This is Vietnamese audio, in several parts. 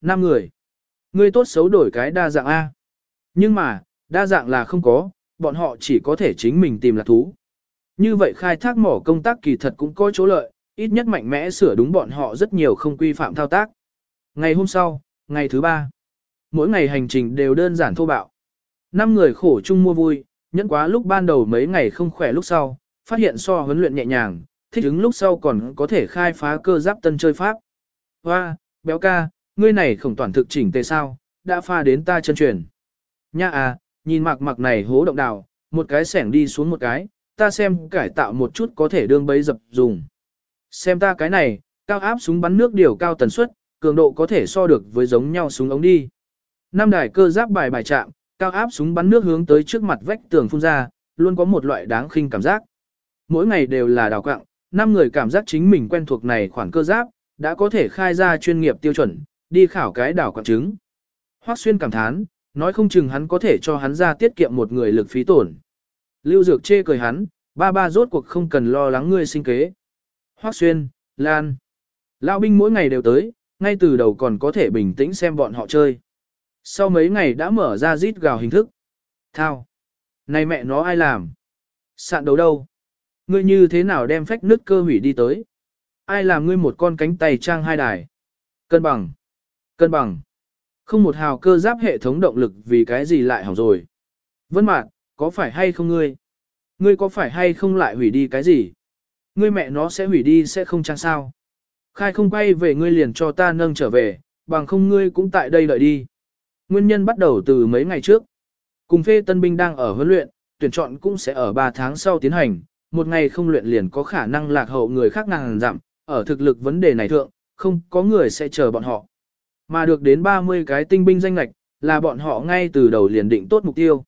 năm người. Ngươi tốt xấu đổi cái đa dạng A. Nhưng mà, đa dạng là không có, bọn họ chỉ có thể chính mình tìm lạc thú. Như vậy khai thác mỏ công tác kỳ thật cũng có chỗ lợi, ít nhất mạnh mẽ sửa đúng bọn họ rất nhiều không quy phạm thao tác. Ngày hôm sau, ngày thứ ba, mỗi ngày hành trình đều đơn giản thô bạo. Năm người khổ chung mua vui, nhẫn quá lúc ban đầu mấy ngày không khỏe lúc sau, phát hiện so huấn luyện nhẹ nhàng, thích ứng lúc sau còn có thể khai phá cơ giáp tân chơi pháp. Hoa, béo ca, ngươi này khổng toàn thực chỉnh tề sao, đã pha đến ta chân truyền. Nha à, nhìn mặc mặc này hố động đào, một cái sẻng đi xuống một cái, ta xem cải tạo một chút có thể đương bấy dập dùng. Xem ta cái này, cao áp súng bắn nước điều cao tần suất, cường độ có thể so được với giống nhau súng ống đi. Năm đài cơ giáp bài bài chạm, cao áp súng bắn nước hướng tới trước mặt vách tường phun ra, luôn có một loại đáng khinh cảm giác. Mỗi ngày đều là đào quặng, năm người cảm giác chính mình quen thuộc này khoản cơ giáp, đã có thể khai ra chuyên nghiệp tiêu chuẩn, đi khảo cái đảo quặng trứng. Hoắc Xuyên cảm thán, nói không chừng hắn có thể cho hắn ra tiết kiệm một người lực phí tổn. Lưu Dược chê cười hắn, ba ba rốt cuộc không cần lo lắng ngươi sinh kế. Hoắc Xuyên, Lan. Lão binh mỗi ngày đều tới, ngay từ đầu còn có thể bình tĩnh xem bọn họ chơi. Sau mấy ngày đã mở ra rít gào hình thức. Thao. Này mẹ nó ai làm? Sạn đấu đâu? Ngươi như thế nào đem phách nứt cơ hủy đi tới? Ai làm ngươi một con cánh tay trang hai đài? Cân bằng. Cân bằng. Không một hào cơ giáp hệ thống động lực vì cái gì lại hỏng rồi. Vân mạn, có phải hay không ngươi? Ngươi có phải hay không lại hủy đi cái gì? Ngươi mẹ nó sẽ hủy đi sẽ không chăng sao? Khai không quay về ngươi liền cho ta nâng trở về, bằng không ngươi cũng tại đây đợi đi. Nguyên nhân bắt đầu từ mấy ngày trước. Cùng phê tân binh đang ở huấn luyện, tuyển chọn cũng sẽ ở 3 tháng sau tiến hành, một ngày không luyện liền có khả năng lạc hậu người khác ngàn giảm, ở thực lực vấn đề này thượng, không có người sẽ chờ bọn họ. Mà được đến 30 cái tinh binh danh lạch, là bọn họ ngay từ đầu liền định tốt mục tiêu.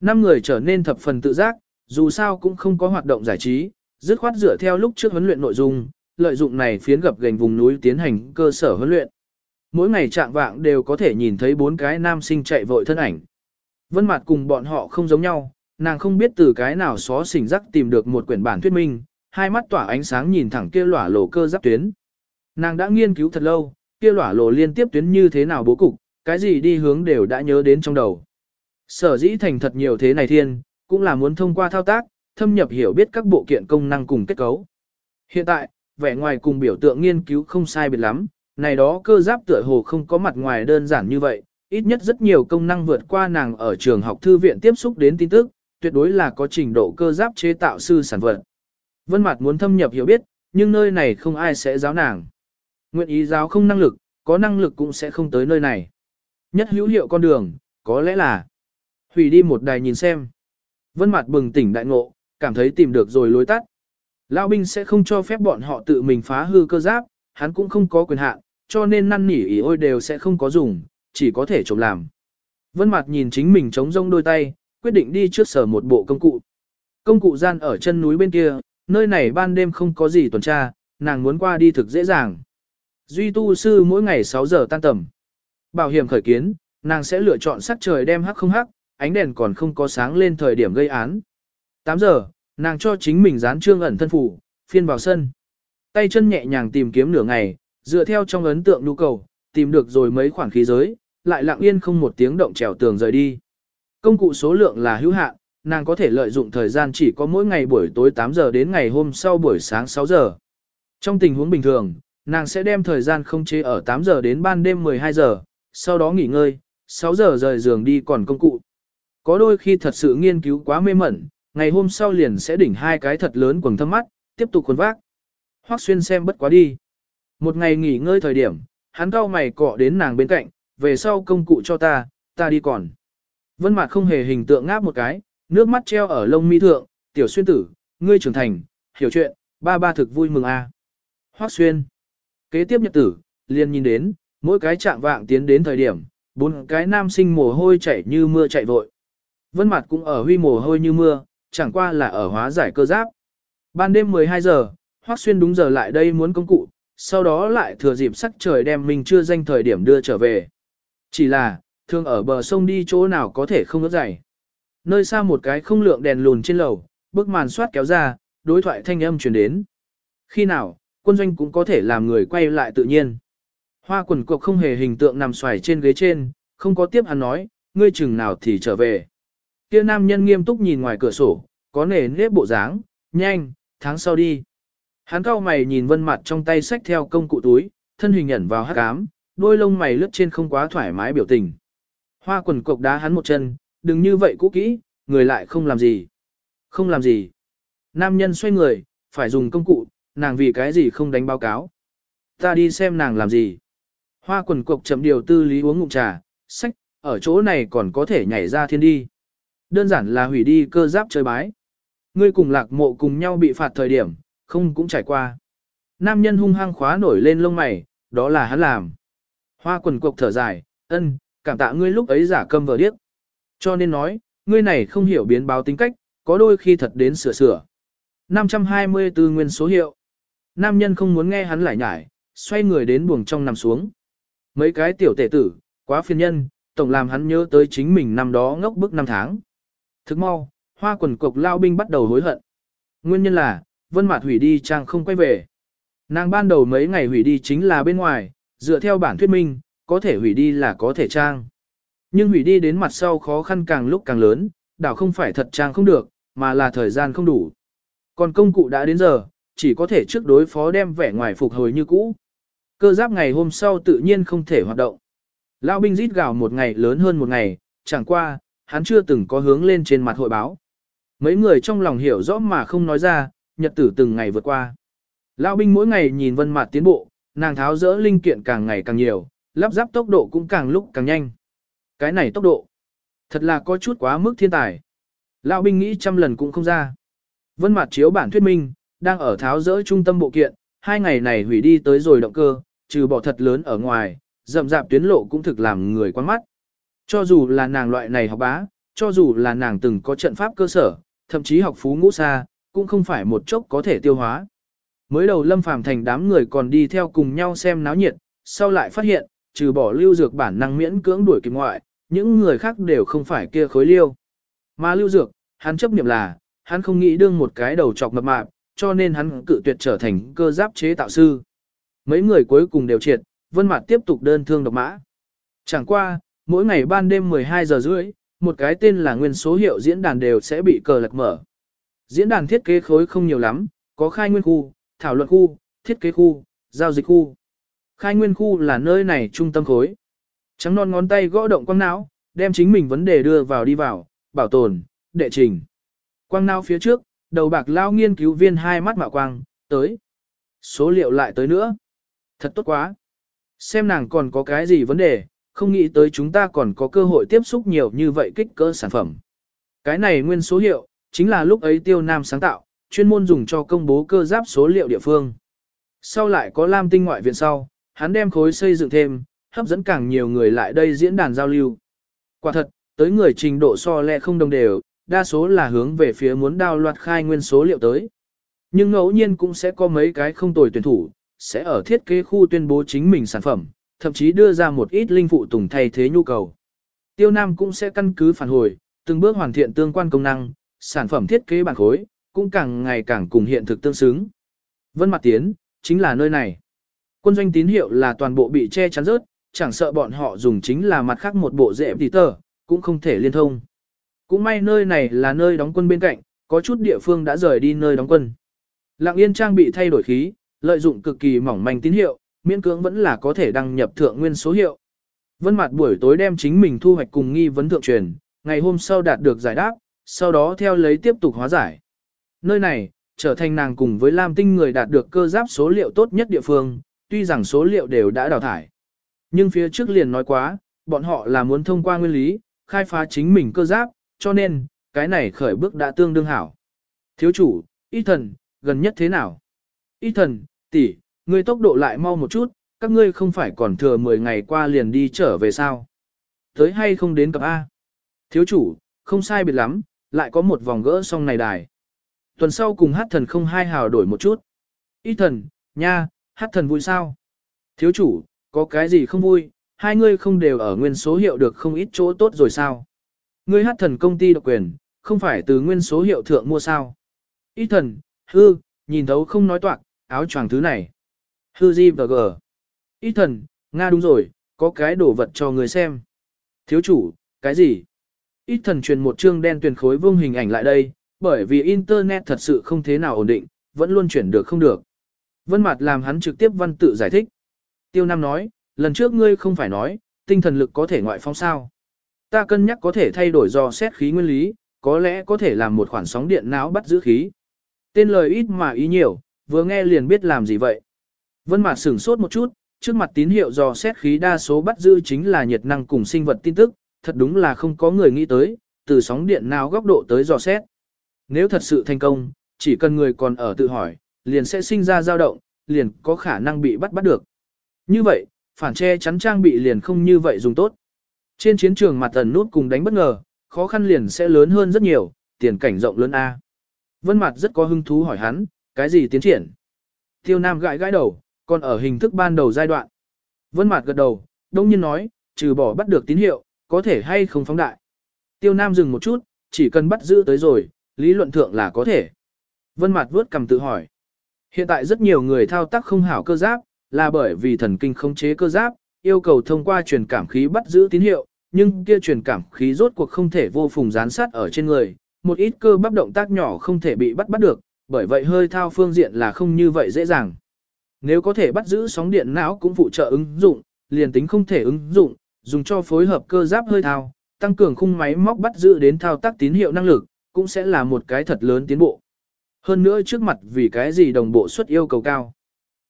Năm người trở nên thập phần tự giác, dù sao cũng không có hoạt động giải trí, dứt khoát dựa theo lúc trước huấn luyện nội dung, lợi dụng này phiến gập gành vùng núi tiến hành cơ sở huấn luyện. Mỗi ngày trạng vạng đều có thể nhìn thấy bốn cái nam sinh chạy vội thân ảnh. Vân mặt cùng bọn họ không giống nhau, nàng không biết từ cái nào xó xỉnh rắc tìm được một quyển bản thuyết minh, hai mắt tỏa ánh sáng nhìn thẳng kia lỏa lỗ cơ giáp tuyến. Nàng đã nghiên cứu thật lâu, kia lỏa lỗ liên tiếp tuyến như thế nào bố cục, cái gì đi hướng đều đã nhớ đến trong đầu. Sở dĩ thành thật nhiều thế này thiên, cũng là muốn thông qua thao tác, thâm nhập hiểu biết các bộ kiện công năng cùng kết cấu. Hiện tại, vẻ ngoài cùng biểu tượng nghiên cứu không sai biệt lắm, này đó cơ giáp tựa hồ không có mặt ngoài đơn giản như vậy, ít nhất rất nhiều công năng vượt qua nàng ở trường học thư viện tiếp xúc đến tin tức, tuyệt đối là có trình độ cơ giáp chế tạo sư sản vật. Vân Mạt muốn thâm nhập hiểu biết, nhưng nơi này không ai sẽ giáo nàng. Nguyện ý giáo không năng lực, có năng lực cũng sẽ không tới nơi này. Nhất hữu hiệu con đường, có lẽ là hủy đi một đài nhìn xem. Vân Mạt bừng tỉnh đại ngộ, cảm thấy tìm được rồi lối tắt. Lão binh sẽ không cho phép bọn họ tự mình phá hư cơ giáp, hắn cũng không có quyền hạn, cho nên năn nỉ ý ôi đều sẽ không có dùng, chỉ có thể trộm làm. Vân Mạt nhìn chính mình chống rông đôi tay, quyết định đi trước sở một bộ công cụ. Công cụ gian ở chân núi bên kia, nơi này ban đêm không có gì tuần tra, nàng muốn qua đi thực dễ dàng. Duy tu sư mỗi ngày 6 giờ tan tầm. Bảo hiểm khởi kiến, nàng sẽ lựa chọn sắc trời đem hắc không hắc, ánh đèn còn không có sáng lên thời điểm gây án. 8 giờ, nàng cho chính mình dán trương ẩn thân phủ, phiên vào sân. Tay chân nhẹ nhàng tìm kiếm nửa ngày, dựa theo trong ấn tượng nhu cầu, tìm được rồi mấy khoản khí giới, lại lặng yên không một tiếng động trèo tường rời đi. Công cụ số lượng là hữu hạn, nàng có thể lợi dụng thời gian chỉ có mỗi ngày buổi tối 8 giờ đến ngày hôm sau buổi sáng 6 giờ. Trong tình huống bình thường, nàng sẽ đem thời gian không chế ở 8 giờ đến ban đêm 12 giờ, sau đó nghỉ ngơi, 6 giờ rời giường đi còn công cụ. Có đôi khi thật sự nghiên cứu quá mê mẩn, ngày hôm sau liền sẽ đỉnh hai cái thật lớn quầng thâm mắt, tiếp tục khuôn vác. Hoắc xuyên xem bất quá đi. Một ngày nghỉ ngơi thời điểm, hắn cao mày cọ đến nàng bên cạnh, về sau công cụ cho ta, ta đi còn. Vân Mạt không hề hình tượng ngáp một cái, nước mắt treo ở lông mi thượng, "Tiểu xuyên tử, ngươi trưởng thành, hiểu chuyện, ba ba thực vui mừng a." À. Hoắc xuyên. Kế tiếp nhật tử, liền nhìn đến, mỗi cái trạng vạng tiến đến thời điểm, bốn cái nam sinh mồ hôi chảy như mưa chạy vội. Vân mặt cũng ở huy mồ hôi như mưa, chẳng qua là ở hóa giải cơ giáp. Ban đêm 12 giờ, Hoắc Xuyên đúng giờ lại đây muốn công cụ, sau đó lại thừa dịp sắc trời đem mình chưa danh thời điểm đưa trở về. Chỉ là, thường ở bờ sông đi chỗ nào có thể không ướt dày. Nơi xa một cái không lượng đèn lùn trên lầu, bức màn soát kéo ra, đối thoại thanh âm truyền đến. Khi nào, quân doanh cũng có thể làm người quay lại tự nhiên. Hoa quần cục không hề hình tượng nằm xoài trên ghế trên, không có tiếp hắn nói, ngươi chừng nào thì trở về. Kia nam nhân nghiêm túc nhìn ngoài cửa sổ, có nề nếp bộ dáng, nhanh, tháng sau đi. Hắn cao mày nhìn vân mặt trong tay sách theo công cụ túi, thân hình nhẩn vào hát cám, đôi lông mày lướt trên không quá thoải mái biểu tình. Hoa quần cục đá hắn một chân, đừng như vậy cũ kỹ, người lại không làm gì. Không làm gì. Nam nhân xoay người, phải dùng công cụ, nàng vì cái gì không đánh báo cáo. Ta đi xem nàng làm gì. Hoa quần cục chậm điều tư lý uống ngụm trà, sách, ở chỗ này còn có thể nhảy ra thiên đi. Đơn giản là hủy đi cơ giáp chơi bái. Ngươi cùng lạc mộ cùng nhau bị phạt thời điểm, không cũng trải qua. Nam nhân hung hăng khóa nổi lên lông mày, đó là hắn làm. Hoa quần cục thở dài, ân, cảm tạ ngươi lúc ấy giả câm vờ điếc. Cho nên nói, ngươi này không hiểu biến báo tính cách, có đôi khi thật đến sửa sửa. 524 nguyên số hiệu. Nam nhân không muốn nghe hắn lại nhải, xoay người đến buồng trong nằm xuống. Mấy cái tiểu tể tử, quá phiền nhân, tổng làm hắn nhớ tới chính mình năm đó ngốc bức năm tháng. Thức mau, hoa quần cục lao binh bắt đầu hối hận. Nguyên nhân là, vân mạt hủy đi trang không quay về. Nàng ban đầu mấy ngày hủy đi chính là bên ngoài, dựa theo bản thuyết minh, có thể hủy đi là có thể trang. Nhưng hủy đi đến mặt sau khó khăn càng lúc càng lớn, đảo không phải thật trang không được, mà là thời gian không đủ. Còn công cụ đã đến giờ, chỉ có thể trước đối phó đem vẻ ngoài phục hồi như cũ. Cơ giáp ngày hôm sau tự nhiên không thể hoạt động. Lão binh rít gào một ngày lớn hơn một ngày, chẳng qua, hắn chưa từng có hướng lên trên mặt hội báo. Mấy người trong lòng hiểu rõ mà không nói ra, nhật tử từng ngày vượt qua. Lão binh mỗi ngày nhìn vân mặt tiến bộ, nàng tháo rỡ linh kiện càng ngày càng nhiều, lắp ráp tốc độ cũng càng lúc càng nhanh. Cái này tốc độ, thật là có chút quá mức thiên tài. Lão binh nghĩ trăm lần cũng không ra. Vân mặt chiếu bản thuyết minh, đang ở tháo rỡ trung tâm bộ kiện, hai ngày này hủy đi tới rồi động cơ, trừ bỏ thật lớn ở ngoài, rậm rạp tuyến lộ cũng thực làm người quan mắt. Cho dù là nàng loại này học bá, cho dù là nàng từng có trận pháp cơ sở, thậm chí học phú ngũ xa, cũng không phải một chốc có thể tiêu hóa. Mới đầu Lâm Phàm thành đám người còn đi theo cùng nhau xem náo nhiệt, sau lại phát hiện, trừ bỏ lưu dược bản năng miễn cưỡng đuổi kịp ngoại, những người khác đều không phải kia khối liêu. Mà lưu dược, hắn chấp niệm là, hắn không nghĩ đương một cái đầu chọc mập mạp, cho nên hắn cự tuyệt trở thành cơ giáp chế tạo sư. Mấy người cuối cùng đều triệt, Vân Mạt tiếp tục đơn thương độc mã. Chẳng qua, mỗi ngày ban đêm 12 giờ rưỡi, một cái tên là nguyên số hiệu diễn đàn đều sẽ bị cờ lật mở. Diễn đàn thiết kế khối không nhiều lắm, có khai nguyên khu, thảo luận khu, thiết kế khu, giao dịch khu. Khai nguyên khu là nơi này trung tâm khối. Trắng non ngón tay gõ động quang não, đem chính mình vấn đề đưa vào đi vào, bảo tồn, đệ trình. Quang não phía trước, đầu bạc lao nghiên cứu viên hai mắt mạo quang, tới. Số liệu lại tới nữa. Thật tốt quá. Xem nàng còn có cái gì vấn đề, không nghĩ tới chúng ta còn có cơ hội tiếp xúc nhiều như vậy kích cỡ sản phẩm. Cái này nguyên số hiệu, chính là lúc ấy tiêu nam sáng tạo, chuyên môn dùng cho công bố cơ giáp số liệu địa phương. Sau lại có Lam Tinh ngoại viện sau, hắn đem khối xây dựng thêm, hấp dẫn càng nhiều người lại đây diễn đàn giao lưu. Quả thật, tới người trình độ so lẹ không đồng đều, đa số là hướng về phía muốn đao loạt khai nguyên số liệu tới. Nhưng ngẫu nhiên cũng sẽ có mấy cái không tồi tuyển thủ, sẽ ở thiết kế khu tuyên bố chính mình sản phẩm, thậm chí đưa ra một ít linh phụ tùng thay thế nhu cầu. Tiêu Nam cũng sẽ căn cứ phản hồi, từng bước hoàn thiện tương quan công năng, sản phẩm thiết kế bản khối, cũng càng ngày càng cùng hiện thực tương xứng. Vân Mặt Tiến, chính là nơi này. Quân doanh tín hiệu là toàn bộ bị che chắn rớt, chẳng sợ bọn họ dùng chính là mặt khác một bộ dễ tờ, cũng không thể liên thông. Cũng may nơi này là nơi đóng quân bên cạnh, có chút địa phương đã rời đi nơi đóng quân. Lặng yên trang bị thay đổi khí, lợi dụng cực kỳ mỏng manh tín hiệu, miễn cưỡng vẫn là có thể đăng nhập thượng nguyên số hiệu. Vân Mạt buổi tối đem chính mình thu hoạch cùng nghi vấn thượng truyền, ngày hôm sau đạt được giải đáp, sau đó theo lấy tiếp tục hóa giải. Nơi này, trở thành nàng cùng với Lam Tinh người đạt được cơ giáp số liệu tốt nhất địa phương, tuy rằng số liệu đều đã đào thải. Nhưng phía trước liền nói quá, bọn họ là muốn thông qua nguyên lý, khai phá chính mình cơ giáp, cho nên, cái này khởi bước đã tương đương hảo. Thiếu chủ, ít thần, gần nhất thế nào? Ít thần, tỷ, ngươi tốc độ lại mau một chút, các ngươi không phải còn thừa 10 ngày qua liền đi trở về sao? Tới hay không đến cặp A? Thiếu chủ, không sai biệt lắm, lại có một vòng gỡ xong này đài. Tuần sau cùng hát thần không hai hào đổi một chút. Ít thần, nha, hát thần vui sao? Thiếu chủ, có cái gì không vui, hai ngươi không đều ở nguyên số hiệu được không ít chỗ tốt rồi sao? Ngươi hát thần công ty độc quyền, không phải từ nguyên số hiệu thượng mua sao? Ít thần, hư, nhìn thấu không nói toạc, áo choàng thứ này. Hư di và gờ. Ít thần, Nga đúng rồi, có cái đồ vật cho người xem. Thiếu chủ, cái gì? Ít thần truyền một chương đen tuyển khối vương hình ảnh lại đây, bởi vì Internet thật sự không thế nào ổn định, vẫn luôn chuyển được không được. Vân Mạt làm hắn trực tiếp văn tự giải thích. Tiêu Nam nói, lần trước ngươi không phải nói, tinh thần lực có thể ngoại phóng sao. Ta cân nhắc có thể thay đổi do xét khí nguyên lý, có lẽ có thể làm một khoản sóng điện não bắt giữ khí. Tên lời ít mà ý nhiều, vừa nghe liền biết làm gì vậy. Vân Mạt sửng sốt một chút, trước mặt tín hiệu do xét khí đa số bắt giữ chính là nhiệt năng cùng sinh vật tin tức, thật đúng là không có người nghĩ tới, từ sóng điện não góc độ tới dò xét. Nếu thật sự thành công, chỉ cần người còn ở tự hỏi, liền sẽ sinh ra dao động, liền có khả năng bị bắt bắt được. Như vậy, phản che chắn trang bị liền không như vậy dùng tốt. Trên chiến trường mặt tần nút cùng đánh bất ngờ, khó khăn liền sẽ lớn hơn rất nhiều, tiền cảnh rộng lớn A. Vân Mặt rất có hứng thú hỏi hắn, cái gì tiến triển? Tiêu Nam gãi gãi đầu, còn ở hình thức ban đầu giai đoạn. Vân Mạt gật đầu, đông nhiên nói, trừ bỏ bắt được tín hiệu, có thể hay không phóng đại. Tiêu Nam dừng một chút, chỉ cần bắt giữ tới rồi, lý luận thượng là có thể. Vân Mạt vướt cầm tự hỏi. Hiện tại rất nhiều người thao tác không hảo cơ giáp, là bởi vì thần kinh khống chế cơ giáp, yêu cầu thông qua truyền cảm khí bắt giữ tín hiệu, nhưng kia truyền cảm khí rốt cuộc không thể vô phùng gián sát ở trên người, một ít cơ bắp động tác nhỏ không thể bị bắt bắt được, bởi vậy hơi thao phương diện là không như vậy dễ dàng. Nếu có thể bắt giữ sóng điện não cũng phụ trợ ứng dụng, liền tính không thể ứng dụng, dùng cho phối hợp cơ giáp hơi thao, tăng cường khung máy móc bắt giữ đến thao tác tín hiệu năng lực, cũng sẽ là một cái thật lớn tiến bộ. Hơn nữa trước mặt vì cái gì đồng bộ suất yêu cầu cao.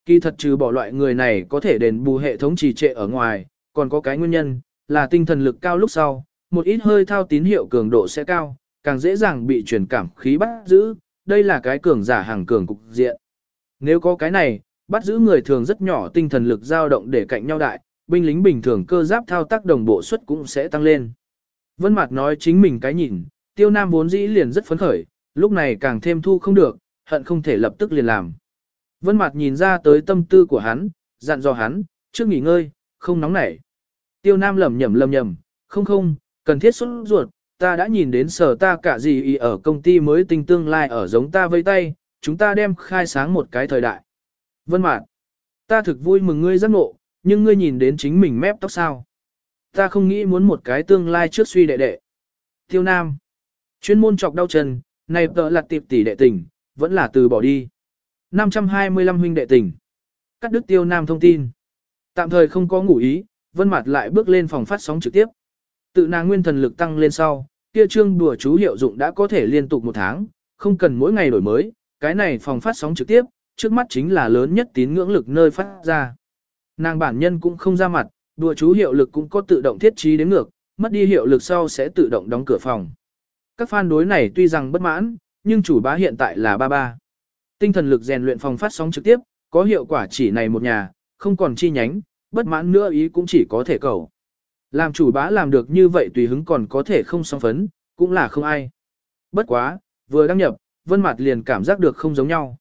Kỳ thật trừ bỏ loại người này có thể đền bù hệ thống trì trệ ở ngoài, còn có cái nguyên nhân, là tinh thần lực cao lúc sau, một ít hơi thao tín hiệu cường độ sẽ cao, càng dễ dàng bị truyền cảm khí bắt giữ, đây là cái cường giả hàng cường cục diện. Nếu có cái này, bắt giữ người thường rất nhỏ tinh thần lực dao động để cạnh nhau đại, binh lính bình thường cơ giáp thao tác đồng bộ suất cũng sẽ tăng lên. Vân Mạt nói chính mình cái nhìn, Tiêu Nam vốn dĩ liền rất phấn khởi, lúc này càng thêm thu không được, hận không thể lập tức liền làm. Vân Mạt nhìn ra tới tâm tư của hắn, dặn dò hắn, trước nghỉ ngơi, không nóng nảy. Tiêu Nam lẩm nhẩm lẩm nhẩm, không không, cần thiết xuất ruột, ta đã nhìn đến sở ta cả gì y ở công ty mới tinh tương lai ở giống ta vây tay, chúng ta đem khai sáng một cái thời đại. Vân Mạt, ta thực vui mừng ngươi giác ngộ, nhưng ngươi nhìn đến chính mình mép tóc sao? Ta không nghĩ muốn một cái tương lai trước suy đệ đệ. Tiêu Nam, chuyên môn chọc đau chân, này tợ là tiệp tỷ đệ tình, vẫn là từ bỏ đi. 525 huynh đệ tình. Cắt đứt Tiêu Nam thông tin. Tạm thời không có ngủ ý, Vân Mạt lại bước lên phòng phát sóng trực tiếp. Tự nàng nguyên thần lực tăng lên sau, kia trương đùa chú hiệu dụng đã có thể liên tục một tháng, không cần mỗi ngày đổi mới, cái này phòng phát sóng trực tiếp, trước mắt chính là lớn nhất tín ngưỡng lực nơi phát ra. Nàng bản nhân cũng không ra mặt, đùa chú hiệu lực cũng có tự động thiết trí đến ngược, mất đi hiệu lực sau sẽ tự động đóng cửa phòng. Các fan đối này tuy rằng bất mãn, nhưng chủ bá hiện tại là ba ba. Tinh thần lực rèn luyện phòng phát sóng trực tiếp, có hiệu quả chỉ này một nhà, không còn chi nhánh, bất mãn nữa ý cũng chỉ có thể cầu. Làm chủ bá làm được như vậy tùy hứng còn có thể không song phấn, cũng là không ai. Bất quá, vừa đăng nhập, Vân Mạt liền cảm giác được không giống nhau.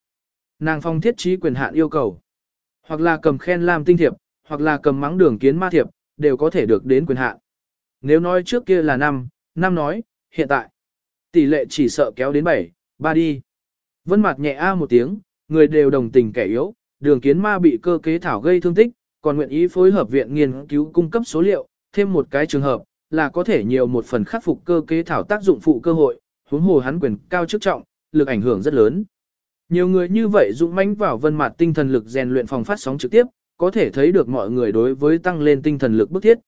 Nàng phong thiết trí quyền hạn yêu cầu. Hoặc là cầm khen làm tinh thiệp, hoặc là cầm mắng đường kiến ma thiệp, đều có thể được đến quyền hạn. Nếu nói trước kia là năm, năm nói, hiện tại. Tỷ lệ chỉ sợ kéo đến 7, ba đi. Vân mạc nhẹ a một tiếng, người đều đồng tình kẻ yếu, đường kiến ma bị cơ kế thảo gây thương tích, còn nguyện ý phối hợp viện nghiên cứu cung cấp số liệu, thêm một cái trường hợp, là có thể nhiều một phần khắc phục cơ kế thảo tác dụng phụ cơ hội, huống hồ hắn quyền cao chức trọng, lực ảnh hưởng rất lớn. Nhiều người như vậy dũng mãnh vào vân Mạt tinh thần lực rèn luyện phòng phát sóng trực tiếp, có thể thấy được mọi người đối với tăng lên tinh thần lực bức thiết.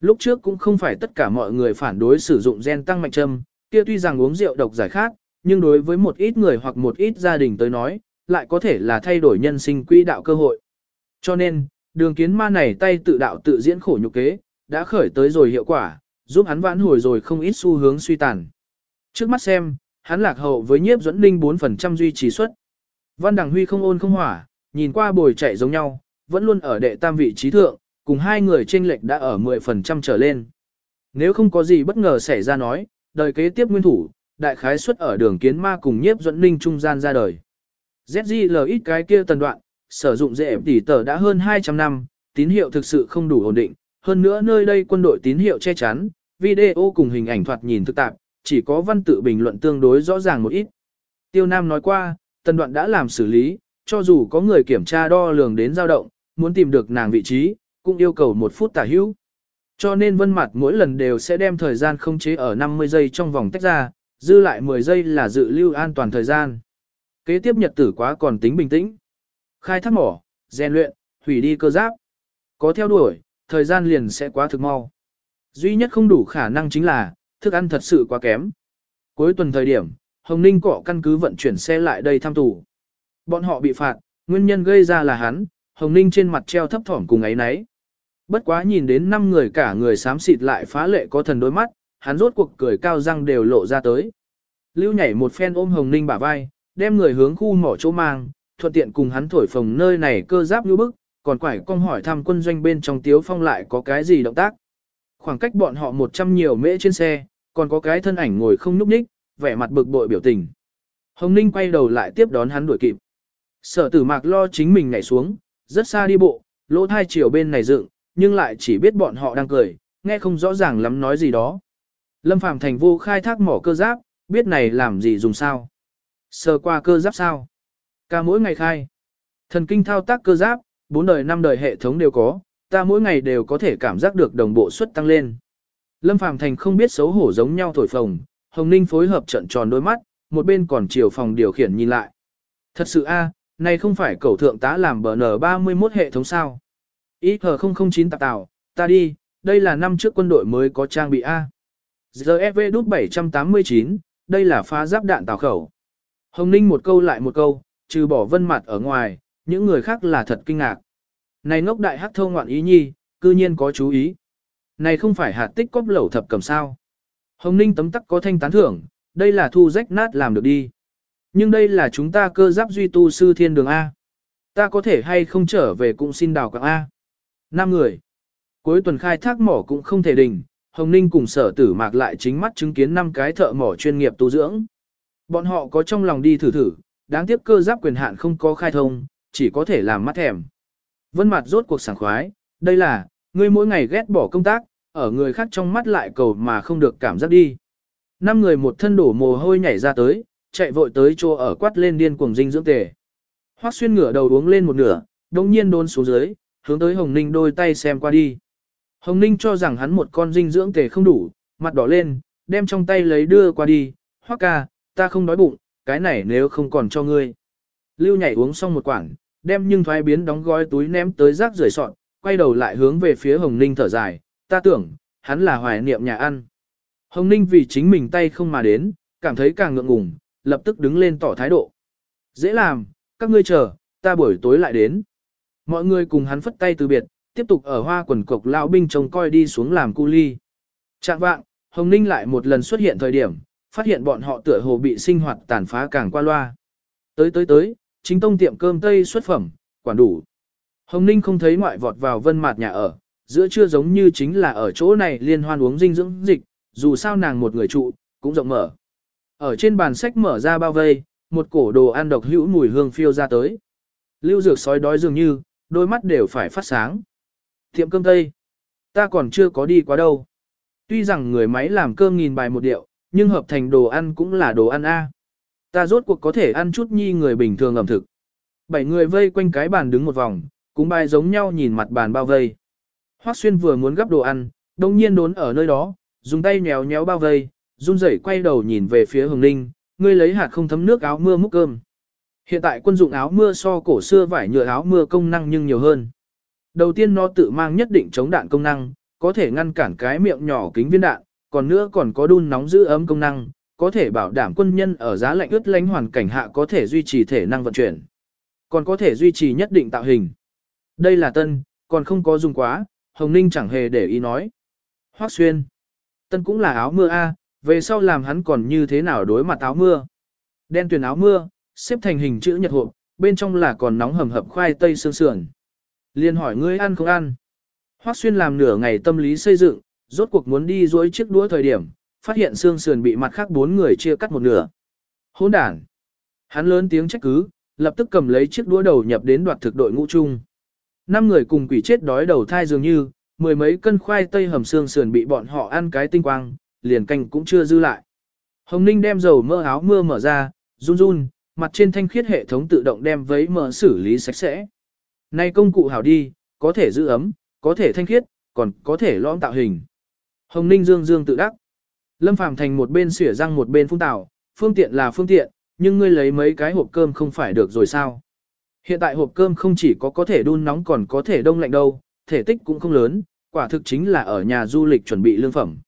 Lúc trước cũng không phải tất cả mọi người phản đối sử dụng gen tăng mạnh châm, kia tuy rằng uống rượu độc giải khát, nhưng đối với một ít người hoặc một ít gia đình tới nói, lại có thể là thay đổi nhân sinh quỹ đạo cơ hội. Cho nên, đường kiến ma này tay tự đạo tự diễn khổ nhục kế, đã khởi tới rồi hiệu quả, giúp hắn vãn hồi rồi không ít xu hướng suy tàn. Trước mắt xem, hắn lạc hậu với nhiếp dẫn ninh 4% duy trì suất. Văn Đằng Huy không ôn không hỏa, nhìn qua bồi chạy giống nhau, vẫn luôn ở đệ tam vị trí thượng, cùng hai người chênh lệch đã ở 10% trở lên. Nếu không có gì bất ngờ xảy ra nói, đời kế tiếp nguyên thủ, đại khái xuất ở đường kiến ma cùng nhiếp dẫn ninh trung gian ra đời. ZGL ít cái kia tần đoạn, sử dụng dễ tỷ tờ đã hơn 200 năm, tín hiệu thực sự không đủ ổn định, hơn nữa nơi đây quân đội tín hiệu che chắn, video cùng hình ảnh thoạt nhìn thực tạp, chỉ có văn tự bình luận tương đối rõ ràng một ít. Tiêu Nam nói qua, tần đoạn đã làm xử lý, cho dù có người kiểm tra đo lường đến dao động, muốn tìm được nàng vị trí, cũng yêu cầu một phút tả hữu. Cho nên vân mặt mỗi lần đều sẽ đem thời gian không chế ở 50 giây trong vòng tách ra, dư lại 10 giây là dự lưu an toàn thời gian. Kế tiếp nhật tử quá còn tính bình tĩnh. Khai thác mỏ, rèn luyện, hủy đi cơ giáp. Có theo đuổi, thời gian liền sẽ quá thực mau. Duy nhất không đủ khả năng chính là, thức ăn thật sự quá kém. Cuối tuần thời điểm, Hồng Ninh cọ căn cứ vận chuyển xe lại đây thăm tù. Bọn họ bị phạt, nguyên nhân gây ra là hắn, Hồng Ninh trên mặt treo thấp thỏm cùng ấy nấy. Bất quá nhìn đến năm người cả người xám xịt lại phá lệ có thần đôi mắt, hắn rốt cuộc cười cao răng đều lộ ra tới. Lưu nhảy một phen ôm Hồng Ninh bả vai, đem người hướng khu mỏ chỗ mang, thuận tiện cùng hắn thổi phồng nơi này cơ giáp như bức, còn quải con hỏi thăm quân doanh bên trong tiếu phong lại có cái gì động tác. Khoảng cách bọn họ một trăm nhiều mễ trên xe, còn có cái thân ảnh ngồi không nhúc nhích, vẻ mặt bực bội biểu tình. Hồng Ninh quay đầu lại tiếp đón hắn đuổi kịp. Sở tử mạc lo chính mình nhảy xuống, rất xa đi bộ, lỗ thai chiều bên này dựng, nhưng lại chỉ biết bọn họ đang cười, nghe không rõ ràng lắm nói gì đó. Lâm Phàm thành vô khai thác mỏ cơ giáp, biết này làm gì dùng sao. Sờ qua cơ giáp sao. Ca mỗi ngày khai. Thần kinh thao tác cơ giáp, bốn đời năm đời hệ thống đều có, ta mỗi ngày đều có thể cảm giác được đồng bộ suất tăng lên. Lâm Phàm Thành không biết xấu hổ giống nhau thổi phồng, Hồng Ninh phối hợp trận tròn đôi mắt, một bên còn chiều phòng điều khiển nhìn lại. Thật sự a, này không phải cầu thượng tá làm bờ nở 31 hệ thống sao. IH009 tạp tạo, ta đi, đây là năm trước quân đội mới có trang bị A. GFV đút 789, đây là phá giáp đạn tào khẩu. Hồng Ninh một câu lại một câu, trừ bỏ vân mặt ở ngoài, những người khác là thật kinh ngạc. Này ngốc đại hắc thâu ngoạn ý nhi, cư nhiên có chú ý. Này không phải hạt tích cóp lẩu thập cầm sao. Hồng Ninh tấm tắc có thanh tán thưởng, đây là thu rách nát làm được đi. Nhưng đây là chúng ta cơ giáp duy tu sư thiên đường A. Ta có thể hay không trở về cũng xin đào cặng A. Năm người. Cuối tuần khai thác mỏ cũng không thể đình, Hồng Ninh cùng sở tử mạc lại chính mắt chứng kiến năm cái thợ mỏ chuyên nghiệp tu dưỡng. Bọn họ có trong lòng đi thử thử, đáng tiếc cơ giáp quyền hạn không có khai thông, chỉ có thể làm mắt thèm. Vân mặt rốt cuộc sảng khoái, đây là, ngươi mỗi ngày ghét bỏ công tác, ở người khác trong mắt lại cầu mà không được cảm giác đi. Năm người một thân đổ mồ hôi nhảy ra tới, chạy vội tới chỗ ở quát lên điên cuồng dinh dưỡng tề. Hoắc xuyên ngửa đầu uống lên một nửa, đồng nhiên đôn xuống dưới, hướng tới Hồng Ninh đôi tay xem qua đi. Hồng Ninh cho rằng hắn một con dinh dưỡng tề không đủ, mặt đỏ lên, đem trong tay lấy đưa qua đi, Hoắc ca, ta không đói bụng, cái này nếu không còn cho ngươi. Lưu nhảy uống xong một quảng, đem nhưng thoái biến đóng gói túi ném tới rác rưởi sọn, quay đầu lại hướng về phía Hồng Ninh thở dài, ta tưởng, hắn là hoài niệm nhà ăn. Hồng Ninh vì chính mình tay không mà đến, cảm thấy càng ngượng ngùng, lập tức đứng lên tỏ thái độ. Dễ làm, các ngươi chờ, ta buổi tối lại đến. Mọi người cùng hắn phất tay từ biệt, tiếp tục ở hoa quần cục lão binh trông coi đi xuống làm cu ly. Trạng vạng, Hồng Ninh lại một lần xuất hiện thời điểm, phát hiện bọn họ tựa hồ bị sinh hoạt tàn phá càng qua loa. Tới tới tới, chính tông tiệm cơm Tây xuất phẩm, quản đủ. Hồng Ninh không thấy ngoại vọt vào vân mạt nhà ở, giữa trưa giống như chính là ở chỗ này liên hoan uống dinh dưỡng dịch, dù sao nàng một người trụ, cũng rộng mở. Ở trên bàn sách mở ra bao vây, một cổ đồ ăn độc hữu mùi hương phiêu ra tới. Lưu dược sói đói dường như, đôi mắt đều phải phát sáng. Tiệm cơm Tây. Ta còn chưa có đi quá đâu. Tuy rằng người máy làm cơm nghìn bài một điệu, nhưng hợp thành đồ ăn cũng là đồ ăn A. Ta rốt cuộc có thể ăn chút nhi người bình thường ẩm thực. Bảy người vây quanh cái bàn đứng một vòng, cũng bài giống nhau nhìn mặt bàn bao vây. Hoắc Xuyên vừa muốn gắp đồ ăn, đồng nhiên đốn ở nơi đó, dùng tay nhéo nhéo bao vây, run rẩy quay đầu nhìn về phía Hồng Ninh, ngươi lấy hạt không thấm nước áo mưa múc cơm. Hiện tại quân dụng áo mưa so cổ xưa vải nhựa áo mưa công năng nhưng nhiều hơn. Đầu tiên nó tự mang nhất định chống đạn công năng, có thể ngăn cản cái miệng nhỏ kính viên đạn, còn nữa còn có đun nóng giữ ấm công năng, có thể bảo đảm quân nhân ở giá lạnh ướt lánh hoàn cảnh hạ có thể duy trì thể năng vận chuyển, còn có thể duy trì nhất định tạo hình. Đây là tân, còn không có dùng quá, Hồng Ninh chẳng hề để ý nói. Hoác xuyên, tân cũng là áo mưa A, về sau làm hắn còn như thế nào đối mặt áo mưa. Đen tuyển áo mưa, xếp thành hình chữ nhật hộp, bên trong là còn nóng hầm hập khoai tây xương sườn. Liên hỏi ngươi ăn không ăn. Hoắc Xuyên làm nửa ngày tâm lý xây dựng, rốt cuộc muốn đi dối chiếc đũa thời điểm, phát hiện xương sườn bị mặt khác bốn người chia cắt một nửa. Hỗn đản. Hắn lớn tiếng trách cứ, lập tức cầm lấy chiếc đũa đầu nhập đến đoạt thực đội ngũ chung. Năm người cùng quỷ chết đói đầu thai dường như, mười mấy cân khoai tây hầm xương sườn bị bọn họ ăn cái tinh quang, liền canh cũng chưa dư lại. Hồng Ninh đem dầu mỡ áo mưa mở ra, run run, mặt trên thanh khiết hệ thống tự động đem vấy mỡ xử lý sạch sẽ nay công cụ hảo đi, có thể giữ ấm, có thể thanh khiết, còn có thể lõm tạo hình. Hồng Ninh dương dương tự đắc. Lâm Phàm thành một bên xỉa răng một bên phun tạo, phương tiện là phương tiện, nhưng ngươi lấy mấy cái hộp cơm không phải được rồi sao? Hiện tại hộp cơm không chỉ có có thể đun nóng còn có thể đông lạnh đâu, thể tích cũng không lớn, quả thực chính là ở nhà du lịch chuẩn bị lương phẩm.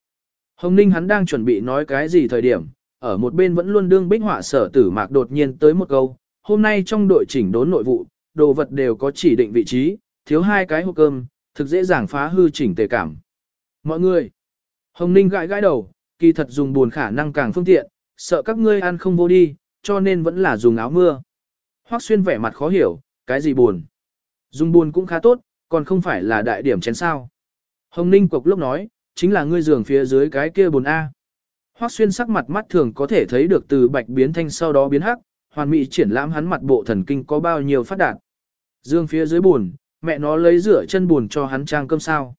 Hồng Ninh hắn đang chuẩn bị nói cái gì thời điểm, ở một bên vẫn luôn đương bích họa sở tử mạc đột nhiên tới một câu, hôm nay trong đội chỉnh đốn nội vụ, đồ vật đều có chỉ định vị trí, thiếu hai cái hộp cơm, thực dễ dàng phá hư chỉnh tề cảm. Mọi người, Hồng Ninh gãi gãi đầu, kỳ thật dùng buồn khả năng càng phương tiện, sợ các ngươi ăn không vô đi, cho nên vẫn là dùng áo mưa. Hoắc xuyên vẻ mặt khó hiểu, cái gì buồn? Dùng buồn cũng khá tốt, còn không phải là đại điểm chén sao. Hồng Ninh cục lúc nói, chính là ngươi giường phía dưới cái kia buồn A. Hoắc xuyên sắc mặt mắt thường có thể thấy được từ bạch biến thanh sau đó biến hắc, hoàn mỹ triển lãm hắn mặt bộ thần kinh có bao nhiêu phát đạt. Dương phía dưới buồn, mẹ nó lấy rửa chân buồn cho hắn trang cơm sao.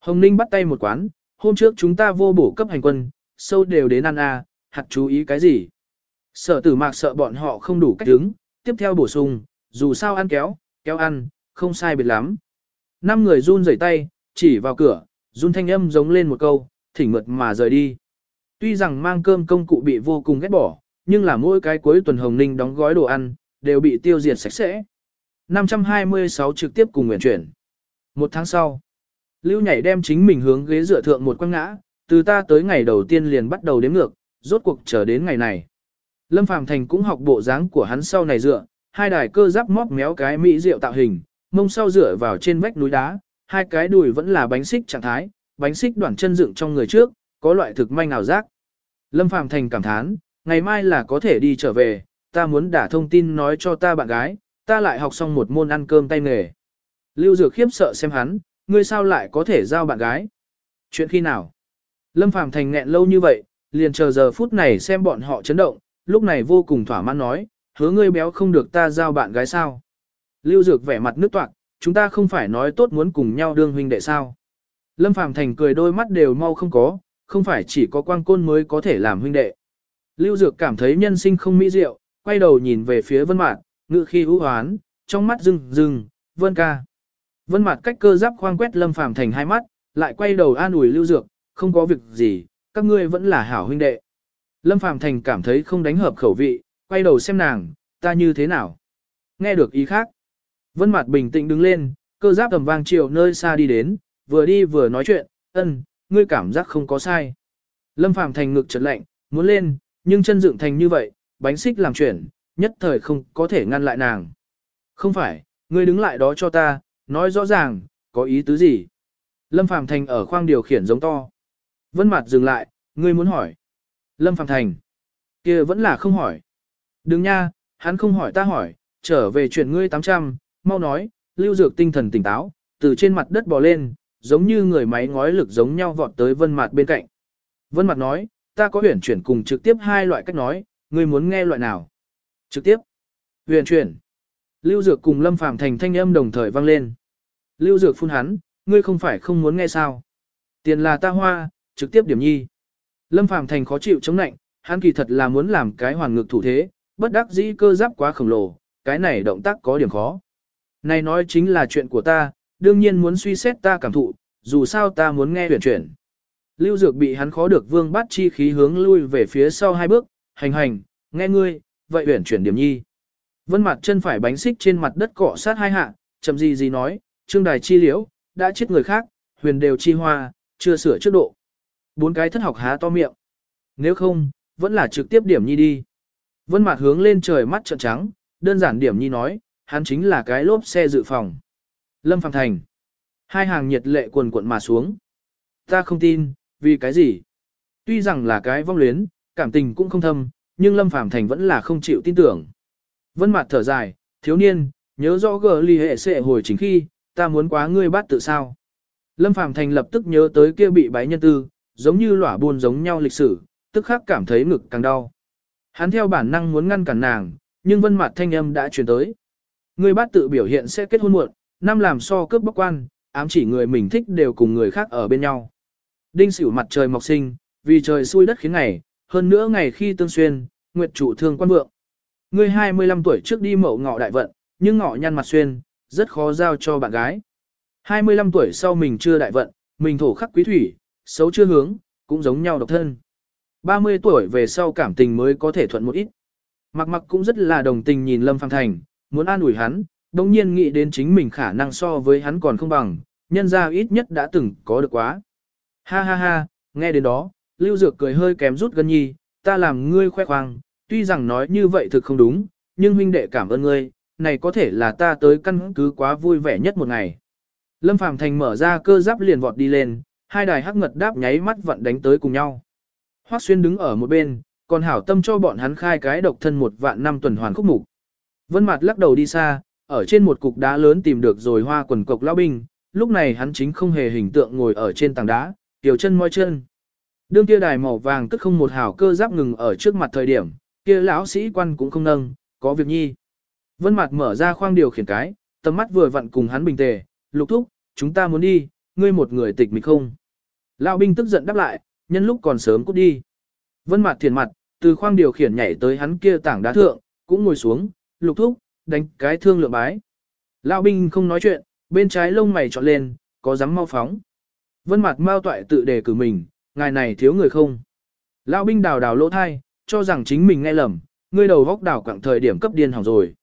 Hồng Ninh bắt tay một quán, hôm trước chúng ta vô bổ cấp hành quân, sâu đều đến ăn a, hạt chú ý cái gì. Sở tử mạc sợ bọn họ không đủ cách đứng, tiếp theo bổ sung, dù sao ăn kéo, kéo ăn, không sai biệt lắm. Năm người run rẩy tay, chỉ vào cửa, run thanh âm giống lên một câu, thỉnh mượt mà rời đi. Tuy rằng mang cơm công cụ bị vô cùng ghét bỏ, nhưng là mỗi cái cuối tuần Hồng Ninh đóng gói đồ ăn, đều bị tiêu diệt sạch sẽ. 526 trực tiếp cùng nguyện chuyển. Một tháng sau, Lưu nhảy đem chính mình hướng ghế dựa thượng một quăng ngã, từ ta tới ngày đầu tiên liền bắt đầu đếm ngược, rốt cuộc chờ đến ngày này. Lâm Phàm Thành cũng học bộ dáng của hắn sau này dựa, hai đài cơ giáp móc méo cái mỹ rượu tạo hình, mông sau dựa vào trên vách núi đá, hai cái đùi vẫn là bánh xích trạng thái, bánh xích đoạn chân dựng trong người trước, có loại thực manh ảo giác. Lâm Phàm Thành cảm thán, ngày mai là có thể đi trở về, ta muốn đả thông tin nói cho ta bạn gái, ta lại học xong một môn ăn cơm tay nghề. Lưu Dược khiếp sợ xem hắn, ngươi sao lại có thể giao bạn gái? Chuyện khi nào? Lâm Phàm Thành nghẹn lâu như vậy, liền chờ giờ phút này xem bọn họ chấn động, lúc này vô cùng thỏa mãn nói, hứa ngươi béo không được ta giao bạn gái sao? Lưu Dược vẻ mặt nước toạc, chúng ta không phải nói tốt muốn cùng nhau đương huynh đệ sao? Lâm Phàm Thành cười đôi mắt đều mau không có, không phải chỉ có quang côn mới có thể làm huynh đệ. Lưu Dược cảm thấy nhân sinh không mỹ diệu, quay đầu nhìn về phía Vân Mạn, ngự khi hữu hoán, trong mắt rưng rưng, Vân ca. Vân Mạt cách cơ giáp khoang quét Lâm Phàm thành hai mắt, lại quay đầu an ủi Lưu Dược, không có việc gì, các ngươi vẫn là hảo huynh đệ. Lâm Phàm thành cảm thấy không đánh hợp khẩu vị, quay đầu xem nàng, ta như thế nào. Nghe được ý khác. Vân Mạt bình tĩnh đứng lên, cơ giáp tầm vang chiều nơi xa đi đến, vừa đi vừa nói chuyện, ân, ngươi cảm giác không có sai. Lâm Phàm thành ngực chợt lạnh, muốn lên, nhưng chân dựng thành như vậy, bánh xích làm chuyển, nhất thời không có thể ngăn lại nàng. Không phải, ngươi đứng lại đó cho ta, nói rõ ràng, có ý tứ gì? Lâm Phàm Thành ở khoang điều khiển giống to. Vân Mạt dừng lại, ngươi muốn hỏi. Lâm Phàm Thành. kia vẫn là không hỏi. Đừng nha, hắn không hỏi ta hỏi, trở về chuyện ngươi 800, mau nói, lưu dược tinh thần tỉnh táo, từ trên mặt đất bò lên, giống như người máy ngói lực giống nhau vọt tới Vân Mạt bên cạnh. Vân Mạt nói, ta có huyền chuyển cùng trực tiếp hai loại cách nói, ngươi muốn nghe loại nào? Trực tiếp. Huyền chuyển. Lưu Dược cùng Lâm Phàm Thành thanh âm đồng thời vang lên. Lưu Dược phun hắn, ngươi không phải không muốn nghe sao? Tiền là ta hoa, trực tiếp điểm nhi. Lâm Phàm Thành khó chịu chống nạnh, hắn kỳ thật là muốn làm cái hoàn ngược thủ thế, bất đắc dĩ cơ giáp quá khổng lồ, cái này động tác có điểm khó. Này nói chính là chuyện của ta, đương nhiên muốn suy xét ta cảm thụ, dù sao ta muốn nghe huyền chuyển. Lưu Dược bị hắn khó được vương bát chi khí hướng lui về phía sau hai bước, hành hành, nghe ngươi, vậy huyền chuyển điểm nhi. Vân mặt chân phải bánh xích trên mặt đất cọ sát hai hạ, chậm gì gì nói, trương đài chi liễu, đã chết người khác, huyền đều chi hoa, chưa sửa trước độ. Bốn cái thất học há to miệng. Nếu không, vẫn là trực tiếp điểm nhi đi. Vân mặt hướng lên trời mắt trợn trắng, đơn giản điểm nhi nói, hắn chính là cái lốp xe dự phòng. Lâm Phạm Thành. Hai hàng nhiệt lệ quần cuộn mà xuống. Ta không tin, vì cái gì? Tuy rằng là cái vong luyến, cảm tình cũng không thâm, nhưng Lâm Phàm Thành vẫn là không chịu tin tưởng. Vân Mạt thở dài, thiếu niên, nhớ rõ gờ ly hệ sẽ hồi chính khi, ta muốn quá ngươi bắt tự sao. Lâm Phàm Thành lập tức nhớ tới kia bị bái nhân tư, giống như lỏa buồn giống nhau lịch sử, tức khắc cảm thấy ngực càng đau. Hắn theo bản năng muốn ngăn cản nàng, nhưng vân Mạt thanh âm đã truyền tới. Ngươi bắt tự biểu hiện sẽ kết hôn muộn, năm làm so cướp bóc quan, ám chỉ người mình thích đều cùng người khác ở bên nhau. Đinh xỉu mặt trời mọc sinh, vì trời xui đất khiến ngày, hơn nữa ngày khi tương xuyên, nguyệt chủ thương quan vượng. Ngươi 25 tuổi trước đi mậu ngọ đại vận, nhưng ngọ nhăn mặt xuyên, rất khó giao cho bạn gái. 25 tuổi sau mình chưa đại vận, mình thổ khắc quý thủy, xấu chưa hướng, cũng giống nhau độc thân. 30 tuổi về sau cảm tình mới có thể thuận một ít. Mặc mặc cũng rất là đồng tình nhìn Lâm Phàm Thành, muốn an ủi hắn, đồng nhiên nghĩ đến chính mình khả năng so với hắn còn không bằng, nhân ra ít nhất đã từng có được quá. Ha ha ha, nghe đến đó, Lưu Dược cười hơi kém rút gần nhi, ta làm ngươi khoe khoang, tuy rằng nói như vậy thực không đúng, nhưng huynh đệ cảm ơn ngươi, này có thể là ta tới căn cứ quá vui vẻ nhất một ngày. Lâm Phàm Thành mở ra cơ giáp liền vọt đi lên, hai đài hắc ngật đáp nháy mắt vận đánh tới cùng nhau. Hoắc Xuyên đứng ở một bên, còn hảo tâm cho bọn hắn khai cái độc thân một vạn năm tuần hoàn khúc mục. Vân Mạt lắc đầu đi xa, ở trên một cục đá lớn tìm được rồi hoa quần cục lão binh, lúc này hắn chính không hề hình tượng ngồi ở trên tảng đá, tiểu chân moi chân. Đương kia đài màu vàng tức không một hào cơ giáp ngừng ở trước mặt thời điểm, kia lão sĩ quan cũng không nâng, có việc nhi. Vân Mạt mở ra khoang điều khiển cái, tầm mắt vừa vặn cùng hắn bình tề, "Lục thúc, chúng ta muốn đi, ngươi một người tịch mịch không?" Lão binh tức giận đáp lại, "Nhân lúc còn sớm cút đi." Vân Mạt thiền mặt, từ khoang điều khiển nhảy tới hắn kia tảng đá thượng, cũng ngồi xuống, "Lục thúc, đánh cái thương lượng bái." Lão binh không nói chuyện, bên trái lông mày trọn lên, có dám mau phóng. Vân mặt mao toại tự đề cử mình, ngài này thiếu người không? Lão binh đào đào lỗ thai, cho rằng chính mình nghe lầm, ngươi đầu góc đảo quặng thời điểm cấp điên hỏng rồi.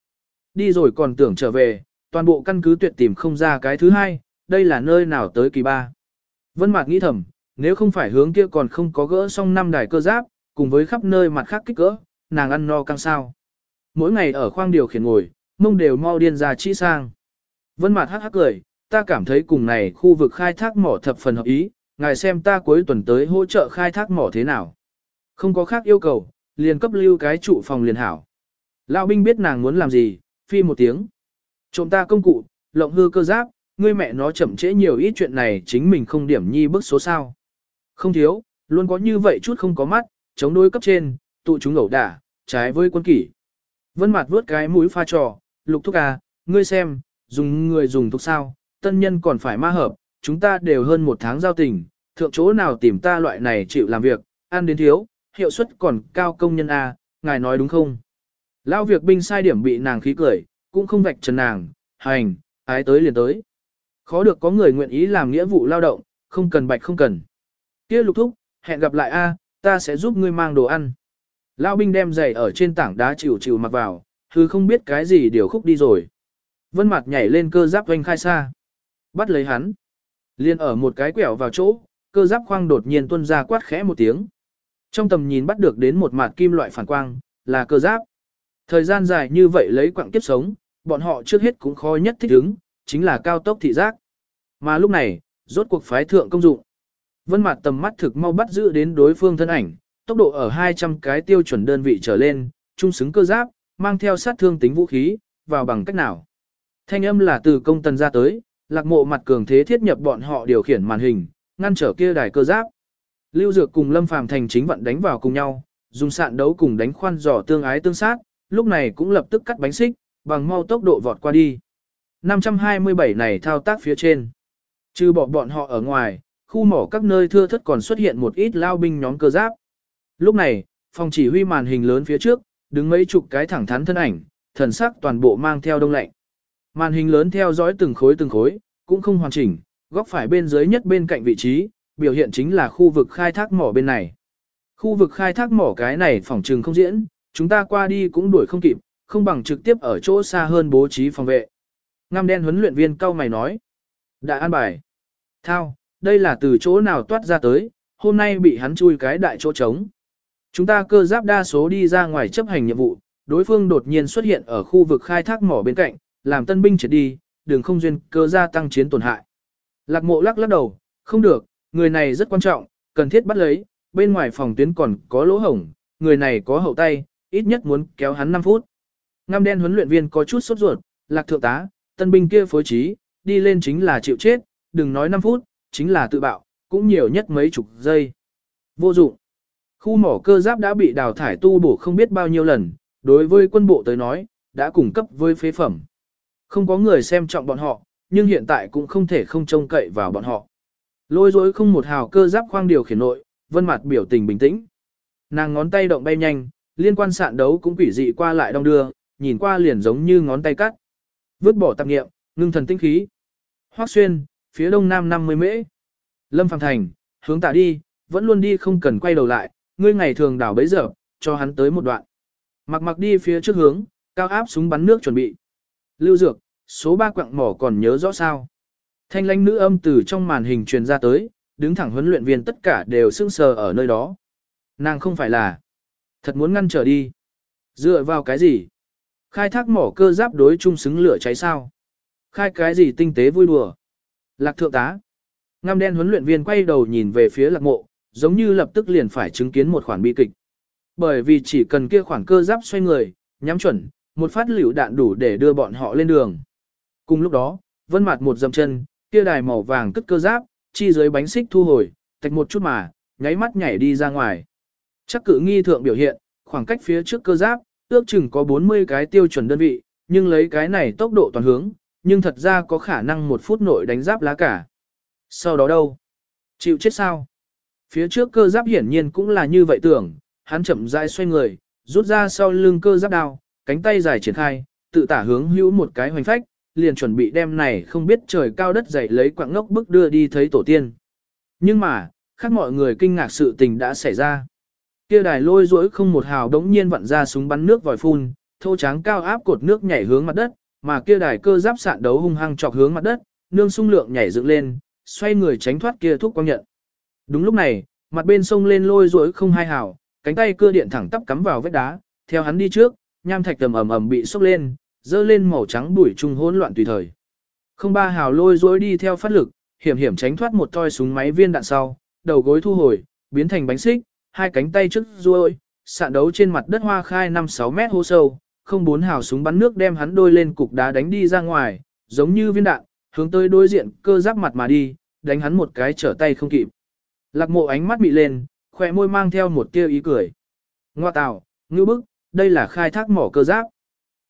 Đi rồi còn tưởng trở về, toàn bộ căn cứ tuyệt tìm không ra cái thứ hai, đây là nơi nào tới kỳ ba. Vân Mạc nghĩ thầm, nếu không phải hướng kia còn không có gỡ xong năm đài cơ giáp, cùng với khắp nơi mặt khác kích cỡ, nàng ăn no căng sao. Mỗi ngày ở khoang điều khiển ngồi, mông đều mau điên ra chi sang. Vân Mạc hắc hắc cười, ta cảm thấy cùng này khu vực khai thác mỏ thập phần hợp ý, ngài xem ta cuối tuần tới hỗ trợ khai thác mỏ thế nào. Không có khác yêu cầu, liền cấp lưu cái trụ phòng liền hảo. Lão binh biết nàng muốn làm gì, phi một tiếng. Trộm ta công cụ, lộng hư cơ giáp, ngươi mẹ nó chậm trễ nhiều ít chuyện này chính mình không điểm nhi bức số sao. Không thiếu, luôn có như vậy chút không có mắt, chống đối cấp trên, tụ chúng ẩu đả, trái với quân kỷ. Vân mặt vuốt cái mũi pha trò, lục thúc à, ngươi xem, dùng người dùng thuốc sao, tân nhân còn phải ma hợp, chúng ta đều hơn một tháng giao tình, thượng chỗ nào tìm ta loại này chịu làm việc, ăn đến thiếu, hiệu suất còn cao công nhân A, ngài nói đúng không? Lao việc binh sai điểm bị nàng khí cười, cũng không vạch trần nàng, hành, ái tới liền tới. Khó được có người nguyện ý làm nghĩa vụ lao động, không cần bạch không cần. kia lục thúc, hẹn gặp lại A, ta sẽ giúp ngươi mang đồ ăn. Lao binh đem giày ở trên tảng đá chịu chịu mặc vào, hư không biết cái gì điều khúc đi rồi. Vân mặt nhảy lên cơ giáp doanh khai xa. Bắt lấy hắn. Liên ở một cái quẹo vào chỗ, cơ giáp khoang đột nhiên tuôn ra quát khẽ một tiếng. Trong tầm nhìn bắt được đến một mặt kim loại phản quang, là cơ giáp. Thời gian dài như vậy lấy quặng kiếp sống, bọn họ trước hết cũng khó nhất thích ứng, chính là cao tốc thị giác. Mà lúc này, rốt cuộc phái thượng công dụng. Vân mặt tầm mắt thực mau bắt giữ đến đối phương thân ảnh, tốc độ ở 200 cái tiêu chuẩn đơn vị trở lên, trung xứng cơ giáp, mang theo sát thương tính vũ khí, vào bằng cách nào. Thanh âm là từ công tần ra tới, lạc mộ mặt cường thế thiết nhập bọn họ điều khiển màn hình, ngăn trở kia đài cơ giáp. Lưu Dược cùng Lâm Phàm thành chính vận đánh vào cùng nhau, dùng sạn đấu cùng đánh khoan giỏ tương ái tương sát, lúc này cũng lập tức cắt bánh xích, bằng mau tốc độ vọt qua đi. 527 này thao tác phía trên. Trừ bỏ bọn họ ở ngoài, khu mỏ các nơi thưa thất còn xuất hiện một ít lao binh nhóm cơ giáp. Lúc này, phòng chỉ huy màn hình lớn phía trước, đứng mấy chục cái thẳng thắn thân ảnh, thần sắc toàn bộ mang theo đông lạnh. Màn hình lớn theo dõi từng khối từng khối, cũng không hoàn chỉnh, góc phải bên dưới nhất bên cạnh vị trí, biểu hiện chính là khu vực khai thác mỏ bên này. Khu vực khai thác mỏ cái này phòng trừng không diễn, chúng ta qua đi cũng đuổi không kịp, không bằng trực tiếp ở chỗ xa hơn bố trí phòng vệ. Ngăm đen huấn luyện viên cao mày nói. Đã an bài. Thao, đây là từ chỗ nào toát ra tới, hôm nay bị hắn chui cái đại chỗ trống. Chúng ta cơ giáp đa số đi ra ngoài chấp hành nhiệm vụ, đối phương đột nhiên xuất hiện ở khu vực khai thác mỏ bên cạnh, làm tân binh triệt đi, đường không duyên cơ gia tăng chiến tổn hại. Lạc mộ lắc lắc đầu, không được, người này rất quan trọng, cần thiết bắt lấy, bên ngoài phòng tuyến còn có lỗ hổng, người này có hậu tay, ít nhất muốn kéo hắn 5 phút. Ngăm đen huấn luyện viên có chút sốt ruột, lạc thượng tá, tân binh kia phối trí, đi lên chính là chịu chết, đừng nói 5 phút, chính là tự bạo, cũng nhiều nhất mấy chục giây. Vô dụng. Khu mỏ cơ giáp đã bị đào thải tu bổ không biết bao nhiêu lần, đối với quân bộ tới nói, đã cung cấp với phế phẩm. Không có người xem trọng bọn họ, nhưng hiện tại cũng không thể không trông cậy vào bọn họ. Lôi dối không một hào cơ giáp khoang điều khiển nội, vân mặt biểu tình bình tĩnh. Nàng ngón tay động bay nhanh, liên quan sạn đấu cũng quỷ dị qua lại đong đưa, nhìn qua liền giống như ngón tay cắt. Vứt bỏ tạp nghiệm, ngưng thần tinh khí. Hoắc xuyên, phía đông nam 50 mễ. Lâm Phàng Thành, hướng tả đi, vẫn luôn đi không cần quay đầu lại, ngươi ngày thường đảo bấy giờ, cho hắn tới một đoạn. Mặc mặc đi phía trước hướng, cao áp súng bắn nước chuẩn bị. Lưu Dược, số 3 quặng mỏ còn nhớ rõ sao. Thanh lãnh nữ âm từ trong màn hình truyền ra tới, đứng thẳng huấn luyện viên tất cả đều sững sờ ở nơi đó. Nàng không phải là thật muốn ngăn trở đi. Dựa vào cái gì? Khai thác mỏ cơ giáp đối chung xứng lửa cháy sao? Khai cái gì tinh tế vui đùa? Lạc thượng tá. Ngăm đen huấn luyện viên quay đầu nhìn về phía lạc mộ, giống như lập tức liền phải chứng kiến một khoản bi kịch. Bởi vì chỉ cần kia khoản cơ giáp xoay người, nhắm chuẩn, một phát liều đạn đủ để đưa bọn họ lên đường. Cùng lúc đó, vân mặt một dầm chân, kia đài màu vàng cất cơ giáp, chi dưới bánh xích thu hồi, tạch một chút mà, nháy mắt nhảy đi ra ngoài. Chắc cử nghi thượng biểu hiện, khoảng cách phía trước cơ giáp, ước chừng có 40 cái tiêu chuẩn đơn vị, nhưng lấy cái này tốc độ toàn hướng, nhưng thật ra có khả năng một phút nội đánh giáp lá cả. Sau đó đâu? Chịu chết sao? Phía trước cơ giáp hiển nhiên cũng là như vậy tưởng, hắn chậm rãi xoay người, rút ra sau lưng cơ giáp đao, cánh tay dài triển khai, tự tả hướng hữu một cái hoành phách, liền chuẩn bị đem này không biết trời cao đất dày lấy quạng ngốc bức đưa đi thấy tổ tiên. Nhưng mà, khác mọi người kinh ngạc sự tình đã xảy ra. Kia đài lôi rũi không một hào đống nhiên vặn ra súng bắn nước vòi phun, thô tráng cao áp cột nước nhảy hướng mặt đất, mà kia đài cơ giáp sạn đấu hung hăng chọc hướng mặt đất, nương sung lượng nhảy dựng lên, xoay người tránh thoát kia thuốc quang nhận. Đúng lúc này, mặt bên sông lên lôi rũi không hai hào, cánh tay cưa điện thẳng tắp cắm vào vết đá, theo hắn đi trước, nham thạch tầm ầm ầm bị sốc lên, dơ lên màu trắng bụi trung hỗn loạn tùy thời. Không ba hào lôi dối đi theo phát lực, hiểm hiểm tránh thoát một toi súng máy viên đạn sau, đầu gối thu hồi, biến thành bánh xích, hai cánh tay trước ruôi, sạn đấu trên mặt đất hoa khai 5-6 mét hô sâu, không bốn hào súng bắn nước đem hắn đôi lên cục đá đánh đi ra ngoài, giống như viên đạn, hướng tới đối diện cơ giáp mặt mà đi, đánh hắn một cái trở tay không kịp. Lạc mộ ánh mắt bị lên, khỏe môi mang theo một tia ý cười. Ngoa tào, ngư bức, đây là khai thác mỏ cơ giáp.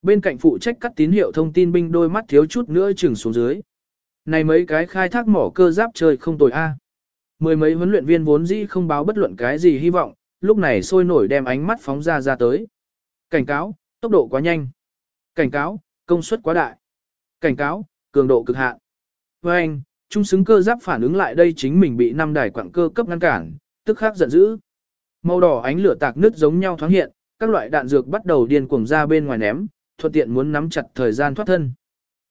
Bên cạnh phụ trách cắt tín hiệu thông tin binh đôi mắt thiếu chút nữa chừng xuống dưới. Này mấy cái khai thác mỏ cơ giáp chơi không tồi a. À. Mười mấy huấn luyện viên vốn dĩ không báo bất luận cái gì hy vọng, lúc này sôi nổi đem ánh mắt phóng ra ra tới. Cảnh cáo, tốc độ quá nhanh. Cảnh cáo, công suất quá đại. Cảnh cáo, cường độ cực hạn. Với anh, trung xứng cơ giáp phản ứng lại đây chính mình bị năm đài quặng cơ cấp ngăn cản, tức khắc giận dữ. Màu đỏ ánh lửa tạc nứt giống nhau thoáng hiện, các loại đạn dược bắt đầu điên cuồng ra bên ngoài ném, thuận tiện muốn nắm chặt thời gian thoát thân.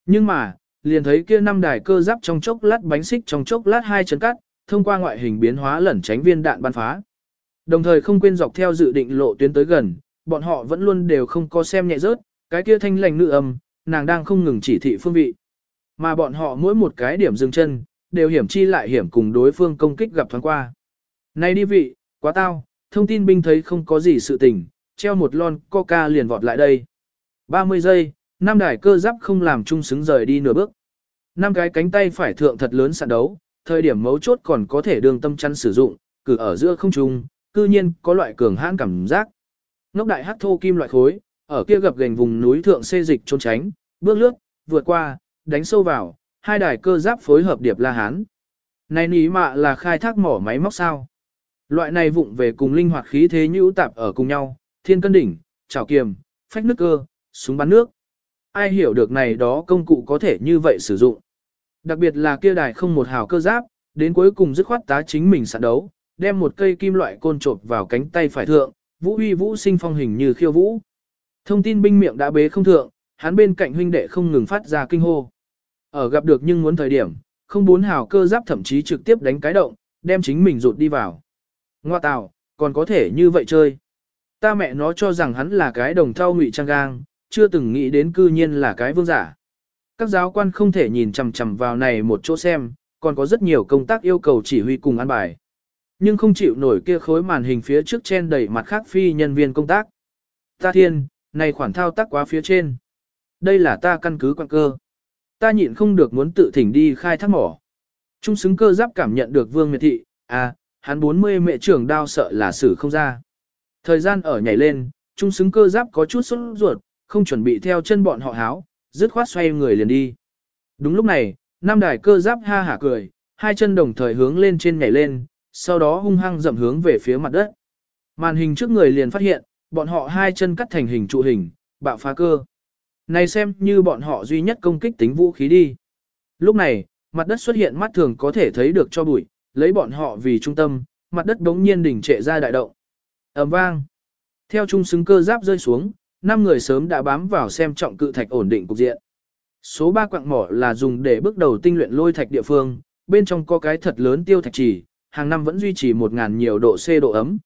Nhưng mà, liền thấy kia năm đài cơ giáp trong chốc lát bánh xích trong chốc lát hai chân cắt, thông qua ngoại hình biến hóa lẩn tránh viên đạn bắn phá. Đồng thời không quên dọc theo dự định lộ tuyến tới gần, bọn họ vẫn luôn đều không có xem nhẹ rớt, cái kia thanh lành nữ âm, nàng đang không ngừng chỉ thị phương vị. Mà bọn họ mỗi một cái điểm dừng chân, đều hiểm chi lại hiểm cùng đối phương công kích gặp thoáng qua. Này đi vị, quá tao, thông tin binh thấy không có gì sự tình, treo một lon coca liền vọt lại đây. 30 giây, năm đài cơ giáp không làm chung xứng rời đi nửa bước. Năm cái cánh tay phải thượng thật lớn sạn đấu, thời điểm mấu chốt còn có thể đường tâm chăn sử dụng, cử ở giữa không trung, cư nhiên có loại cường hãn cảm giác. Ngốc đại hắc thô kim loại khối, ở kia gập gành vùng núi thượng xê dịch trốn tránh, bước lướt, vượt qua, đánh sâu vào, hai đài cơ giáp phối hợp điệp la hán. Này ní mạ là khai thác mỏ máy móc sao. Loại này vụng về cùng linh hoạt khí thế nhũ tạp ở cùng nhau, thiên cân đỉnh, chảo kiềm, phách nước cơ, súng bắn nước. Ai hiểu được này đó công cụ có thể như vậy sử dụng. Đặc biệt là kia đài không một hào cơ giáp, đến cuối cùng dứt khoát tá chính mình sẵn đấu, đem một cây kim loại côn trộp vào cánh tay phải thượng, vũ huy vũ sinh phong hình như khiêu vũ. Thông tin binh miệng đã bế không thượng, hắn bên cạnh huynh đệ không ngừng phát ra kinh hô. Ở gặp được nhưng muốn thời điểm, không bốn hào cơ giáp thậm chí trực tiếp đánh cái động, đem chính mình rụt đi vào. Ngoa tào, còn có thể như vậy chơi. Ta mẹ nó cho rằng hắn là cái đồng thau ngụy trang gang, chưa từng nghĩ đến cư nhiên là cái vương giả. Các giáo quan không thể nhìn chằm chằm vào này một chỗ xem, còn có rất nhiều công tác yêu cầu chỉ huy cùng an bài. Nhưng không chịu nổi kia khối màn hình phía trước trên đầy mặt khác phi nhân viên công tác. Ta thiên, này khoản thao tác quá phía trên. Đây là ta căn cứ quan cơ. Ta nhịn không được muốn tự thỉnh đi khai thác mỏ. Trung xứng cơ giáp cảm nhận được vương miệt thị, à, hắn 40 mẹ trưởng đao sợ là xử không ra. Thời gian ở nhảy lên, trung xứng cơ giáp có chút sốt ruột, không chuẩn bị theo chân bọn họ háo, dứt khoát xoay người liền đi. Đúng lúc này, Nam đài cơ giáp ha hả cười, hai chân đồng thời hướng lên trên nhảy lên, sau đó hung hăng dậm hướng về phía mặt đất. Màn hình trước người liền phát hiện, bọn họ hai chân cắt thành hình trụ hình, bạo phá cơ. Này xem như bọn họ duy nhất công kích tính vũ khí đi. Lúc này, mặt đất xuất hiện mắt thường có thể thấy được cho bụi, lấy bọn họ vì trung tâm, mặt đất đống nhiên đỉnh trệ ra đại động ầm vang. Theo trung xứng cơ giáp rơi xuống, năm người sớm đã bám vào xem trọng cự thạch ổn định cục diện. Số 3 quặng mỏ là dùng để bước đầu tinh luyện lôi thạch địa phương, bên trong có cái thật lớn tiêu thạch chỉ, hàng năm vẫn duy trì 1000 nhiều độ C độ ấm.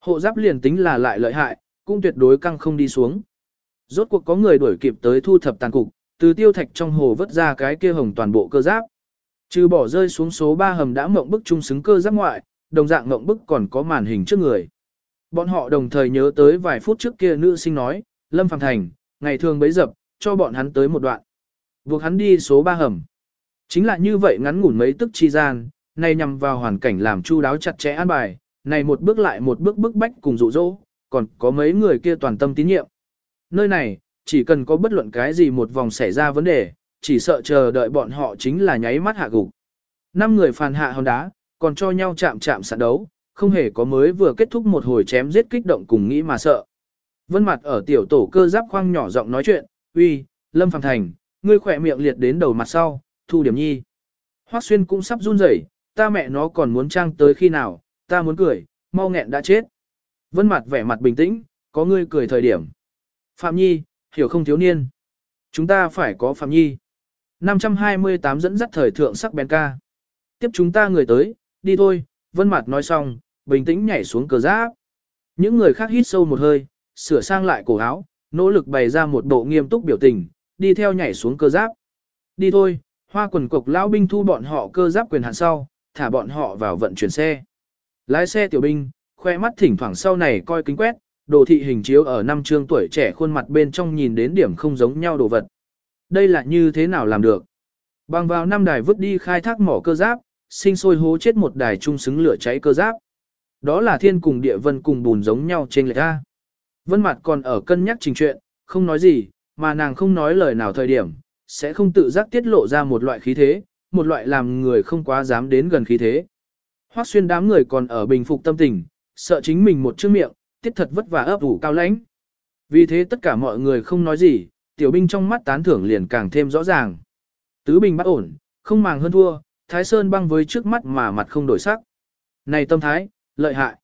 Hộ giáp liền tính là lại lợi hại, cũng tuyệt đối căng không đi xuống. Rốt cuộc có người đuổi kịp tới thu thập tàn cục, từ tiêu thạch trong hồ vớt ra cái kia hồng toàn bộ cơ giáp. Trừ bỏ rơi xuống số 3 hầm đã mộng bức trung xứng cơ giáp ngoại, đồng dạng mộng bức còn có màn hình trước người. Bọn họ đồng thời nhớ tới vài phút trước kia nữ sinh nói, Lâm Phàm Thành, ngày thường bấy dập, cho bọn hắn tới một đoạn. Buộc hắn đi số 3 hầm. Chính là như vậy ngắn ngủn mấy tức chi gian, này nhằm vào hoàn cảnh làm chu đáo chặt chẽ an bài, này một bước lại một bước bức bách cùng dụ dỗ, còn có mấy người kia toàn tâm tín nhiệm. Nơi này, chỉ cần có bất luận cái gì một vòng xảy ra vấn đề, chỉ sợ chờ đợi bọn họ chính là nháy mắt hạ gục. Năm người phàn hạ hòn đá, còn cho nhau chạm chạm sạn đấu, không hề có mới vừa kết thúc một hồi chém giết kích động cùng nghĩ mà sợ. Vân mặt ở tiểu tổ cơ giáp khoang nhỏ giọng nói chuyện, uy, Lâm Phàm Thành, ngươi khỏe miệng liệt đến đầu mặt sau, thu điểm nhi. Hoắc xuyên cũng sắp run rẩy, ta mẹ nó còn muốn trang tới khi nào, ta muốn cười, mau nghẹn đã chết. Vân mặt vẻ mặt bình tĩnh, có ngươi cười thời điểm. Phạm Nhi, hiểu không thiếu niên. Chúng ta phải có Phạm Nhi. 528 dẫn dắt thời thượng sắc bén ca. Tiếp chúng ta người tới, đi thôi, Vân Mạt nói xong, bình tĩnh nhảy xuống cờ giáp. Những người khác hít sâu một hơi, sửa sang lại cổ áo, nỗ lực bày ra một bộ nghiêm túc biểu tình, đi theo nhảy xuống cơ giáp. Đi thôi, hoa quần cục lão binh thu bọn họ cơ giáp quyền hạn sau, thả bọn họ vào vận chuyển xe. Lái xe tiểu binh, khoe mắt thỉnh thoảng sau này coi kính quét, đồ thị hình chiếu ở năm trương tuổi trẻ khuôn mặt bên trong nhìn đến điểm không giống nhau đồ vật. Đây là như thế nào làm được? Bằng vào năm đài vứt đi khai thác mỏ cơ giáp, sinh sôi hố chết một đài trung xứng lửa cháy cơ giáp. Đó là thiên cùng địa vân cùng bùn giống nhau trên lệch ra. Vân mặt còn ở cân nhắc trình chuyện, không nói gì, mà nàng không nói lời nào thời điểm, sẽ không tự giác tiết lộ ra một loại khí thế, một loại làm người không quá dám đến gần khí thế. Hoắc xuyên đám người còn ở bình phục tâm tình, sợ chính mình một chữ miệng, tiết thật vất vả ấp ủ cao lãnh. Vì thế tất cả mọi người không nói gì, tiểu binh trong mắt tán thưởng liền càng thêm rõ ràng. Tứ bình bắt ổn, không màng hơn thua, Thái Sơn băng với trước mắt mà mặt không đổi sắc. Này tâm thái, lợi hại.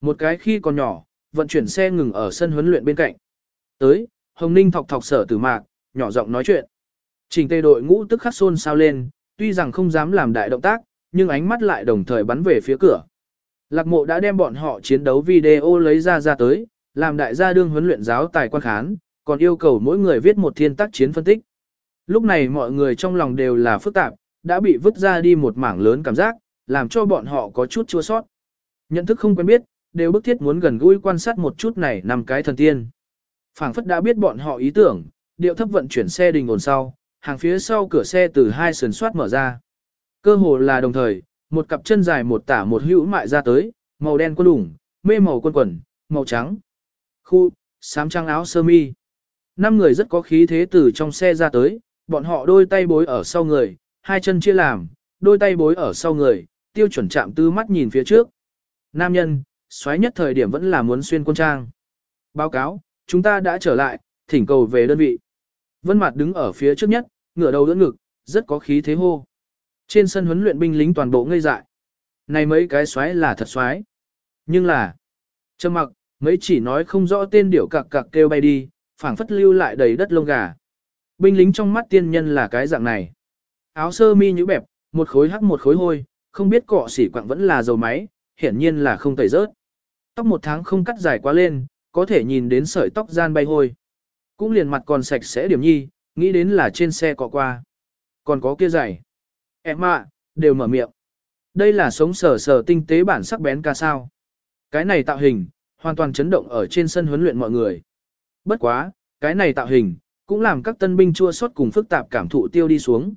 Một cái khi còn nhỏ, vận chuyển xe ngừng ở sân huấn luyện bên cạnh. Tới, Hồng Ninh thọc thọc sở tử mạc, nhỏ giọng nói chuyện. Trình tề đội ngũ tức khắc xôn sao lên, tuy rằng không dám làm đại động tác, nhưng ánh mắt lại đồng thời bắn về phía cửa. Lạc mộ đã đem bọn họ chiến đấu video lấy ra ra tới, làm đại gia đương huấn luyện giáo tài quan khán, còn yêu cầu mỗi người viết một thiên tác chiến phân tích. Lúc này mọi người trong lòng đều là phức tạp, đã bị vứt ra đi một mảng lớn cảm giác, làm cho bọn họ có chút chua sót. Nhận thức không quen biết, đều bức thiết muốn gần gũi quan sát một chút này nằm cái thần tiên. Phảng phất đã biết bọn họ ý tưởng, điệu thấp vận chuyển xe đình ổn sau, hàng phía sau cửa xe từ hai sườn soát mở ra. Cơ hồ là đồng thời, một cặp chân dài một tả một hữu mại ra tới, màu đen quân đủng, mê màu quân quần, màu trắng. Khu, sám trắng áo sơ mi. Năm người rất có khí thế từ trong xe ra tới, bọn họ đôi tay bối ở sau người, hai chân chia làm, đôi tay bối ở sau người, tiêu chuẩn chạm tư mắt nhìn phía trước. Nam nhân, xoáy nhất thời điểm vẫn là muốn xuyên quân trang. Báo cáo, chúng ta đã trở lại, thỉnh cầu về đơn vị. Vân Mạt đứng ở phía trước nhất, ngửa đầu đỡ ngực, rất có khí thế hô. Trên sân huấn luyện binh lính toàn bộ ngây dại. Này mấy cái xoáy là thật xoáy. Nhưng là, trầm mặc, mấy chỉ nói không rõ tên điểu cặc cặc kêu bay đi, phảng phất lưu lại đầy đất lông gà. Binh lính trong mắt tiên nhân là cái dạng này. Áo sơ mi nhũ bẹp, một khối hắc một khối hôi, không biết cọ xỉ quặng vẫn là dầu máy, hiển nhiên là không tẩy rớt. Tóc một tháng không cắt dài quá lên, có thể nhìn đến sợi tóc gian bay hôi. Cũng liền mặt còn sạch sẽ điểm nhi, nghĩ đến là trên xe cọ qua. Còn có kia giày. Em ạ, đều mở miệng. Đây là sống sờ sờ tinh tế bản sắc bén ca sao. Cái này tạo hình, hoàn toàn chấn động ở trên sân huấn luyện mọi người. Bất quá, cái này tạo hình, cũng làm các tân binh chua xót cùng phức tạp cảm thụ tiêu đi xuống.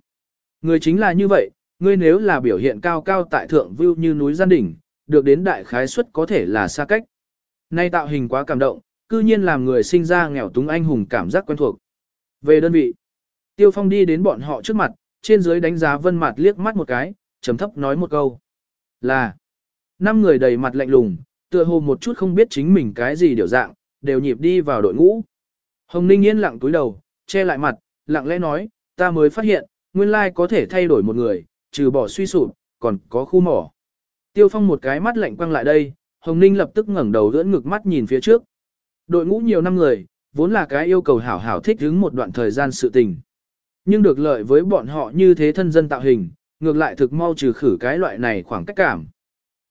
Người chính là như vậy, ngươi nếu là biểu hiện cao cao tại thượng view như núi gian đỉnh, được đến đại khái suất có thể là xa cách. Nay tạo hình quá cảm động, cư nhiên làm người sinh ra nghèo túng anh hùng cảm giác quen thuộc. Về đơn vị, Tiêu Phong đi đến bọn họ trước mặt, trên dưới đánh giá Vân Mạt liếc mắt một cái, trầm thấp nói một câu. Là, năm người đầy mặt lạnh lùng, tựa hồ một chút không biết chính mình cái gì điều dạng, đều nhịp đi vào đội ngũ. Hồng Ninh yên lặng túi đầu, che lại mặt, lặng lẽ nói, ta mới phát hiện, nguyên lai có thể thay đổi một người, trừ bỏ suy sụp, còn có khu mỏ. Tiêu Phong một cái mắt lạnh quăng lại đây, Hồng Ninh lập tức ngẩng đầu ưỡn ngực mắt nhìn phía trước. Đội ngũ nhiều năm người, vốn là cái yêu cầu hảo hảo thích ứng một đoạn thời gian sự tình. Nhưng được lợi với bọn họ như thế thân dân tạo hình, ngược lại thực mau trừ khử cái loại này khoảng cách cảm.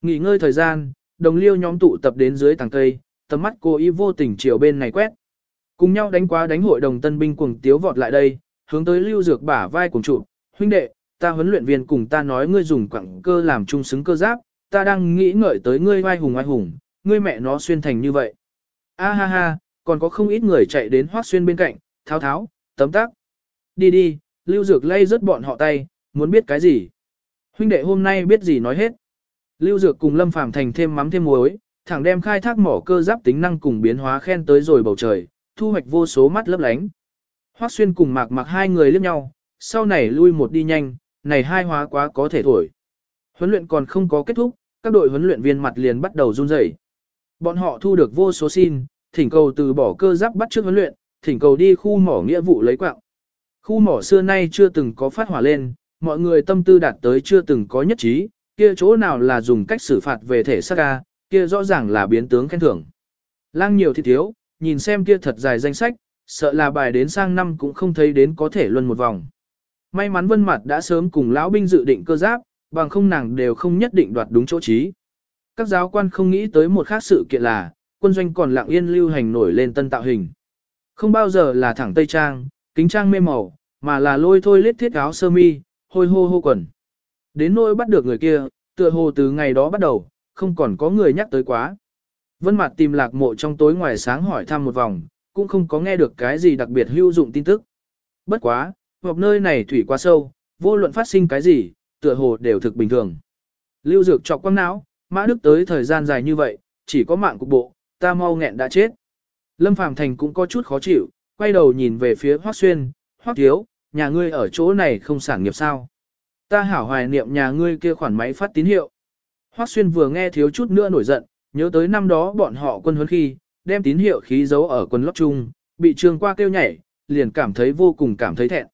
Nghỉ ngơi thời gian, đồng liêu nhóm tụ tập đến dưới tàng cây, tầm mắt cô y vô tình chiều bên này quét. Cùng nhau đánh quá đánh hội đồng tân binh cuồng tiếu vọt lại đây, hướng tới lưu dược bả vai cùng trụ, huynh đệ, ta huấn luyện viên cùng ta nói ngươi dùng quặng cơ làm trung xứng cơ giáp, ta đang nghĩ ngợi tới ngươi oai hùng oai hùng, ngươi mẹ nó xuyên thành như vậy. A ha ha, còn có không ít người chạy đến hoác xuyên bên cạnh, tháo tháo, tấm tắc. Đi đi, lưu dược lay rớt bọn họ tay, muốn biết cái gì. Huynh đệ hôm nay biết gì nói hết. Lưu dược cùng lâm phàm thành thêm mắm thêm muối, thẳng đem khai thác mỏ cơ giáp tính năng cùng biến hóa khen tới rồi bầu trời, thu hoạch vô số mắt lấp lánh. Hoắc Xuyên cùng Mạc Mạc hai người liếc nhau, sau này lui một đi nhanh, này hai hóa quá có thể thổi. Huấn luyện còn không có kết thúc, các đội huấn luyện viên mặt liền bắt đầu run rẩy. Bọn họ thu được vô số xin, thỉnh cầu từ bỏ cơ giáp bắt trước huấn luyện, thỉnh cầu đi khu mỏ nghĩa vụ lấy quạng. Khu mỏ xưa nay chưa từng có phát hỏa lên, mọi người tâm tư đạt tới chưa từng có nhất trí, kia chỗ nào là dùng cách xử phạt về thể xác ca, kia rõ ràng là biến tướng khen thưởng. Lang nhiều thì thiếu, nhìn xem kia thật dài danh sách, sợ là bài đến sang năm cũng không thấy đến có thể luân một vòng. May mắn Vân Mặt đã sớm cùng lão binh dự định cơ giáp, bằng không nàng đều không nhất định đoạt đúng chỗ trí. Các giáo quan không nghĩ tới một khác sự kiện là, quân doanh còn lặng yên lưu hành nổi lên tân tạo hình. Không bao giờ là thẳng tây trang, kính trang mê màu, mà là lôi thôi lết thiết áo sơ mi, hôi hô hô quần. Đến nỗi bắt được người kia, tựa hồ từ ngày đó bắt đầu, không còn có người nhắc tới quá. Vân Mạt tìm lạc mộ trong tối ngoài sáng hỏi thăm một vòng, cũng không có nghe được cái gì đặc biệt hữu dụng tin tức. Bất quá, hoặc nơi này thủy quá sâu, vô luận phát sinh cái gì, tựa hồ đều thực bình thường. Lưu Dược chọc quăng não, Mã Đức tới thời gian dài như vậy, chỉ có mạng cục bộ, ta mau nghẹn đã chết. Lâm Phàm Thành cũng có chút khó chịu, quay đầu nhìn về phía Hoắc Xuyên, Hoắc Thiếu, nhà ngươi ở chỗ này không sản nghiệp sao? Ta hảo hoài niệm nhà ngươi kia khoản máy phát tín hiệu. Hoắc Xuyên vừa nghe thiếu chút nữa nổi giận, nhớ tới năm đó bọn họ quân huấn khi, đem tín hiệu khí giấu ở quân lót chung, bị trường qua kêu nhảy, liền cảm thấy vô cùng cảm thấy thẹn.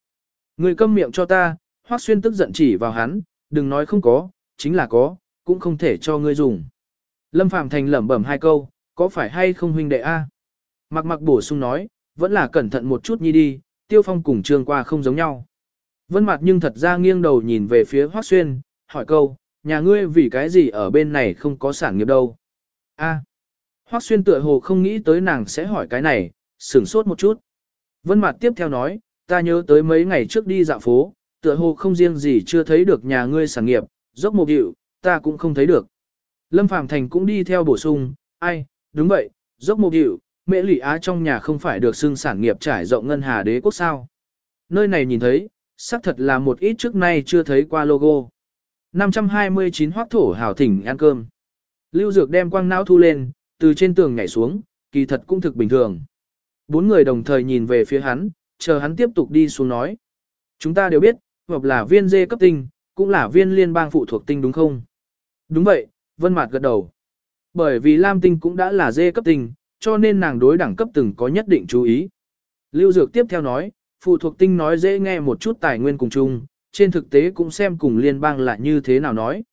Người câm miệng cho ta, Hoắc Xuyên tức giận chỉ vào hắn, đừng nói không có, chính là có, cũng không thể cho ngươi dùng. Lâm Phàm Thành lẩm bẩm hai câu, có phải hay không huynh đệ a? Mặc mặc bổ sung nói, vẫn là cẩn thận một chút nhi đi, tiêu phong cùng trường qua không giống nhau. Vân mặt nhưng thật ra nghiêng đầu nhìn về phía Hoắc Xuyên, hỏi câu, nhà ngươi vì cái gì ở bên này không có sản nghiệp đâu? A. Hoắc Xuyên tựa hồ không nghĩ tới nàng sẽ hỏi cái này, sửng sốt một chút. Vân mặt tiếp theo nói, ta nhớ tới mấy ngày trước đi dạo phố, tựa hồ không riêng gì chưa thấy được nhà ngươi sản nghiệp, dốc một hiệu, ta cũng không thấy được. Lâm Phàm Thành cũng đi theo bổ sung, ai, đúng vậy, dốc một hiệu, mễ lỷ á trong nhà không phải được xưng sản nghiệp trải rộng ngân hà đế quốc sao. Nơi này nhìn thấy, xác thật là một ít trước nay chưa thấy qua logo. 529 hoác thổ hào thỉnh ăn cơm. Lưu Dược đem quang não thu lên, từ trên tường nhảy xuống, kỳ thật cũng thực bình thường. Bốn người đồng thời nhìn về phía hắn, chờ hắn tiếp tục đi xuống nói. Chúng ta đều biết, hoặc là viên dê cấp tinh, cũng là viên liên bang phụ thuộc tinh đúng không? Đúng vậy, Vân Mạt gật đầu. Bởi vì Lam tinh cũng đã là dê cấp tinh, cho nên nàng đối đẳng cấp từng có nhất định chú ý. Lưu Dược tiếp theo nói, phụ thuộc tinh nói dễ nghe một chút tài nguyên cùng chung, trên thực tế cũng xem cùng liên bang là như thế nào nói.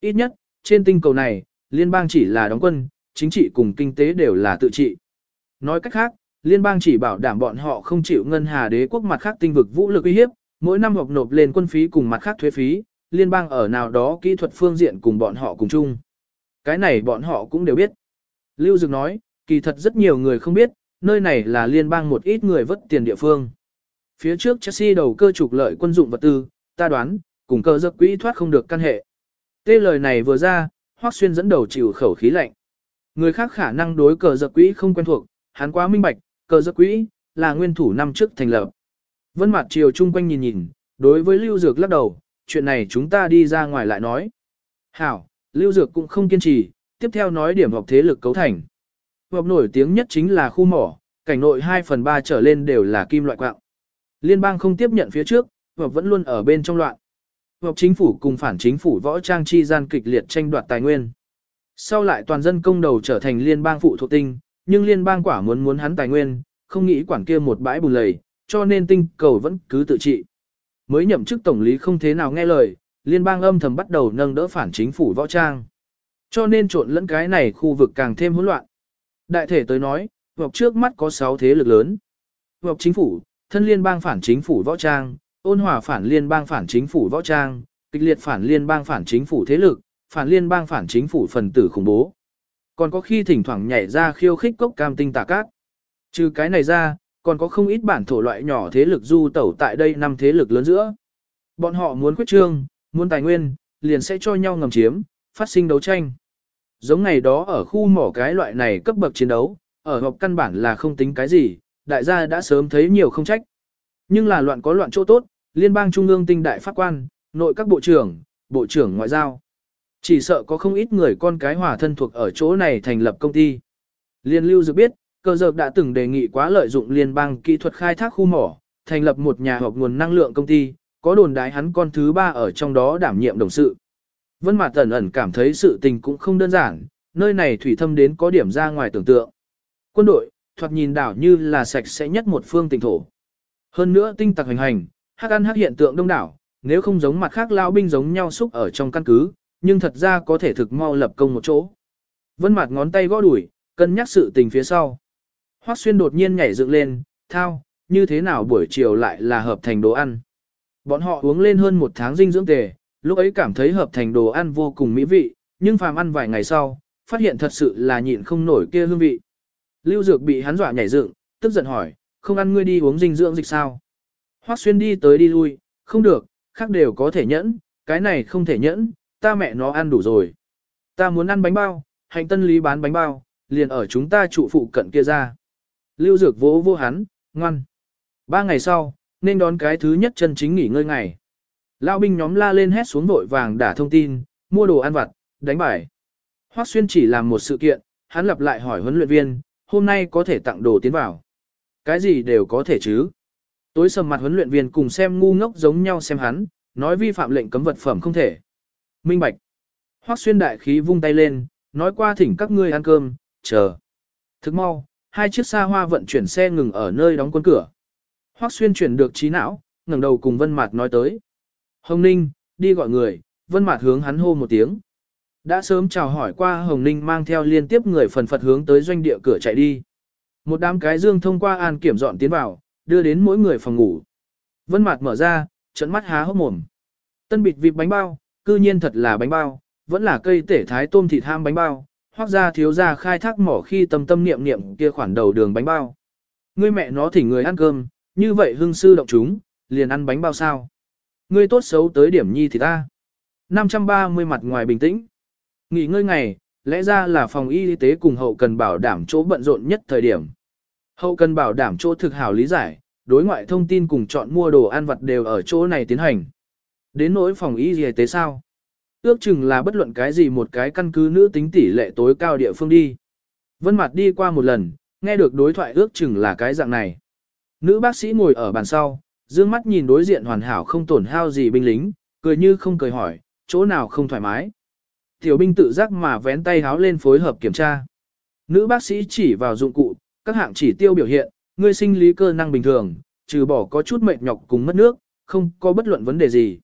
Ít nhất, trên tinh cầu này, liên bang chỉ là đóng quân, chính trị cùng kinh tế đều là tự trị. Nói cách khác, liên bang chỉ bảo đảm bọn họ không chịu ngân hà đế quốc mặt khác tinh vực vũ lực uy hiếp, mỗi năm học nộp lên quân phí cùng mặt khác thuế phí, liên bang ở nào đó kỹ thuật phương diện cùng bọn họ cùng chung. Cái này bọn họ cũng đều biết. Lưu Dực nói, kỳ thật rất nhiều người không biết, nơi này là liên bang một ít người vất tiền địa phương. Phía trước Chelsea đầu cơ trục lợi quân dụng vật tư, ta đoán, cùng cơ giấc quỹ thoát không được căn hệ. Tê lời này vừa ra, Hoắc Xuyên dẫn đầu chịu khẩu khí lạnh. Người khác khả năng đối cờ giặc quỹ không quen thuộc, hắn quá minh bạch, cờ giặc quỹ là nguyên thủ năm trước thành lập. Vân Mạt chiều chung quanh nhìn nhìn, đối với Lưu Dược lắc đầu, chuyện này chúng ta đi ra ngoài lại nói. Hảo, Lưu Dược cũng không kiên trì, tiếp theo nói điểm hợp thế lực cấu thành. Hợp nổi tiếng nhất chính là khu mỏ, cảnh nội 2 phần 3 trở lên đều là kim loại quạng. Liên bang không tiếp nhận phía trước, hợp vẫn luôn ở bên trong loạn. Hợp chính phủ cùng phản chính phủ võ trang chi gian kịch liệt tranh đoạt tài nguyên. Sau lại toàn dân công đầu trở thành liên bang phụ thuộc tinh, nhưng liên bang quả muốn muốn hắn tài nguyên, không nghĩ quản kia một bãi bùn lầy, cho nên tinh cầu vẫn cứ tự trị. Mới nhậm chức tổng lý không thế nào nghe lời, liên bang âm thầm bắt đầu nâng đỡ phản chính phủ võ trang. Cho nên trộn lẫn cái này khu vực càng thêm hỗn loạn. Đại thể tới nói, hoặc trước mắt có 6 thế lực lớn. Hoặc chính phủ, thân liên bang phản chính phủ võ trang, ôn hòa phản liên bang phản chính phủ võ trang, kịch liệt phản liên bang phản chính phủ thế lực, phản liên bang phản chính phủ phần tử khủng bố. Còn có khi thỉnh thoảng nhảy ra khiêu khích cốc cam tinh tà cát. Trừ cái này ra, còn có không ít bản thổ loại nhỏ thế lực du tẩu tại đây năm thế lực lớn giữa. Bọn họ muốn quyết trương, muốn tài nguyên, liền sẽ cho nhau ngầm chiếm, phát sinh đấu tranh. Giống ngày đó ở khu mỏ cái loại này cấp bậc chiến đấu, ở họp căn bản là không tính cái gì, đại gia đã sớm thấy nhiều không trách. Nhưng là loạn có loạn chỗ tốt, liên bang trung ương tinh đại pháp quan, nội các bộ trưởng, bộ trưởng ngoại giao. Chỉ sợ có không ít người con cái hòa thân thuộc ở chỗ này thành lập công ty. Liên lưu dược biết, cơ dược đã từng đề nghị quá lợi dụng liên bang kỹ thuật khai thác khu mỏ, thành lập một nhà họp nguồn năng lượng công ty, có đồn đái hắn con thứ ba ở trong đó đảm nhiệm đồng sự. Vân Mạt ẩn ẩn cảm thấy sự tình cũng không đơn giản, nơi này thủy thâm đến có điểm ra ngoài tưởng tượng. Quân đội, thoạt nhìn đảo như là sạch sẽ nhất một phương tỉnh thổ. Hơn nữa tinh tặc hành hành, hắc ăn hắc hiện tượng đông đảo, nếu không giống mặt khác lão binh giống nhau xúc ở trong căn cứ, nhưng thật ra có thể thực mau lập công một chỗ. Vân Mạt ngón tay gõ đuổi, cân nhắc sự tình phía sau. Hoắc Xuyên đột nhiên nhảy dựng lên, thao, như thế nào buổi chiều lại là hợp thành đồ ăn. Bọn họ uống lên hơn một tháng dinh dưỡng tề, lúc ấy cảm thấy hợp thành đồ ăn vô cùng mỹ vị, nhưng phàm ăn vài ngày sau, phát hiện thật sự là nhịn không nổi kia hương vị. Lưu Dược bị hắn dọa nhảy dựng, tức giận hỏi, không ăn ngươi đi uống dinh dưỡng dịch sao? Hoắc Xuyên đi tới đi lui, không được, khác đều có thể nhẫn, cái này không thể nhẫn, ta mẹ nó ăn đủ rồi. Ta muốn ăn bánh bao, hành tân lý bán bánh bao, liền ở chúng ta trụ phụ cận kia ra. Lưu Dược vỗ vô hắn, ngoan. Ba ngày sau, nên đón cái thứ nhất chân chính nghỉ ngơi ngày. Lão binh nhóm la lên hét xuống vội vàng đả thông tin, mua đồ ăn vặt, đánh bài. Hoắc Xuyên chỉ làm một sự kiện, hắn lặp lại hỏi huấn luyện viên, hôm nay có thể tặng đồ tiến vào. Cái gì đều có thể chứ. Tối sầm mặt huấn luyện viên cùng xem ngu ngốc giống nhau xem hắn, nói vi phạm lệnh cấm vật phẩm không thể. Minh Bạch. Hoắc Xuyên đại khí vung tay lên, nói qua thỉnh các ngươi ăn cơm, chờ. Thức mau, hai chiếc xa hoa vận chuyển xe ngừng ở nơi đóng quân cửa. Hoắc Xuyên chuyển được trí não, ngẩng đầu cùng Vân Mạt nói tới. Hồng Ninh, đi gọi người, Vân Mạt hướng hắn hô một tiếng. Đã sớm chào hỏi qua Hồng Ninh mang theo liên tiếp người phần phật hướng tới doanh địa cửa chạy đi. Một đám cái dương thông qua an kiểm dọn tiến vào, đưa đến mỗi người phòng ngủ. Vân Mạt mở ra, trợn mắt há hốc mồm. Tân bịt vịt bánh bao, cư nhiên thật là bánh bao, vẫn là cây tể thái tôm thịt ham bánh bao, hoặc ra thiếu gia khai thác mỏ khi tâm tâm niệm niệm kia khoản đầu đường bánh bao. Ngươi mẹ nó thỉnh người ăn cơm, như vậy hưng sư động chúng, liền ăn bánh bao sao. Ngươi tốt xấu tới điểm nhi thì ta. 530 mặt ngoài bình tĩnh. Nghỉ ngơi ngày, lẽ ra là phòng y tế cùng hậu cần bảo đảm chỗ bận rộn nhất thời điểm. Hậu cần bảo đảm chỗ thực hảo lý giải, đối ngoại thông tin cùng chọn mua đồ ăn vặt đều ở chỗ này tiến hành. Đến nỗi phòng y tế sao? Ước chừng là bất luận cái gì một cái căn cứ nữ tính tỷ lệ tối cao địa phương đi. Vân Mặt đi qua một lần, nghe được đối thoại ước chừng là cái dạng này. Nữ bác sĩ ngồi ở bàn sau, dương mắt nhìn đối diện hoàn hảo không tổn hao gì binh lính, cười như không cười hỏi, chỗ nào không thoải mái. Tiểu binh tự giác mà vén tay háo lên phối hợp kiểm tra. Nữ bác sĩ chỉ vào dụng cụ, các hạng chỉ tiêu biểu hiện, ngươi sinh lý cơ năng bình thường, trừ bỏ có chút mệt nhọc cùng mất nước, không có bất luận vấn đề gì.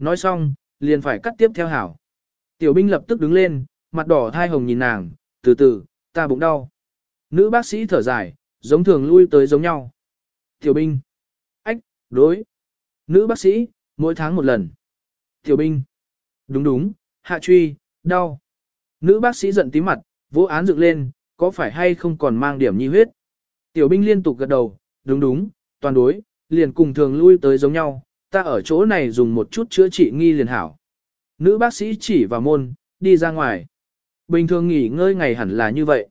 Nói xong, liền phải cắt tiếp theo hảo. Tiểu binh lập tức đứng lên, mặt đỏ thai hồng nhìn nàng, từ từ, ta bụng đau. Nữ bác sĩ thở dài, giống thường lui tới giống nhau. Tiểu binh. Ách, đối. Nữ bác sĩ, mỗi tháng một lần. Tiểu binh. Đúng đúng, hạ truy, đau. Nữ bác sĩ giận tí mặt, vỗ án dựng lên, có phải hay không còn mang điểm nhi huyết. Tiểu binh liên tục gật đầu, đúng đúng, toàn đối, liền cùng thường lui tới giống nhau, ta ở chỗ này dùng một chút chữa trị nghi liền hảo. Nữ bác sĩ chỉ vào môn, đi ra ngoài. Bình thường nghỉ ngơi ngày hẳn là như vậy.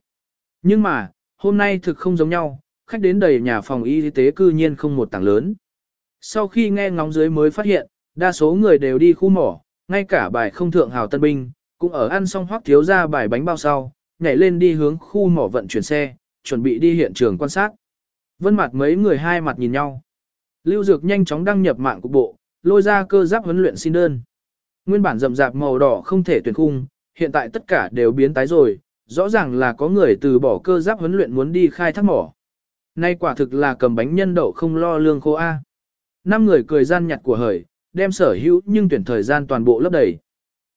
Nhưng mà, hôm nay thực không giống nhau, khách đến đầy nhà phòng y tế cư nhiên không một tảng lớn. Sau khi nghe ngóng dưới mới phát hiện, đa số người đều đi khu mỏ, ngay cả bài không thượng hào tân binh, cũng ở ăn xong hoác thiếu ra bài bánh bao sau, nhảy lên đi hướng khu mỏ vận chuyển xe, chuẩn bị đi hiện trường quan sát. Vân mặt mấy người hai mặt nhìn nhau. Lưu Dược nhanh chóng đăng nhập mạng cục bộ, lôi ra cơ giáp huấn luyện xin đơn. Nguyên bản rậm rạp màu đỏ không thể tuyển khung, hiện tại tất cả đều biến tái rồi, rõ ràng là có người từ bỏ cơ giáp huấn luyện muốn đi khai thác mỏ. Nay quả thực là cầm bánh nhân đậu không lo lương khô A. Năm người cười gian nhặt của hời, đem sở hữu nhưng tuyển thời gian toàn bộ lấp đầy.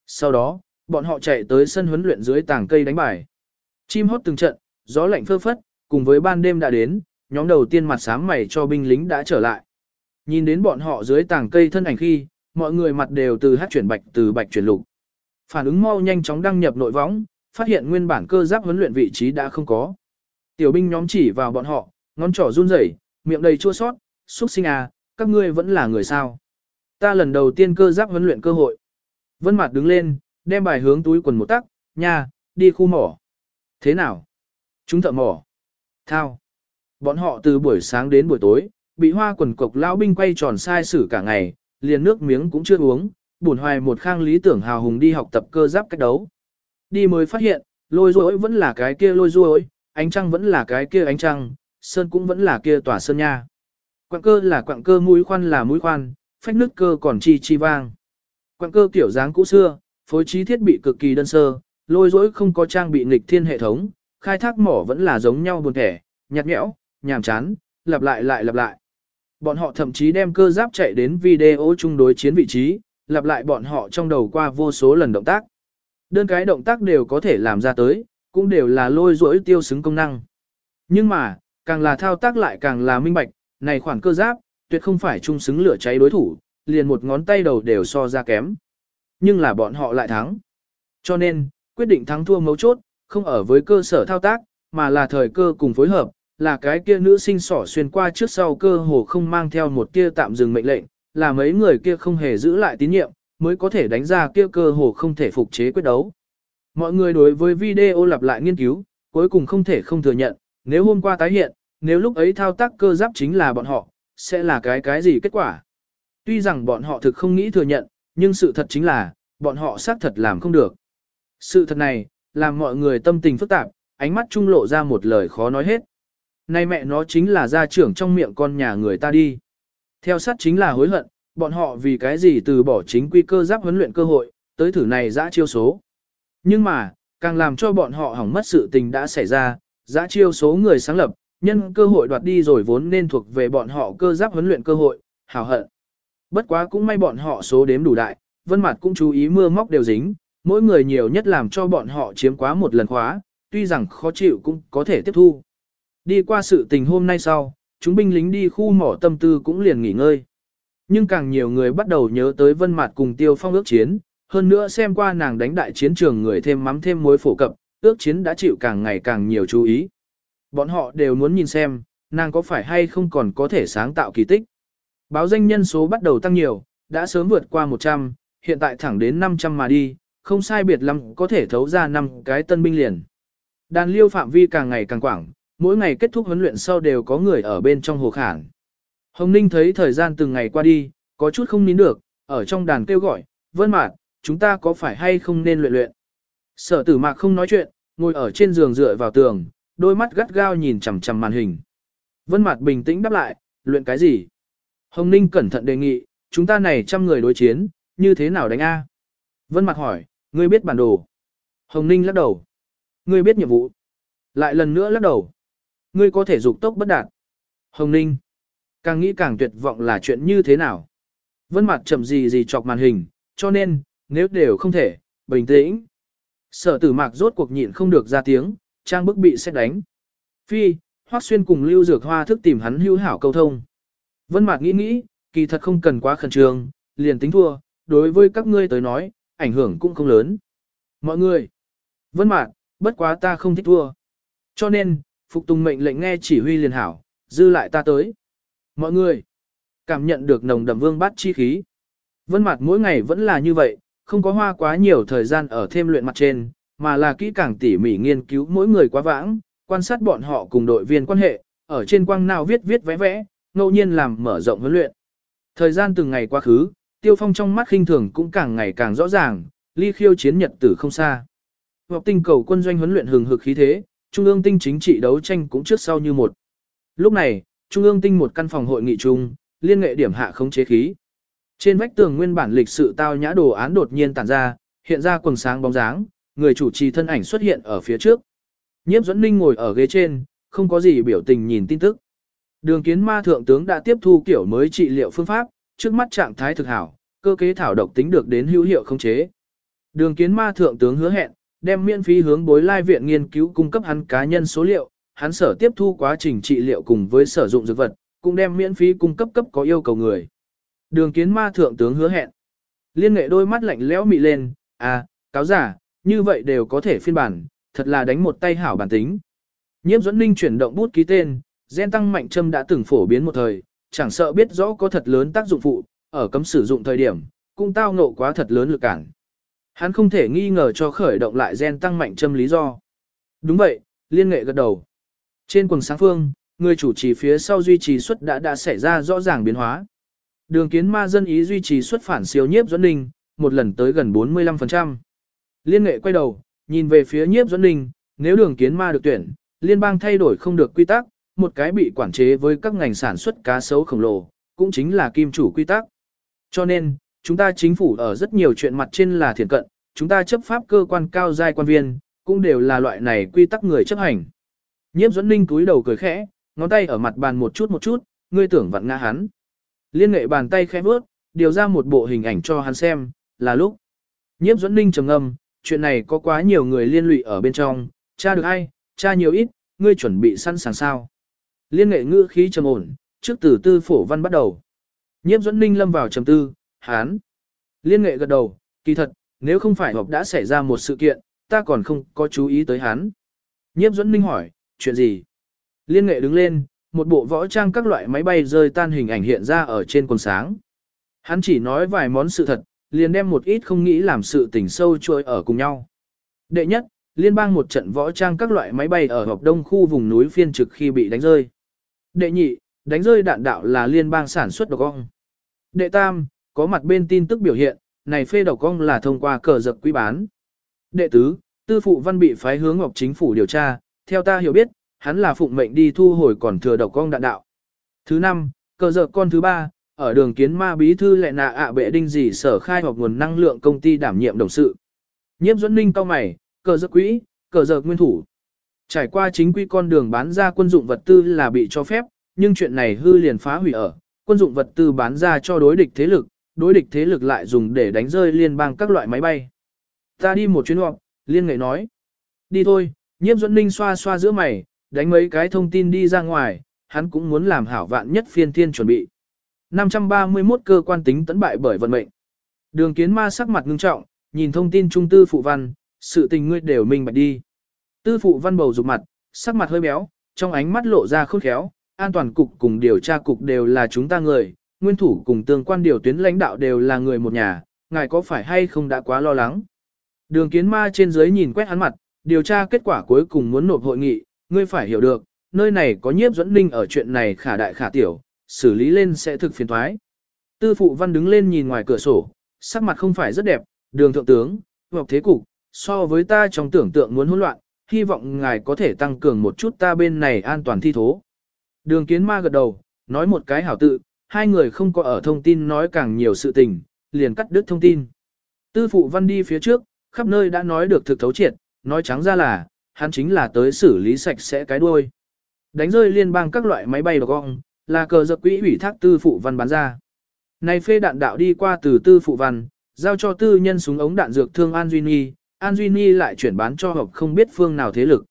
Sau đó, bọn họ chạy tới sân huấn luyện dưới tảng cây đánh bài. Chim hót từng trận, gió lạnh phơ phất, cùng với ban đêm đã đến, nhóm đầu tiên mặt sáng mày cho binh lính đã trở lại. Nhìn đến bọn họ dưới tảng cây thân ảnh khi, mọi người mặt đều từ hát chuyển bạch từ bạch chuyển lục. Phản ứng mau nhanh chóng đăng nhập nội võng, phát hiện nguyên bản cơ giáp huấn luyện vị trí đã không có. Tiểu binh nhóm chỉ vào bọn họ, ngón trỏ run rẩy, miệng đầy chua sót, xúc sinh à, các ngươi vẫn là người sao. Ta lần đầu tiên cơ giáp huấn luyện cơ hội. Vân Mạt đứng lên, đem bài hướng túi quần một tắc, nha, đi khu mỏ. Thế nào? Chúng thợ mỏ. Thao. Bọn họ từ buổi sáng đến buổi tối, bị hoa quần cục lão binh quay tròn sai xử cả ngày, liền nước miếng cũng chưa uống, buồn hoài một khang lý tưởng hào hùng đi học tập cơ giáp cách đấu. Đi mới phát hiện, lôi rối vẫn là cái kia lôi rối, ánh trăng vẫn là cái kia ánh trăng, sơn cũng vẫn là kia tỏa sơn nha. quặng cơ là quặng cơ mũi khoan là mũi khoan, phách nước cơ còn chi chi vang. quặng cơ kiểu dáng cũ xưa, phối trí thiết bị cực kỳ đơn sơ, lôi rối không có trang bị nghịch thiên hệ thống, khai thác mỏ vẫn là giống nhau buồn thẻ, nhạt nhẽo, nhàm chán, lặp lại lại lặp lại. Bọn họ thậm chí đem cơ giáp chạy đến video chung đối chiến vị trí, lặp lại bọn họ trong đầu qua vô số lần động tác. Đơn cái động tác đều có thể làm ra tới, cũng đều là lôi rỗi tiêu xứng công năng. Nhưng mà, càng là thao tác lại càng là minh bạch, này khoản cơ giáp, tuyệt không phải chung xứng lửa cháy đối thủ, liền một ngón tay đầu đều so ra kém. Nhưng là bọn họ lại thắng. Cho nên, quyết định thắng thua mấu chốt, không ở với cơ sở thao tác, mà là thời cơ cùng phối hợp, là cái kia nữ sinh sỏ xuyên qua trước sau cơ hồ không mang theo một kia tạm dừng mệnh lệnh, là mấy người kia không hề giữ lại tín nhiệm, mới có thể đánh ra kia cơ hồ không thể phục chế quyết đấu. Mọi người đối với video lặp lại nghiên cứu, cuối cùng không thể không thừa nhận, nếu hôm qua tái hiện, nếu lúc ấy thao tác cơ giáp chính là bọn họ, sẽ là cái cái gì kết quả. Tuy rằng bọn họ thực không nghĩ thừa nhận, nhưng sự thật chính là, bọn họ xác thật làm không được. Sự thật này, làm mọi người tâm tình phức tạp, ánh mắt trung lộ ra một lời khó nói hết. Nay mẹ nó chính là gia trưởng trong miệng con nhà người ta đi. Theo sát chính là hối hận, bọn họ vì cái gì từ bỏ chính quy cơ giáp huấn luyện cơ hội, tới thử này dã chiêu số. Nhưng mà, càng làm cho bọn họ hỏng mất sự tình đã xảy ra, dã chiêu số người sáng lập, nhân cơ hội đoạt đi rồi vốn nên thuộc về bọn họ cơ giáp huấn luyện cơ hội, hào hận. Bất quá cũng may bọn họ số đếm đủ đại, vân mặt cũng chú ý mưa móc đều dính, mỗi người nhiều nhất làm cho bọn họ chiếm quá một lần khóa, tuy rằng khó chịu cũng có thể tiếp thu. Đi qua sự tình hôm nay sau, chúng binh lính đi khu mỏ tâm tư cũng liền nghỉ ngơi. Nhưng càng nhiều người bắt đầu nhớ tới vân mạt cùng tiêu phong ước chiến, hơn nữa xem qua nàng đánh đại chiến trường người thêm mắm thêm muối phổ cập, ước chiến đã chịu càng ngày càng nhiều chú ý. Bọn họ đều muốn nhìn xem, nàng có phải hay không còn có thể sáng tạo kỳ tích. Báo danh nhân số bắt đầu tăng nhiều, đã sớm vượt qua 100, hiện tại thẳng đến 500 mà đi, không sai biệt lắm có thể thấu ra năm cái tân binh liền. Đàn liêu phạm vi càng ngày càng quảng, mỗi ngày kết thúc huấn luyện sau đều có người ở bên trong hồ khản. Hồng Ninh thấy thời gian từng ngày qua đi, có chút không nín được, ở trong đàn kêu gọi, vân mạc, chúng ta có phải hay không nên luyện luyện. Sở tử mạc không nói chuyện, ngồi ở trên giường dựa vào tường, đôi mắt gắt gao nhìn chằm chằm màn hình. Vân mạc bình tĩnh đáp lại, luyện cái gì? Hồng Ninh cẩn thận đề nghị, chúng ta này trăm người đối chiến, như thế nào đánh A? Vân mạc hỏi, ngươi biết bản đồ. Hồng Ninh lắc đầu. Ngươi biết nhiệm vụ. Lại lần nữa lắc đầu. Ngươi có thể dục tốc bất đạt. Hồng Ninh. Càng nghĩ càng tuyệt vọng là chuyện như thế nào. Vân mặt chậm gì gì chọc màn hình, cho nên, nếu đều không thể, bình tĩnh. Sở tử mạc rốt cuộc nhịn không được ra tiếng, trang bức bị xét đánh. Phi, Hoắc Xuyên cùng Lưu Dược Hoa thức tìm hắn hữu hảo câu thông. Vân Mạc nghĩ nghĩ, kỳ thật không cần quá khẩn trương, liền tính thua, đối với các ngươi tới nói, ảnh hưởng cũng không lớn. Mọi người, Vân Mạc, bất quá ta không thích thua. Cho nên, phục tùng mệnh lệnh nghe chỉ huy liền hảo, dư lại ta tới. Mọi người, cảm nhận được nồng đậm vương bát chi khí. Vân mặt mỗi ngày vẫn là như vậy, không có hoa quá nhiều thời gian ở thêm luyện mặt trên, mà là kỹ càng tỉ mỉ nghiên cứu mỗi người quá vãng, quan sát bọn họ cùng đội viên quan hệ, ở trên quang nào viết viết vẽ vẽ, ngẫu nhiên làm mở rộng huấn luyện. Thời gian từng ngày quá khứ, Tiêu Phong trong mắt khinh thường cũng càng ngày càng rõ ràng, ly khiêu chiến nhật tử không xa. Học tinh cầu quân doanh huấn luyện hừng hực khí thế, trung ương tinh chính trị đấu tranh cũng trước sau như một. Lúc này, trung ương tinh một căn phòng hội nghị chung, liên nghệ điểm hạ không chế khí. Trên vách tường nguyên bản lịch sự tao nhã đồ án đột nhiên tản ra, hiện ra quần sáng bóng dáng, người chủ trì thân ảnh xuất hiện ở phía trước. Nhiếp dẫn ninh ngồi ở ghế trên, không có gì biểu tình nhìn tin tức. Đường kiến ma thượng tướng đã tiếp thu kiểu mới trị liệu phương pháp, trước mắt trạng thái thực hảo, cơ kế thảo độc tính được đến hữu hiệu không chế. Đường kiến ma thượng tướng hứa hẹn, đem miễn phí hướng bối lai viện nghiên cứu cung cấp hắn cá nhân số liệu, hắn sở tiếp thu quá trình trị liệu cùng với sử dụng dược vật, cũng đem miễn phí cung cấp cấp có yêu cầu người. Đường kiến ma thượng tướng hứa hẹn. Liên nghệ đôi mắt lạnh lẽo mị lên, à, cáo giả, như vậy đều có thể phiên bản, thật là đánh một tay hảo bản tính. Nhiễm dẫn ninh chuyển động bút ký tên, gen tăng mạnh châm đã từng phổ biến một thời, chẳng sợ biết rõ có thật lớn tác dụng phụ, ở cấm sử dụng thời điểm, cũng tao ngộ quá thật lớn lực cản. Hắn không thể nghi ngờ cho khởi động lại gen tăng mạnh châm lý do. Đúng vậy, liên nghệ gật đầu. Trên quần sáng phương, người chủ trì phía sau duy trì suất đã đã xảy ra rõ ràng biến hóa. Đường kiến ma dân ý duy trì xuất phản siêu nhiếp dẫn ninh, một lần tới gần 45%. Liên nghệ quay đầu, nhìn về phía nhiếp dẫn ninh, nếu đường kiến ma được tuyển, liên bang thay đổi không được quy tắc, một cái bị quản chế với các ngành sản xuất cá sấu khổng lồ, cũng chính là kim chủ quy tắc. Cho nên, chúng ta chính phủ ở rất nhiều chuyện mặt trên là thiền cận, chúng ta chấp pháp cơ quan cao giai quan viên, cũng đều là loại này quy tắc người chấp hành. nhiễm duẫn ninh túi đầu cười khẽ, ngón tay ở mặt bàn một chút một chút, ngươi tưởng vặn ngã hắn. Liên nghệ bàn tay khẽ bước, điều ra một bộ hình ảnh cho hắn xem, là lúc. nhiễm duẫn ninh trầm ngâm, chuyện này có quá nhiều người liên lụy ở bên trong, cha được ai, cha nhiều ít, ngươi chuẩn bị sẵn sàng sao. Liên nghệ ngữ khí trầm ổn, trước từ tư phổ văn bắt đầu. nhiễm duẫn ninh lâm vào trầm tư, hán. Liên nghệ gật đầu, kỳ thật, nếu không phải họp đã xảy ra một sự kiện, ta còn không có chú ý tới hắn. Nhiếp dẫn ninh hỏi, chuyện gì? Liên nghệ đứng lên, một bộ võ trang các loại máy bay rơi tan hình ảnh hiện ra ở trên quần sáng. Hắn chỉ nói vài món sự thật, liền đem một ít không nghĩ làm sự tình sâu trôi ở cùng nhau. Đệ nhất, liên bang một trận võ trang các loại máy bay ở hợp đông khu vùng núi phiên trực khi bị đánh rơi. Đệ nhị, đánh rơi đạn đạo là liên bang sản xuất độc ong. Đệ tam, có mặt bên tin tức biểu hiện, này phê độc cong là thông qua cờ giật quý bán. Đệ tứ, tư phụ văn bị phái hướng ngọc chính phủ điều tra, theo ta hiểu biết, hắn là phụng mệnh đi thu hồi còn thừa độc cong đạn đạo. Thứ năm, cờ giật con thứ ba, ở đường kiến ma bí thư lệ nạ ạ bệ đinh gì sở khai hoặc nguồn năng lượng công ty đảm nhiệm đồng sự. Nhiếp dẫn ninh cao mày, cờ giật quỹ, cờ giật nguyên thủ. Trải qua chính quy con đường bán ra quân dụng vật tư là bị cho phép, nhưng chuyện này hư liền phá hủy ở, quân dụng vật tư bán ra cho đối địch thế lực, đối địch thế lực lại dùng để đánh rơi liên bang các loại máy bay. Ta đi một chuyến họp, liên nghệ nói. Đi thôi, nhiếp dẫn ninh xoa xoa giữa mày, đánh mấy cái thông tin đi ra ngoài, hắn cũng muốn làm hảo vạn nhất phiên thiên chuẩn bị. 531 cơ quan tính tấn bại bởi vận mệnh. Đường kiến ma sắc mặt ngưng trọng, nhìn thông tin trung tư phụ văn, sự tình ngươi đều minh bạch đi. Tư phụ văn bầu rụt mặt, sắc mặt hơi béo, trong ánh mắt lộ ra khôn khéo, an toàn cục cùng điều tra cục đều là chúng ta người, nguyên thủ cùng tương quan điều tuyến lãnh đạo đều là người một nhà, ngài có phải hay không đã quá lo lắng. Đường kiến ma trên dưới nhìn quét hắn mặt, điều tra kết quả cuối cùng muốn nộp hội nghị, ngươi phải hiểu được, nơi này có nhiếp dẫn ninh ở chuyện này khả đại khả tiểu, xử lý lên sẽ thực phiền thoái. Tư phụ văn đứng lên nhìn ngoài cửa sổ, sắc mặt không phải rất đẹp, đường thượng tướng, hoặc thế cục, so với ta trong tưởng tượng muốn hỗn loạn, hy vọng ngài có thể tăng cường một chút ta bên này an toàn thi thố. Đường kiến ma gật đầu, nói một cái hảo tự, hai người không có ở thông tin nói càng nhiều sự tình, liền cắt đứt thông tin. Tư phụ văn đi phía trước, khắp nơi đã nói được thực thấu triệt, nói trắng ra là, hắn chính là tới xử lý sạch sẽ cái đuôi. Đánh rơi liên bang các loại máy bay độc ong, là cờ dập quỹ ủy thác tư phụ văn bán ra. Này phê đạn đạo đi qua từ tư phụ văn, giao cho tư nhân súng ống đạn dược thương An Duy Nhi, An Duy Nhi lại chuyển bán cho hợp không biết phương nào thế lực.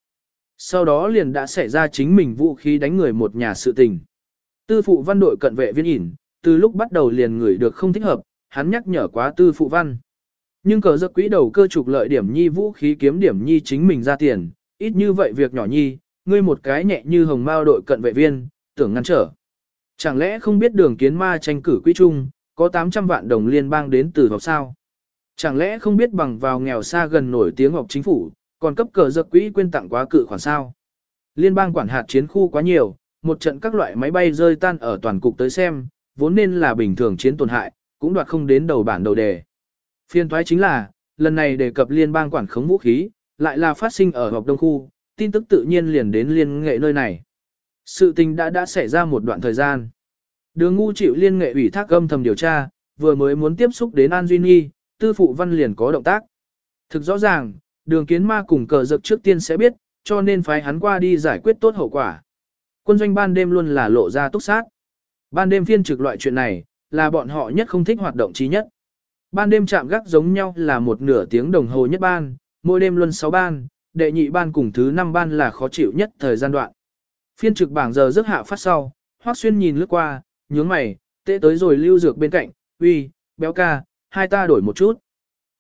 Sau đó liền đã xảy ra chính mình vũ khí đánh người một nhà sự tình. Tư phụ văn đội cận vệ viên ỉn, từ lúc bắt đầu liền ngửi được không thích hợp, hắn nhắc nhở quá tư phụ văn. Nhưng cờ giật quỹ đầu cơ trục lợi điểm nhi vũ khí kiếm điểm nhi chính mình ra tiền, ít như vậy việc nhỏ nhi, ngươi một cái nhẹ như hồng mao đội cận vệ viên, tưởng ngăn trở. Chẳng lẽ không biết đường kiến ma tranh cử quỹ chung, có 800 vạn đồng liên bang đến từ học sao? Chẳng lẽ không biết bằng vào nghèo xa gần nổi tiếng học chính phủ, còn cấp cờ giật quỹ quên tặng quá cự khoản sao? Liên bang quản hạt chiến khu quá nhiều, một trận các loại máy bay rơi tan ở toàn cục tới xem, vốn nên là bình thường chiến tổn hại, cũng đoạt không đến đầu bản đầu đề. Phiên thoái chính là, lần này đề cập liên bang quản khống vũ khí, lại là phát sinh ở Ngọc Đông Khu, tin tức tự nhiên liền đến liên nghệ nơi này. Sự tình đã đã xảy ra một đoạn thời gian. Đường ngu chịu liên nghệ ủy thác âm thầm điều tra, vừa mới muốn tiếp xúc đến An Duy Nhi, tư phụ văn liền có động tác. Thực rõ ràng, đường kiến ma cùng cờ dực trước tiên sẽ biết, cho nên phái hắn qua đi giải quyết tốt hậu quả. Quân doanh ban đêm luôn là lộ ra túc sát. Ban đêm phiên trực loại chuyện này, là bọn họ nhất không thích hoạt động trí nhất. Ban đêm chạm gác giống nhau là một nửa tiếng đồng hồ nhất ban, mỗi đêm luân 6 ban, đệ nhị ban cùng thứ 5 ban là khó chịu nhất thời gian đoạn. Phiên trực bảng giờ giấc hạ phát sau, Hoắc Xuyên nhìn lướt qua, nhướng mày, tệ tới rồi lưu dược bên cạnh, uy, béo ca, hai ta đổi một chút.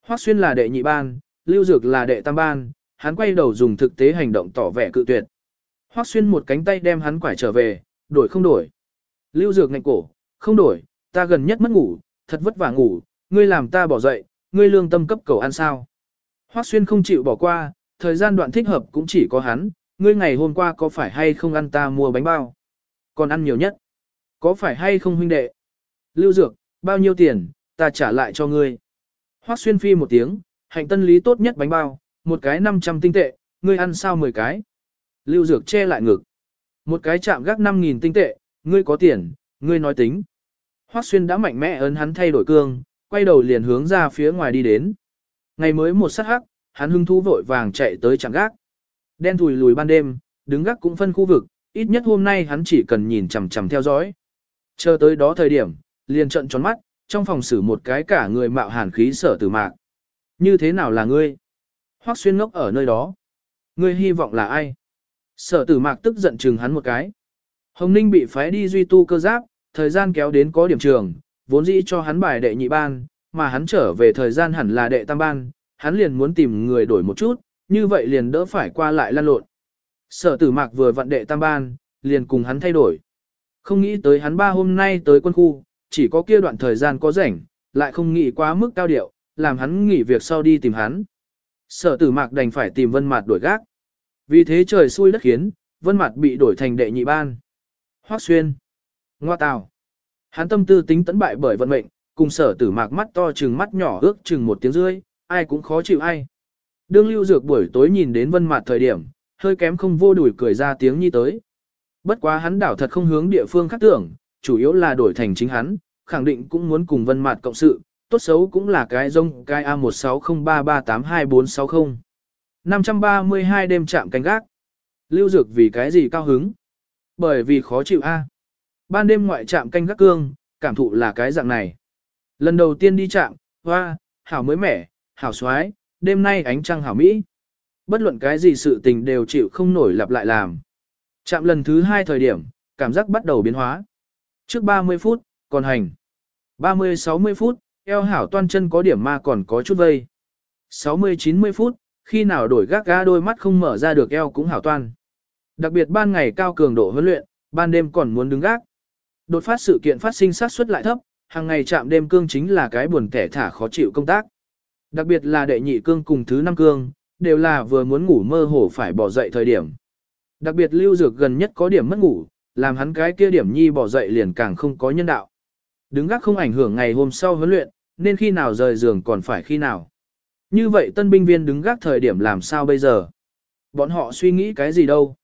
Hoắc Xuyên là đệ nhị ban, lưu dược là đệ tam ban, hắn quay đầu dùng thực tế hành động tỏ vẻ cự tuyệt. Hoắc Xuyên một cánh tay đem hắn quải trở về, đổi không đổi. Lưu dược ngạnh cổ, không đổi, ta gần nhất mất ngủ, thật vất vả ngủ, ngươi làm ta bỏ dậy, ngươi lương tâm cấp cầu ăn sao. Hoắc Xuyên không chịu bỏ qua, thời gian đoạn thích hợp cũng chỉ có hắn, ngươi ngày hôm qua có phải hay không ăn ta mua bánh bao? Còn ăn nhiều nhất. Có phải hay không huynh đệ? Lưu Dược, bao nhiêu tiền, ta trả lại cho ngươi. Hoắc Xuyên phi một tiếng, hạnh tân lý tốt nhất bánh bao, một cái 500 tinh tệ, ngươi ăn sao 10 cái. Lưu Dược che lại ngực. Một cái chạm gác 5.000 tinh tệ, ngươi có tiền, ngươi nói tính. Hoắc Xuyên đã mạnh mẽ ấn hắn thay đổi cương, quay đầu liền hướng ra phía ngoài đi đến. Ngày mới một sát hắc, hắn hưng thú vội vàng chạy tới chạm gác. Đen thùi lùi ban đêm, đứng gác cũng phân khu vực, ít nhất hôm nay hắn chỉ cần nhìn chằm chằm theo dõi. Chờ tới đó thời điểm, liền trận tròn mắt, trong phòng xử một cái cả người mạo hàn khí sở tử mạc. Như thế nào là ngươi? Hoắc xuyên ngốc ở nơi đó. Ngươi hy vọng là ai? Sở tử mạc tức giận chừng hắn một cái. Hồng Ninh bị phái đi duy tu cơ giáp, thời gian kéo đến có điểm trường, vốn dĩ cho hắn bài đệ nhị ban, mà hắn trở về thời gian hẳn là đệ tam ban, hắn liền muốn tìm người đổi một chút, như vậy liền đỡ phải qua lại lăn lộn. Sở tử mạc vừa vận đệ tam ban, liền cùng hắn thay đổi. Không nghĩ tới hắn ba hôm nay tới quân khu, chỉ có kia đoạn thời gian có rảnh, lại không nghĩ quá mức cao điệu, làm hắn nghỉ việc sau đi tìm hắn. Sở tử mạc đành phải tìm vân mạt đổi gác. Vì thế trời xui đất khiến, vân mạt bị đổi thành đệ nhị ban. Hoác xuyên. Ngoa tào. Hắn tâm tư tính tấn bại bởi vận mệnh, cùng sở tử mạc mắt to chừng mắt nhỏ ước chừng một tiếng rưỡi, ai cũng khó chịu ai. Đương lưu dược buổi tối nhìn đến vân mặt thời điểm, hơi kém không vô đuổi cười ra tiếng nhi tới. Bất quá hắn đảo thật không hướng địa phương khác tưởng, chủ yếu là đổi thành chính hắn, khẳng định cũng muốn cùng vân mặt cộng sự, tốt xấu cũng là cái rông cái A160338240. 532 đêm chạm canh gác. Lưu dược vì cái gì cao hứng? Bởi vì khó chịu A. Ban đêm ngoại chạm canh gác cương, cảm thụ là cái dạng này. Lần đầu tiên đi chạm, hoa, hảo mới mẻ, hảo xoái, đêm nay ánh trăng hảo mỹ. Bất luận cái gì sự tình đều chịu không nổi lặp lại làm. Chạm lần thứ hai thời điểm, cảm giác bắt đầu biến hóa. Trước 30 phút, còn hành. 30-60 phút, eo hảo toan chân có điểm ma còn có chút vây. 60-90 phút, khi nào đổi gác gá đôi mắt không mở ra được eo cũng hảo toan. Đặc biệt ban ngày cao cường độ huấn luyện, ban đêm còn muốn đứng gác. Đột phát sự kiện phát sinh sát suất lại thấp, hàng ngày chạm đêm cương chính là cái buồn tẻ thả khó chịu công tác. Đặc biệt là đệ nhị cương cùng thứ năm cương, đều là vừa muốn ngủ mơ hồ phải bỏ dậy thời điểm. Đặc biệt lưu dược gần nhất có điểm mất ngủ, làm hắn cái kia điểm nhi bỏ dậy liền càng không có nhân đạo. Đứng gác không ảnh hưởng ngày hôm sau huấn luyện, nên khi nào rời giường còn phải khi nào. Như vậy tân binh viên đứng gác thời điểm làm sao bây giờ? Bọn họ suy nghĩ cái gì đâu?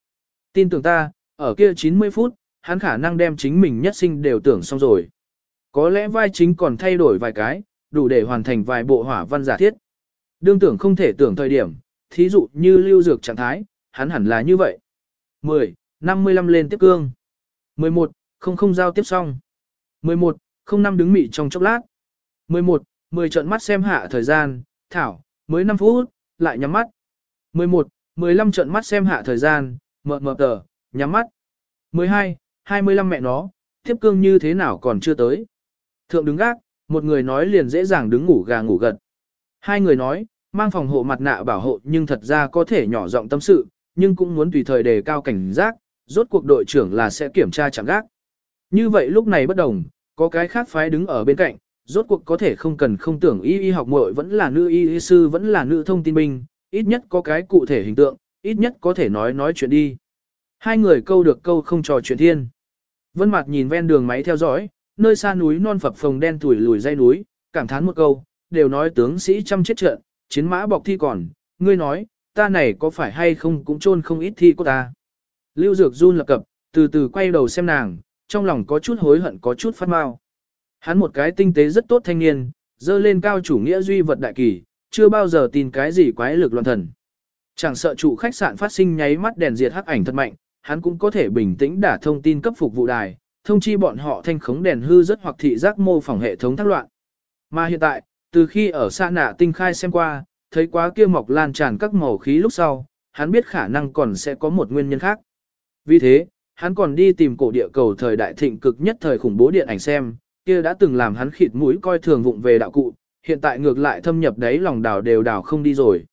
Tin tưởng ta, ở kia 90 phút, hắn khả năng đem chính mình nhất sinh đều tưởng xong rồi. Có lẽ vai chính còn thay đổi vài cái, đủ để hoàn thành vài bộ hỏa văn giả thiết. Đương tưởng không thể tưởng thời điểm, thí dụ như lưu dược trạng thái, hắn hẳn là như vậy. 10. 55 lên tiếp cương. 11. Không không giao tiếp xong. 11. Không năm đứng mị trong chốc lát. 11. 10 trận mắt xem hạ thời gian, thảo, mới 5 phút, lại nhắm mắt. 11. 15 trận mắt xem hạ thời gian, mờ mờ tờ, nhắm mắt. 12. 25 mẹ nó, tiếp cương như thế nào còn chưa tới. Thượng đứng gác, một người nói liền dễ dàng đứng ngủ gà ngủ gật. Hai người nói, mang phòng hộ mặt nạ bảo hộ nhưng thật ra có thể nhỏ giọng tâm sự, nhưng cũng muốn tùy thời đề cao cảnh giác, rốt cuộc đội trưởng là sẽ kiểm tra chẳng gác. Như vậy lúc này bất đồng, có cái khác phái đứng ở bên cạnh, rốt cuộc có thể không cần không tưởng y y học muội vẫn là nữ y y sư vẫn là nữ thông tin binh, ít nhất có cái cụ thể hình tượng, ít nhất có thể nói nói chuyện đi. Hai người câu được câu không trò chuyện thiên. Vân Mạt nhìn ven đường máy theo dõi, nơi xa núi non phập phồng đen tuổi lùi dây núi, cảm thán một câu, đều nói tướng sĩ trăm chết trận, chiến mã bọc thi còn, ngươi nói, ta này có phải hay không cũng chôn không ít thi của ta. Lưu Dược run lập cập, từ từ quay đầu xem nàng, trong lòng có chút hối hận có chút phát mau. Hắn một cái tinh tế rất tốt thanh niên, dơ lên cao chủ nghĩa duy vật đại kỳ, chưa bao giờ tin cái gì quái lực loạn thần. Chẳng sợ chủ khách sạn phát sinh nháy mắt đèn diệt hắc ảnh thật mạnh, hắn cũng có thể bình tĩnh đả thông tin cấp phục vụ đài, thông chi bọn họ thanh khống đèn hư rất hoặc thị giác mô phỏng hệ thống thác loạn. Mà hiện tại, từ khi ở xa nạ tinh khai xem qua, thấy quá kia mọc lan tràn các màu khí lúc sau, hắn biết khả năng còn sẽ có một nguyên nhân khác. Vì thế, hắn còn đi tìm cổ địa cầu thời đại thịnh cực nhất thời khủng bố điện ảnh xem, kia đã từng làm hắn khịt mũi coi thường vụng về đạo cụ, hiện tại ngược lại thâm nhập đấy lòng đảo đều đảo không đi rồi.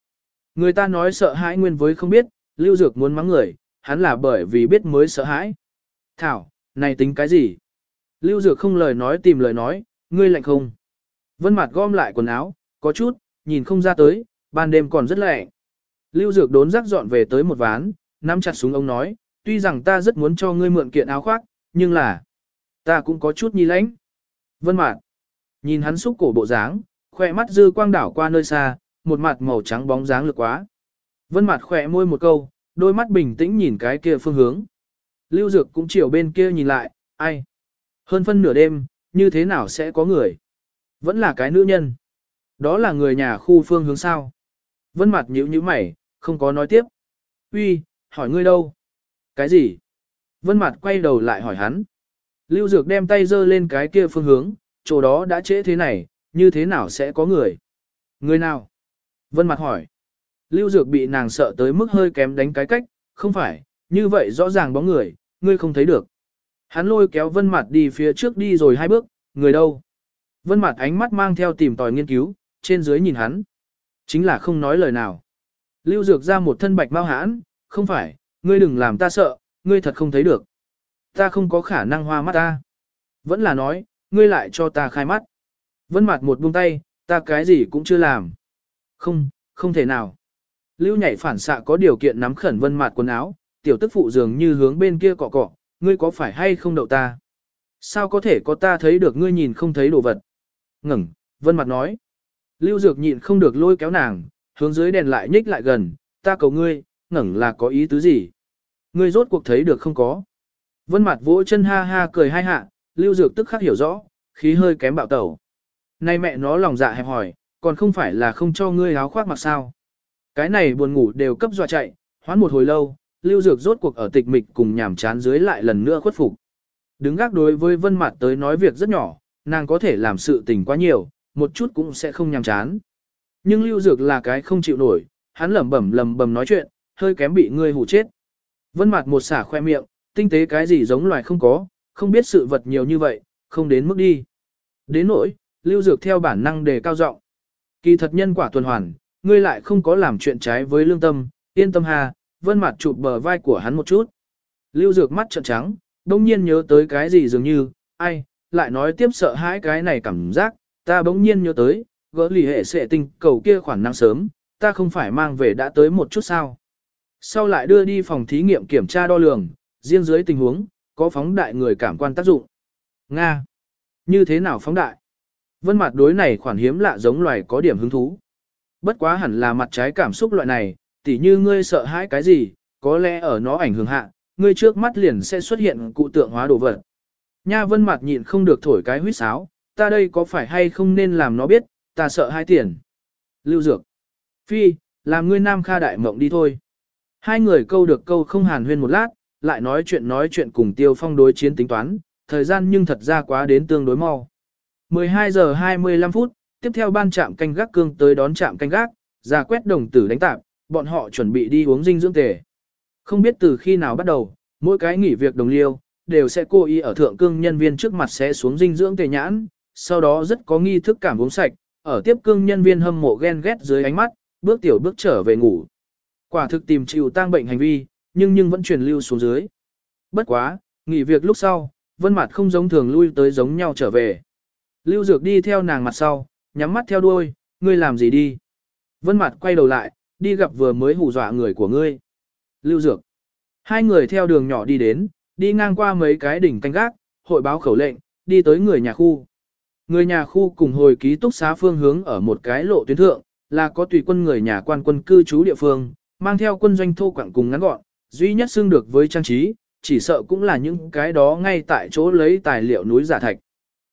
Người ta nói sợ hãi nguyên với không biết, lưu dược muốn mắng người, hắn là bởi vì biết mới sợ hãi. Thảo, này tính cái gì? Lưu dược không lời nói tìm lời nói, ngươi lạnh không? Vân mặt gom lại quần áo, có chút, nhìn không ra tới, ban đêm còn rất lạnh. Lưu dược đốn rắc dọn về tới một ván, nắm chặt súng ông nói, tuy rằng ta rất muốn cho ngươi mượn kiện áo khoác, nhưng là, ta cũng có chút nhi lãnh. Vân Mạt nhìn hắn xúc cổ bộ dáng, khóe mắt dư quang đảo qua nơi xa, một mặt màu trắng bóng dáng lực quá. Vân Mạt khẽ môi một câu, đôi mắt bình tĩnh nhìn cái kia phương hướng. Lưu Dược cũng chiều bên kia nhìn lại, ai? Hơn phân nửa đêm, như thế nào sẽ có người? Vẫn là cái nữ nhân. Đó là người nhà khu phương hướng sao? Vân Mạt nhíu nhíu mày, không có nói tiếp. "Uy, hỏi ngươi đâu?" "Cái gì?" Vân Mạt quay đầu lại hỏi hắn. Lưu Dược đem tay giơ lên cái kia phương hướng, chỗ đó đã trễ thế này, như thế nào sẽ có người? Người nào? Vân Mặt hỏi. Lưu Dược bị nàng sợ tới mức hơi kém đánh cái cách, không phải, như vậy rõ ràng bóng người, ngươi không thấy được. Hắn lôi kéo Vân Mặt đi phía trước đi rồi hai bước, người đâu? Vân Mặt ánh mắt mang theo tìm tòi nghiên cứu, trên dưới nhìn hắn. Chính là không nói lời nào. Lưu Dược ra một thân bạch mau hãn, không phải, ngươi đừng làm ta sợ, ngươi thật không thấy được. Ta không có khả năng hoa mắt ta. Vẫn là nói, ngươi lại cho ta khai mắt. Vân mặt một buông tay, ta cái gì cũng chưa làm. Không, không thể nào. Lưu nhảy phản xạ có điều kiện nắm khẩn vân mặt quần áo, tiểu tức phụ dường như hướng bên kia cọ cọ, ngươi có phải hay không đậu ta? Sao có thể có ta thấy được ngươi nhìn không thấy đồ vật? Ngẩng, vân mặt nói. Lưu dược nhịn không được lôi kéo nàng, hướng dưới đèn lại nhích lại gần, ta cầu ngươi, ngẩng là có ý tứ gì? Ngươi rốt cuộc thấy được không có? Vân mặt vỗ chân ha ha cười hai hạ, lưu dược tức khắc hiểu rõ, khí hơi kém bạo tẩu. Nay mẹ nó lòng dạ hẹp hỏi, còn không phải là không cho ngươi áo khoác mặc sao. Cái này buồn ngủ đều cấp dọa chạy, hoán một hồi lâu, lưu dược rốt cuộc ở tịch mịch cùng nhảm chán dưới lại lần nữa khuất phục. Đứng gác đối với vân mặt tới nói việc rất nhỏ, nàng có thể làm sự tình quá nhiều, một chút cũng sẽ không nhàm chán. Nhưng lưu dược là cái không chịu nổi, hắn lẩm bẩm lẩm bẩm nói chuyện, hơi kém bị ngươi hù chết. Vân mặt một xả khoe miệng, tinh tế cái gì giống loài không có, không biết sự vật nhiều như vậy, không đến mức đi. Đến nỗi, lưu dược theo bản năng đề cao giọng. Kỳ thật nhân quả tuần hoàn, ngươi lại không có làm chuyện trái với lương tâm, yên tâm hà, vân mặt chụp bờ vai của hắn một chút. Lưu dược mắt trợn trắng, đông nhiên nhớ tới cái gì dường như, ai, lại nói tiếp sợ hãi cái này cảm giác, ta bỗng nhiên nhớ tới, gỡ lì hệ sệ tinh cầu kia khoản năng sớm, ta không phải mang về đã tới một chút sao. Sau lại đưa đi phòng thí nghiệm kiểm tra đo lường, riêng dưới tình huống, có phóng đại người cảm quan tác dụng. Nga. Như thế nào phóng đại? Vân mặt đối này khoản hiếm lạ giống loài có điểm hứng thú. Bất quá hẳn là mặt trái cảm xúc loại này, tỉ như ngươi sợ hãi cái gì, có lẽ ở nó ảnh hưởng hạ, ngươi trước mắt liền sẽ xuất hiện cụ tượng hóa đồ vật. Nha vân mặt nhịn không được thổi cái huýt sáo, ta đây có phải hay không nên làm nó biết, ta sợ hai tiền. Lưu Dược. Phi, làm ngươi nam kha đại mộng đi thôi. Hai người câu được câu không hàn huyên một lát, lại nói chuyện nói chuyện cùng Tiêu Phong đối chiến tính toán, thời gian nhưng thật ra quá đến tương đối mau. 12 giờ 25 phút, tiếp theo ban trạm canh gác cương tới đón trạm canh gác, ra quét đồng tử đánh tạp, bọn họ chuẩn bị đi uống dinh dưỡng tề. Không biết từ khi nào bắt đầu, mỗi cái nghỉ việc đồng liêu, đều sẽ cố ý ở thượng cương nhân viên trước mặt sẽ xuống dinh dưỡng tề nhãn, sau đó rất có nghi thức cảm uống sạch, ở tiếp cương nhân viên hâm mộ ghen ghét dưới ánh mắt, bước tiểu bước trở về ngủ. Quả thực tìm chịu tang bệnh hành vi, nhưng nhưng vẫn truyền lưu xuống dưới. Bất quá, nghỉ việc lúc sau, vân mặt không giống thường lui tới giống nhau trở về. Lưu Dược đi theo nàng mặt sau, nhắm mắt theo đuôi, ngươi làm gì đi. Vân mặt quay đầu lại, đi gặp vừa mới hù dọa người của ngươi. Lưu Dược. Hai người theo đường nhỏ đi đến, đi ngang qua mấy cái đỉnh canh gác, hội báo khẩu lệnh, đi tới người nhà khu. Người nhà khu cùng hồi ký túc xá phương hướng ở một cái lộ tuyến thượng, là có tùy quân người nhà quan quân cư trú địa phương, mang theo quân doanh thô quảng cùng ngắn gọn, duy nhất xưng được với trang trí, chỉ sợ cũng là những cái đó ngay tại chỗ lấy tài liệu núi giả thạch.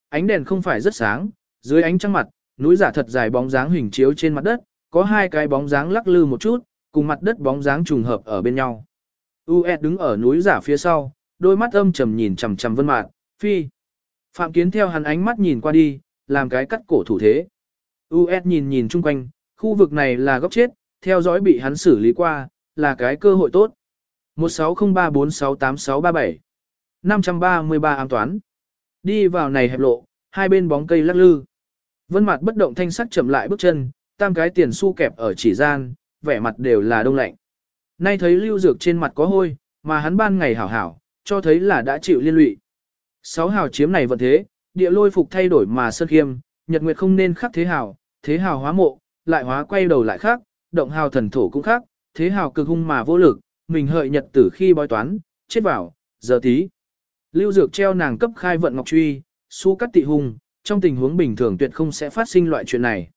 Ánh đèn không phải rất sáng, dưới ánh trăng mặt, núi giả thật dài bóng dáng hình chiếu trên mặt đất, có hai cái bóng dáng lắc lư một chút, cùng mặt đất bóng dáng trùng hợp ở bên nhau. U.S. đứng ở núi giả phía sau, đôi mắt âm trầm nhìn chằm chằm vân mạt, phi. Phạm Kiến theo hắn ánh mắt nhìn qua đi, làm cái cắt cổ thủ thế. U.S. nhìn nhìn chung quanh, khu vực này là góc chết, theo dõi bị hắn xử lý qua, là cái cơ hội tốt. 1603468637 533 an toán. Đi vào này hẹp lộ, hai bên bóng cây lắc lư. Vân mặt bất động thanh sắc chậm lại bước chân, tam cái tiền xu kẹp ở chỉ gian, vẻ mặt đều là đông lạnh. Nay thấy lưu dược trên mặt có hôi, mà hắn ban ngày hảo hảo, cho thấy là đã chịu liên lụy. Sáu hào chiếm này vẫn thế, địa lôi phục thay đổi mà sơn khiêm, nhật nguyệt không nên khắc thế hào, thế hào hóa mộ, lại hóa quay đầu lại khác, động hào thần thổ cũng khác, thế hào cực hung mà vô lực, mình hợi nhật tử khi bói toán, chết vào, giờ tí. Lưu dược treo nàng cấp khai vận ngọc truy, su cắt tị hung, trong tình huống bình thường tuyệt không sẽ phát sinh loại chuyện này.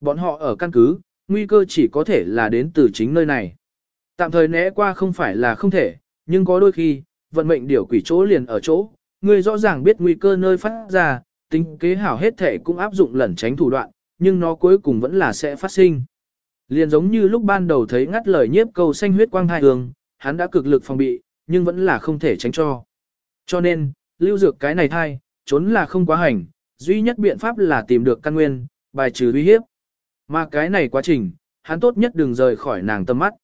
Bọn họ ở căn cứ, nguy cơ chỉ có thể là đến từ chính nơi này. Tạm thời né qua không phải là không thể, nhưng có đôi khi, vận mệnh điều quỷ chỗ liền ở chỗ, người rõ ràng biết nguy cơ nơi phát ra, tính kế hảo hết thể cũng áp dụng lẩn tránh thủ đoạn, nhưng nó cuối cùng vẫn là sẽ phát sinh. Liền giống như lúc ban đầu thấy ngắt lời nhiếp cầu xanh huyết quang hai hương, hắn đã cực lực phòng bị, nhưng vẫn là không thể tránh cho. Cho nên, lưu dược cái này thai, trốn là không quá hành, duy nhất biện pháp là tìm được căn nguyên, bài trừ uy hiếp. Mà cái này quá trình, hắn tốt nhất đừng rời khỏi nàng tâm mắt.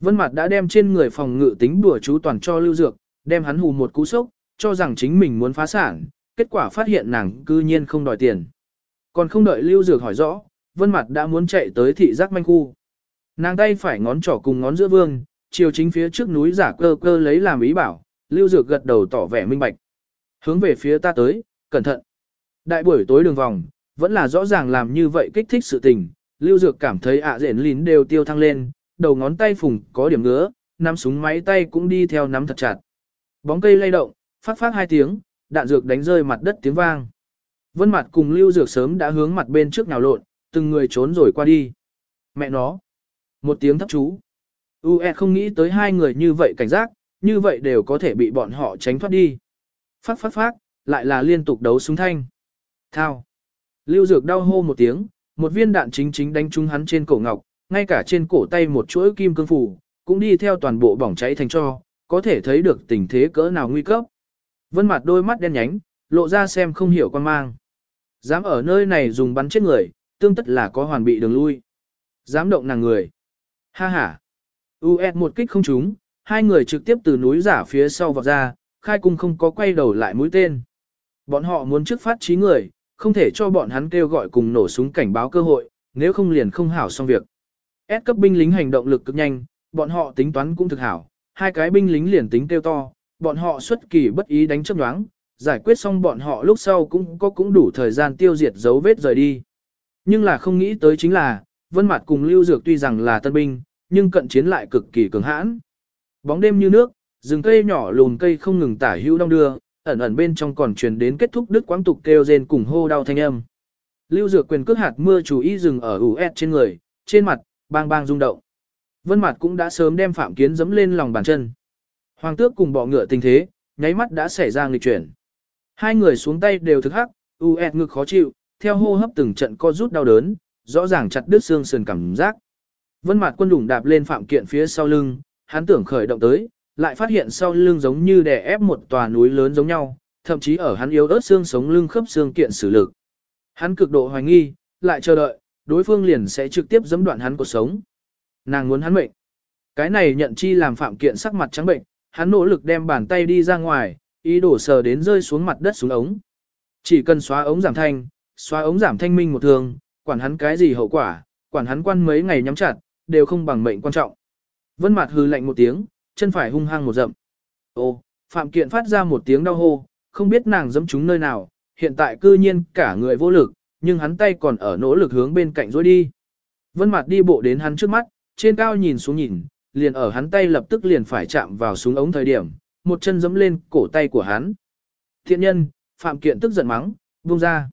Vân Mạt đã đem trên người phòng ngự tính đùa chú toàn cho lưu dược, đem hắn hù một cú sốc, cho rằng chính mình muốn phá sản, kết quả phát hiện nàng cư nhiên không đòi tiền. Còn không đợi lưu dược hỏi rõ, Vân mặt đã muốn chạy tới thị giác manh khu. Nàng tay phải ngón trỏ cùng ngón giữa vương, chiều chính phía trước núi giả cơ cơ lấy làm ý bảo, lưu dược gật đầu tỏ vẻ minh bạch. Hướng về phía ta tới, cẩn thận. Đại buổi tối đường vòng, vẫn là rõ ràng làm như vậy kích thích sự tình, lưu dược cảm thấy ạ à rển lín đều tiêu thăng lên, đầu ngón tay phùng có điểm ngứa, nắm súng máy tay cũng đi theo nắm thật chặt. Bóng cây lay động, phát phát hai tiếng, đạn dược đánh rơi mặt đất tiếng vang. Vân mặt cùng lưu dược sớm đã hướng mặt bên trước nào lộn, từng người trốn rồi qua đi. Mẹ nó. Một tiếng thấp chú. UE không nghĩ tới hai người như vậy cảnh giác, như vậy đều có thể bị bọn họ tránh thoát đi. Phát phát phát, lại là liên tục đấu súng thanh. Thao. Lưu Dược đau hô một tiếng, một viên đạn chính chính đánh trúng hắn trên cổ ngọc, ngay cả trên cổ tay một chuỗi kim cương phủ, cũng đi theo toàn bộ bỏng cháy thành cho, có thể thấy được tình thế cỡ nào nguy cấp. Vân mặt đôi mắt đen nhánh, lộ ra xem không hiểu quan mang. Dám ở nơi này dùng bắn chết người, tương tất là có hoàn bị đường lui. Dám động nàng người. Ha ha. US một kích không trúng, hai người trực tiếp từ núi giả phía sau vọt ra, khai cung không có quay đầu lại mũi tên. Bọn họ muốn trước phát trí người, không thể cho bọn hắn kêu gọi cùng nổ súng cảnh báo cơ hội, nếu không liền không hảo xong việc. S cấp binh lính hành động lực cực nhanh, bọn họ tính toán cũng thực hảo, hai cái binh lính liền tính kêu to, bọn họ xuất kỳ bất ý đánh chấp nhoáng, giải quyết xong bọn họ lúc sau cũng có cũng đủ thời gian tiêu diệt dấu vết rời đi. Nhưng là không nghĩ tới chính là, Vân Mạt cùng Lưu Dược tuy rằng là tân binh, nhưng cận chiến lại cực kỳ cường hãn. Bóng đêm như nước, rừng cây nhỏ lùn cây không ngừng tả hữu đông đưa, ẩn ẩn bên trong còn truyền đến kết thúc đứt quãng tục kêu rên cùng hô đau thanh âm. Lưu Dược quyền cước hạt mưa chú ý dừng ở US trên người, trên mặt, bang bang rung động. Vân Mạt cũng đã sớm đem Phạm Kiến giẫm lên lòng bàn chân. Hoàng tước cùng bọ ngựa tình thế, nháy mắt đã xảy ra nghịch chuyển. Hai người xuống tay đều thực hắc, US ngực khó chịu, theo hô hấp từng trận co rút đau đớn, rõ ràng chặt đứt xương sườn cảm giác. Vân Mạt quân đủng đạp lên Phạm Kiện phía sau lưng, hắn tưởng khởi động tới, lại phát hiện sau lưng giống như đè ép một tòa núi lớn giống nhau, thậm chí ở hắn yếu ớt xương sống lưng khớp xương kiện sử lực. Hắn cực độ hoài nghi, lại chờ đợi, đối phương liền sẽ trực tiếp giẫm đoạn hắn cuộc sống. Nàng muốn hắn mệnh. Cái này nhận chi làm Phạm Kiện sắc mặt trắng bệnh, hắn nỗ lực đem bàn tay đi ra ngoài, ý đồ sờ đến rơi xuống mặt đất xuống ống. Chỉ cần xóa ống giảm thanh, xóa ống giảm thanh minh một thường, quản hắn cái gì hậu quả, quản hắn quan mấy ngày nhắm chặt, đều không bằng mệnh quan trọng. Vân Mạt hừ lạnh một tiếng, chân phải hung hăng một dậm. Ô, Phạm Kiện phát ra một tiếng đau hô, không biết nàng giẫm trúng nơi nào, hiện tại cư nhiên cả người vô lực, nhưng hắn tay còn ở nỗ lực hướng bên cạnh rối đi. Vân Mạt đi bộ đến hắn trước mắt, trên cao nhìn xuống nhìn, liền ở hắn tay lập tức liền phải chạm vào súng ống thời điểm, một chân giẫm lên cổ tay của hắn. Thiện nhân, Phạm Kiện tức giận mắng, buông ra.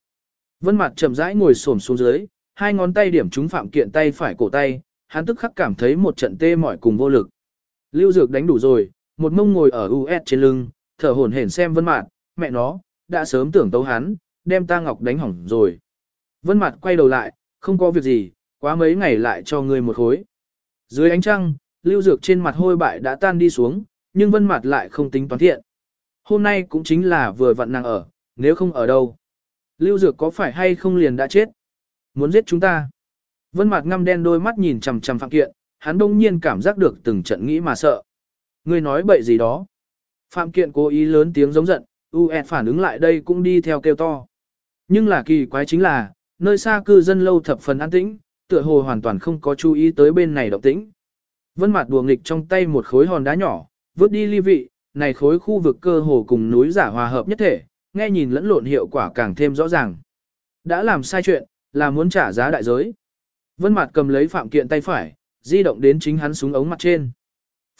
Vân Mạt chậm rãi ngồi xổm xuống dưới, hai ngón tay điểm trúng Phạm Kiện tay phải cổ tay, hắn tức khắc cảm thấy một trận tê mỏi cùng vô lực. Lưu Dược đánh đủ rồi, một mông ngồi ở US trên lưng, thở hổn hển xem Vân Mạt, mẹ nó, đã sớm tưởng tấu hắn, đem ta ngọc đánh hỏng rồi. Vân Mạt quay đầu lại, không có việc gì, quá mấy ngày lại cho ngươi một khối. Dưới ánh trăng, Lưu Dược trên mặt hôi bại đã tan đi xuống, nhưng vân Mạt lại không tính toán thiện. Hôm nay cũng chính là vừa vặn nàng ở, nếu không ở đâu. Lưu Dược có phải hay không liền đã chết? Muốn giết chúng ta? Vân Mạt ngăm đen đôi mắt nhìn chằm chằm Phạm Kiện, hắn đông nhiên cảm giác được từng trận nghĩ mà sợ. Ngươi nói bậy gì đó? Phạm Kiện cố ý lớn tiếng giống giận, UN phản ứng lại đây cũng đi theo kêu to. Nhưng là kỳ quái chính là, nơi xa cư dân lâu thập phần an tĩnh, tựa hồ hoàn toàn không có chú ý tới bên này động tĩnh. Vân Mạt đùa nghịch trong tay một khối hòn đá nhỏ, vứt đi ly vị, này khối khu vực cơ hồ cùng núi giả hòa hợp nhất thể, nghe nhìn lẫn lộn hiệu quả càng thêm rõ ràng. Đã làm sai chuyện, là muốn trả giá đại giới. Vân Mạt cầm lấy Phạm Kiện tay phải, di động đến chính hắn súng ống mặt trên.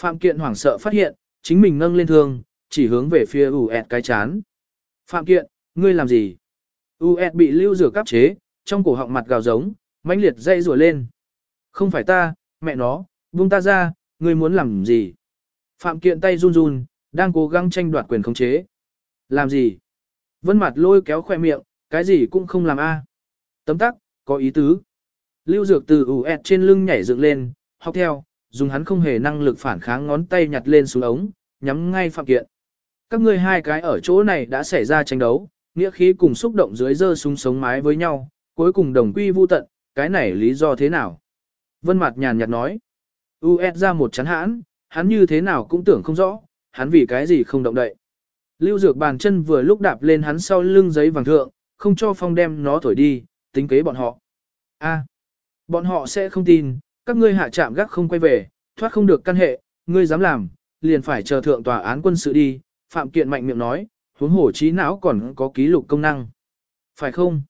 Phạm Kiện hoảng sợ phát hiện, chính mình nâng lên thương, chỉ hướng về phía UET cái chán. Phạm Kiện, ngươi làm gì? UET bị lưu rửa cắp chế, trong cổ họng mặt gào giống, mãnh liệt dây rủa lên. Không phải ta, mẹ nó, buông ta ra, ngươi muốn làm gì? Phạm Kiện tay run run, đang cố gắng tranh đoạt quyền khống chế. Làm gì? Vân mặt lôi kéo khoe miệng, cái gì cũng không làm a. À. Tấm tắc, có ý tứ. Lưu Dược từ ủ ẹt trên lưng nhảy dựng lên, học theo, dùng hắn không hề năng lực phản kháng ngón tay nhặt lên xuống ống, nhắm ngay Phạm Kiện. Các ngươi hai cái ở chỗ này đã xảy ra tranh đấu, nghĩa khí cùng xúc động dưới dơ súng sống mái với nhau, cuối cùng đồng quy vu tận, cái này lý do thế nào? Vân mặt nhàn nhạt nói. U.S. ra một chán hãn, hắn như thế nào cũng tưởng không rõ, hắn vì cái gì không động đậy. Lưu Dược bàn chân vừa lúc đạp lên hắn sau lưng giấy vàng thượng, không cho phong đem nó thổi đi, tính kế bọn họ. A, bọn họ sẽ không tin, các ngươi hạ trạm gác không quay về, thoát không được căn hệ, ngươi dám làm, liền phải chờ thượng tòa án quân sự đi, Phạm Kiện mạnh miệng nói, huống hổ trí não còn có ký lục công năng. Phải không?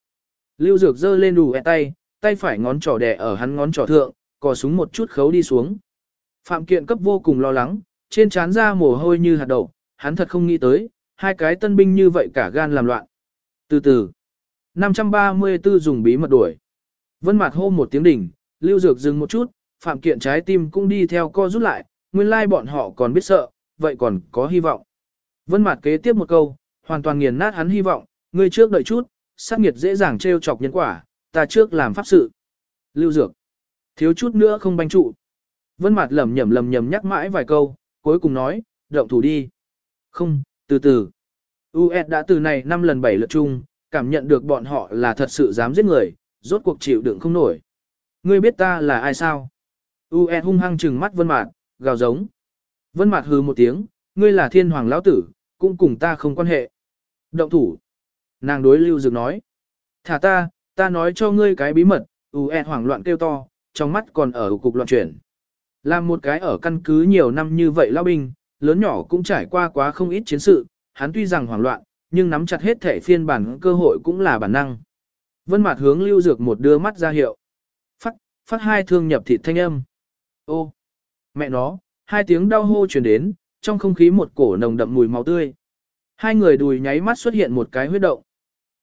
Lưu Dược giơ lên đủ e tay, tay phải ngón trỏ đè ở hắn ngón trỏ thượng, cò súng một chút khấu đi xuống. Phạm Kiện cấp vô cùng lo lắng, trên trán ra mồ hôi như hạt đậu, hắn thật không nghĩ tới, hai cái tân binh như vậy cả gan làm loạn. Từ từ, 534 dùng bí mật đuổi. Vân Mạt hô một tiếng đỉnh, Lưu Dược dừng một chút, Phạm Kiện trái tim cũng đi theo co rút lại, nguyên lai bọn họ còn biết sợ, vậy còn có hy vọng. Vân Mạt kế tiếp một câu, hoàn toàn nghiền nát hắn hy vọng, ngươi trước đợi chút, sát nghiệt dễ dàng trêu chọc nhân quả, ta trước làm pháp sự. Lưu Dược, thiếu chút nữa không banh trụ. Vân Mạt lẩm nhẩm lẩm nhẩm nhắc mãi vài câu, cuối cùng nói, động thủ đi. Không, từ từ. US đã từ này năm lần bảy lượt chung, cảm nhận được bọn họ là thật sự dám giết người, rốt cuộc chịu đựng không nổi. Ngươi biết ta là ai sao? US hung hăng trừng mắt Vân Mạt, gào giống. Vân Mạt hừ một tiếng, ngươi là thiên hoàng lão tử, cũng cùng ta không quan hệ. Động thủ. Nàng đối Lưu Dược nói. Thả ta, ta nói cho ngươi cái bí mật, US hoảng loạn kêu to, trong mắt còn ở cục loạn chuyển. Làm một cái ở căn cứ nhiều năm như vậy lão binh, lớn nhỏ cũng trải qua quá không ít chiến sự, hắn tuy rằng hoảng loạn, nhưng nắm chặt hết thể phiên bản cơ hội cũng là bản năng. Vân Mạt hướng Lưu Dược một đưa mắt ra hiệu. Phát, phát hai thương nhập thịt thanh âm. Ô, mẹ nó, hai tiếng đau hô truyền đến, trong không khí một cổ nồng đậm mùi máu tươi. Hai người đùi nháy mắt xuất hiện một cái huyết động.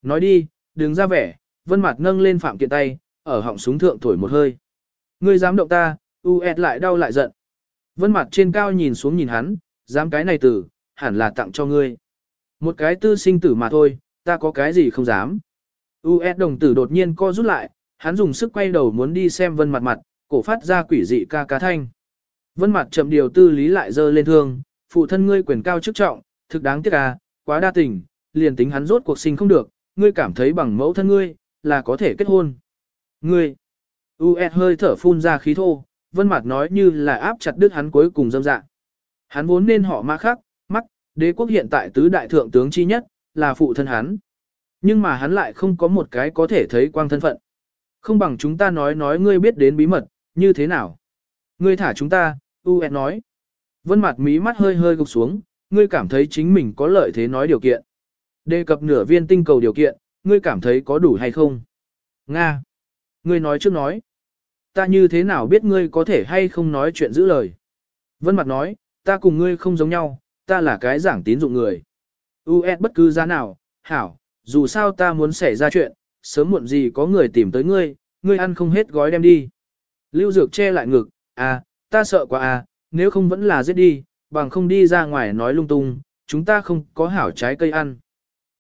Nói đi, đừng ra vẻ, Vân Mạt nâng lên Phạm Kiện tay, ở họng súng thượng thổi một hơi. Ngươi dám động ta, U ẹt lại đau lại giận. Vân Mạt trên cao nhìn xuống nhìn hắn, dám cái này tử, hẳn là tặng cho ngươi. Một cái tư sinh tử mà thôi, ta có cái gì không dám. u s đồng tử đột nhiên co rút lại, hắn dùng sức quay đầu muốn đi xem vân mặt mặt, cổ phát ra quỷ dị ca ca thanh. Vân mặt chậm điều tư lý lại dơ lên thương, phụ thân ngươi quyền cao chức trọng, thực đáng tiếc à, quá đa tình, liền tính hắn rốt cuộc sinh không được, ngươi cảm thấy bằng mẫu thân ngươi, là có thể kết hôn. Ngươi, u s hơi thở phun ra khí thô, Vân mặt nói như là áp chặt đứt hắn cuối cùng dâm dạ. Hắn vốn nên họ mã khác, mắc, đế quốc hiện tại tứ đại thượng tướng chi nhất, là phụ thân hắn. Nhưng mà hắn lại không có một cái có thể thấy quang thân phận. Không bằng chúng ta nói nói ngươi biết đến bí mật, như thế nào. Ngươi thả chúng ta, U.S. nói. Vân mặt mí mắt hơi hơi gục xuống, ngươi cảm thấy chính mình có lợi thế nói điều kiện. Đề cập nửa viên tinh cầu điều kiện, ngươi cảm thấy có đủ hay không? Nga. Ngươi nói trước nói ta như thế nào biết ngươi có thể hay không nói chuyện giữ lời. Vân Mặt nói, ta cùng ngươi không giống nhau, ta là cái giảng tín dụng người. U.S. bất cứ giá nào, hảo, dù sao ta muốn xảy ra chuyện, sớm muộn gì có người tìm tới ngươi, ngươi ăn không hết gói đem đi. Lưu Dược che lại ngực, à, ta sợ quá à, nếu không vẫn là giết đi, bằng không đi ra ngoài nói lung tung, chúng ta không có hảo trái cây ăn.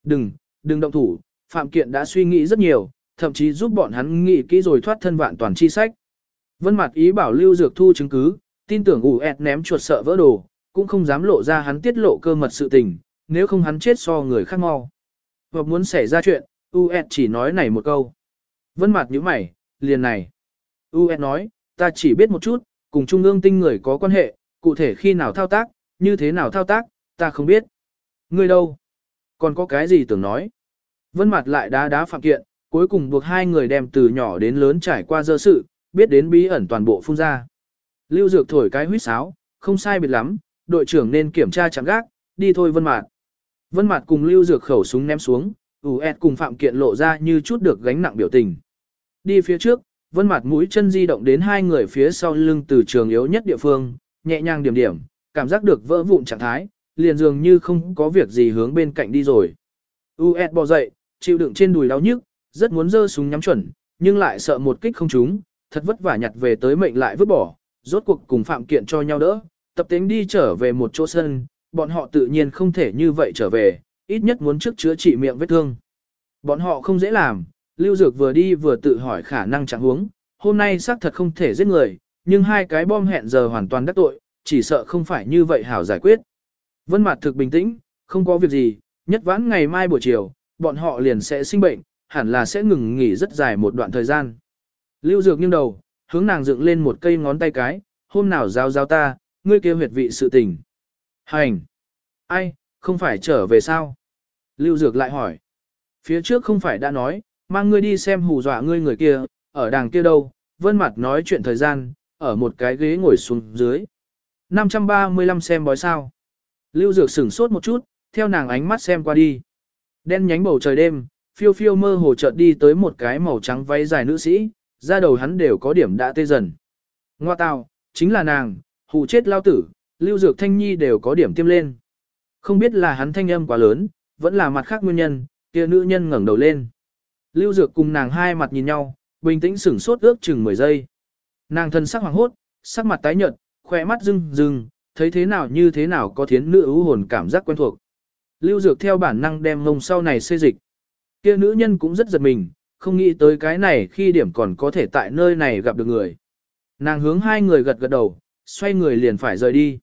Đừng, đừng động thủ, Phạm Kiện đã suy nghĩ rất nhiều, thậm chí giúp bọn hắn nghĩ kỹ rồi thoát thân vạn toàn chi sách. Vân mặt ý bảo lưu dược thu chứng cứ, tin tưởng ủ ẹt ném chuột sợ vỡ đồ, cũng không dám lộ ra hắn tiết lộ cơ mật sự tình, nếu không hắn chết so người khác mau. Và muốn xảy ra chuyện, U.S. chỉ nói này một câu. Vân mặt như mày, liền này. U.S. nói, ta chỉ biết một chút, cùng trung ương tinh người có quan hệ, cụ thể khi nào thao tác, như thế nào thao tác, ta không biết. Ngươi đâu? Còn có cái gì tưởng nói? Vân mặt lại đá đá phạm kiện, cuối cùng buộc hai người đem từ nhỏ đến lớn trải qua dơ sự, biết đến bí ẩn toàn bộ phun ra. Lưu Dược thổi cái huýt sáo, không sai biệt lắm, đội trưởng nên kiểm tra chẳng gác, đi thôi Vân Mạt. Vân Mạt cùng Lưu Dược khẩu súng ném xuống, UET cùng Phạm Kiện lộ ra như chút được gánh nặng biểu tình. Đi phía trước, Vân Mạt mũi chân di động đến hai người phía sau lưng từ trường yếu nhất địa phương, nhẹ nhàng điểm điểm, cảm giác được vỡ vụn trạng thái, liền dường như không có việc gì hướng bên cạnh đi rồi. UET bò dậy, chịu đựng trên đùi đau nhức, rất muốn giơ súng nhắm chuẩn, nhưng lại sợ một kích không trúng, thật vất vả nhặt về tới mệnh lại vứt bỏ, rốt cuộc cùng Phạm Kiện cho nhau đỡ, tập tính đi trở về một chỗ sân, bọn họ tự nhiên không thể như vậy trở về, ít nhất muốn trước chữa trị miệng vết thương. Bọn họ không dễ làm, Lưu Dược vừa đi vừa tự hỏi khả năng trạng huống, hôm nay xác thật không thể giết người, nhưng hai cái bom hẹn giờ hoàn toàn đắc tội, chỉ sợ không phải như vậy hảo giải quyết. Vân Mạt thực bình tĩnh, không có việc gì, nhất vãn ngày mai buổi chiều, bọn họ liền sẽ sinh bệnh, hẳn là sẽ ngừng nghỉ rất dài một đoạn thời gian. Lưu Dược nghiêng đầu, hướng nàng dựng lên một cây ngón tay cái, hôm nào giao giao ta, ngươi kia huyệt vị sự tình. Hành! Ai, không phải trở về sao? Lưu Dược lại hỏi. Phía trước không phải đã nói, mang ngươi đi xem hù dọa ngươi người kia, ở đàng kia đâu, vân mặt nói chuyện thời gian, ở một cái ghế ngồi xuống dưới. 535 xem bói sao. Lưu Dược sửng sốt một chút, theo nàng ánh mắt xem qua đi. Đen nhánh bầu trời đêm, phiêu phiêu mơ hồ chợt đi tới một cái màu trắng váy dài nữ sĩ, ra đầu hắn đều có điểm đã tê dần. Ngoa tào, chính là nàng, hù chết lao tử, lưu dược thanh nhi đều có điểm tiêm lên. Không biết là hắn thanh âm quá lớn, vẫn là mặt khác nguyên nhân, kia nữ nhân ngẩng đầu lên. Lưu dược cùng nàng hai mặt nhìn nhau, bình tĩnh sửng sốt ước chừng 10 giây. Nàng thân sắc hoàng hốt, sắc mặt tái nhợt, khỏe mắt rưng rưng, thấy thế nào như thế nào có thiến nữ ưu hồn cảm giác quen thuộc. Lưu dược theo bản năng đem ngông sau này xê dịch. Kia nữ nhân cũng rất giật mình, không nghĩ tới cái này khi điểm còn có thể tại nơi này gặp được người. Nàng hướng hai người gật gật đầu, xoay người liền phải rời đi.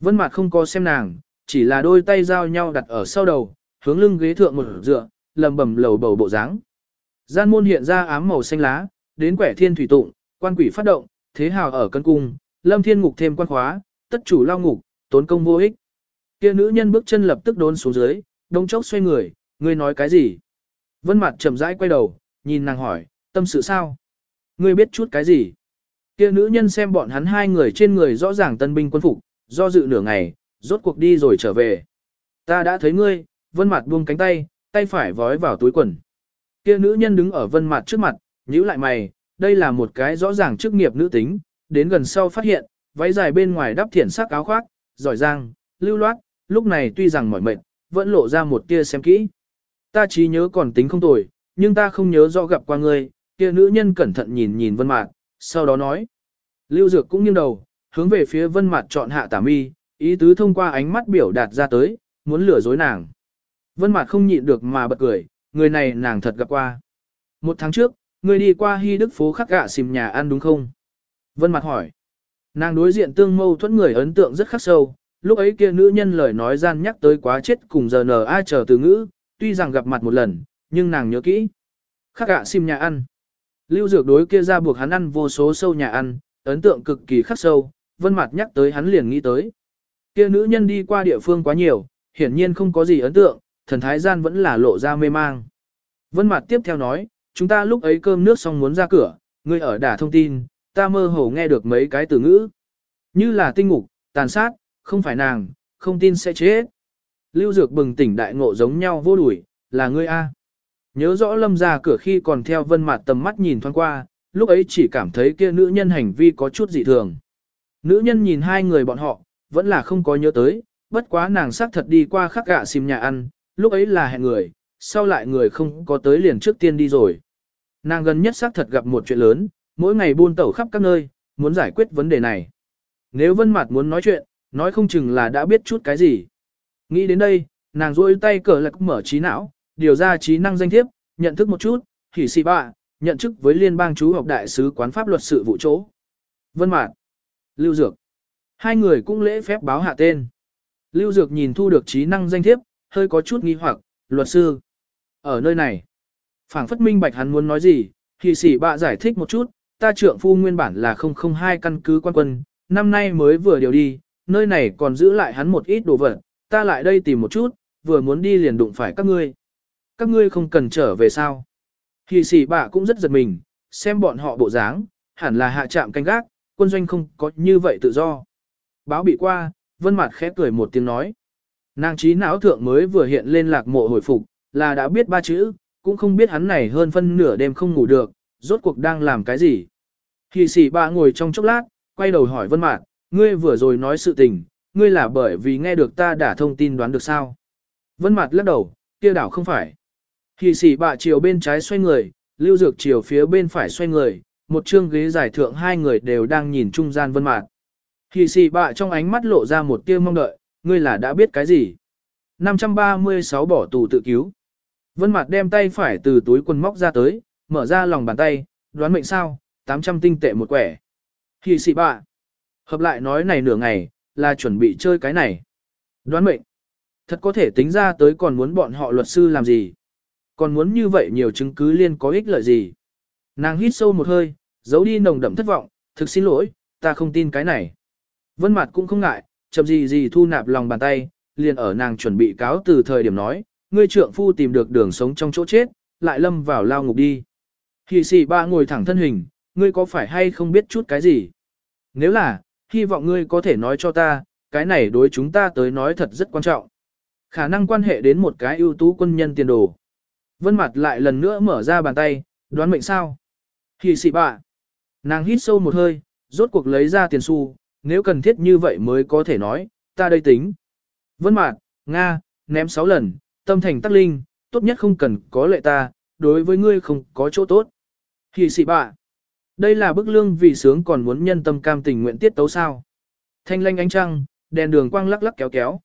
Vân Mạt không có xem nàng, chỉ là đôi tay giao nhau đặt ở sau đầu, hướng lưng ghế thượng một dựa, lầm bầm lầu bầu bộ dáng. Gian môn hiện ra ám màu xanh lá, đến quẻ thiên thủy tụng, quan quỷ phát động, thế hào ở cân cung, lâm thiên ngục thêm quan khóa, tất chủ lao ngục, tốn công vô ích. Kia nữ nhân bước chân lập tức đốn xuống dưới, đông chốc xoay người, ngươi nói cái gì? Vân Mạt chậm rãi quay đầu, nhìn nàng hỏi, tâm sự sao? Ngươi biết chút cái gì? Kia nữ nhân xem bọn hắn hai người trên người rõ ràng tân binh quân phục, do dự nửa ngày, rốt cuộc đi rồi trở về. Ta đã thấy ngươi, vân mặt buông cánh tay, tay phải vói vào túi quần. Kia nữ nhân đứng ở vân mặt trước mặt, nhíu lại mày, đây là một cái rõ ràng chức nghiệp nữ tính, đến gần sau phát hiện, váy dài bên ngoài đắp thiển sắc áo khoác, giỏi giang, lưu loát, lúc này tuy rằng mỏi mệt, vẫn lộ ra một tia xem kỹ. Ta trí nhớ còn tính không tồi, nhưng ta không nhớ rõ gặp qua ngươi, kia nữ nhân cẩn thận nhìn nhìn vân Mạt, sau đó nói. Lưu Dược cũng nghiêng đầu, hướng về phía vân Mạt chọn hạ tả mi, ý tứ thông qua ánh mắt biểu đạt ra tới, muốn lừa dối nàng. Vân Mạt không nhịn được mà bật cười, người này nàng thật gặp qua. Một tháng trước, ngươi đi qua Hy Đức phố khắc gạ xìm nhà ăn đúng không? Vân Mạt hỏi. Nàng đối diện tương mâu thuẫn người ấn tượng rất khắc sâu, lúc ấy kia nữ nhân lời nói gian nhắc tới quá chết cùng giờ nờ ai chờ từ ngữ, tuy rằng gặp mặt một lần, nhưng nàng nhớ kỹ. Khắc gạ xìm nhà ăn. Lưu Dược đối kia ra buộc hắn ăn vô số sâu nhà ăn, ấn tượng cực kỳ khắc sâu, Vân mặt nhắc tới hắn liền nghĩ tới. Kia nữ nhân đi qua địa phương quá nhiều, hiển nhiên không có gì ấn tượng, thần thái gian vẫn là lộ ra mê mang. Vân mặt tiếp theo nói, chúng ta lúc ấy cơm nước xong muốn ra cửa, ngươi ở đả thông tin, ta mơ hồ nghe được mấy cái từ ngữ. Như là tinh ngục, tàn sát, không phải nàng, không tin sẽ chết. Lưu Dược bừng tỉnh đại ngộ giống nhau vô đuổi, là ngươi a. Nhớ rõ lâm ra cửa khi còn theo vân mặt tầm mắt nhìn thoáng qua, lúc ấy chỉ cảm thấy kia nữ nhân hành vi có chút dị thường. Nữ nhân nhìn hai người bọn họ, vẫn là không có nhớ tới, bất quá nàng xác thật đi qua khắc gạ xìm nhà ăn, lúc ấy là hẹn người, sau lại người không có tới liền trước tiên đi rồi. Nàng gần nhất xác thật gặp một chuyện lớn, mỗi ngày buôn tẩu khắp các nơi, muốn giải quyết vấn đề này. Nếu vân mặt muốn nói chuyện, nói không chừng là đã biết chút cái gì. Nghĩ đến đây, nàng rôi tay cờ lạc mở trí não, điều ra trí năng danh thiếp, nhận thức một chút, hỉ xì bạ, nhận chức với liên bang chú học đại sứ quán pháp luật sự vụ chỗ. Vân Mạt, Lưu Dược. Hai người cũng lễ phép báo hạ tên. Lưu Dược nhìn thu được trí năng danh thiếp, hơi có chút nghi hoặc, luật sư. Ở nơi này, phảng phất minh bạch hắn muốn nói gì, thì sĩ bạ giải thích một chút, ta trưởng phu nguyên bản là 002 căn cứ quan quân, năm nay mới vừa điều đi, nơi này còn giữ lại hắn một ít đồ vật, ta lại đây tìm một chút, vừa muốn đi liền đụng phải các ngươi. Các ngươi không cần trở về sao. kỳ sĩ bạ cũng rất giật mình, xem bọn họ bộ dáng, hẳn là hạ trạm canh gác, quân doanh không có như vậy tự do. Báo bị qua, vân mặt khẽ cười một tiếng nói. Nàng trí não thượng mới vừa hiện lên lạc mộ hồi phục, là đã biết ba chữ, cũng không biết hắn này hơn phân nửa đêm không ngủ được, rốt cuộc đang làm cái gì. kỳ sĩ bạ ngồi trong chốc lát, quay đầu hỏi vân mạc, ngươi vừa rồi nói sự tình, ngươi là bởi vì nghe được ta đã thông tin đoán được sao. Vân mạc lắc đầu, kia đảo không phải. Thì sĩ bạ chiều bên trái xoay người, lưu dược chiều phía bên phải xoay người, một chương ghế giải thượng hai người đều đang nhìn trung gian vân mạc. Thì sĩ bạ trong ánh mắt lộ ra một tia mong đợi, ngươi là đã biết cái gì. 536 bỏ tù tự cứu. Vân Mạt đem tay phải từ túi quần móc ra tới, mở ra lòng bàn tay, đoán mệnh sao, 800 tinh tệ một quẻ. Hỉ sĩ bạ. Hợp lại nói này nửa ngày, là chuẩn bị chơi cái này. Đoán mệnh. Thật có thể tính ra tới còn muốn bọn họ luật sư làm gì. Còn muốn như vậy nhiều chứng cứ liên có ích lợi gì. Nàng hít sâu một hơi, giấu đi nồng đậm thất vọng, thực xin lỗi, ta không tin cái này. Vân Mạt cũng không ngại, chậm gì gì thu nạp lòng bàn tay, liền ở nàng chuẩn bị cáo từ thời điểm nói, ngươi trượng phu tìm được đường sống trong chỗ chết, lại lâm vào lao ngục đi. Hỉ sĩ ba ngồi thẳng thân hình, ngươi có phải hay không biết chút cái gì? Nếu là, hy vọng ngươi có thể nói cho ta, cái này đối chúng ta tới nói thật rất quan trọng. Khả năng quan hệ đến một cái ưu tú quân nhân tiền đồ. Vân mặt lại lần nữa mở ra bàn tay, đoán mệnh sao? Hỉ sĩ bạ. Nàng hít sâu một hơi, rốt cuộc lấy ra tiền xu, nếu cần thiết như vậy mới có thể nói, ta đây tính. Vân mạt, Nga, ném 6 lần, tâm thành tắc linh, tốt nhất không cần có lệ ta, đối với ngươi không có chỗ tốt. Hỉ sĩ bạ. Đây là bức lương vì sướng còn muốn nhân tâm cam tình nguyện tiết tấu sao. Thanh lanh ánh trăng, đèn đường quang lắc lắc kéo kéo.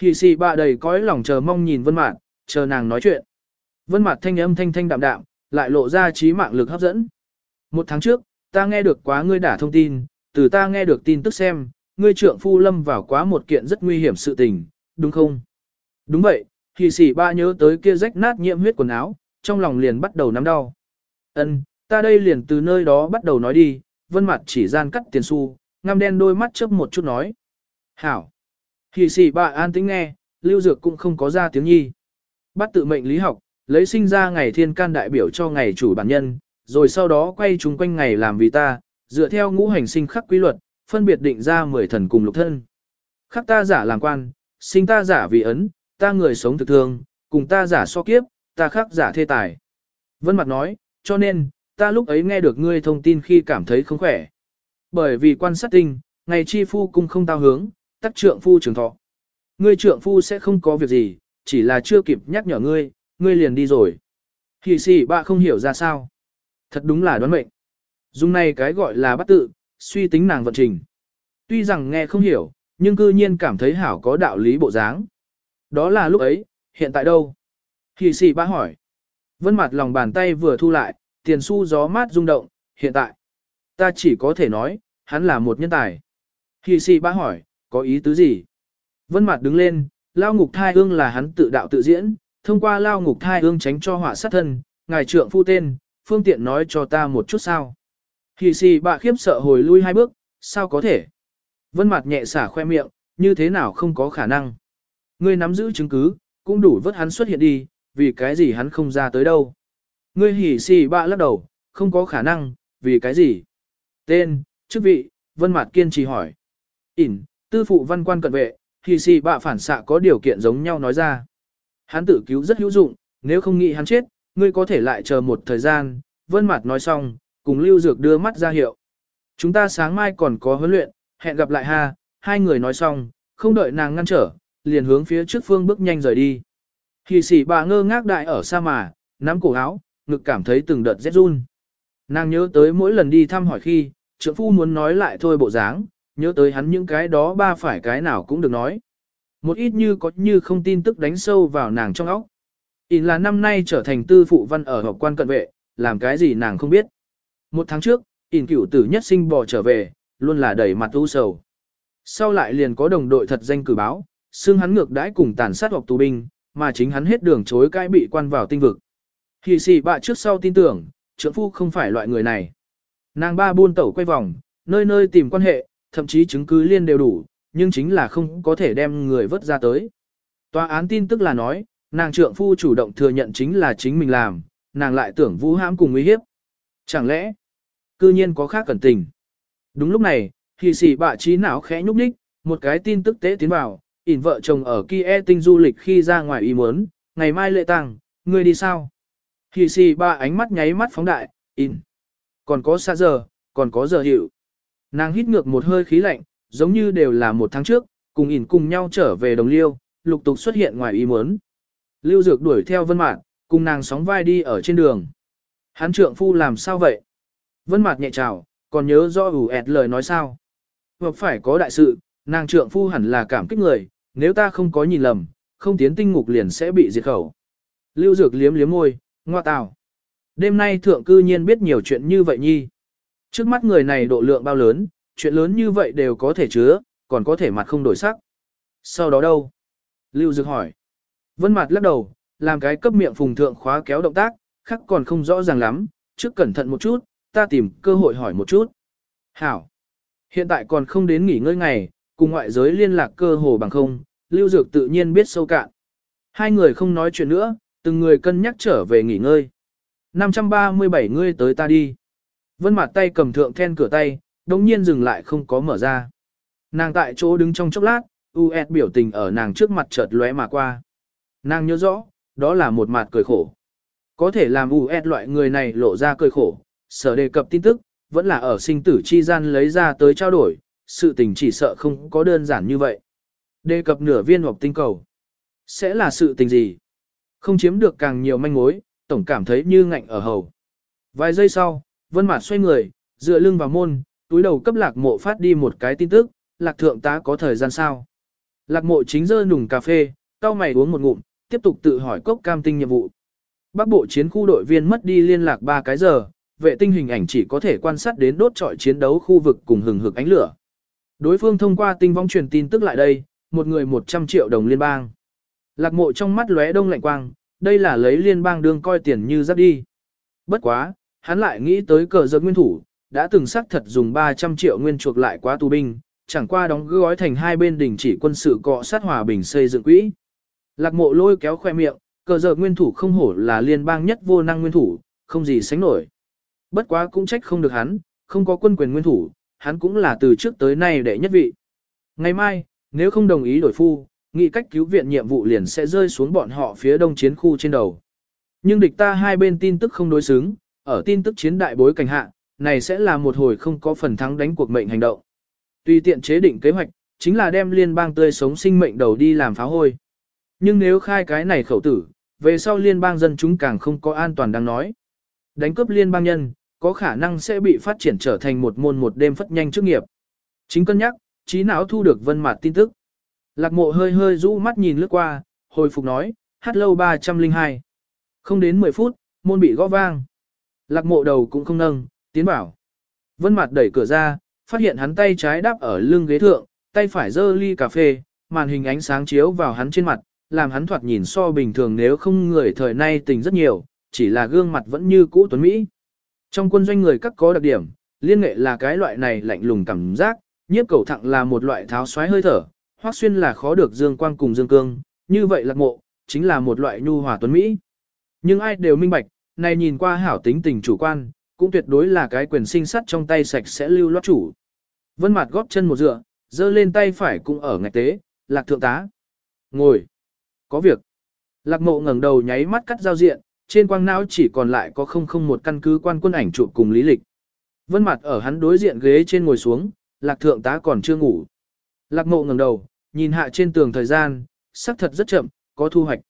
Hỉ sĩ bạ đầy cõi lòng chờ mong nhìn vân mạt, chờ nàng nói chuyện. Vân mặt thanh âm thanh thanh đạm đạm, lại lộ ra trí mạng lực hấp dẫn. Một tháng trước, ta nghe được quá ngươi đã thông tin, từ ta nghe được tin tức xem, ngươi trượng phu lâm vào quá một kiện rất nguy hiểm sự tình, đúng không? Đúng vậy, thì sỉ ba nhớ tới kia rách nát nhiễm huyết quần áo, trong lòng liền bắt đầu nắm đau. Ân, ta đây liền từ nơi đó bắt đầu nói đi, vân mặt chỉ gian cắt tiền xu, ngăm đen đôi mắt chớp một chút nói. Hảo. Thì sỉ ba an tĩnh nghe, lưu dược cũng không có ra tiếng nhi. Bắt tự mệnh lý học, lấy sinh ra ngày thiên can đại biểu cho ngày chủ bản nhân, rồi sau đó quay chúng quanh ngày làm vì ta, dựa theo ngũ hành sinh khắc quy luật, phân biệt định ra 10 thần cùng lục thân. Khắc ta giả làm quan, sinh ta giả vì ấn, ta người sống thực thương, cùng ta giả so kiếp, ta khắc giả thê tài. Vân Mặt nói, cho nên, ta lúc ấy nghe được ngươi thông tin khi cảm thấy không khỏe. Bởi vì quan sát tinh, ngày chi phu cung không tao hướng, tắc trượng phu trường thọ. Ngươi trượng phu sẽ không có việc gì, chỉ là chưa kịp nhắc nhở ngươi, ngươi liền đi rồi. Hỉ sĩ bạ không hiểu ra sao. Thật đúng là đoán mệnh. Dùng này cái gọi là bắt tự, suy tính nàng vận trình. Tuy rằng nghe không hiểu, nhưng cư nhiên cảm thấy hảo có đạo lý bộ dáng. Đó là lúc ấy, hiện tại đâu? Hỉ sĩ bạ hỏi. Vân mặt lòng bàn tay vừa thu lại, tiền xu gió mát rung động, hiện tại. Ta chỉ có thể nói, hắn là một nhân tài. Hỉ sĩ bạ hỏi, có ý tứ gì? Vân mặt đứng lên, lao ngục thai ương là hắn tự đạo tự diễn, thông qua lao ngục thai ương tránh cho họa sát thân, ngài trượng phu tên, phương tiện nói cho ta một chút sao. Hì xì bạ khiếp sợ hồi lui hai bước, sao có thể? Vân mặt nhẹ xả khoe miệng, như thế nào không có khả năng. Ngươi nắm giữ chứng cứ, cũng đủ vớt hắn xuất hiện đi, vì cái gì hắn không ra tới đâu. Ngươi hỉ xì bạ lắc đầu, không có khả năng, vì cái gì? Tên, chức vị, vân mặt kiên trì hỏi. Ỉn, tư phụ văn quan cận vệ, hỉ xì bạ phản xạ có điều kiện giống nhau nói ra. Hắn tự cứu rất hữu dụng, nếu không nghĩ hắn chết, ngươi có thể lại chờ một thời gian, vân mặt nói xong, cùng Lưu Dược đưa mắt ra hiệu. Chúng ta sáng mai còn có huấn luyện, hẹn gặp lại ha, hai người nói xong, không đợi nàng ngăn trở, liền hướng phía trước phương bước nhanh rời đi. Hì sỉ bà ngơ ngác đại ở xa mà, nắm cổ áo, ngực cảm thấy từng đợt rét run. Nàng nhớ tới mỗi lần đi thăm hỏi khi, trưởng phu muốn nói lại thôi bộ dáng, nhớ tới hắn những cái đó ba phải cái nào cũng được nói. Một ít như có như không tin tức đánh sâu vào nàng trong óc. In là năm nay trở thành tư phụ văn ở học quan cận vệ, làm cái gì nàng không biết. Một tháng trước, in cửu tử nhất sinh bò trở về, luôn là đầy mặt u sầu. Sau lại liền có đồng đội thật danh cử báo, xương hắn ngược đãi cùng tàn sát hoặc tù binh, mà chính hắn hết đường chối cãi bị quan vào tinh vực. Hì xì bạ trước sau tin tưởng, trưởng phu không phải loại người này. Nàng ba buôn tẩu quay vòng, nơi nơi tìm quan hệ, thậm chí chứng cứ liên đều đủ, nhưng chính là không có thể đem người vớt ra tới. Tòa án tin tức là nói, nàng trượng phu chủ động thừa nhận chính là chính mình làm, nàng lại tưởng vũ hãm cùng uy hiếp. Chẳng lẽ, cư nhiên có khác cẩn tình. Đúng lúc này, thì sĩ bạ trí não khẽ nhúc nhích, một cái tin tức tế tiến vào, ỉn vợ chồng ở Kia tinh du lịch khi ra ngoài ý muốn, ngày mai lệ tàng, ngươi đi sao? Thì sĩ bạ ánh mắt nháy mắt phóng đại, ỉn. Còn có xa giờ, còn có giờ hiệu. Nàng hít ngược một hơi khí lạnh, giống như đều là một tháng trước, cùng ỉn cùng nhau trở về đồng liêu, lục tục xuất hiện ngoài ý muốn. Lưu Dược đuổi theo Vân Mạt, cùng nàng sóng vai đi ở trên đường. Hắn trượng phu làm sao vậy? Vân Mạt nhẹ chào, còn nhớ rõ ủ ẹt lời nói sao? Hoặc phải có đại sự, nàng trượng phu hẳn là cảm kích người, nếu ta không có nhìn lầm, không tiến tinh ngục liền sẽ bị diệt khẩu. Lưu Dược liếm liếm môi, ngoa tào. Đêm nay thượng cư nhiên biết nhiều chuyện như vậy nhi. Trước mắt người này độ lượng bao lớn, chuyện lớn như vậy đều có thể chứa, còn có thể mặt không đổi sắc. Sau đó đâu? Lưu Dược hỏi. Vân Mạt lắc đầu, làm cái cấp miệng phùng thượng khóa kéo động tác, khắc còn không rõ ràng lắm, trước cẩn thận một chút, ta tìm cơ hội hỏi một chút. Hảo. Hiện tại còn không đến nghỉ ngơi ngày, cùng ngoại giới liên lạc cơ hồ bằng không, Lưu Dược tự nhiên biết sâu cạn. Hai người không nói chuyện nữa, từng người cân nhắc trở về nghỉ ngơi. 537 ngươi tới ta đi. Vân Mạt tay cầm thượng then cửa tay, đồng nhiên dừng lại không có mở ra. Nàng tại chỗ đứng trong chốc lát, U.S. biểu tình ở nàng trước mặt chợt lóe mà qua. Nàng nhớ rõ, đó là một mặt cười khổ. Có thể làm U.S. loại người này lộ ra cười khổ, sở đề cập tin tức, vẫn là ở sinh tử chi gian lấy ra tới trao đổi, sự tình chỉ sợ không có đơn giản như vậy. Đề cập nửa viên hoặc tinh cầu. Sẽ là sự tình gì? Không chiếm được càng nhiều manh mối, tổng cảm thấy như ngạnh ở hầu. Vài giây sau, Vân Mạt xoay người, dựa lưng vào môn, túi đầu cấp Lạc Mộ phát đi một cái tin tức, Lạc thượng tá có thời gian sao? Lạc Mộ chính dơ nùng cà phê, cao mày uống một ngụm, tiếp tục tự hỏi cốc cam tinh nhiệm vụ. Bắc bộ chiến khu đội viên mất đi liên lạc 3 cái giờ, vệ tinh hình ảnh chỉ có thể quan sát đến đốt trọi chiến đấu khu vực cùng hừng hực ánh lửa. Đối phương thông qua tinh vong truyền tin tức lại đây, một người 100 triệu đồng liên bang. Lạc mộ trong mắt lóe đông lạnh quang, đây là lấy liên bang đương coi tiền như giáp đi. Bất quá, hắn lại nghĩ tới cờ giật nguyên thủ, đã từng xác thật dùng 300 triệu nguyên chuộc lại quá tù binh, chẳng qua đóng gói thành hai bên đình chỉ quân sự cọ sát hòa bình xây dựng quỹ. Lạc mộ lôi kéo khoe miệng, cờ giờ nguyên thủ không hổ là liên bang nhất vô năng nguyên thủ, không gì sánh nổi. Bất quá cũng trách không được hắn, không có quân quyền nguyên thủ, hắn cũng là từ trước tới nay đệ nhất vị. Ngày mai, nếu không đồng ý đổi phu, nghị cách cứu viện nhiệm vụ liền sẽ rơi xuống bọn họ phía đông chiến khu trên đầu. Nhưng địch ta hai bên tin tức không đối xứng, ở tin tức chiến đại bối cảnh hạ, này sẽ là một hồi không có phần thắng đánh cuộc mệnh hành động. Tùy tiện chế định kế hoạch, chính là đem liên bang tươi sống sinh mệnh đầu đi làm phá hôi. Nhưng nếu khai cái này khẩu tử, về sau liên bang dân chúng càng không có an toàn đang nói. Đánh cướp liên bang nhân, có khả năng sẽ bị phát triển trở thành một môn một đêm phất nhanh chức nghiệp. Chính cân nhắc, trí não thu được vân mặt tin tức. Lạc mộ hơi hơi rũ mắt nhìn lướt qua, hồi phục nói, hát lâu 302. Không đến 10 phút, môn bị gõ vang. Lạc mộ đầu cũng không nâng, tiến bảo. Vân mặt đẩy cửa ra, phát hiện hắn tay trái đáp ở lưng ghế thượng, tay phải giơ ly cà phê, màn hình ánh sáng chiếu vào hắn trên mặt, làm hắn thoạt nhìn so bình thường nếu không người thời nay tình rất nhiều, chỉ là gương mặt vẫn như cũ tuấn Mỹ. Trong quân doanh người các có đặc điểm, liên nghệ là cái loại này lạnh lùng cảm giác, nhiếp cầu thẳng là một loại tháo xoáy hơi thở, hoắc xuyên là khó được dương quang cùng dương cương, như vậy lạc mộ, chính là một loại nhu hòa tuấn Mỹ. Nhưng ai đều minh bạch, này nhìn qua hảo tính tình chủ quan, cũng tuyệt đối là cái quyền sinh sắt trong tay sạch sẽ lưu loát chủ. Vân mặt góp chân một dựa, giơ lên tay phải cũng ở ngạch tế, lạc thượng tá. Ngồi. Có việc. Lạc mộ ngẩng đầu nháy mắt cắt giao diện, trên quang não chỉ còn lại có không không một căn cứ quan quân ảnh chụp cùng lý lịch. Vân mặt ở hắn đối diện ghế trên ngồi xuống, lạc thượng tá còn chưa ngủ. Lạc mộ ngẩng đầu, nhìn hạ trên tường thời gian, sắc thật rất chậm, có thu hoạch.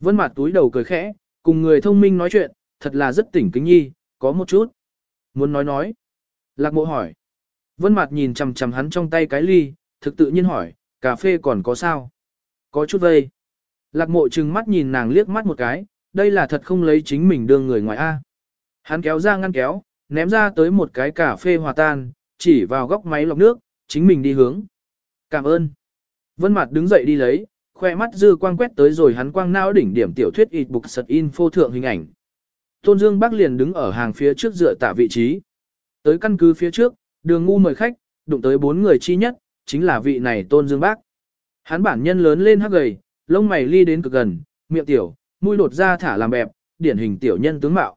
Vân mặt túi đầu cười khẽ, cùng người thông minh nói chuyện, thật là rất tỉnh kính nhi, có một chút. Muốn nói nói. Lạc mộ hỏi. Vân mặt nhìn chằm chằm hắn trong tay cái ly, thực tự nhiên hỏi, cà phê còn có sao? Có chút vây. Lạc mộ trừng mắt nhìn nàng liếc mắt một cái, đây là thật không lấy chính mình đương người ngoài A. Hắn kéo ra ngăn kéo, ném ra tới một cái cà phê hòa tan, chỉ vào góc máy lọc nước, chính mình đi hướng. Cảm ơn. Vân Mạt đứng dậy đi lấy, khoe mắt dư quang quét tới rồi hắn quang não đỉnh điểm tiểu thuyết ít bục sật info thượng hình ảnh. Tôn Dương Bắc liền đứng ở hàng phía trước dựa tạ vị trí. Tới căn cứ phía trước, đường ngu mời khách, đụng tới bốn người chi nhất, chính là vị này Tôn Dương Bắc. Hắn bản nhân lớn lên hắc gầy, lông mày ly đến cực gần, miệng tiểu, mũi đột ra thả làm bẹp, điển hình tiểu nhân tướng mạo.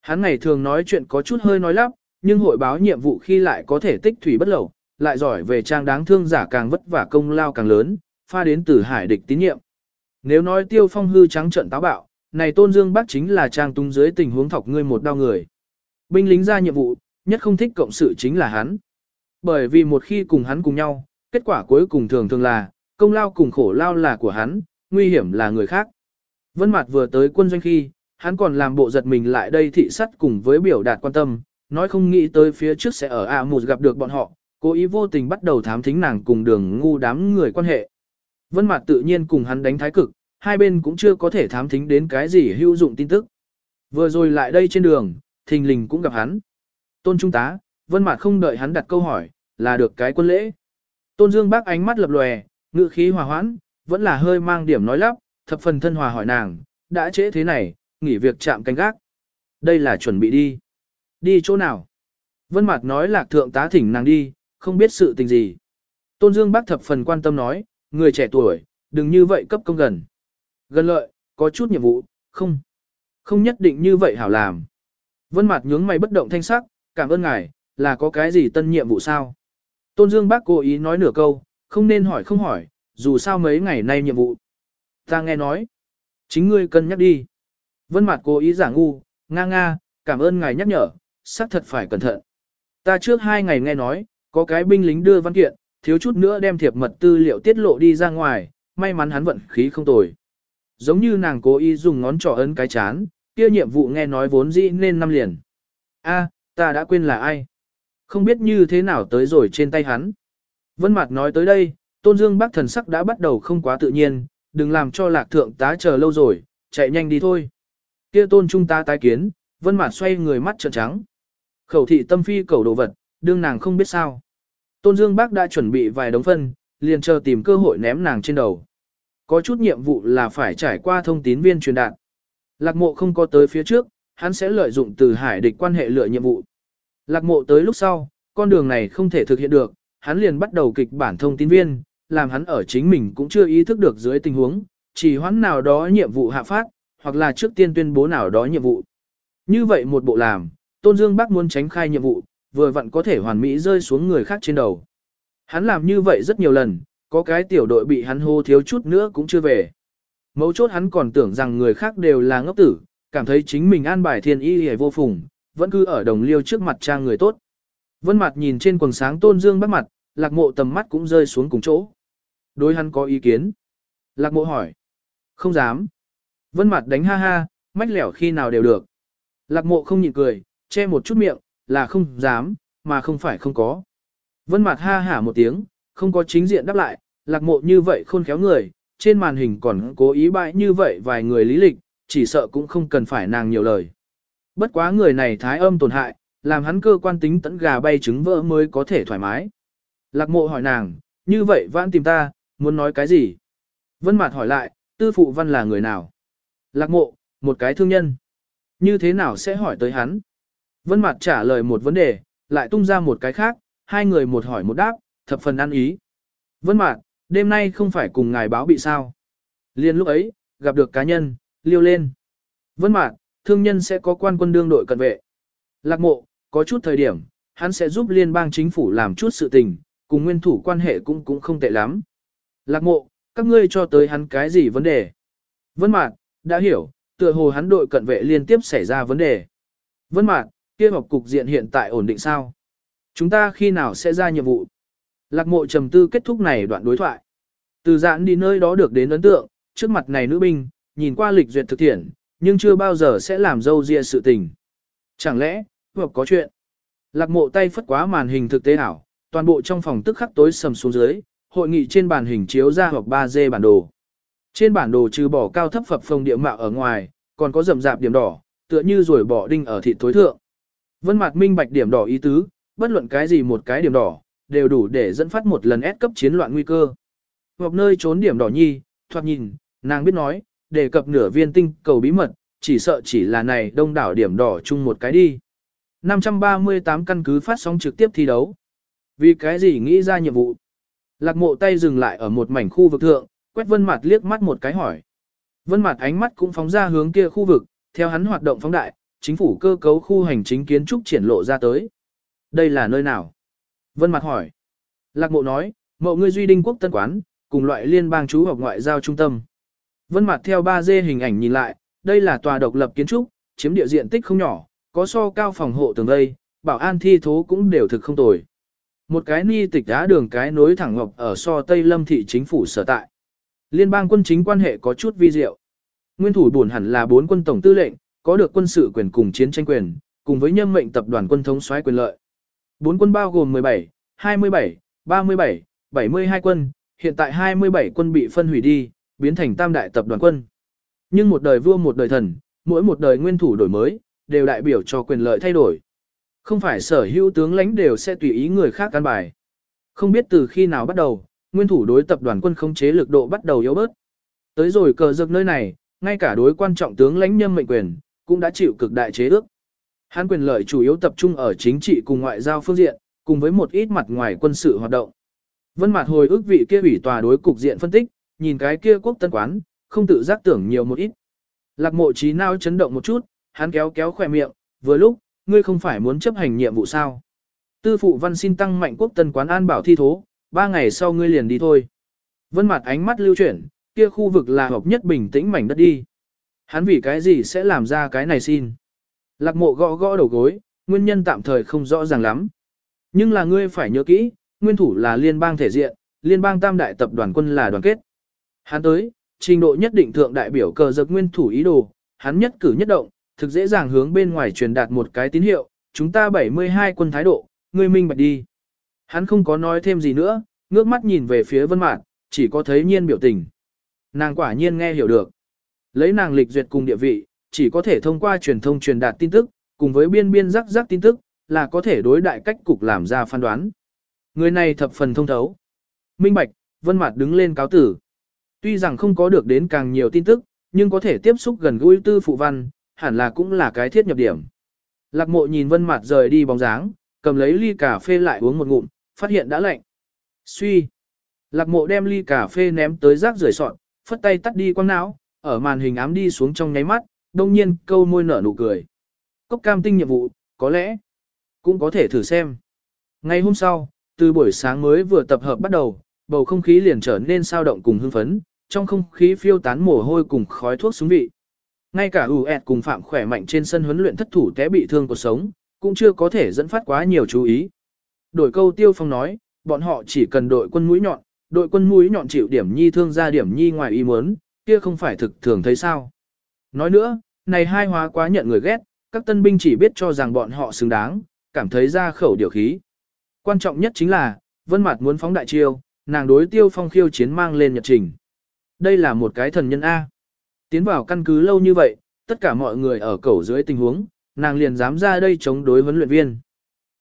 Hắn ngày thường nói chuyện có chút hơi nói lắp, nhưng hội báo nhiệm vụ khi lại có thể tích thủy bất lẩu, lại giỏi về trang đáng thương giả càng vất vả công lao càng lớn, pha đến từ hải địch tín nhiệm. Nếu nói tiêu phong hư trắng trận táo bạo, này tôn dương bác chính là trang tung dưới tình huống thọc ngươi một đau người. Binh lính ra nhiệm vụ, nhất không thích cộng sự chính là hắn. Bởi vì một khi cùng hắn cùng nhau, kết quả cuối cùng thường thường là, công lao cùng khổ lao là của hắn, nguy hiểm là người khác. Vân Mạt vừa tới quân doanh khi, hắn còn làm bộ giật mình lại đây thị sắt cùng với biểu đạt quan tâm, nói không nghĩ tới phía trước sẽ ở A Mù gặp được bọn họ, cố ý vô tình bắt đầu thám thính nàng cùng đường ngu đám người quan hệ. Vân Mạt tự nhiên cùng hắn đánh thái cực, hai bên cũng chưa có thể thám thính đến cái gì hữu dụng tin tức. Vừa rồi lại đây trên đường, thình lình cũng gặp hắn. Tôn Trung tá, Vân Mạt không đợi hắn đặt câu hỏi, là được cái quân lễ. Tôn Dương Bác ánh mắt lập lòe, ngữ khí hòa hoãn, vẫn là hơi mang điểm nói lắp, thập phần thân hòa hỏi nàng, đã trễ thế này, nghỉ việc chạm canh gác. Đây là chuẩn bị đi. Đi chỗ nào? Vân Mạt nói lạc thượng tá thỉnh nàng đi, không biết sự tình gì. Tôn Dương Bác thập phần quan tâm nói, người trẻ tuổi, đừng như vậy cấp công gần. Gần lợi, có chút nhiệm vụ, không. Không nhất định như vậy hảo làm. Vân Mạt nhướng mày bất động thanh sắc, cảm ơn ngài, là có cái gì tân nhiệm vụ sao? Tôn Dương Bác cố ý nói nửa câu, không nên hỏi không hỏi, dù sao mấy ngày nay nhiệm vụ. Ta nghe nói. Chính ngươi cân nhắc đi. Vân Mạt cố ý giả ngu, nga nga, cảm ơn ngài nhắc nhở, xác thật phải cẩn thận. Ta trước hai ngày nghe nói, có cái binh lính đưa văn kiện, thiếu chút nữa đem thiệp mật tư liệu tiết lộ đi ra ngoài, may mắn hắn vận khí không tồi. Giống như nàng cố ý dùng ngón trỏ ấn cái chán, kia nhiệm vụ nghe nói vốn dĩ nên năm liền. A, ta đã quên là ai. Không biết như thế nào tới rồi trên tay hắn. Vân Mạt nói tới đây, Tôn Dương Bắc thần sắc đã bắt đầu không quá tự nhiên, đừng làm cho Lạc thượng tá chờ lâu rồi, chạy nhanh đi thôi. Kia Tôn trung tá tái kiến, Vân Mạt xoay người mắt trợn trắng. Khẩu thị tâm phi cầu đồ vật, đương nàng không biết sao. Tôn Dương Bắc đã chuẩn bị vài đống phân, liền chờ tìm cơ hội ném nàng trên đầu. Có chút nhiệm vụ là phải trải qua thông tín viên truyền đạt. Lạc mộ không có tới phía trước, hắn sẽ lợi dụng từ hải địch quan hệ lựa nhiệm vụ. Lạc mộ tới lúc sau, con đường này không thể thực hiện được, hắn liền bắt đầu kịch bản thông tin viên, làm hắn ở chính mình cũng chưa ý thức được dưới tình huống, chỉ hoãn nào đó nhiệm vụ hạ phát, hoặc là trước tiên tuyên bố nào đó nhiệm vụ. Như vậy một bộ làm, Tôn Dương Bắc muốn tránh khai nhiệm vụ, vừa vặn có thể hoàn mỹ rơi xuống người khác trên đầu. Hắn làm như vậy rất nhiều lần, có cái tiểu đội bị hắn hô thiếu chút nữa cũng chưa về. Mấu chốt hắn còn tưởng rằng người khác đều là ngốc tử, cảm thấy chính mình an bài thiên y hề vô phùng, vẫn cứ ở đồng liêu trước mặt trang người tốt. Vân mặt nhìn trên quần sáng tôn dương bắt mặt, lạc mộ tầm mắt cũng rơi xuống cùng chỗ. Đối hắn có ý kiến. Lạc mộ hỏi. Không dám. Vân mặt đánh ha ha, mách lẻo khi nào đều được. Lạc mộ không nhịn cười, che một chút miệng, là không dám, mà không phải không có. Vân mặt ha hả một tiếng, không có chính diện đáp lại, lạc mộ như vậy khôn khéo người, trên màn hình còn cố ý bại như vậy vài người lý lịch, chỉ sợ cũng không cần phải nàng nhiều lời. Bất quá người này thái âm tổn hại, làm hắn cơ quan tính tẫn gà bay trứng vỡ mới có thể thoải mái. Lạc mộ hỏi nàng, như vậy vãn tìm ta, muốn nói cái gì? Vân Mạt hỏi lại, tư phụ văn là người nào? Lạc mộ, một cái thương nhân. Như thế nào sẽ hỏi tới hắn? Vân Mạt trả lời một vấn đề, lại tung ra một cái khác, hai người một hỏi một đáp, thập phần ăn ý. Vân Mạt, đêm nay không phải cùng ngài báo bị sao? Liên lúc ấy, gặp được cá nhân, liêu lên. Vân mạc, thương nhân sẽ có quan quân đương đội cận vệ. Lạc mộ, có chút thời điểm, hắn sẽ giúp liên bang chính phủ làm chút sự tình, cùng nguyên thủ quan hệ cũng cũng không tệ lắm. Lạc mộ, các ngươi cho tới hắn cái gì vấn đề? Vân mạc, đã hiểu, tựa hồ hắn đội cận vệ liên tiếp xảy ra vấn đề. Vân mạc, kia họp cục diện hiện tại ổn định sao? Chúng ta khi nào sẽ ra nhiệm vụ? Lạc mộ trầm tư kết thúc này đoạn đối thoại. Từ giãn đi nơi đó được đến ấn tượng, trước mặt này nữ binh, nhìn qua lịch duyệt thực thiện, nhưng chưa bao giờ sẽ làm dâu ria sự tình. Chẳng lẽ, hoặc có chuyện? Lạc mộ tay phất quá màn hình thực tế ảo, toàn bộ trong phòng tức khắc tối sầm xuống dưới, hội nghị trên bàn hình chiếu ra hoặc 3D bản đồ. Trên bản đồ trừ bỏ cao thấp phập phòng địa mạo ở ngoài, còn có rậm rạp điểm đỏ, tựa như rồi bỏ đinh ở thịt tối thượng. Vân mặt minh bạch điểm đỏ ý tứ, bất luận cái gì một cái điểm đỏ, đều đủ để dẫn phát một lần ép cấp chiến loạn nguy cơ. Hoặc nơi trốn điểm đỏ nhi, thoạt nhìn, nàng biết nói, đề cập nửa viên tinh cầu bí mật, chỉ sợ chỉ là này đông đảo điểm đỏ chung một cái đi. 538 căn cứ phát sóng trực tiếp thi đấu. Vì cái gì nghĩ ra nhiệm vụ? Lạc mộ tay dừng lại ở một mảnh khu vực thượng, quét vân mặt liếc mắt một cái hỏi. Vân mặt ánh mắt cũng phóng ra hướng kia khu vực, theo hắn hoạt động phóng đại, chính phủ cơ cấu khu hành chính kiến trúc triển lộ ra tới. Đây là nơi nào? Vân mặt hỏi. Lạc mộ nói, mộ ngươi duy đinh quốc tân quán, cùng loại liên bang chú học ngoại giao trung tâm. Vân mặt theo 3D hình ảnh nhìn lại, đây là tòa độc lập kiến trúc, chiếm địa diện tích không nhỏ, có so cao phòng hộ tường đây. bảo an thi thố cũng đều thực không tồi. Một cái ni tịch đá đường cái nối thẳng ngọc ở so Tây Lâm thị chính phủ sở tại. Liên bang quân chính quan hệ có chút vi diệu. Nguyên thủ buồn hẳn là bốn quân tổng tư lệnh, có được quân sự quyền cùng chiến tranh quyền, cùng với nhâm mệnh tập đoàn quân thống soái quyền lợi. Bốn quân bao gồm 17, 27, 37, 72 quân, hiện tại 27 quân bị phân hủy đi, biến thành tam đại tập đoàn quân. Nhưng một đời vua một đời thần, mỗi một đời nguyên thủ đổi mới, đều đại biểu cho quyền lợi thay đổi. Không phải sở hữu tướng lãnh đều sẽ tùy ý người khác can bài. Không biết từ khi nào bắt đầu, nguyên thủ đối tập đoàn quân không chế lực độ bắt đầu yếu bớt. Tới rồi cờ giật nơi này, ngay cả đối quan trọng tướng lãnh nhâm mệnh quyền, cũng đã chịu cực đại chế ước. Hán quyền lợi chủ yếu tập trung ở chính trị cùng ngoại giao phương diện, cùng với một ít mặt ngoài quân sự hoạt động. Vân Mạt hồi ức vị kia ủy tòa đối cục diện phân tích, nhìn cái kia quốc tân quán, không tự giác tưởng nhiều một ít. Lạc Mộ trí não chấn động một chút, hắn kéo kéo khóe miệng, vừa lúc, ngươi không phải muốn chấp hành nhiệm vụ sao? Tư phụ văn xin tăng mạnh quốc tân quán an bảo thi thố, ba ngày sau ngươi liền đi thôi. Vân Mạt ánh mắt lưu chuyển, kia khu vực là hợp nhất bình tĩnh mảnh đất đi. Hắn vì cái gì sẽ làm ra cái này xin? Lạc Mộ gõ gõ đầu gối, nguyên nhân tạm thời không rõ ràng lắm. Nhưng là ngươi phải nhớ kỹ, nguyên thủ là liên bang thể diện, liên bang tam đại tập đoàn quân là đoàn kết. Hắn tới, trình độ nhất định thượng đại biểu cờ giật nguyên thủ ý đồ, hắn nhất cử nhất động, thực dễ dàng hướng bên ngoài truyền đạt một cái tín hiệu, chúng ta 72 quân thái độ, ngươi minh bạch đi. Hắn không có nói thêm gì nữa, ngước mắt nhìn về phía vân mạn, chỉ có thấy nhiên biểu tình. Nàng quả nhiên nghe hiểu được. Lấy nàng lịch duyệt cùng địa vị, chỉ có thể thông qua truyền thông truyền đạt tin tức, cùng với biên biên rắc rắc tin tức, là có thể đối đại cách cục làm ra phán đoán. Người này thập phần thông thấu. Minh Bạch, Vân Mạt đứng lên cáo tử. Tuy rằng không có được đến càng nhiều tin tức, nhưng có thể tiếp xúc gần gũi tư phụ văn, hẳn là cũng là cái thiết nhập điểm. Lạc mộ nhìn Vân Mạt rời đi bóng dáng, cầm lấy ly cà phê lại uống một ngụm, phát hiện đã lạnh. Suy. Lạc mộ đem ly cà phê ném tới rác rưởi sọt, phất tay tắt đi quang não, ở màn hình ám đi xuống trong nháy mắt, đông nhiên câu môi nở nụ cười. Cốc cam tinh nhiệm vụ, có lẽ cũng có thể thử xem. Ngày hôm sau, từ buổi sáng mới vừa tập hợp bắt đầu, bầu không khí liền trở nên sao động cùng hưng phấn, trong không khí phiêu tán mồ hôi cùng khói thuốc súng vị. Ngay cả ủ ẹt cùng phạm khỏe mạnh trên sân huấn luyện thất thủ té bị thương cuộc sống, cũng chưa có thể dẫn phát quá nhiều chú ý. Đổi câu tiêu phong nói, bọn họ chỉ cần đội quân mũi nhọn, đội quân mũi nhọn chịu điểm nhi thương ra điểm nhi ngoài ý muốn, kia không phải thực thường thấy sao. Nói nữa, này hai hóa quá nhận người ghét, các tân binh chỉ biết cho rằng bọn họ xứng đáng, cảm thấy ra khẩu điều khí. Quan trọng nhất chính là, Vân Mạt muốn phóng đại chiêu, nàng đối Tiêu Phong khiêu chiến mang lên nhật trình. Đây là một cái thần nhân A. Tiến vào căn cứ lâu như vậy, tất cả mọi người ở cầu dưới tình huống, nàng liền dám ra đây chống đối huấn luyện viên.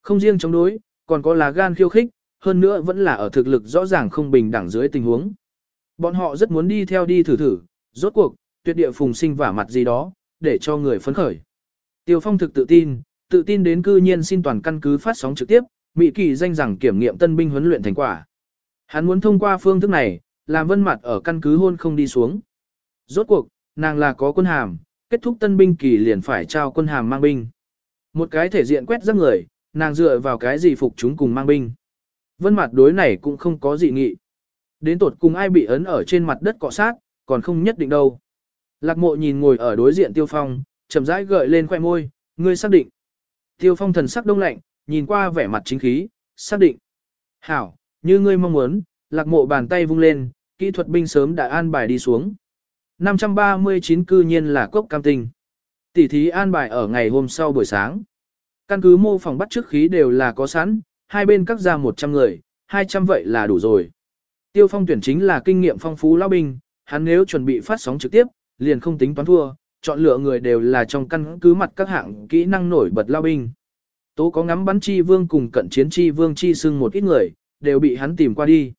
Không riêng chống đối, còn có là gan khiêu khích, hơn nữa vẫn là ở thực lực rõ ràng không bình đẳng dưới tình huống. Bọn họ rất muốn đi theo đi thử thử, rốt cuộc, tuyệt địa phùng sinh vả mặt gì đó, để cho người phấn khởi. Tiêu Phong thực tự tin, tự tin đến cư nhiên xin toàn căn cứ phát sóng trực tiếp, Mỹ Kỳ danh rằng kiểm nghiệm tân binh huấn luyện thành quả. Hắn muốn thông qua phương thức này, làm vân mặt ở căn cứ hôn không đi xuống. Rốt cuộc, nàng là có quân hàm, kết thúc tân binh kỳ liền phải trao quân hàm mang binh. Một cái thể diện quét rắc người, nàng dựa vào cái gì phục chúng cùng mang binh. Vân mặt đối này cũng không có gì nghị. Đến tột cùng ai bị ấn ở trên mặt đất cọ sát, còn không nhất định đâu. Lạc mộ nhìn ngồi ở đối diện tiêu phong, chậm rãi gợi lên khoẻ môi, ngươi xác định. Tiêu phong thần sắc đông lạnh, nhìn qua vẻ mặt chính khí, xác định. Hảo, như ngươi mong muốn, lạc mộ bàn tay vung lên, kỹ thuật binh sớm đã an bài đi xuống. 539 cư nhiên là cốc cam tinh. Tỷ thí an bài ở ngày hôm sau buổi sáng. Căn cứ mô phòng bắt trước khí đều là có sẵn, hai bên cắt ra 100 người, 200 vậy là đủ rồi. Tiêu phong tuyển chính là kinh nghiệm phong phú lao binh, hắn nếu chuẩn bị phát sóng trực tiếp, liền không tính toán thua, chọn lựa người đều là trong căn cứ mặt các hạng kỹ năng nổi bật lao binh. Tố có ngắm bắn chi vương cùng cận chiến chi vương chi xưng một ít người, đều bị hắn tìm qua đi.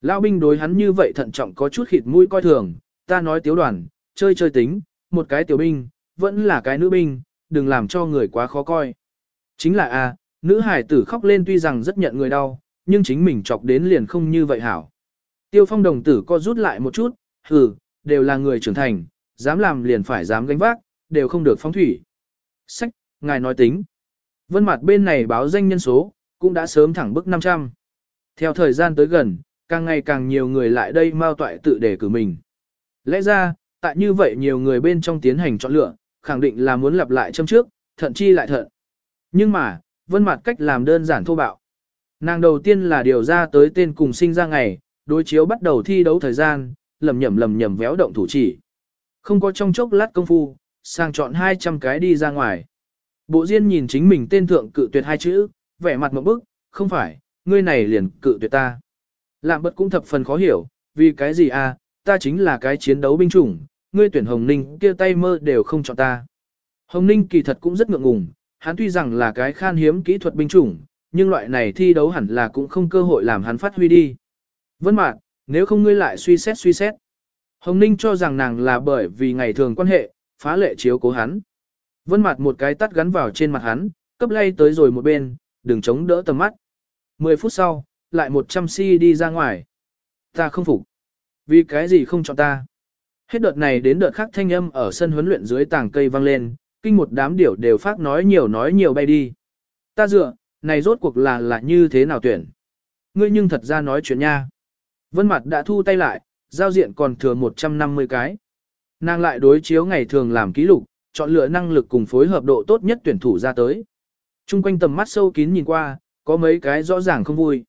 Lão binh đối hắn như vậy thận trọng có chút khịt mũi coi thường, ta nói tiếu đoàn, chơi chơi tính, một cái tiểu binh, vẫn là cái nữ binh, đừng làm cho người quá khó coi. Chính là a, nữ hải tử khóc lên tuy rằng rất nhận người đau, nhưng chính mình chọc đến liền không như vậy hảo. Tiêu phong đồng tử co rút lại một chút, hừ, đều là người trưởng thành, dám làm liền phải dám gánh vác, đều không được phong thủy. Sách, ngài nói tính. Vân mặt bên này báo danh nhân số, cũng đã sớm thẳng bức 500. Theo thời gian tới gần, càng ngày càng nhiều người lại đây mau toại tự đề cử mình. Lẽ ra, tại như vậy nhiều người bên trong tiến hành chọn lựa, khẳng định là muốn lặp lại châm trước, thận chi lại thận. Nhưng mà, vân mặt cách làm đơn giản thô bạo. Nàng đầu tiên là điều ra tới tên cùng sinh ra ngày, đối chiếu bắt đầu thi đấu thời gian, lầm nhầm lầm nhầm véo động thủ chỉ. Không có trong chốc lát công phu, sang chọn 200 cái đi ra ngoài. Bộ Diên nhìn chính mình tên thượng cự tuyệt hai chữ, vẻ mặt một bức, không phải, ngươi này liền cự tuyệt ta. Lạm bật cũng thập phần khó hiểu, vì cái gì à, ta chính là cái chiến đấu binh chủng, ngươi tuyển Hồng Ninh kia tay mơ đều không chọn ta. Hồng Ninh kỳ thật cũng rất ngượng ngùng, hắn tuy rằng là cái khan hiếm kỹ thuật binh chủng, nhưng loại này thi đấu hẳn là cũng không cơ hội làm hắn phát huy đi. Vân mạc, nếu không ngươi lại suy xét suy xét. Hồng Ninh cho rằng nàng là bởi vì ngày thường quan hệ, phá lệ chiếu cố hắn. Vân mặt một cái tắt gắn vào trên mặt hắn, cấp lay tới rồi một bên, đừng chống đỡ tầm mắt. 10 phút sau, lại 100 si đi ra ngoài. Ta không phục. Vì cái gì không chọn ta? Hết đợt này đến đợt khác thanh âm ở sân huấn luyện dưới tảng cây vang lên, kinh một đám điểu đều phát nói nhiều nói nhiều bay đi. Ta dựa, này rốt cuộc là là như thế nào tuyển? Ngươi nhưng thật ra nói chuyện nha. Vân mặt đã thu tay lại, giao diện còn thừa 150 cái. Nàng lại đối chiếu ngày thường làm ký lục, chọn lựa năng lực cùng phối hợp độ tốt nhất tuyển thủ ra tới. Trung quanh tầm mắt sâu kín nhìn qua, có mấy cái rõ ràng không vui.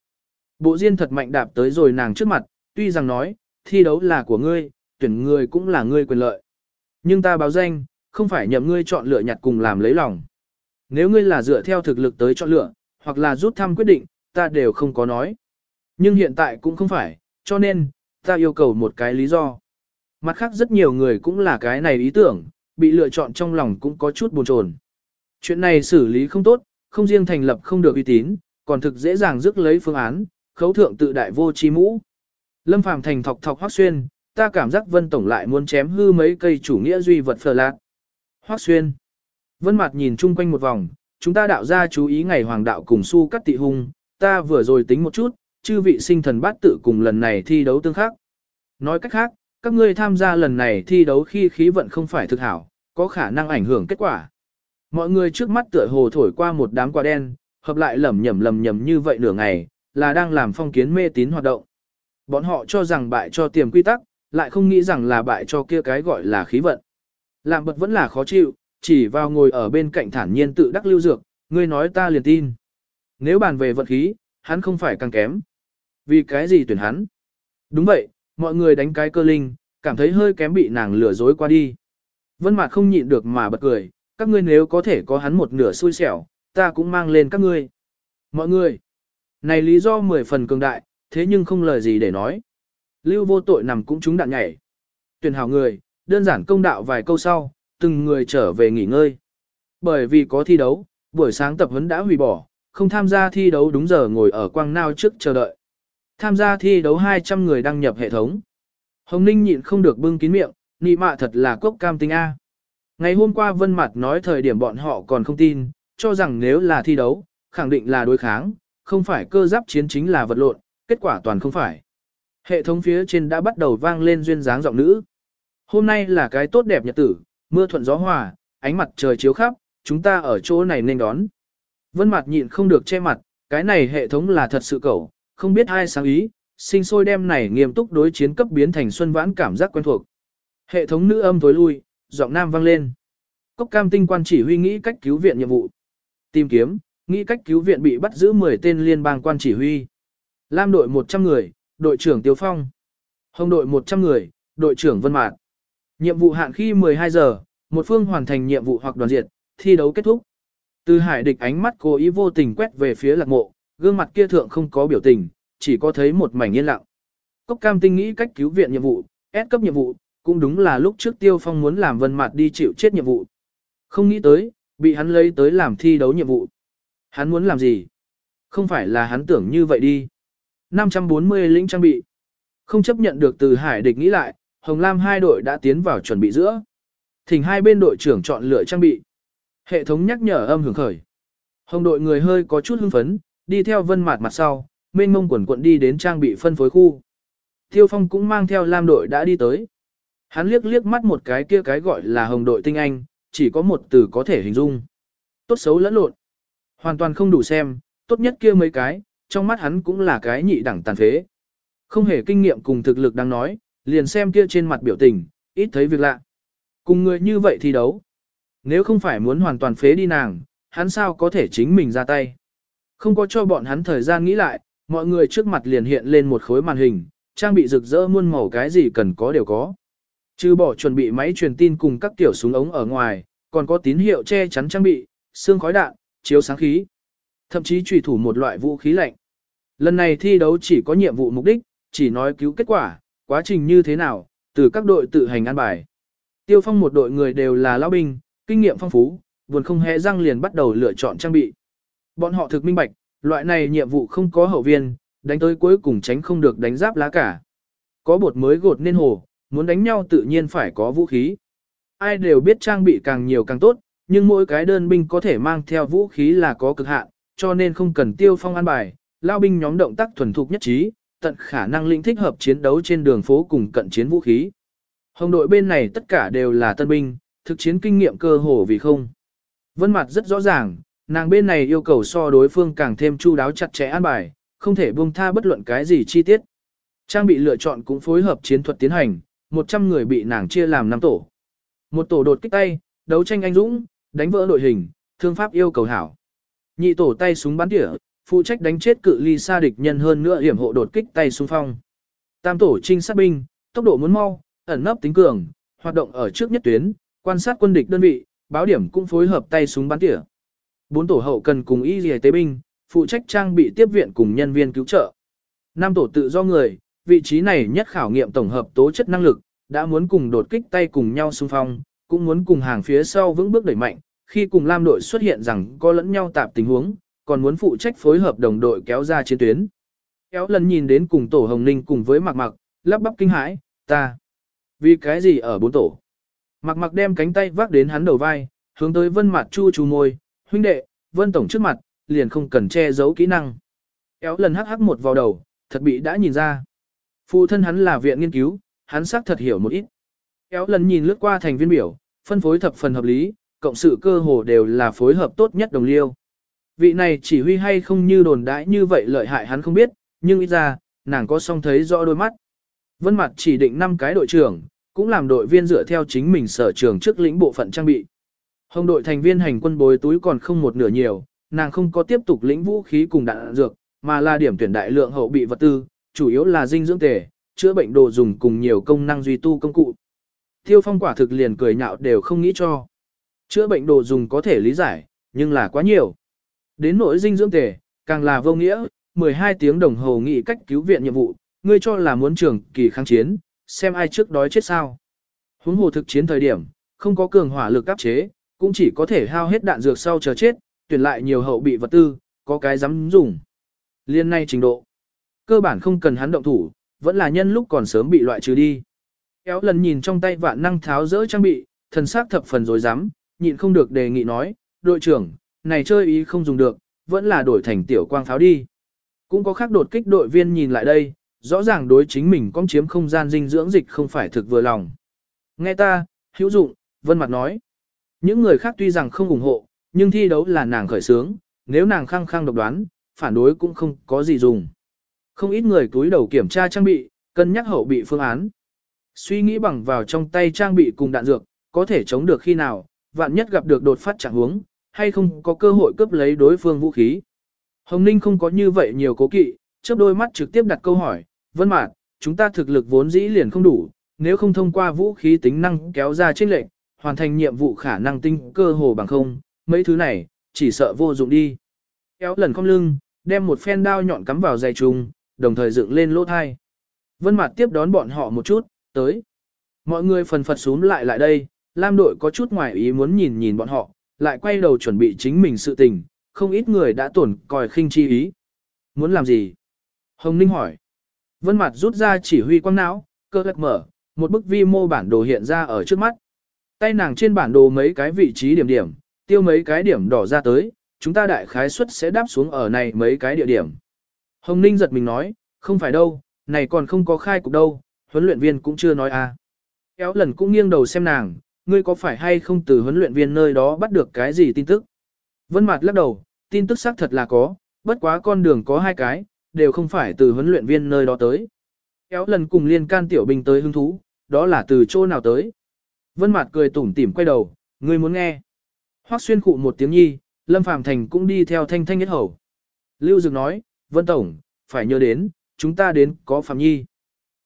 Bộ Diên thật mạnh đạp tới rồi nàng trước mặt, tuy rằng nói, thi đấu là của ngươi, tuyển người cũng là ngươi quyền lợi. Nhưng ta báo danh, không phải nhậm ngươi chọn lựa nhặt cùng làm lấy lòng. Nếu ngươi là dựa theo thực lực tới chọn lựa, hoặc là rút thăm quyết định, ta đều không có nói. Nhưng hiện tại cũng không phải, cho nên, ta yêu cầu một cái lý do. Mặt khác rất nhiều người cũng là cái này ý tưởng, bị lựa chọn trong lòng cũng có chút buồn chồn. Chuyện này xử lý không tốt, không riêng thành lập không được uy tín, còn thực dễ dàng rước lấy phương án, khấu thượng tự đại vô chi mũ. Lâm Phàm thành thọc thọc Hoắc xuyên, ta cảm giác Vân Tổng lại muốn chém hư mấy cây chủ nghĩa duy vật phờ lạc. Hoắc xuyên. Vân Mạt nhìn chung quanh một vòng, chúng ta đạo ra chú ý ngày hoàng đạo cùng su cắt tị hung, ta vừa rồi tính một chút, chư vị sinh thần bát tự cùng lần này thi đấu tương khắc, Nói cách khác, các ngươi tham gia lần này thi đấu khi khí vận không phải thực hảo, có khả năng ảnh hưởng kết quả. Mọi người trước mắt tựa hồ thổi qua một đám quả đen, hợp lại lầm nhầm lầm nhầm như vậy nửa ngày, là đang làm phong kiến mê tín hoạt động. Bọn họ cho rằng bại cho tiềm quy tắc, lại không nghĩ rằng là bại cho kia cái gọi là khí vận. Làm bật vẫn là khó chịu, chỉ vào ngồi ở bên cạnh thản nhiên tự đắc lưu dược, ngươi nói ta liền tin. Nếu bàn về vận khí, hắn không phải càng kém. Vì cái gì tuyển hắn? Đúng vậy, mọi người đánh cái cơ linh, cảm thấy hơi kém bị nàng lừa dối qua đi. Vân Mạt không nhịn được mà bật cười, các ngươi nếu có thể có hắn một nửa xui xẻo, ta cũng mang lên các ngươi. Mọi người, này lý do mười phần cường đại, thế nhưng không lời gì để nói. Lưu vô tội nằm cũng trúng đạn nhảy. Tuyển hảo người, đơn giản công đạo vài câu sau, từng người trở về nghỉ ngơi. Bởi vì có thi đấu, buổi sáng tập huấn đã hủy bỏ, không tham gia thi đấu đúng giờ ngồi ở quang nao trước chờ đợi. Tham gia thi đấu 200 người đăng nhập hệ thống. Hồng Ninh nhịn không được bưng kín miệng, nị mạ thật là cốc cam tinh A. Ngày hôm qua Vân Mặt nói thời điểm bọn họ còn không tin, cho rằng nếu là thi đấu, khẳng định là đối kháng, không phải cơ giáp chiến chính là vật lộn, kết quả toàn không phải. Hệ thống phía trên đã bắt đầu vang lên duyên dáng giọng nữ. Hôm nay là cái tốt đẹp nhật tử, mưa thuận gió hòa, ánh mặt trời chiếu khắp, chúng ta ở chỗ này nên đón. Vân mặt nhịn không được che mặt, cái này hệ thống là thật sự cẩu, không biết ai sáng ý, sinh sôi đem này nghiêm túc đối chiến cấp biến thành xuân vãn cảm giác quen thuộc. Hệ thống nữ âm tối lui, giọng nam vang lên. Cốc cam tinh quan chỉ huy nghĩ cách cứu viện nhiệm vụ. Tìm kiếm, nghĩ cách cứu viện bị bắt giữ 10 tên liên bang quan chỉ huy. Lam đội 100 người, đội trưởng Tiêu Phong. Hồng đội 100 người, đội trưởng Vân Mạc. Nhiệm vụ hạn khi 12 giờ, một phương hoàn thành nhiệm vụ hoặc đoàn diệt, thi đấu kết thúc. Từ hải địch ánh mắt cố ý vô tình quét về phía lạc mộ, gương mặt kia thượng không có biểu tình, chỉ có thấy một mảnh yên lặng. Cốc cam tinh nghĩ cách cứu viện nhiệm vụ, ép cấp nhiệm vụ, cũng đúng là lúc trước Tiêu Phong muốn làm Vân Mạt đi chịu chết nhiệm vụ. Không nghĩ tới, bị hắn lấy tới làm thi đấu nhiệm vụ. Hắn muốn làm gì? Không phải là hắn tưởng như vậy đi. 540 lĩnh trang bị. Không chấp nhận được từ hải địch nghĩ lại, Hồng Lam hai đội đã tiến vào chuẩn bị giữa. Thỉnh hai bên đội trưởng chọn lựa trang bị. Hệ thống nhắc nhở âm hưởng khởi. Hồng đội người hơi có chút hưng phấn, đi theo vân mạt mặt sau, mênh mông quần quận đi đến trang bị phân phối khu. Tiêu Phong cũng mang theo Lam đội đã đi tới. Hắn liếc liếc mắt một cái kia cái gọi là hồng đội tinh anh, chỉ có một từ có thể hình dung. Tốt xấu lẫn lộn. Hoàn toàn không đủ xem, tốt nhất kia mấy cái, trong mắt hắn cũng là cái nhị đẳng tàn phế. Không hề kinh nghiệm cùng thực lực đang nói, liền xem kia trên mặt biểu tình, ít thấy việc lạ. Cùng người như vậy thi đấu. Nếu không phải muốn hoàn toàn phế đi nàng, hắn sao có thể chính mình ra tay. Không có cho bọn hắn thời gian nghĩ lại, mọi người trước mặt liền hiện lên một khối màn hình, trang bị rực rỡ muôn màu cái gì cần có đều có. Trừ bỏ chuẩn bị máy truyền tin cùng các tiểu súng ống ở ngoài, còn có tín hiệu che chắn trang bị, xương khói đạn, chiếu sáng khí. Thậm chí trùy thủ một loại vũ khí lạnh. Lần này thi đấu chỉ có nhiệm vụ mục đích, chỉ nói cứu kết quả, quá trình như thế nào, từ các đội tự hành an bài. Tiêu phong một đội người đều là lão binh, kinh nghiệm phong phú, buồn không hề răng liền bắt đầu lựa chọn trang bị. Bọn họ thực minh bạch, loại này nhiệm vụ không có hậu viên, đánh tới cuối cùng tránh không được đánh giáp lá cả. Có bột mới gột nên hồ, muốn đánh nhau tự nhiên phải có vũ khí. Ai đều biết trang bị càng nhiều càng tốt, nhưng mỗi cái đơn binh có thể mang theo vũ khí là có cực hạn, cho nên không cần tiêu phong an bài, lao binh nhóm động tác thuần thục nhất trí, tận khả năng linh thích hợp chiến đấu trên đường phố cùng cận chiến vũ khí. Hồng đội bên này tất cả đều là tân binh, thực chiến kinh nghiệm cơ hồ vì không. Vân mặt rất rõ ràng, nàng bên này yêu cầu so đối phương càng thêm chu đáo chặt chẽ an bài, không thể buông tha bất luận cái gì chi tiết. Trang bị lựa chọn cũng phối hợp chiến thuật tiến hành, 100 người bị nàng chia làm 5 tổ. Một tổ đột kích tay, đấu tranh anh dũng, đánh vỡ đội hình, thương pháp yêu cầu hảo. Nhị tổ tay súng bắn tỉa, phụ trách đánh chết cự ly xa địch nhân hơn nữa hiểm hộ đột kích tay xung phong. Tam tổ trinh sát binh, tốc độ muốn mau, ẩn nấp tính cường, hoạt động ở trước nhất tuyến, quan sát quân địch đơn vị, báo điểm cũng phối hợp tay súng bắn tỉa. Bốn tổ hậu cần cùng y lìa tế binh, phụ trách trang bị tiếp viện cùng nhân viên cứu trợ. Năm tổ tự do người, vị trí này nhất khảo nghiệm tổng hợp tố chất năng lực, đã muốn cùng đột kích tay cùng nhau xung phong, cũng muốn cùng hàng phía sau vững bước đẩy mạnh, khi cùng Lam đội xuất hiện rằng có lẫn nhau tạp tình huống, còn muốn phụ trách phối hợp đồng đội kéo ra chiến tuyến. Kéo lần nhìn đến cùng tổ Hồng Ninh cùng với Mạc Mạc, lắp bắp kinh hãi, ta. Vì cái gì ở bốn tổ? Mạc Mạc đem cánh tay vác đến hắn đầu vai, hướng tới Vân mặt chu chu môi, huynh đệ, Vân Tổng trước mặt, liền không cần che giấu kỹ năng. Kéo lần hắc hắc một vào đầu, thật bị đã nhìn ra. Phụ thân hắn là viện nghiên cứu, hắn xác thật hiểu một ít. Kéo lần nhìn lướt qua thành viên biểu, phân phối thập phần hợp lý, cộng sự cơ hồ đều là phối hợp tốt nhất đồng liêu. Vị này chỉ huy hay không như đồn đãi như vậy lợi hại hắn không biết, nhưng ít ra, nàng có song thấy rõ đôi mắt. Vân mặt chỉ định 5 cái đội trưởng, cũng làm đội viên dựa theo chính mình sở trường trước lĩnh bộ phận trang bị. Hồng đội thành viên hành quân bồi túi còn không một nửa nhiều, nàng không có tiếp tục lĩnh vũ khí cùng đạn dược, mà là điểm tuyển đại lượng hậu bị vật tư, chủ yếu là dinh dưỡng tề, chữa bệnh đồ dùng cùng nhiều công năng duy tu công cụ. Tiêu phong quả thực liền cười nhạo đều không nghĩ cho. Chữa bệnh đồ dùng có thể lý giải, nhưng là quá nhiều. Đến nỗi dinh dưỡng tề, càng là vô nghĩa, 12 tiếng đồng hồ nghị cách cứu viện nhiệm vụ, ngươi cho là muốn trường kỳ kháng chiến, xem ai trước đói chết sao. Huống hồ thực chiến thời điểm, không có cường hỏa lực áp chế, cũng chỉ có thể hao hết đạn dược sau chờ chết, tuyển lại nhiều hậu bị vật tư, có cái dám dùng. Liên nay trình độ. Cơ bản không cần hắn động thủ, vẫn là nhân lúc còn sớm bị loại trừ đi. Kéo lần nhìn trong tay vạn năng tháo dỡ trang bị, thần sắc thập phần rồi dám, nhịn không được đề nghị nói, đội trưởng, này chơi ý không dùng được, vẫn là đổi thành tiểu quang pháo đi. Cũng có khác đột kích đội viên nhìn lại đây, rõ ràng đối chính mình con chiếm không gian dinh dưỡng dịch không phải thực vừa lòng. Nghe ta, hữu dụng, vân mặt nói. Những người khác tuy rằng không ủng hộ, nhưng thi đấu là nàng khởi sướng, nếu nàng khăng khăng độc đoán, phản đối cũng không có gì dùng. Không ít người túi đầu kiểm tra trang bị, cân nhắc hậu bị phương án. Suy nghĩ bằng vào trong tay trang bị cùng đạn dược, có thể chống được khi nào, vạn nhất gặp được đột phát trạng huống, hay không có cơ hội cướp lấy đối phương vũ khí. Hồng Ninh không có như vậy nhiều cố kỵ, chớp đôi mắt trực tiếp đặt câu hỏi, Vân Mạt, chúng ta thực lực vốn dĩ liền không đủ, nếu không thông qua vũ khí tính năng kéo ra chênh lệnh, hoàn thành nhiệm vụ khả năng tinh cơ hồ bằng không, mấy thứ này, chỉ sợ vô dụng đi. Kéo lần cong lưng, đem một phen đao nhọn cắm vào dây trùng, đồng thời dựng lên lỗ thai. Vân Mạt tiếp đón bọn họ một chút, tới. Mọi người phần phật xuống lại lại đây, Lam đội có chút ngoài ý muốn nhìn nhìn bọn họ, lại quay đầu chuẩn bị chính mình sự tình, không ít người đã tổn còi khinh chi ý. Muốn làm gì? Hồng Ninh hỏi. Vân Mạt rút ra chỉ huy quang não, cơ lật mở, một bức vi mô bản đồ hiện ra ở trước mắt. Tay nàng trên bản đồ mấy cái vị trí điểm điểm, tiêu mấy cái điểm đỏ ra tới, chúng ta đại khái suất sẽ đáp xuống ở này mấy cái địa điểm. Hồng Ninh giật mình nói, không phải đâu, này còn không có khai cục đâu, huấn luyện viên cũng chưa nói à. Kéo lần cũng nghiêng đầu xem nàng, ngươi có phải hay không từ huấn luyện viên nơi đó bắt được cái gì tin tức. Vân Mạt lắc đầu, tin tức xác thật là có, bất quá con đường có hai cái, đều không phải từ huấn luyện viên nơi đó tới. Kéo lần cùng liên can tiểu binh tới hứng thú, đó là từ chỗ nào tới. Vân Mạt cười tủm tỉm quay đầu, ngươi muốn nghe. Hoắc xuyên khụ một tiếng nhi, Lâm Phàm Thành cũng đi theo thanh thanh nhất hầu. Lưu Dực nói, Vân Tổng, phải nhớ đến, chúng ta đến có Phạm Nhi.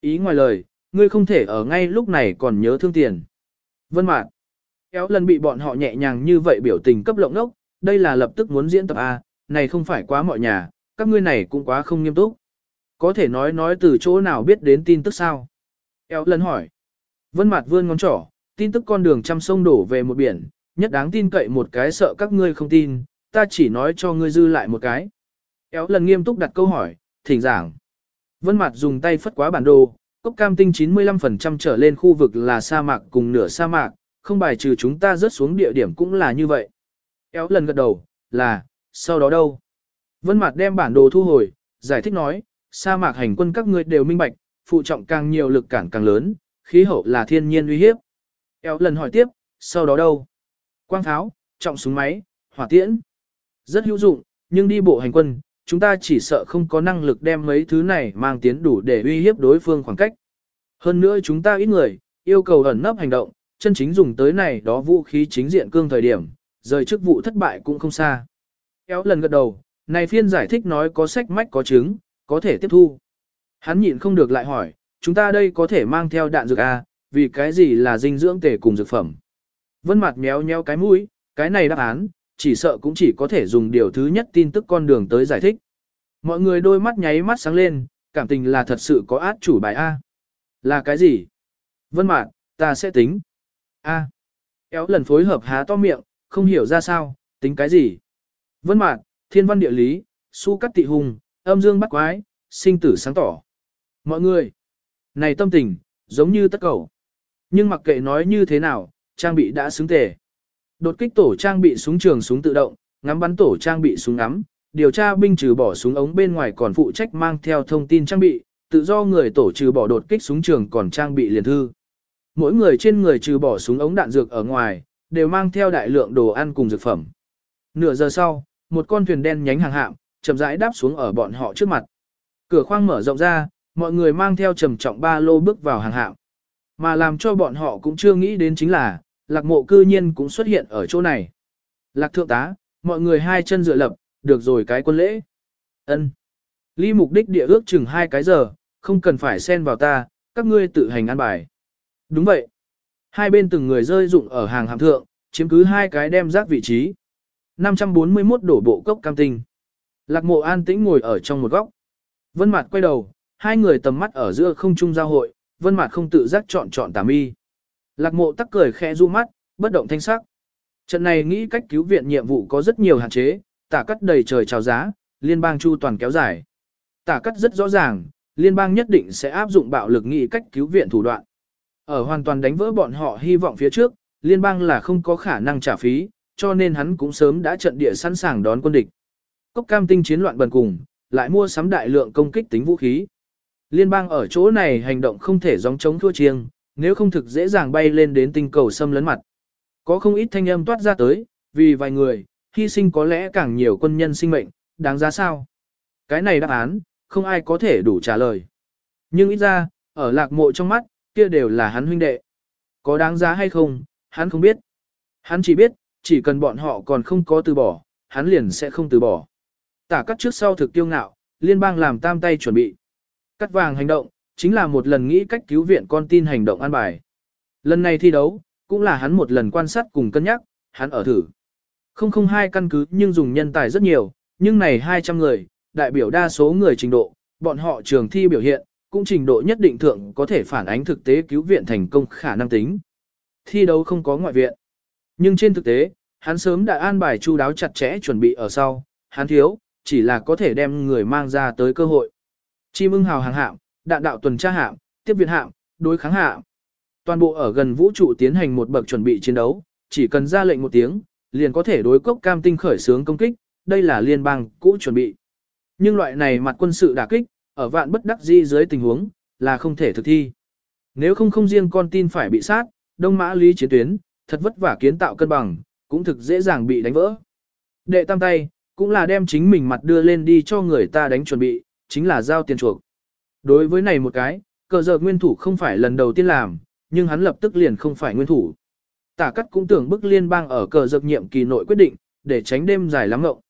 Ý ngoài lời, ngươi không thể ở ngay lúc này còn nhớ thương tiền. Vân Mạt, kéo lần bị bọn họ nhẹ nhàng như vậy biểu tình cấp lộng nốc, đây là lập tức muốn diễn tập A, này không phải quá mọi nhà, các ngươi này cũng quá không nghiêm túc. Có thể nói nói từ chỗ nào biết đến tin tức sao? Kéo lần hỏi. Vân Mạt vươn ngón trỏ, tin tức con đường trăm sông đổ về một biển, nhất đáng tin cậy một cái sợ các ngươi không tin, ta chỉ nói cho ngươi dư lại một cái. Éo lần nghiêm túc đặt câu hỏi, thỉnh giảng. Vân Mạt dùng tay phất quá bản đồ, cốc cam tinh 95% trở lên khu vực là sa mạc cùng nửa sa mạc, không bài trừ chúng ta rớt xuống địa điểm cũng là như vậy. Éo lần gật đầu, là, sau đó đâu? Vân Mạt đem bản đồ thu hồi, giải thích nói, sa mạc hành quân các ngươi đều minh bạch, phụ trọng càng nhiều lực cản càng lớn, khí hậu là thiên nhiên uy hiếp. Éo lần hỏi tiếp, sau đó đâu? Quang tháo, trọng súng máy, hỏa tiễn. Rất hữu dụng, nhưng đi bộ hành quân, chúng ta chỉ sợ không có năng lực đem mấy thứ này mang tiến đủ để uy hiếp đối phương khoảng cách. Hơn nữa chúng ta ít người, yêu cầu ẩn nấp hành động, chân chính dùng tới này đó vũ khí chính diện cương thời điểm, rời chức vụ thất bại cũng không xa. Kéo lần gật đầu, này phiên giải thích nói có sách mách có chứng, có thể tiếp thu. Hắn nhịn không được lại hỏi, chúng ta đây có thể mang theo đạn dược A, vì cái gì là dinh dưỡng tề cùng dược phẩm. Vân Mạt méo méo cái mũi, cái này đáp án, chỉ sợ cũng chỉ có thể dùng điều thứ nhất tin tức con đường tới giải thích. Mọi người đôi mắt nháy mắt sáng lên, cảm tình là thật sự có át chủ bài A. Là cái gì? Vân mạn, ta sẽ tính. A. Kéo lần phối hợp há to miệng, không hiểu ra sao, tính cái gì? Vân mạn, thiên văn địa lý, su cắt tị hùng, âm dương bắt quái, sinh tử sáng tỏ. Mọi người, này tâm tình, giống như tất cầu. Nhưng mặc kệ nói như thế nào, trang bị đã xứng tề. Đột kích tổ trang bị súng trường súng tự động, ngắm bắn tổ trang bị súng ngắm, điều tra binh trừ bỏ súng ống bên ngoài còn phụ trách mang theo thông tin trang bị, tự do người tổ trừ bỏ đột kích súng trường còn trang bị liền thư. Mỗi người trên người trừ bỏ súng ống đạn dược ở ngoài, đều mang theo đại lượng đồ ăn cùng dược phẩm. Nửa giờ sau, một con thuyền đen nhánh hàng hạm, chậm rãi đáp xuống ở bọn họ trước mặt. Cửa khoang mở rộng ra, mọi người mang theo trầm trọng ba lô bước vào hàng hạm. Mà làm cho bọn họ cũng chưa nghĩ đến chính là, lạc mộ cư nhiên cũng xuất hiện ở chỗ này. Lạc thượng tá, mọi người hai chân dựa lập, được rồi cái quân lễ. ân Ly mục đích địa ước chừng hai cái giờ, không cần phải xen vào ta, các ngươi tự hành ăn bài. Đúng vậy. Hai bên từng người rơi dụng ở hàng hạm thượng, chiếm cứ hai cái đem rác vị trí. 541 đổ bộ cốc cam tinh. Lạc mộ an tĩnh ngồi ở trong một góc. Vân mặt quay đầu, hai người tầm mắt ở giữa không trung giao hội, Vân Mạt không tự giác chọn chọn tà mi. Lạc mộ tắc cười khẽ du mắt, bất động thanh sắc. Trận này nghĩ cách cứu viện nhiệm vụ có rất nhiều hạn chế, tả cắt đầy trời chào giá, liên bang chu toàn kéo dài. Tả cắt rất rõ ràng, liên bang nhất định sẽ áp dụng bạo lực nghĩ cách cứu viện thủ đoạn. Ở hoàn toàn đánh vỡ bọn họ hy vọng phía trước, liên bang là không có khả năng trả phí, cho nên hắn cũng sớm đã trận địa sẵn sàng đón quân địch. Cốc cam tinh chiến loạn bần cùng, lại mua sắm đại lượng công kích tính vũ khí. Liên bang ở chỗ này hành động không thể gióng chống thua chiêng, nếu không thực dễ dàng bay lên đến tinh cầu xâm lấn mặt. Có không ít thanh âm toát ra tới, vì vài người, hy sinh có lẽ càng nhiều quân nhân sinh mệnh, đáng giá sao? Cái này đáp án, không ai có thể đủ trả lời. Nhưng ít ra, ở lạc mộ trong mắt, kia đều là hắn huynh đệ. Có đáng giá hay không, hắn không biết. Hắn chỉ biết, chỉ cần bọn họ còn không có từ bỏ, hắn liền sẽ không từ bỏ. Tả cắt trước sau thực tiêu ngạo, liên bang làm tam tay chuẩn bị. Cắt vàng hành động, chính là một lần nghĩ cách cứu viện con tin hành động an bài. Lần này thi đấu, cũng là hắn một lần quan sát cùng cân nhắc, hắn ở thử. Không không hai căn cứ nhưng dùng nhân tài rất nhiều, nhưng này 200 người, đại biểu đa số người trình độ, bọn họ trường thi biểu hiện, cũng trình độ nhất định thượng có thể phản ánh thực tế cứu viện thành công khả năng tính. Thi đấu không có ngoại viện. Nhưng trên thực tế, Hắn sớm đã an bài chu đáo chặt chẽ chuẩn bị ở sau, hắn thiếu, chỉ là có thể đem người mang ra tới cơ hội. Chim ưng hào hàng hạm, đạn đạo tuần tra hạm, tiếp viện hạm, đối kháng hạm. Toàn bộ ở gần vũ trụ tiến hành một bậc chuẩn bị chiến đấu, chỉ cần ra lệnh một tiếng, liền có thể đối cốc cam tinh khởi xướng công kích, đây là liên bang cũ chuẩn bị. Nhưng loại này mặt quân sự đả kích, ở vạn bất đắc di dưới tình huống, là không thể thực thi. Nếu không không riêng con tin phải bị sát, đông mã lý chiến tuyến, thật vất vả kiến tạo cân bằng, cũng thực dễ dàng bị đánh vỡ. Đệ tam tay, cũng là đem chính mình mặt đưa lên đi cho người ta đánh chuẩn bị, chính là giao tiền chuộc. Đối với này một cái, cờ giờ nguyên thủ không phải lần đầu tiên làm, nhưng hắn lập tức liền không phải nguyên thủ. Tả cắt cũng tưởng bức liên bang ở cờ dược nhiệm kỳ nội quyết định, để tránh đêm dài lắm ngộng.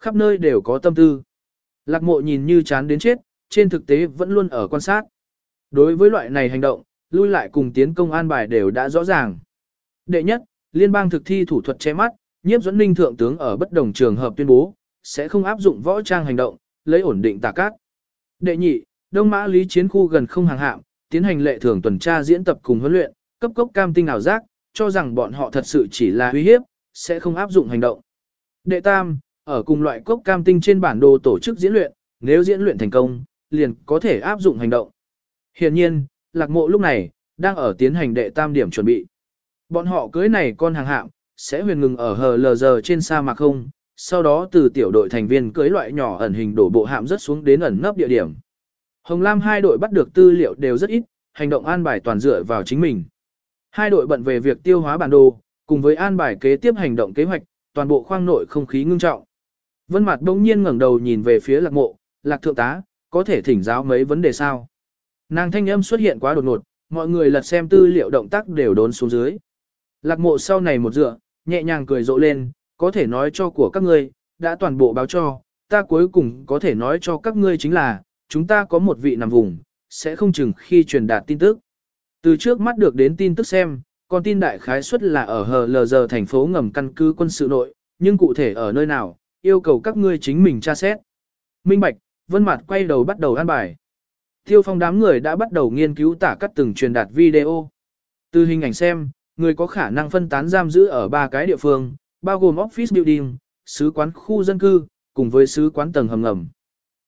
Khắp nơi đều có tâm tư. Lạc mộ nhìn như chán đến chết, trên thực tế vẫn luôn ở quan sát. Đối với loại này hành động, lui lại cùng tiến công an bài đều đã rõ ràng. Đệ nhất, liên bang thực thi thủ thuật che mắt, nhiếp dẫn ninh thượng tướng ở bất đồng trường hợp tuyên bố, sẽ không áp dụng võ trang hành động, lấy ổn định tà cát. Đệ nhị, đông mã lý chiến khu gần không hàng hạm, tiến hành lệ thường tuần tra diễn tập cùng huấn luyện, cấp cốc cam tinh ảo giác, cho rằng bọn họ thật sự chỉ là uy hiếp, sẽ không áp dụng hành động. Đệ tam, ở cùng loại cốc cam tinh trên bản đồ tổ chức diễn luyện, nếu diễn luyện thành công, liền có thể áp dụng hành động. Hiện nhiên, lạc mộ lúc này, đang ở tiến hành đệ tam điểm chuẩn bị. Bọn họ cưới này con hàng hạm, sẽ huyền ngừng ở hờ lờ giờ trên sa mạc không, sau đó từ tiểu đội thành viên cưới loại nhỏ ẩn hình đổ bộ hạm rất xuống đến ẩn nấp địa điểm. Hồng Lam hai đội bắt được tư liệu đều rất ít, hành động an bài toàn dựa vào chính mình. Hai đội bận về việc tiêu hóa bản đồ, cùng với an bài kế tiếp hành động kế hoạch, toàn bộ khoang nội không khí ngưng trọng. Vân Mạt bỗng nhiên ngẩng đầu nhìn về phía Lạc Mộ, "Lạc thượng tá, có thể thỉnh giáo mấy vấn đề sao?" Nàng thanh âm xuất hiện quá đột ngột, mọi người lật xem tư liệu động tác đều đốn xuống dưới. Lạc Mộ sau này một dựa, nhẹ nhàng cười rộ lên, "Có thể nói cho của các ngươi, đã toàn bộ báo cho, ta cuối cùng có thể nói cho các ngươi chính là, chúng ta có một vị nằm vùng, sẽ không chừng khi truyền đạt tin tức." Từ trước mắt được đến tin tức xem, con tin đại khái suất là ở hờ lờ giờ thành phố ngầm căn cứ quân sự nội, nhưng cụ thể ở nơi nào, yêu cầu các ngươi chính mình tra xét. Minh Bạch, Vân Mạt quay đầu bắt đầu an bài. Tiêu Phong đám người đã bắt đầu nghiên cứu tả cắt từng truyền đạt video. Từ hình ảnh xem, người có khả năng phân tán giam giữ ở ba cái địa phương, bao gồm office building, sứ quán khu dân cư, cùng với sứ quán tầng hầm ngầm.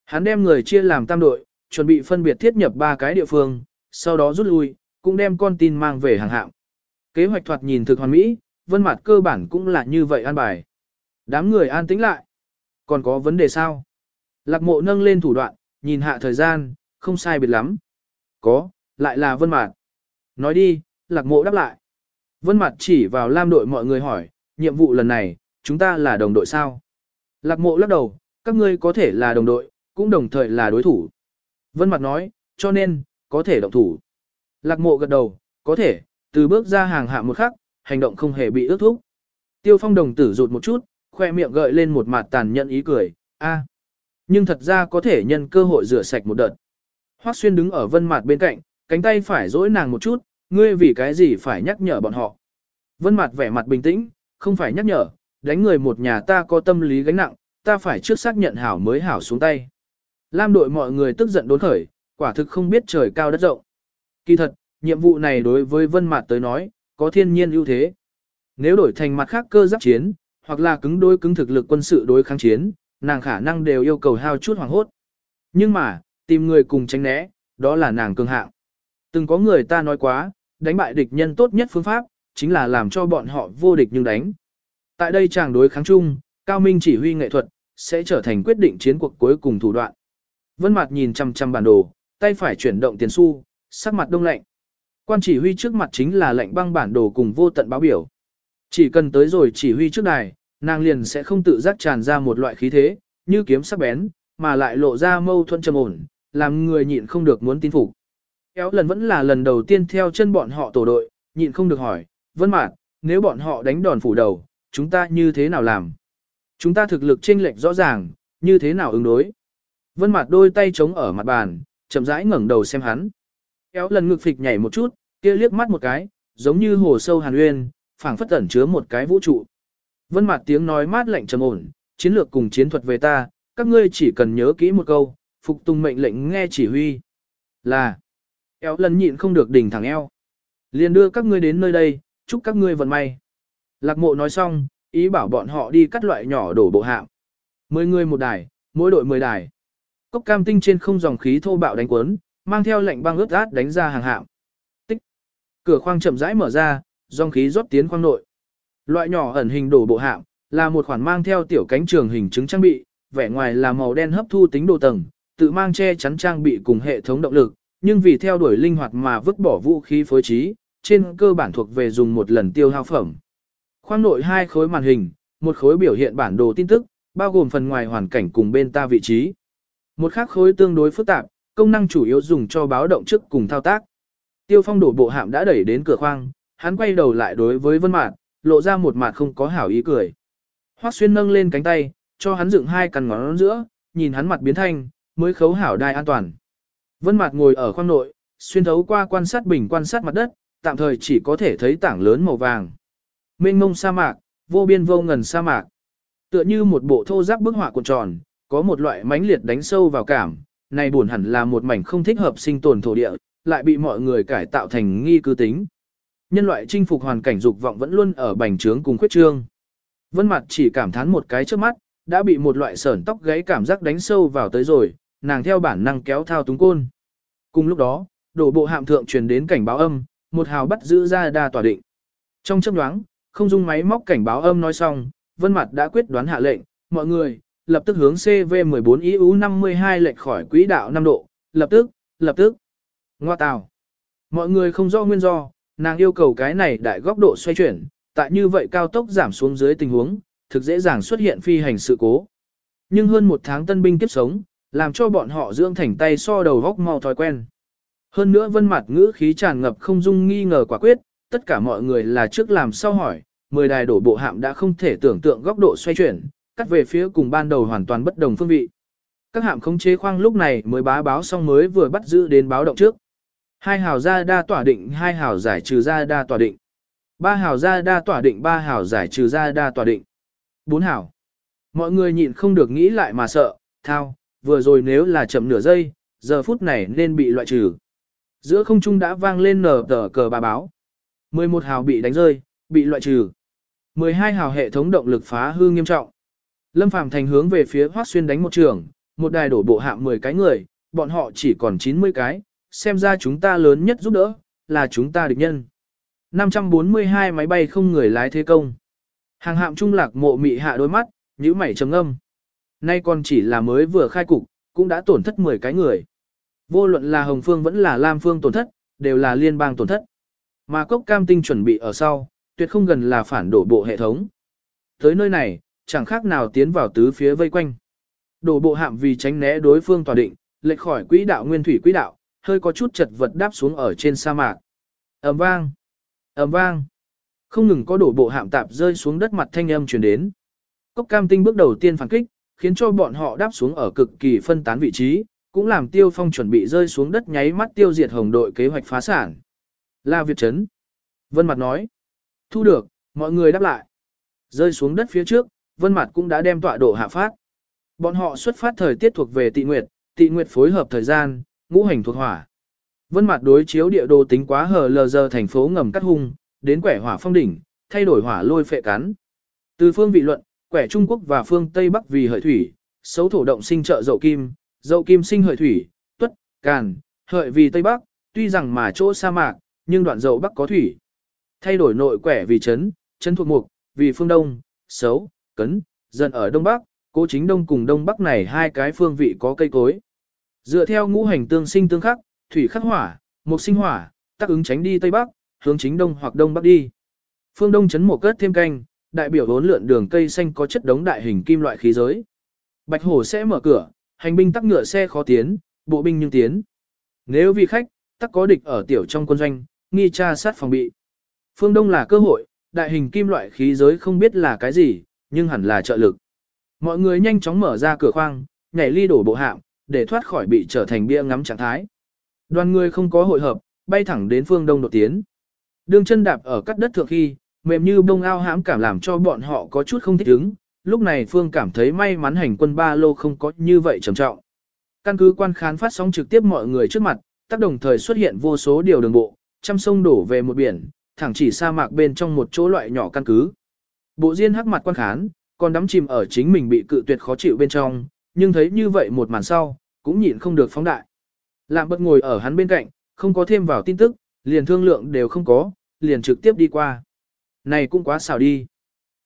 Hắn đem người chia làm tam đội, chuẩn bị phân biệt thiết nhập ba cái địa phương, sau đó rút lui, cũng đem con tin mang về hàng hạng. Kế hoạch thoạt nhìn thực hoàn mỹ, vân mặt cơ bản cũng là như vậy an bài. Đám người an tĩnh lại. Còn có vấn đề sao? Lạc mộ nâng lên thủ đoạn, nhìn hạ thời gian, không sai biệt lắm. Có, lại là vân mặt. Nói đi, lạc mộ đáp lại. Vân mặt chỉ vào lam đội mọi người hỏi, nhiệm vụ lần này, chúng ta là đồng đội sao? Lạc mộ lắc đầu, các ngươi có thể là đồng đội, cũng đồng thời là đối thủ. Vân mặt nói, cho nên, có thể động thủ. Lạc mộ gật đầu, có thể, từ bước ra hàng hạ một khắc, hành động không hề bị ước thúc. Tiêu phong đồng tử rụt một chút, khoe miệng gợi lên một mặt tàn nhẫn ý cười, a, Nhưng thật ra có thể nhân cơ hội rửa sạch một đợt. Hoắc xuyên đứng ở vân mặt bên cạnh, cánh tay phải dỗi nàng một chút, ngươi vì cái gì phải nhắc nhở bọn họ. Vân mặt vẻ mặt bình tĩnh, không phải nhắc nhở, đánh người một nhà ta có tâm lý gánh nặng, ta phải trước xác nhận hảo mới hảo xuống tay. Lam đội mọi người tức giận đốn khởi, quả thực không biết trời cao đất rộng. Kỳ thật, nhiệm vụ này đối với Vân Mạt tới nói, có thiên nhiên ưu thế. Nếu đổi thành mặt khác cơ giáp chiến, hoặc là cứng đối cứng thực lực quân sự đối kháng chiến, nàng khả năng đều yêu cầu hao chút hoàng hốt. Nhưng mà, tìm người cùng tránh né, đó là nàng cường hạng. Từng có người ta nói quá, đánh bại địch nhân tốt nhất phương pháp, chính là làm cho bọn họ vô địch nhưng đánh. Tại đây chàng đối kháng chung, cao minh chỉ huy nghệ thuật, sẽ trở thành quyết định chiến cuộc cuối cùng thủ đoạn. Vân Mạt nhìn chăm chăm bản đồ, tay phải chuyển động tiền xu, sắc mặt đông lạnh. Quan chỉ huy trước mặt chính là lệnh băng bản đồ cùng vô tận báo biểu. Chỉ cần tới rồi chỉ huy trước đài, nàng liền sẽ không tự giác tràn ra một loại khí thế, như kiếm sắc bén, mà lại lộ ra mâu thuẫn trầm ổn, làm người nhịn không được muốn tin phục. Kéo lần vẫn là lần đầu tiên theo chân bọn họ tổ đội, nhịn không được hỏi, vân mạn, nếu bọn họ đánh đòn phủ đầu, chúng ta như thế nào làm? Chúng ta thực lực chênh lệch rõ ràng, như thế nào ứng đối? Vân mạt đôi tay chống ở mặt bàn, chậm rãi ngẩng đầu xem hắn. Kéo lần ngực phịch nhảy một chút, kia liếc mắt một cái, giống như hồ sâu hàn uyên, phảng phất ẩn chứa một cái vũ trụ. Vân mặt tiếng nói mát lạnh trầm ổn, chiến lược cùng chiến thuật về ta, các ngươi chỉ cần nhớ kỹ một câu, phục tùng mệnh lệnh nghe chỉ huy. Là, eo lần nhịn không được đỉnh thẳng eo. Liền đưa các ngươi đến nơi đây, chúc các ngươi vận may. Lạc mộ nói xong, ý bảo bọn họ đi cắt loại nhỏ đổ bộ hạm. Mười người một đài, mỗi đội mười đài. Cốc cam tinh trên không dòng khí thô bạo đánh cuốn, mang theo lệnh băng ướt át đánh ra hàng hạm. Tích. Cửa khoang chậm rãi mở ra, dòng khí rót tiến khoang nội. Loại nhỏ ẩn hình đổ bộ hạm, là một khoản mang theo tiểu cánh trường hình chứng trang bị, vẻ ngoài là màu đen hấp thu tính đồ tầng, tự mang che chắn trang bị cùng hệ thống động lực, nhưng vì theo đuổi linh hoạt mà vứt bỏ vũ khí phối trí, trên cơ bản thuộc về dùng một lần tiêu hao phẩm. Khoang nội hai khối màn hình, một khối biểu hiện bản đồ tin tức, bao gồm phần ngoài hoàn cảnh cùng bên ta vị trí. Một khác khối tương đối phức tạp, công năng chủ yếu dùng cho báo động trước cùng thao tác. Tiêu Phong đổ bộ hạm đã đẩy đến cửa khoang, hắn quay đầu lại đối với Vân Mạt, lộ ra một mặt không có hảo ý cười. Hoắc Xuyên nâng lên cánh tay, cho hắn dựng hai căn ngón giữa, nhìn hắn mặt biến thanh, mới khấu hảo đai an toàn. Vân Mạt ngồi ở khoang nội, xuyên thấu qua quan sát bình quan sát mặt đất, tạm thời chỉ có thể thấy tảng lớn màu vàng. Mênh mông sa mạc, vô biên vô ngần sa mạc. Tựa như một bộ thô giáp bức họa cuộn tròn, có một loại mãnh liệt đánh sâu vào cảm, này buồn hẳn là một mảnh không thích hợp sinh tồn thổ địa, lại bị mọi người cải tạo thành nghi cư tính. Nhân loại chinh phục hoàn cảnh dục vọng vẫn luôn ở bành trướng cùng khuyết trương. Vân mặt chỉ cảm thán một cái trước mắt, đã bị một loại sởn tóc gáy cảm giác đánh sâu vào tới rồi, nàng theo bản năng kéo thao túng côn. Cùng lúc đó, đổ bộ hạm thượng truyền đến cảnh báo âm, một hào bắt giữ ra đa tỏa định. Trong chấp đoáng, không dung máy móc cảnh báo âm nói xong, Vân Mặt đã quyết đoán hạ lệnh, mọi người, lập tức hướng CV14IU52 lệch khỏi quỹ đạo 5 độ, lập tức, lập tức. Ngoa tào. Mọi người không rõ nguyên do, nàng yêu cầu cái này đại góc độ xoay chuyển, tại như vậy cao tốc giảm xuống dưới tình huống, thực dễ dàng xuất hiện phi hành sự cố. Nhưng hơn một tháng tân binh kiếp sống, làm cho bọn họ dưỡng thành tay so đầu góc mau thói quen. Hơn nữa vân mặt ngữ khí tràn ngập không dung nghi ngờ quả quyết, tất cả mọi người là trước làm sau hỏi, mười đài đổ bộ hạm đã không thể tưởng tượng góc độ xoay chuyển, cắt về phía cùng ban đầu hoàn toàn bất đồng phương vị. Các hạm khống chế khoang lúc này mới bá báo xong mới vừa bắt giữ đến báo động trước. Hai hào ra đa tỏa định, hai hào giải trừ ra đa tỏa định. Ba hào ra đa tỏa định, ba hào giải trừ ra đa tỏa định. Bốn hào. Mọi người nhịn không được nghĩ lại mà sợ, thao, vừa rồi nếu là chậm nửa giây, giờ phút này nên bị loại trừ. Giữa không trung đã vang lên nở tờ cờ bà báo. 11 hào bị đánh rơi, bị loại trừ. 12 hào hệ thống động lực phá hư nghiêm trọng. Lâm Phàm thành hướng về phía Hoắc Xuyên đánh một trường, một đài đổ bộ hạm 10 cái người, bọn họ chỉ còn 90 cái, xem ra chúng ta lớn nhất giúp đỡ, là chúng ta địch nhân. 542 máy bay không người lái thế công. Hàng hạm trung lạc mộ mị hạ đôi mắt, nhíu mảy trầm âm. Nay còn chỉ là mới vừa khai cục, cũng đã tổn thất 10 cái người. Vô luận là Hồng Phương vẫn là Lam Phương tổn thất, đều là liên bang tổn thất. Mà cốc cam tinh chuẩn bị ở sau, tuyệt không gần là phản đổ bộ hệ thống. Tới nơi này, chẳng khác nào tiến vào tứ phía vây quanh. Đổ bộ hạm vì tránh né đối phương tòa định, lệch khỏi quỹ đạo nguyên thủy quỹ đạo, hơi có chút chật vật đáp xuống ở trên sa mạc. ầm vang, ầm vang, không ngừng có đổ bộ hạm tạp rơi xuống đất mặt thanh âm truyền đến. Cốc cam tinh bước đầu tiên phản kích, khiến cho bọn họ đáp xuống ở cực kỳ phân tán vị trí, cũng làm tiêu phong chuẩn bị rơi xuống đất nháy mắt tiêu diệt hồng đội kế hoạch phá sản. La Việt Trấn. Vân Mặt nói. Thu được, mọi người đáp lại. Rơi xuống đất phía trước, Vân Mặt cũng đã đem tọa độ hạ phát. Bọn họ xuất phát thời tiết thuộc về tị nguyệt, tị nguyệt phối hợp thời gian, ngũ hành thuộc hỏa. Vân Mặt đối chiếu địa đồ tính quá hờ lờ giờ thành phố ngầm cắt hung, đến quẻ hỏa phong đỉnh, thay đổi hỏa lôi phệ cắn. Từ phương vị luận, quẻ Trung Quốc và phương Tây Bắc vì hợi thủy, xấu thổ động sinh trợ dậu kim, dậu kim sinh hợi thủy, tuất, càn, hợi vì Tây Bắc, tuy rằng mà chỗ sa mạc, nhưng đoạn dậu Bắc có thủy. Thay đổi nội quẻ vì chấn, chấn thuộc mục, vì phương Đông, xấu, cấn, dần ở Đông Bắc, cố chính Đông cùng Đông Bắc này hai cái phương vị có cây cối. Dựa theo ngũ hành tương sinh tương khắc, thủy khắc hỏa, mục sinh hỏa, tác ứng tránh đi Tây Bắc, hướng chính Đông hoặc Đông Bắc đi. Phương Đông chấn một cất thêm canh, đại biểu vốn lượn đường cây xanh có chất đống đại hình kim loại khí giới. Bạch hổ sẽ mở cửa, hành binh tắc ngựa xe khó tiến, bộ binh nhưng tiến. Nếu vì khách, tắc có địch ở tiểu trong quân doanh, nghi tra sát phòng bị. Phương Đông là cơ hội, đại hình kim loại khí giới không biết là cái gì, nhưng hẳn là trợ lực. Mọi người nhanh chóng mở ra cửa khoang, nhảy ly đổ bộ hạm, để thoát khỏi bị trở thành bia ngắm trạng thái. Đoàn người không có hội hợp, bay thẳng đến phương Đông đột tiến. Đường chân đạp ở cắt đất thượng khi, mềm như bông ao hãm cảm làm cho bọn họ có chút không thích ứng. Lúc này Phương cảm thấy may mắn hành quân ba lô không có như vậy trầm trọng. Căn cứ quan khán phát sóng trực tiếp mọi người trước mặt, tác đồng thời xuất hiện vô số điều đường bộ, trăm sông đổ về một biển, thẳng chỉ sa mạc bên trong một chỗ loại nhỏ căn cứ. Bộ Diên hắc mặt quan khán, còn đắm chìm ở chính mình bị cự tuyệt khó chịu bên trong, nhưng thấy như vậy một màn sau, cũng nhịn không được phóng đại. Lạm bất ngồi ở hắn bên cạnh, không có thêm vào tin tức, liền thương lượng đều không có, liền trực tiếp đi qua. Này cũng quá xảo đi.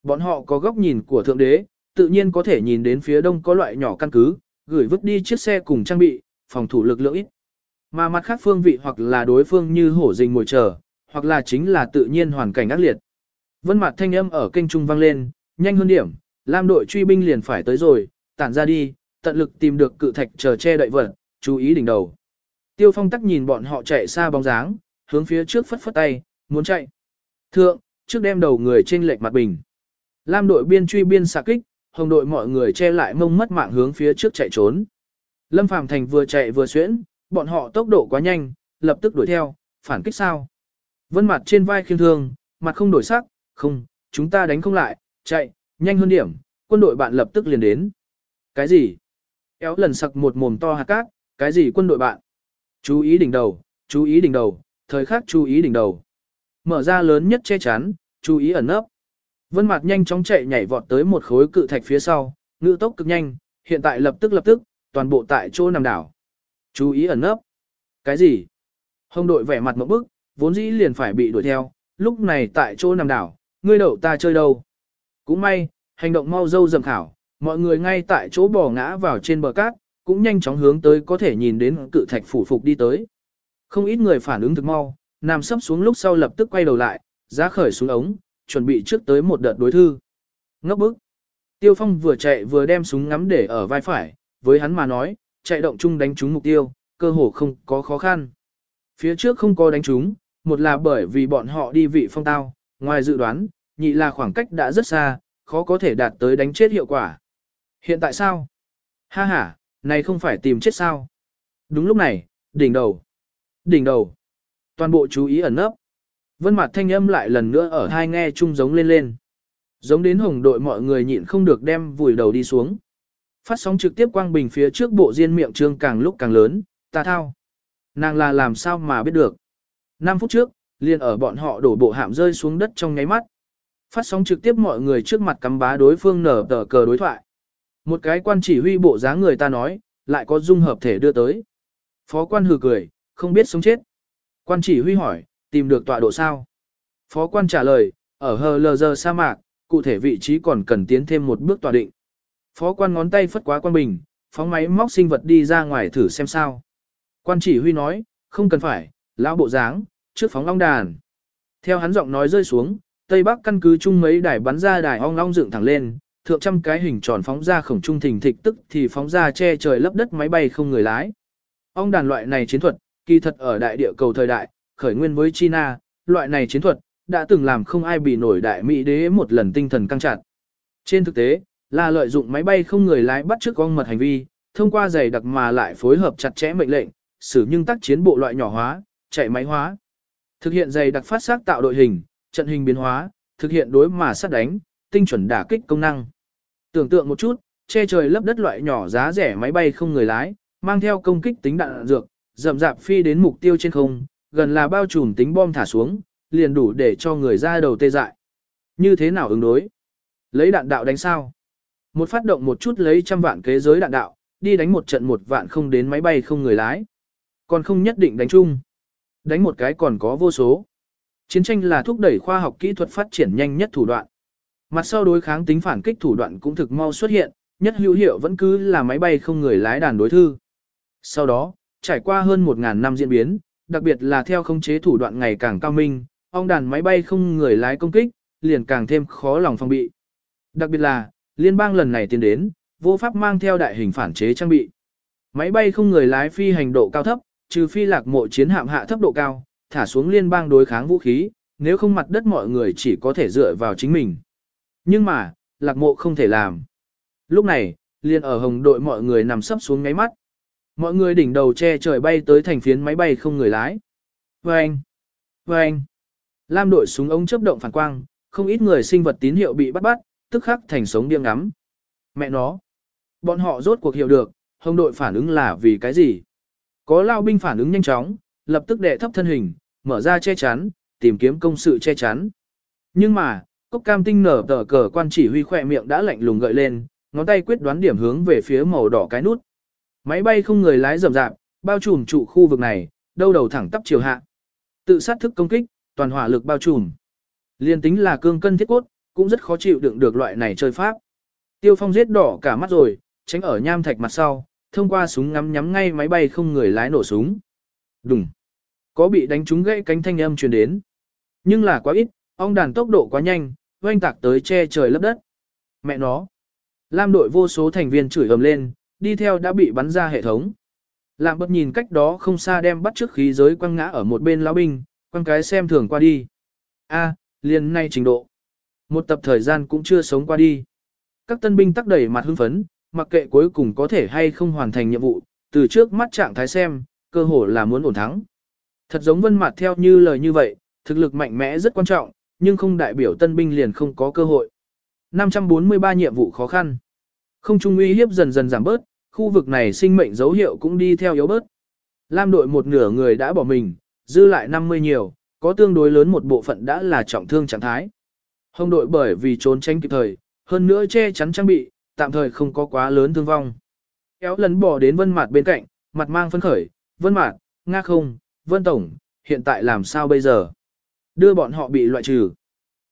Bọn họ có góc nhìn của thượng đế, tự nhiên có thể nhìn đến phía đông có loại nhỏ căn cứ, gửi vứt đi chiếc xe cùng trang bị, phòng thủ lực lượng ít. Mà mặt khác phương vị hoặc là đối phương như hổ rình ngồi chờ, hoặc là chính là tự nhiên hoàn cảnh ác liệt. Vân mặt thanh âm ở kênh trung vang lên, nhanh hơn điểm, Lam đội truy binh liền phải tới rồi, tản ra đi, tận lực tìm được cự thạch chờ che đậy vật, chú ý đỉnh đầu. Tiêu phong tắc nhìn bọn họ chạy xa bóng dáng, hướng phía trước phất phất tay, muốn chạy. Thượng, trước đem đầu người trên lệch mặt bình. Lam đội biên truy biên xạ kích, hồng đội mọi người che lại mông mất mạng hướng phía trước chạy trốn. Lâm Phàm Thành vừa chạy vừa xuyễn, bọn họ tốc độ quá nhanh, lập tức đuổi theo, phản kích sao. Vân mặt trên vai khiêm thương, mặt không đổi sắc, không, chúng ta đánh không lại, chạy, nhanh hơn điểm, quân đội bạn lập tức liền đến. Cái gì? Éo lần sặc một mồm to hạt cát, cái gì quân đội bạn? Chú ý đỉnh đầu, chú ý đỉnh đầu, thời khắc chú ý đỉnh đầu. Mở ra lớn nhất che chắn, chú ý ẩn nấp. Vân Mạt nhanh chóng chạy nhảy vọt tới một khối cự thạch phía sau, ngự tốc cực nhanh, hiện tại lập tức lập tức, toàn bộ tại chỗ nằm đảo. Chú ý ẩn nấp. Cái gì? Hồng đội vẻ mặt một bức, vốn dĩ liền phải bị đuổi theo, lúc này tại chỗ nằm đảo, ngươi đậu ta chơi đâu. Cũng may, hành động mau dâu dầm khảo, mọi người ngay tại chỗ bò ngã vào trên bờ cát, cũng nhanh chóng hướng tới có thể nhìn đến cự thạch phủ phục đi tới. Không ít người phản ứng thực mau, nằm sấp xuống lúc sau lập tức quay đầu lại, giá khởi xuống ống, chuẩn bị trước tới một đợt đối thư. Ngốc bức. Tiêu Phong vừa chạy vừa đem súng ngắm để ở vai phải, với hắn mà nói, chạy động chung đánh trúng mục tiêu, cơ hồ không có khó khăn. Phía trước không có đánh trúng, một là bởi vì bọn họ đi vị phong tao, ngoài dự đoán, nhị là khoảng cách đã rất xa, khó có thể đạt tới đánh chết hiệu quả. Hiện tại sao? Ha ha, này không phải tìm chết sao? Đúng lúc này, đỉnh đầu. Đỉnh đầu. Toàn bộ chú ý ẩn nấp. Vân mặt thanh âm lại lần nữa ở hai nghe chung giống lên lên. Giống đến hồng đội mọi người nhịn không được đem vùi đầu đi xuống. Phát sóng trực tiếp quang bình phía trước bộ diên miệng trương càng lúc càng lớn, ta thao. Nàng là làm sao mà biết được. 5 phút trước, liền ở bọn họ đổ bộ hạm rơi xuống đất trong nháy mắt. Phát sóng trực tiếp mọi người trước mặt cắm bá đối phương nở tờ cờ đối thoại. Một cái quan chỉ huy bộ dáng người ta nói, lại có dung hợp thể đưa tới. Phó quan hừ cười, không biết sống chết. Quan chỉ huy hỏi, tìm được tọa độ sao? Phó quan trả lời, ở hờ lờ giờ sa mạc, cụ thể vị trí còn cần tiến thêm một bước tọa định. Phó quan ngón tay phất quá quan bình, phóng máy móc sinh vật đi ra ngoài thử xem sao. Quan chỉ huy nói, không cần phải, lão bộ dáng, trước phóng long đàn. Theo hắn giọng nói rơi xuống, Tây Bắc căn cứ chung mấy đài bắn ra đài ong long dựng thẳng lên, thượng trăm cái hình tròn phóng ra khổng trung thình thịch tức thì phóng ra che trời lấp đất máy bay không người lái. Ong đàn loại này chiến thuật, kỳ thật ở đại địa cầu thời đại, khởi nguyên với China, loại này chiến thuật, đã từng làm không ai bị nổi đại Mỹ đế một lần tinh thần căng chặt. Trên thực tế, là lợi dụng máy bay không người lái bắt trước con mật hành vi, thông qua giày đặc mà lại phối hợp chặt chẽ mệnh lệnh, xử nhưng tác chiến bộ loại nhỏ hóa, chạy máy hóa. Thực hiện giày đặc phát xác tạo đội hình, trận hình biến hóa, thực hiện đối mà sát đánh, tinh chuẩn đả kích công năng. Tưởng tượng một chút, che trời lấp đất loại nhỏ giá rẻ máy bay không người lái, mang theo công kích tính đạn dược, rậm rạp phi đến mục tiêu trên không, gần là bao trùm tính bom thả xuống, liền đủ để cho người ra đầu tê dại. Như thế nào ứng đối? Lấy đạn đạo đánh sao? Một phát động một chút lấy trăm vạn kế giới đạn đạo, đi đánh một trận một vạn không đến máy bay không người lái. Còn không nhất định đánh chung. Đánh một cái còn có vô số. Chiến tranh là thúc đẩy khoa học kỹ thuật phát triển nhanh nhất thủ đoạn. Mặt sau đối kháng tính phản kích thủ đoạn cũng thực mau xuất hiện, nhất hữu hiệu vẫn cứ là máy bay không người lái đàn đối thư. Sau đó, trải qua hơn 1.000 năm diễn biến, đặc biệt là theo khống chế thủ đoạn ngày càng cao minh, ong đàn máy bay không người lái công kích, liền càng thêm khó lòng phòng bị. Đặc biệt là, liên bang lần này tiến đến, vô pháp mang theo đại hình phản chế trang bị. Máy bay không người lái phi hành độ cao thấp, trừ phi lạc mộ chiến hạm hạ thấp độ cao, thả xuống liên bang đối kháng vũ khí, nếu không mặt đất mọi người chỉ có thể dựa vào chính mình. Nhưng mà, lạc mộ không thể làm. Lúc này, liền ở hồng đội mọi người nằm sấp xuống ngáy mắt. Mọi người đỉnh đầu che trời bay tới thành phiến máy bay không người lái. Vâng! Vâng! Lam đội súng ống chấp động phản quang, không ít người sinh vật tín hiệu bị bắt bắt, tức khắc thành sống điên ngắm. Mẹ nó! Bọn họ rốt cuộc hiểu được, hồng đội phản ứng là vì cái gì? Có lao binh phản ứng nhanh chóng, lập tức đệ thấp thân hình, mở ra che chắn, tìm kiếm công sự che chắn. Nhưng mà, cốc cam tinh nở tờ cờ quan chỉ huy khỏe miệng đã lạnh lùng gợi lên, ngón tay quyết đoán điểm hướng về phía màu đỏ cái nút. Máy bay không người lái rầm rạp, bao trùm trụ khu vực này, đâu đầu thẳng tắp chiều hạ. Tự sát thức công kích, toàn hỏa lực bao trùm. Liên tính là cương cân thiết cốt, cũng rất khó chịu đựng được loại này chơi pháp. Tiêu Phong giết đỏ cả mắt rồi, tránh ở nham thạch mặt sau, thông qua súng ngắm nhắm ngay máy bay không người lái nổ súng. Đùng. Có bị đánh trúng gãy cánh thanh âm truyền đến. Nhưng là quá ít, ong đàn tốc độ quá nhanh, oanh tạc tới che trời lấp đất. Mẹ nó. Lam đội vô số thành viên chửi ầm lên, đi theo đã bị bắn ra hệ thống. Làm bất nhìn cách đó không xa đem bắt trước khí giới quăng ngã ở một bên lão binh, quăng cái xem thường qua đi. A, liền nay trình độ. Một tập thời gian cũng chưa sống qua đi. Các tân binh tắc đẩy mặt hưng phấn, mặc kệ cuối cùng có thể hay không hoàn thành nhiệm vụ, từ trước mắt trạng thái xem, cơ hội là muốn ổn thắng. Thật giống vân mặt theo như lời như vậy, thực lực mạnh mẽ rất quan trọng, nhưng không đại biểu tân binh liền không có cơ hội. 543 nhiệm vụ khó khăn. Không trung uy hiếp dần dần giảm bớt, khu vực này sinh mệnh dấu hiệu cũng đi theo yếu bớt. Lam đội một nửa người đã bỏ mình, dư lại 50 nhiều, có tương đối lớn một bộ phận đã là trọng thương trạng thái. Hồng đội bởi vì trốn tránh kịp thời, hơn nữa che chắn trang bị, tạm thời không có quá lớn thương vong. Kéo lần bỏ đến vân Mạt bên cạnh, mặt mang phấn khởi, vân Mạt, nga không, vân tổng, hiện tại làm sao bây giờ? Đưa bọn họ bị loại trừ.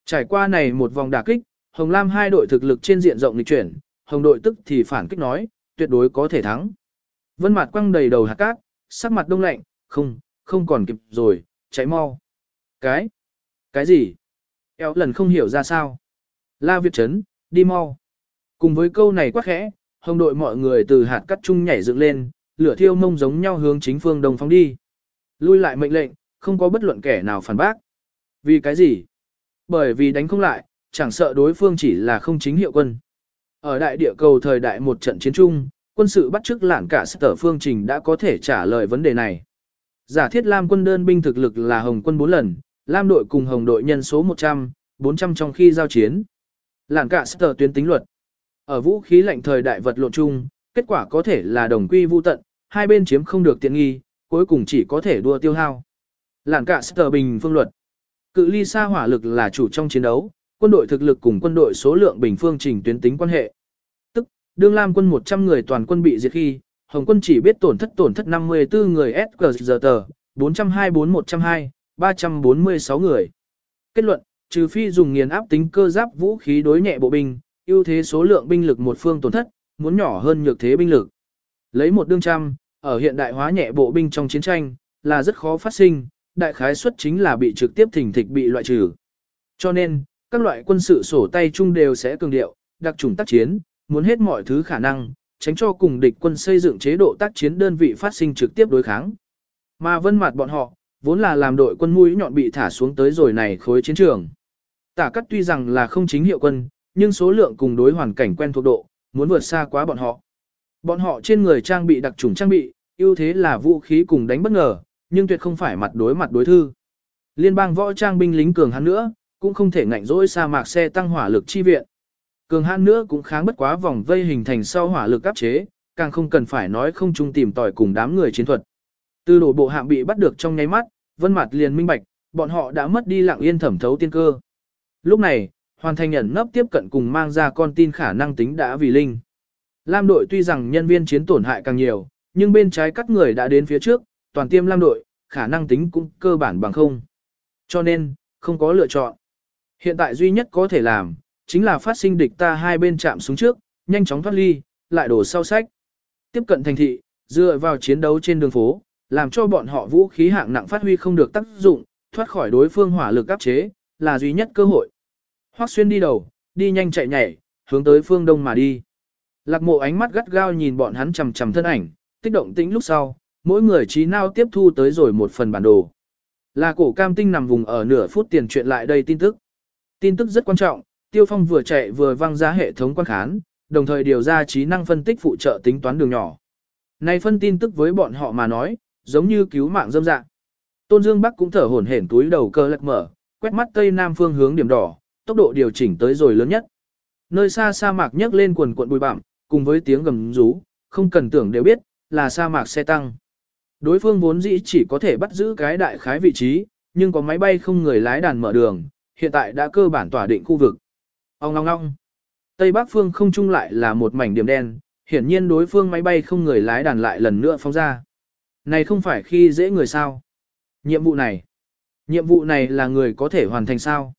Trải qua này một vòng đả kích, Hồng Lam hai đội thực lực trên diện rộng lịch chuyển, Hồng đội tức thì phản kích nói, tuyệt đối có thể thắng. Vân mặt quăng đầy đầu hạt cát, sắc mặt đông lạnh, không, không còn kịp rồi, cháy mau. Cái? Cái gì? Eo lần không hiểu ra sao. La Việt Trấn, đi mau. Cùng với câu này quát khẽ, hồng đội mọi người từ hạt cắt chung nhảy dựng lên, lửa thiêu mông giống nhau hướng chính phương đông phóng đi. Lui lại mệnh lệnh, không có bất luận kẻ nào phản bác. Vì cái gì? Bởi vì đánh không lại, chẳng sợ đối phương chỉ là không chính hiệu quân. Ở đại địa cầu thời đại một trận chiến chung, quân sự bắt chước lạn cả sở phương trình đã có thể trả lời vấn đề này. Giả thiết Lam quân đơn binh thực lực là Hồng quân 4 lần, Lam đội cùng Hồng đội nhân số 100, 400 trong khi giao chiến. Lạn cả sở tuyến tính luật. Ở vũ khí lạnh thời đại vật lộn chung, kết quả có thể là đồng quy vu tận, hai bên chiếm không được tiện nghi, cuối cùng chỉ có thể đua tiêu hao. Lạn cả sở bình phương luật. Cự ly xa hỏa lực là chủ trong chiến đấu, quân đội thực lực cùng quân đội số lượng bình phương trình tuyến tính quan hệ. Tức, đương Lam quân 100 người toàn quân bị diệt khi, Hồng quân chỉ biết tổn thất tổn thất 54 người SQZT, 424-102, 346 người. Kết luận, trừ phi dùng nghiền áp tính cơ giáp vũ khí đối nhẹ bộ binh, ưu thế số lượng binh lực một phương tổn thất, muốn nhỏ hơn nhược thế binh lực. Lấy một đương trăm, ở hiện đại hóa nhẹ bộ binh trong chiến tranh, là rất khó phát sinh, đại khái suất chính là bị trực tiếp thỉnh thịch bị loại trừ. Cho nên, các loại quân sự sổ tay chung đều sẽ cường điệu, đặc trùng tác chiến, muốn hết mọi thứ khả năng, tránh cho cùng địch quân xây dựng chế độ tác chiến đơn vị phát sinh trực tiếp đối kháng. Mà vân mặt bọn họ, vốn là làm đội quân mũi nhọn bị thả xuống tới rồi này khối chiến trường. Tả cắt tuy rằng là không chính hiệu quân, nhưng số lượng cùng đối hoàn cảnh quen thuộc độ, muốn vượt xa quá bọn họ. Bọn họ trên người trang bị đặc trùng trang bị, ưu thế là vũ khí cùng đánh bất ngờ, nhưng tuyệt không phải mặt đối mặt đối thư. Liên bang võ trang binh lính cường hắn nữa, cũng không thể ngạnh dỗi sa mạc xe tăng hỏa lực chi viện. Cường hãn nữa cũng kháng bất quá vòng vây hình thành sau hỏa lực áp chế, càng không cần phải nói không chung tìm tòi cùng đám người chiến thuật. Từ đổ bộ hạm bị bắt được trong nháy mắt, vân mặt liền minh bạch, bọn họ đã mất đi lặng yên thẩm thấu tiên cơ. Lúc này, hoàn thành nhận nấp tiếp cận cùng mang ra con tin khả năng tính đã vì linh. Lam đội tuy rằng nhân viên chiến tổn hại càng nhiều, nhưng bên trái cắt người đã đến phía trước, toàn tiêm Lam đội, khả năng tính cũng cơ bản bằng không. Cho nên, không có lựa chọn. Hiện tại duy nhất có thể làm, chính là phát sinh địch ta hai bên chạm xuống trước, nhanh chóng thoát ly, lại đổ sau sách. Tiếp cận thành thị, dựa vào chiến đấu trên đường phố, làm cho bọn họ vũ khí hạng nặng phát huy không được tác dụng, thoát khỏi đối phương hỏa lực áp chế, là duy nhất cơ hội. Hoắc xuyên đi đầu, đi nhanh chạy nhảy, hướng tới phương đông mà đi. Lạc mộ ánh mắt gắt gao nhìn bọn hắn chầm chầm thân ảnh, tích động tĩnh lúc sau, mỗi người trí nào tiếp thu tới rồi một phần bản đồ. Là cổ cam tinh nằm vùng ở nửa phút tiền chuyện lại đây tin tức. Tin tức rất quan trọng, Tiêu Phong vừa chạy vừa văng ra hệ thống quan khán, đồng thời điều ra trí năng phân tích phụ trợ tính toán đường nhỏ. Này phân tin tức với bọn họ mà nói, giống như cứu mạng dâm dạng. Tôn Dương Bắc cũng thở hổn hển túi đầu cơ lật mở, quét mắt tây nam phương hướng điểm đỏ, tốc độ điều chỉnh tới rồi lớn nhất. Nơi xa sa mạc nhấc lên quần cuộn bụi bặm, cùng với tiếng gầm rú, không cần tưởng đều biết, là sa mạc xe tăng. Đối phương vốn dĩ chỉ có thể bắt giữ cái đại khái vị trí, nhưng có máy bay không người lái đàn mở đường, hiện tại đã cơ bản tỏa định khu vực. Ông ngong ngong. Tây Bắc phương không trung lại là một mảnh điểm đen, hiển nhiên đối phương máy bay không người lái đàn lại lần nữa phóng ra. Này không phải khi dễ người sao? Nhiệm vụ này, nhiệm vụ này là người có thể hoàn thành sao?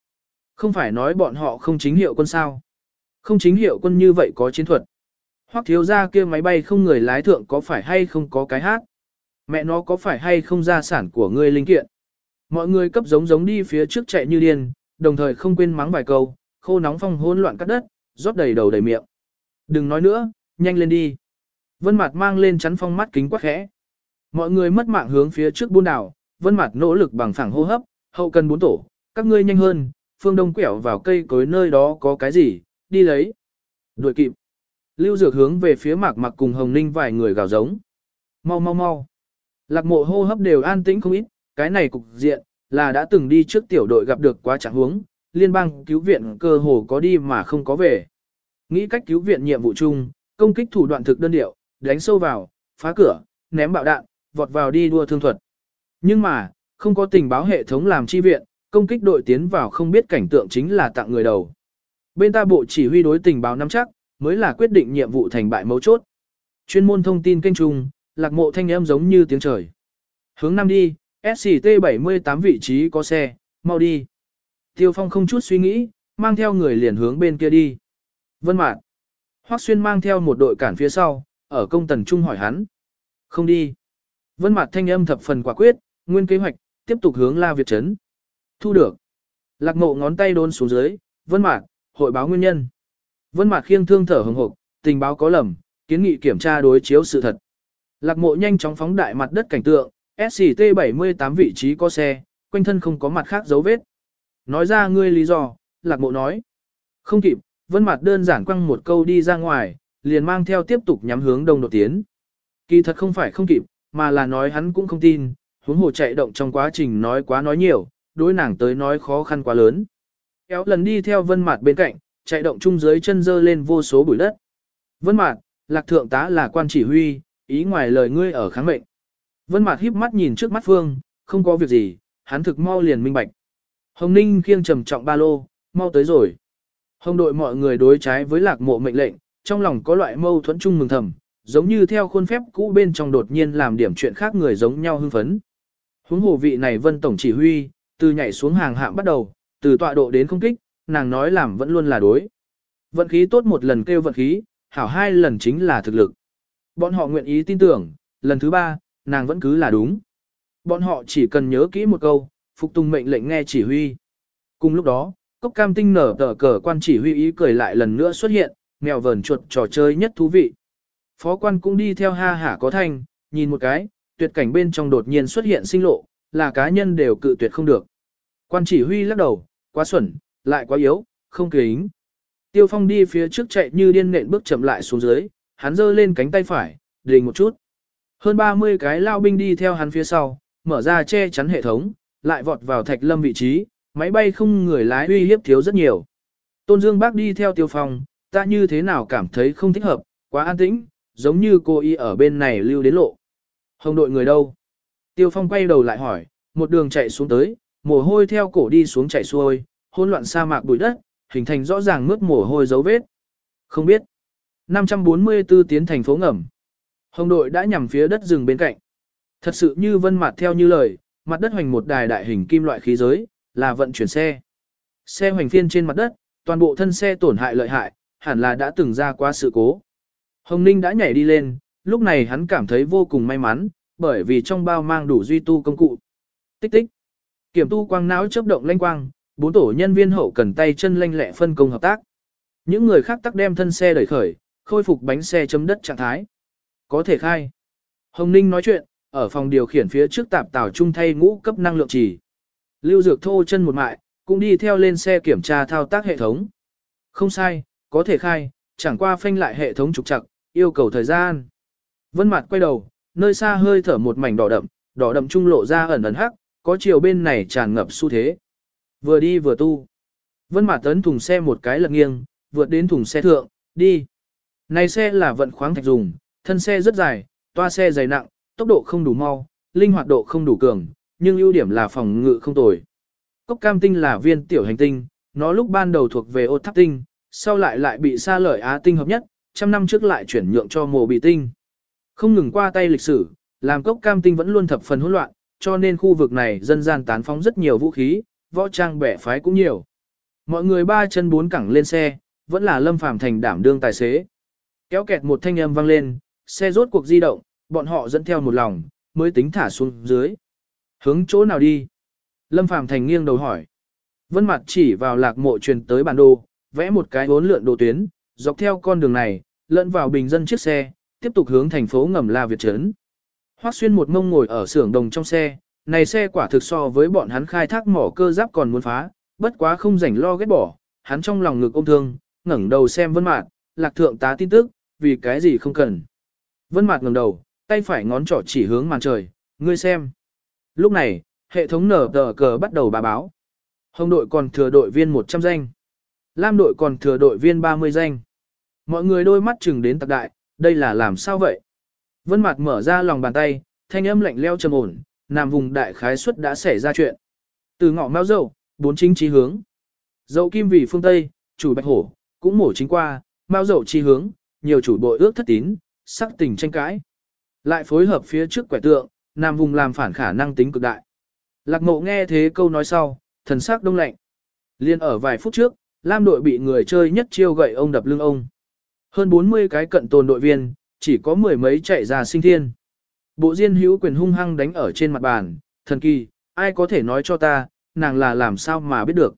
Không phải nói bọn họ không chính hiệu quân sao? Không chính hiệu quân như vậy có chiến thuật. Hoặc thiếu ra kia máy bay không người lái thượng có phải hay không có cái hát? Mẹ nó có phải hay không gia sản của ngươi linh kiện? Mọi người cấp giống giống đi phía trước chạy như điên, đồng thời không quên mắng vài câu, khô nóng phong hỗn loạn cắt đất, rót đầy đầu đầy miệng. Đừng nói nữa, nhanh lên đi. Vân Mạt mang lên chắn phong mắt kính quá khẽ. Mọi người mất mạng hướng phía trước buôn đảo, Vân Mạt nỗ lực bằng phẳng hô hấp, hậu cần bốn tổ, các ngươi nhanh hơn, phương đông quẹo vào cây cối nơi đó có cái gì, đi lấy. Đuổi kịp. Lưu Dược hướng về phía Mạc Mặc cùng Hồng Ninh vài người gào giống. Mau mau mau. Lạc Mộ hô hấp đều an tĩnh không ít, cái này cục diện là đã từng đi trước tiểu đội gặp được quá trạng huống, liên bang cứu viện cơ hồ có đi mà không có về. Nghĩ cách cứu viện nhiệm vụ chung, công kích thủ đoạn thực đơn điệu, đánh sâu vào, phá cửa, ném bạo đạn, vọt vào đi đua thương thuật. Nhưng mà, không có tình báo hệ thống làm chi viện, công kích đội tiến vào không biết cảnh tượng chính là tặng người đầu. Bên ta bộ chỉ huy đối tình báo nắm chắc, mới là quyết định nhiệm vụ thành bại mấu chốt. Chuyên môn thông tin kênh trùng lạc mộ thanh âm giống như tiếng trời. Hướng nam đi, SCT-78 vị trí có xe, mau đi. Tiêu Phong không chút suy nghĩ, mang theo người liền hướng bên kia đi. Vân Mạn. Hoắc Xuyên mang theo một đội cản phía sau, ở công tần trung hỏi hắn. Không đi. Vân Mạn thanh âm thập phần quả quyết, nguyên kế hoạch, tiếp tục hướng La Việt trấn. Thu được. Lạc Mộ ngón tay đôn xuống dưới, Vân Mạn, hội báo nguyên nhân. Vân Mạn khiêng thương thở hững hực, tình báo có lầm, kiến nghị kiểm tra đối chiếu sự thật. Lạc Mộ nhanh chóng phóng đại mặt đất cảnh tượng, SCT-78 vị trí có xe, quanh thân không có mặt khác dấu vết. Nói ra ngươi lý do, Lạc Mộ nói. Không kịp, Vân mặt đơn giản quăng một câu đi ra ngoài, liền mang theo tiếp tục nhắm hướng đông đột tiến. Kỳ thật không phải không kịp, mà là nói hắn cũng không tin, huống hồ chạy động trong quá trình nói quá nói nhiều, đối nàng tới nói khó khăn quá lớn. Kéo lần đi theo Vân mặt bên cạnh, chạy động chung dưới chân dơ lên vô số bụi đất. Vân mặt, Lạc thượng tá là quan chỉ huy, ý ngoài lời ngươi ở kháng mệnh. Vân Mạt híp mắt nhìn trước mắt Phương, không có việc gì, hắn thực mau liền minh bạch. Hồng Ninh khiêng trầm trọng ba lô, mau tới rồi. Hồng đội mọi người đối trái với lạc mộ mệnh lệnh, trong lòng có loại mâu thuẫn chung mừng thầm, giống như theo khuôn phép cũ bên trong đột nhiên làm điểm chuyện khác người giống nhau hưng phấn. Huống hồ vị này vân tổng chỉ huy, từ nhảy xuống hàng hạng bắt đầu, từ tọa độ đến công kích, nàng nói làm vẫn luôn là đối. Vận khí tốt một lần kêu vận khí, hảo hai lần chính là thực lực. Bọn họ nguyện ý tin tưởng, lần thứ ba, nàng vẫn cứ là đúng. Bọn họ chỉ cần nhớ kỹ một câu, phục tùng mệnh lệnh nghe chỉ huy. Cùng lúc đó, cốc cam tinh nở tờ cờ quan chỉ huy ý cười lại lần nữa xuất hiện, mèo vờn chuột trò chơi nhất thú vị. Phó quan cũng đi theo ha hả có thanh, nhìn một cái, tuyệt cảnh bên trong đột nhiên xuất hiện sinh lộ, là cá nhân đều cự tuyệt không được. Quan chỉ huy lắc đầu, quá xuẩn, lại quá yếu, không kính. Tiêu phong đi phía trước chạy như điên nện bước chậm lại xuống dưới, hắn giơ lên cánh tay phải, đình một chút. Hơn 30 cái lao binh đi theo hắn phía sau, mở ra che chắn hệ thống, lại vọt vào thạch lâm vị trí, máy bay không người lái uy hiếp thiếu rất nhiều. Tôn Dương bác đi theo tiêu phong, ta như thế nào cảm thấy không thích hợp, quá an tĩnh, giống như cô y ở bên này lưu đến lộ. Hồng đội người đâu? Tiêu phong quay đầu lại hỏi, một đường chạy xuống tới, mồ hôi theo cổ đi xuống chạy xuôi, hỗn loạn sa mạc bụi đất, hình thành rõ ràng mướt mồ hôi dấu vết. Không biết. 544 tiến thành phố ngầm. Hồng đội đã nhằm phía đất rừng bên cạnh. Thật sự như vân mặt theo như lời, mặt đất hoành một đài đại hình kim loại khí giới, là vận chuyển xe. Xe hoành phiên trên mặt đất, toàn bộ thân xe tổn hại lợi hại, hẳn là đã từng ra qua sự cố. Hồng Ninh đã nhảy đi lên, lúc này hắn cảm thấy vô cùng may mắn, bởi vì trong bao mang đủ duy tu công cụ. Tích tích. Kiểm tu quang não chớp động lanh quang, bốn tổ nhân viên hậu cần tay chân lanh lẹ phân công hợp tác. Những người khác tắc đem thân xe đẩy khởi, khôi phục bánh xe chấm đất trạng thái. Có thể khai. Hồng Ninh nói chuyện, ở phòng điều khiển phía trước tạp tàu trung thay ngũ cấp năng lượng chỉ. Lưu Dược thô chân một mại, cũng đi theo lên xe kiểm tra thao tác hệ thống. Không sai, có thể khai, chẳng qua phanh lại hệ thống trục chặt yêu cầu thời gian. Vân Mạt quay đầu, nơi xa hơi thở một mảnh đỏ đậm, đỏ đậm trung lộ ra ẩn ẩn hắc, có chiều bên này tràn ngập xu thế. Vừa đi vừa tu. Vân Mạt tấn thùng xe một cái lật nghiêng, vượt đến thùng xe thượng, đi. Này xe là vận khoáng thạch dùng, thân xe rất dài, toa xe dày nặng, tốc độ không đủ mau, linh hoạt độ không đủ cường, nhưng ưu điểm là phòng ngự không tồi. Cốc cam tinh là viên tiểu hành tinh, nó lúc ban đầu thuộc về ô tháp tinh, sau lại lại bị xa lợi Á tinh hợp nhất, trăm năm trước lại chuyển nhượng cho mồ bị tinh. Không ngừng qua tay lịch sử, làm cốc cam tinh vẫn luôn thập phần hỗn loạn, cho nên khu vực này dân gian tán phóng rất nhiều vũ khí, võ trang bẻ phái cũng nhiều. Mọi người ba chân bốn cẳng lên xe, vẫn là Lâm Phàm thành đảm đương tài xế. Kéo kẹt một thanh âm vang lên, xe rốt cuộc di động, bọn họ dẫn theo một lòng, mới tính thả xuống dưới. Hướng chỗ nào đi? Lâm Phàm thành nghiêng đầu hỏi. Vân mặt chỉ vào lạc mộ truyền tới bản đồ, vẽ một cái bốn lượn đồ tuyến, dọc theo con đường này, lẫn vào bình dân chiếc xe, tiếp tục hướng thành phố ngầm La Việt Trấn. Hoắc xuyên một mông ngồi ở xưởng đồng trong xe, này xe quả thực so với bọn hắn khai thác mỏ cơ giáp còn muốn phá, bất quá không rảnh lo ghét bỏ, hắn trong lòng ngực ôm thương, ngẩng đầu xem Vân Mạt, lạc thượng tá tin tức, vì cái gì không cần. Vân Mạt ngẩng đầu, tay phải ngón trỏ chỉ hướng màn trời, ngươi xem. Lúc này, hệ thống nở tờ cờ bắt đầu bà báo. Hồng đội còn thừa đội viên 100 danh. Lam đội còn thừa đội viên 30 danh. Mọi người đôi mắt chừng đến tạc đại, đây là làm sao vậy? Vân Mạt mở ra lòng bàn tay, thanh âm lạnh lẽo trầm ổn, Nam vùng đại khái suất đã xảy ra chuyện. Từ ngọ mao dậu, bốn chính chí hướng. Dậu kim vì phương Tây, chủ bạch hổ, cũng mổ chính qua, mao dậu chi hướng, nhiều chủ bội ước thất tín, sắc tình tranh cãi. Lại phối hợp phía trước quẻ tượng, nam vùng làm phản khả năng tính cực đại. Lạc mộ nghe thế câu nói sau, thần sắc đông lạnh. Liên ở vài phút trước, Lam đội bị người chơi nhất chiêu gậy ông đập lưng ông. Hơn 40 cái cận tồn đội viên, chỉ có mười mấy chạy ra sinh thiên. Bộ diên hữu quyền hung hăng đánh ở trên mặt bàn, thần kỳ, ai có thể nói cho ta, nàng là làm sao mà biết được.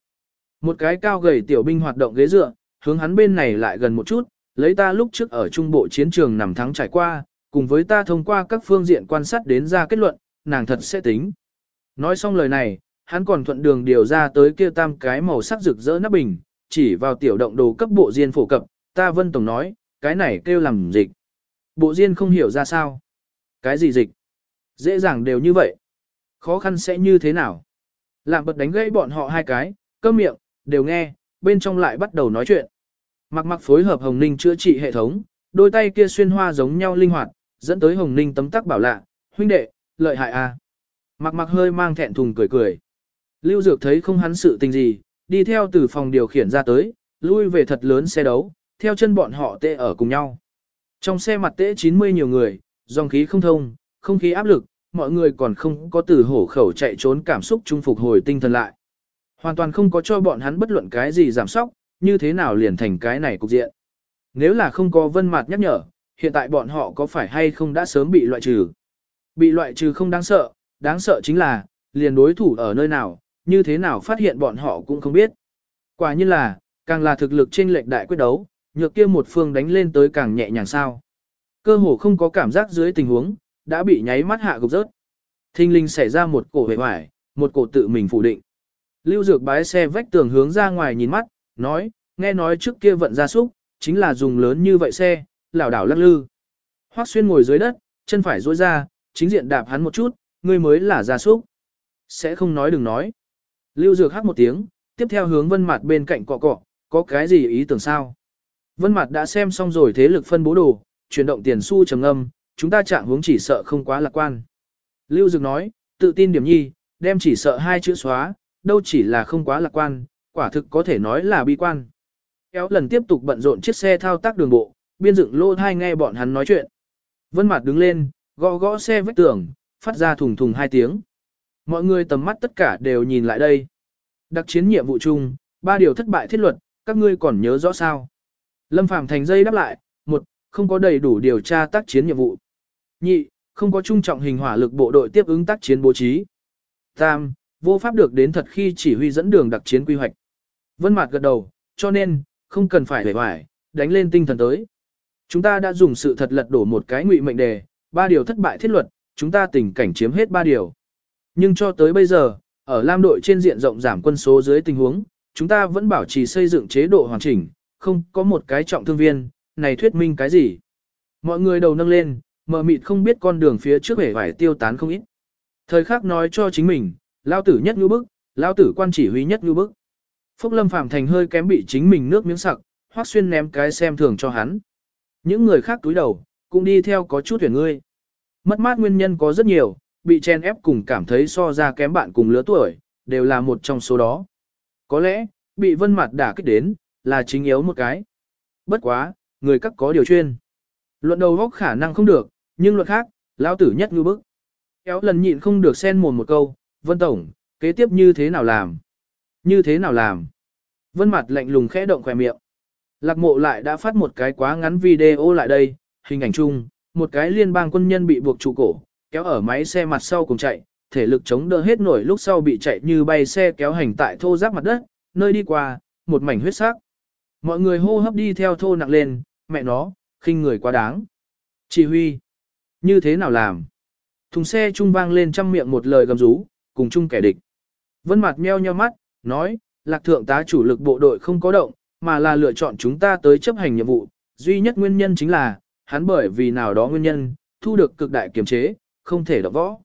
Một cái cao gầy tiểu binh hoạt động ghế dựa, hướng hắn bên này lại gần một chút, lấy ta lúc trước ở trung bộ chiến trường nằm thắng trải qua, cùng với ta thông qua các phương diện quan sát đến ra kết luận, nàng thật sẽ tính. Nói xong lời này, hắn còn thuận đường điều ra tới kia tam cái màu sắc rực rỡ nắp bình, chỉ vào tiểu động đồ cấp bộ diên phổ cập, ta vân tổng nói, cái này kêu làm dịch. Bộ diên không hiểu ra sao. Cái gì dịch? Dễ dàng đều như vậy. Khó khăn sẽ như thế nào? lạm bật đánh gãy bọn họ hai cái, cơm miệng, đều nghe, bên trong lại bắt đầu nói chuyện. Mặc mặc phối hợp Hồng Ninh chữa trị hệ thống, đôi tay kia xuyên hoa giống nhau linh hoạt, dẫn tới Hồng Ninh tấm tắc bảo lạ, huynh đệ, lợi hại à. Mặc mặc hơi mang thẹn thùng cười cười. Lưu Dược thấy không hắn sự tình gì, đi theo từ phòng điều khiển ra tới, lui về thật lớn xe đấu, theo chân bọn họ tê ở cùng nhau. Trong xe mặt tê 90 nhiều người, dòng khí không thông, không khí áp lực, mọi người còn không có từ hổ khẩu chạy trốn cảm xúc trung phục hồi tinh thần lại. Hoàn toàn không có cho bọn hắn bất luận cái gì giảm sóc, như thế nào liền thành cái này cục diện. Nếu là không có vân mặt nhắc nhở, hiện tại bọn họ có phải hay không đã sớm bị loại trừ. Bị loại trừ không đáng sợ, đáng sợ chính là, liền đối thủ ở nơi nào, như thế nào phát hiện bọn họ cũng không biết. Quả nhiên là, càng là thực lực trên lệch đại quyết đấu, nhược kia một phương đánh lên tới càng nhẹ nhàng sao. Cơ hồ không có cảm giác dưới tình huống, đã bị nháy mắt hạ gục rớt. Thinh linh xảy ra một cổ hệ hoài, một cổ tự mình phủ định. Lưu Dược bái xe vách tường hướng ra ngoài nhìn mắt, nói, nghe nói trước kia vận gia súc, chính là dùng lớn như vậy xe, lảo đảo lắc lư. Hoắc xuyên ngồi dưới đất, chân phải duỗi ra, chính diện đạp hắn một chút, ngươi mới là gia súc. Sẽ không nói đừng nói. Lưu Dược hắc một tiếng, tiếp theo hướng vân mặt bên cạnh cọ cọ, có cái gì ý tưởng sao? Vân mặt đã xem xong rồi thế lực phân bố đồ, chuyển động tiền xu trầm âm, chúng ta chạm hướng chỉ sợ không quá lạc quan. Lưu Dược nói, tự tin điểm nhi, đem chỉ sợ hai chữ xóa, đâu chỉ là không quá lạc quan, quả thực có thể nói là bi quan. Kéo lần tiếp tục bận rộn chiếc xe thao tác đường bộ, biên dựng lô thai nghe bọn hắn nói chuyện. Vân Mạt đứng lên, gõ gõ xe vách tường, phát ra thùng thùng hai tiếng. Mọi người tầm mắt tất cả đều nhìn lại đây. Đặc chiến nhiệm vụ chung, ba điều thất bại thiết luật, các ngươi còn nhớ rõ sao? Lâm Phàm thành dây đáp lại, một, không có đầy đủ điều tra tác chiến nhiệm vụ. Nhị, không có trung trọng hình hỏa lực bộ đội tiếp ứng tác chiến bố trí. Tam, vô pháp được đến thật khi chỉ huy dẫn đường đặc chiến quy hoạch. Vân Mạt gật đầu, cho nên, không cần phải vẻ vải, đánh lên tinh thần tới. Chúng ta đã dùng sự thật lật đổ một cái ngụy mệnh đề, ba điều thất bại thiết luật, chúng ta tình cảnh chiếm hết ba điều. Nhưng cho tới bây giờ, ở Lam đội trên diện rộng giảm quân số dưới tình huống, chúng ta vẫn bảo trì xây dựng chế độ hoàn chỉnh, không có một cái trọng thương viên, này thuyết minh cái gì. Mọi người đầu nâng lên, mờ mịt không biết con đường phía trước vẻ vải tiêu tán không ít. Thời khắc nói cho chính mình, lao tử nhất ngư bức, lao tử quan chỉ huy nhất ngư bức. Phúc Lâm phạm Thành hơi kém bị chính mình nước miếng sặc, Hoắc Xuyên ném cái xem thường cho hắn. Những người khác túi đầu, cũng đi theo có chút tuyển ngươi. Mất mát nguyên nhân có rất nhiều, bị chen ép cùng cảm thấy so ra kém bạn cùng lứa tuổi, đều là một trong số đó. Có lẽ, bị vân mặt đả kích đến, là chính yếu một cái. Bất quá, người các có điều chuyên. Luận đầu góc khả năng không được, nhưng luận khác, lão tử nhất ngư bức. Kéo lần nhịn không được xen mồm một câu, Vân Tổng, kế tiếp như thế nào làm? Như thế nào làm? Vân mặt lạnh lùng khẽ động khỏe miệng. Lạc mộ lại đã phát một cái quá ngắn video lại đây, hình ảnh chung, một cái liên bang quân nhân bị buộc trụ cổ, kéo ở máy xe mặt sau cùng chạy, thể lực chống đỡ hết nổi lúc sau bị chạy như bay xe kéo hành tại thô giáp mặt đất, nơi đi qua, một mảnh huyết sắc. Mọi người hô hấp đi theo thô nặng lên, mẹ nó, khinh người quá đáng. Chỉ huy, như thế nào làm? Thùng xe trung vang lên trăm miệng một lời gầm rú, cùng chung kẻ địch. Vân mặt meo nheo mắt, nói, lạc thượng tá chủ lực bộ đội không có động, mà là lựa chọn chúng ta tới chấp hành nhiệm vụ. Duy nhất nguyên nhân chính là, hắn bởi vì nào đó nguyên nhân, thu được cực đại kiểm chế, không thể đọc võ.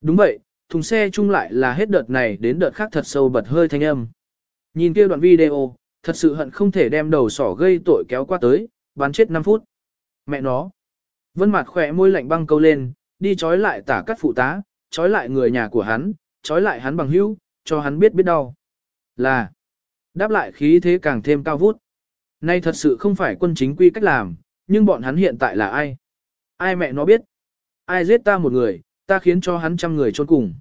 Đúng vậy, thùng xe chung lại là hết đợt này đến đợt khác thật sâu bật hơi thanh âm. Nhìn kia đoạn video, thật sự hận không thể đem đầu sỏ gây tội kéo qua tới, bán chết 5 phút. Mẹ nó. Vân mặt khẽ môi lạnh băng câu lên, đi trói lại tả cắt phụ tá, trói lại người nhà của hắn, trói lại hắn bằng hữu, cho hắn biết biết đau. Là. Đáp lại khí thế càng thêm cao vút. Nay thật sự không phải quân chính quy cách làm, nhưng bọn hắn hiện tại là ai? Ai mẹ nó biết? Ai giết ta một người, ta khiến cho hắn trăm người trốn cùng.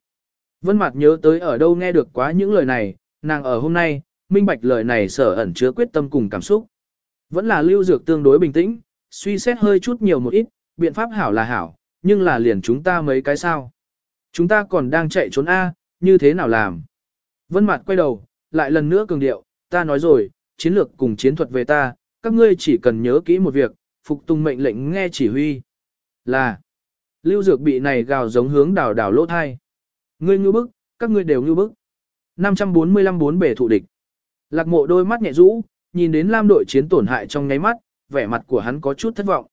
Vân Mạt nhớ tới ở đâu nghe được quá những lời này, nàng ở hôm nay, minh bạch lời này sở ẩn chứa quyết tâm cùng cảm xúc. Vẫn là lưu dược tương đối bình tĩnh, suy xét hơi chút nhiều một ít, biện pháp hảo là hảo, nhưng là liền chúng ta mấy cái sao. Chúng ta còn đang chạy trốn A, như thế nào làm? Vân Mạt quay đầu, lại lần nữa cường điệu, ta nói rồi, chiến lược cùng chiến thuật về ta, các ngươi chỉ cần nhớ kỹ một việc, phục tùng mệnh lệnh nghe chỉ huy. Là, lưu dược bị này gào giống hướng đảo đảo lỗ thai. Ngươi ngư bức, các ngươi đều ngư bức. 545 bốn bể thụ địch. Lạc mộ đôi mắt nhẹ rũ, nhìn đến lam đội chiến tổn hại trong nháy mắt, vẻ mặt của hắn có chút thất vọng.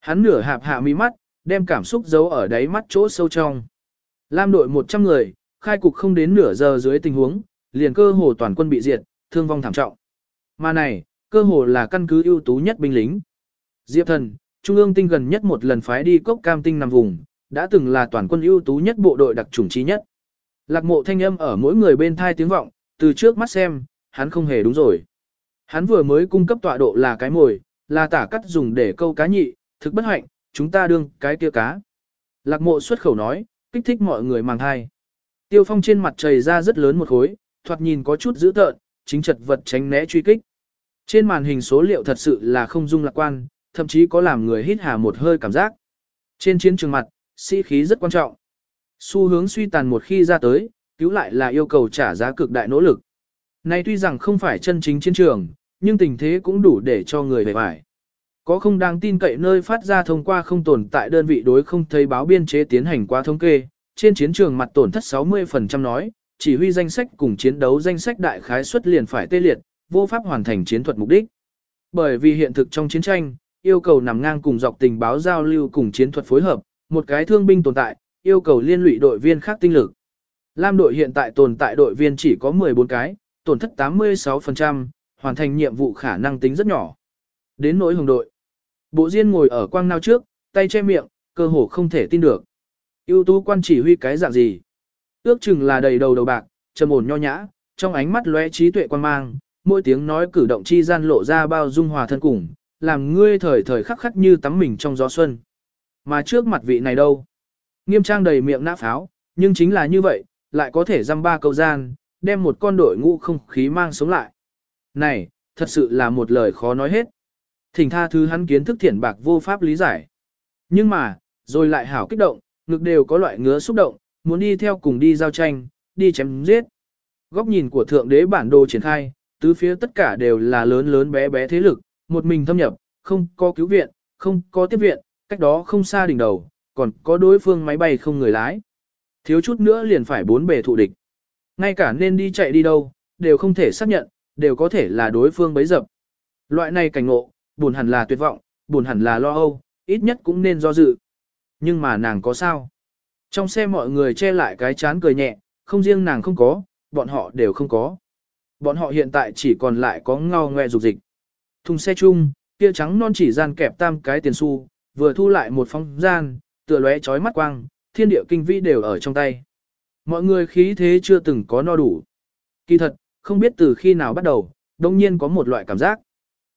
Hắn nửa hạp hạ mi mắt, đem cảm xúc giấu ở đáy mắt chỗ sâu trong. Lam đội 100 người, khai cục không đến nửa giờ dưới tình huống, liền cơ hồ toàn quân bị diệt, thương vong thảm trọng. Mà này, cơ hồ là căn cứ ưu tú nhất binh lính. Diệp thần, trung ương tinh gần nhất một lần phái đi cốc cam tinh nằm vùng, đã từng là toàn quân ưu tú nhất bộ đội đặc chủng trí nhất. Lạc mộ thanh âm ở mỗi người bên thai tiếng vọng, từ trước mắt xem, hắn không hề đúng rồi. Hắn vừa mới cung cấp tọa độ là cái mồi, là tả cắt dùng để câu cá nhị, thực bất hạnh, chúng ta đương cái kia cá. Lạc mộ xuất khẩu nói, kích thích mọi người mang thai. Tiêu phong trên mặt trời ra rất lớn một khối, thoạt nhìn có chút dữ tợn, chính chật vật tránh né truy kích. Trên màn hình số liệu thật sự là không dung lạc quan, thậm chí có làm người hít hà một hơi cảm giác. Trên chiến trường mặt, sĩ khí rất quan trọng. Xu hướng suy tàn một khi ra tới, cứu lại là yêu cầu trả giá cực đại nỗ lực. Này tuy rằng không phải chân chính chiến trường, nhưng tình thế cũng đủ để cho người bề vải. Có không đáng tin cậy nơi phát ra thông qua không tồn tại đơn vị đối không thấy báo biên chế tiến hành qua thống kê, trên chiến trường mặt tổn thất 60% nói, chỉ huy danh sách cùng chiến đấu danh sách đại khái suất liền phải tê liệt, vô pháp hoàn thành chiến thuật mục đích. Bởi vì hiện thực trong chiến tranh, yêu cầu nằm ngang cùng dọc tình báo giao lưu cùng chiến thuật phối hợp, một cái thương binh tồn tại, yêu cầu liên lụy đội viên khác tinh lực. Lam đội hiện tại tồn tại đội viên chỉ có 14 cái, tổn thất 86%, hoàn thành nhiệm vụ khả năng tính rất nhỏ. Đến nỗi hồng đội. Bộ Diên ngồi ở quang nao trước, tay che miệng, cơ hồ không thể tin được. ưu tú quan chỉ huy cái dạng gì? Ước chừng là đầy đầu đầu bạc, trầm ổn nho nhã, trong ánh mắt lóe trí tuệ quan mang, mỗi tiếng nói cử động chi gian lộ ra bao dung hòa thân cùng, làm ngươi thời thời khắc khắc như tắm mình trong gió xuân. Mà trước mặt vị này đâu? Nghiêm trang đầy miệng nã pháo, nhưng chính là như vậy, lại có thể dăm ba câu gian, đem một con đội ngũ không khí mang sống lại. Này, thật sự là một lời khó nói hết. Thỉnh tha thứ hắn kiến thức thiển bạc vô pháp lý giải. Nhưng mà, rồi lại hảo kích động, ngực đều có loại ngứa xúc động, muốn đi theo cùng đi giao tranh, đi chém giết. Góc nhìn của thượng đế bản đồ triển khai, tứ phía tất cả đều là lớn lớn bé bé thế lực, một mình thâm nhập, không có cứu viện, không có tiếp viện, cách đó không xa đỉnh đầu, còn có đối phương máy bay không người lái. Thiếu chút nữa liền phải bốn bề thụ địch. Ngay cả nên đi chạy đi đâu, đều không thể xác nhận, đều có thể là đối phương bấy dập. Loại này cảnh ngộ, buồn hẳn là tuyệt vọng, buồn hẳn là lo âu, ít nhất cũng nên do dự. Nhưng mà nàng có sao? Trong xe mọi người che lại cái chán cười nhẹ, không riêng nàng không có, bọn họ đều không có. Bọn họ hiện tại chỉ còn lại có ngao ngoe dục dịch. Thùng xe chung, kia trắng non chỉ gian kẹp tam cái tiền xu, vừa thu lại một phong gian, tựa lóe chói mắt quang, thiên địa kinh vĩ đều ở trong tay. Mọi người khí thế chưa từng có no đủ. Kỳ thật, không biết từ khi nào bắt đầu, đông nhiên có một loại cảm giác.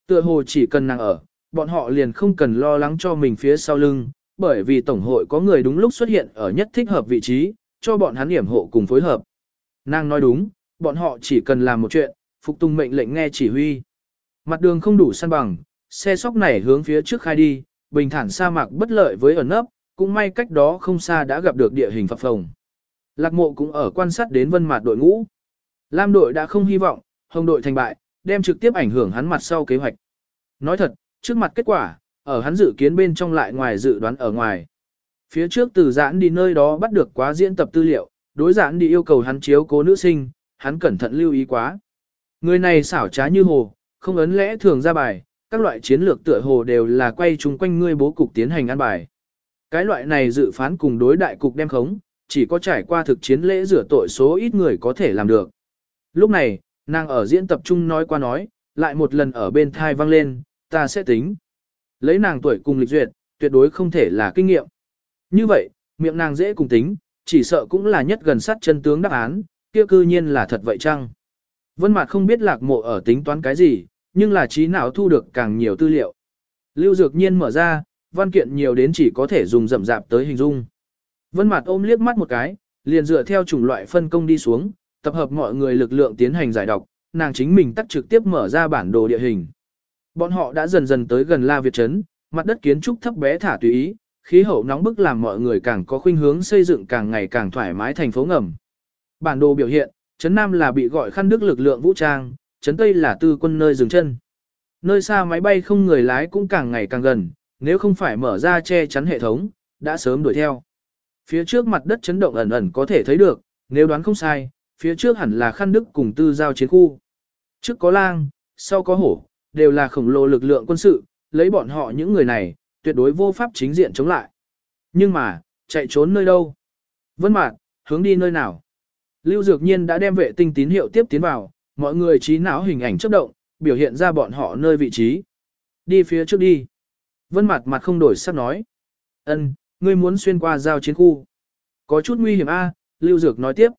Tựa hồ chỉ cần nàng ở, bọn họ liền không cần lo lắng cho mình phía sau lưng, bởi vì Tổng hội có người đúng lúc xuất hiện ở nhất thích hợp vị trí, cho bọn hắn điểm hộ cùng phối hợp. Nàng nói đúng, bọn họ chỉ cần làm một chuyện, phục tùng mệnh lệnh nghe chỉ huy. Mặt đường không đủ săn bằng, xe sóc này hướng phía trước khai đi, bình thản sa mạc bất lợi với ẩn nấp, cũng may cách đó không xa đã gặp được địa hình phập phồng. Lạc mộ cũng ở quan sát đến vân mạt đội ngũ. Lam đội đã không hy vọng, hồng đội thành bại, đem trực tiếp ảnh hưởng hắn mặt sau kế hoạch. Nói thật, trước mặt kết quả, ở hắn dự kiến bên trong lại ngoài dự đoán ở ngoài. Phía trước từ giãn đi nơi đó bắt được quá diễn tập tư liệu, đối giãn đi yêu cầu hắn chiếu cố nữ sinh, hắn cẩn thận lưu ý quá. Người này xảo trá như hồ, không ấn lẽ thường ra bài, các loại chiến lược tựa hồ đều là quay chung quanh ngươi bố cục tiến hành ăn bài. Cái loại này dự phán cùng đối đại cục đem khống, chỉ có trải qua thực chiến lễ rửa tội số ít người có thể làm được. Lúc này, nàng ở diễn tập trung nói qua nói, lại một lần ở bên thai vang lên, ta sẽ tính. Lấy nàng tuổi cùng lịch duyệt, tuyệt đối không thể là kinh nghiệm. Như vậy, miệng nàng dễ cùng tính, chỉ sợ cũng là nhất gần sát chân tướng đáp án, kia cư nhiên là thật vậy chăng? Vân Mạt không biết lạc mộ ở tính toán cái gì, nhưng là trí não thu được càng nhiều tư liệu. Lưu Dược Nhiên mở ra, văn kiện nhiều đến chỉ có thể dùng rậm rạp tới hình dung. Vân Mạt ôm liếc mắt một cái, liền dựa theo chủng loại phân công đi xuống, tập hợp mọi người lực lượng tiến hành giải đọc, nàng chính mình tắt trực tiếp mở ra bản đồ địa hình. Bọn họ đã dần dần tới gần La Việt trấn, mặt đất kiến trúc thấp bé thả tùy ý, khí hậu nóng bức làm mọi người càng có khuynh hướng xây dựng càng ngày càng thoải mái thành phố ngầm. Bản đồ biểu hiện, trấn Nam là bị gọi khăn đức lực lượng vũ trang, trấn Tây là tư quân nơi dừng chân. Nơi xa máy bay không người lái cũng càng ngày càng gần, nếu không phải mở ra che chắn hệ thống, đã sớm đuổi theo. Phía trước mặt đất chấn động ẩn ẩn có thể thấy được, nếu đoán không sai, phía trước hẳn là khăn đức cùng tư giao chiến khu. Trước có lang, sau có hổ, đều là khổng lồ lực lượng quân sự, lấy bọn họ những người này, tuyệt đối vô pháp chính diện chống lại. Nhưng mà, chạy trốn nơi đâu? Vân Mạc, hướng đi nơi nào? Lưu Dược Nhiên đã đem vệ tinh tín hiệu tiếp tiến vào, mọi người trí não hình ảnh chớp động, biểu hiện ra bọn họ nơi vị trí. Đi phía trước đi. Vân Mạc mặt không đổi sắc nói. Ân, ngươi muốn xuyên qua giao chiến khu. Có chút nguy hiểm a, Lưu Dược nói tiếp.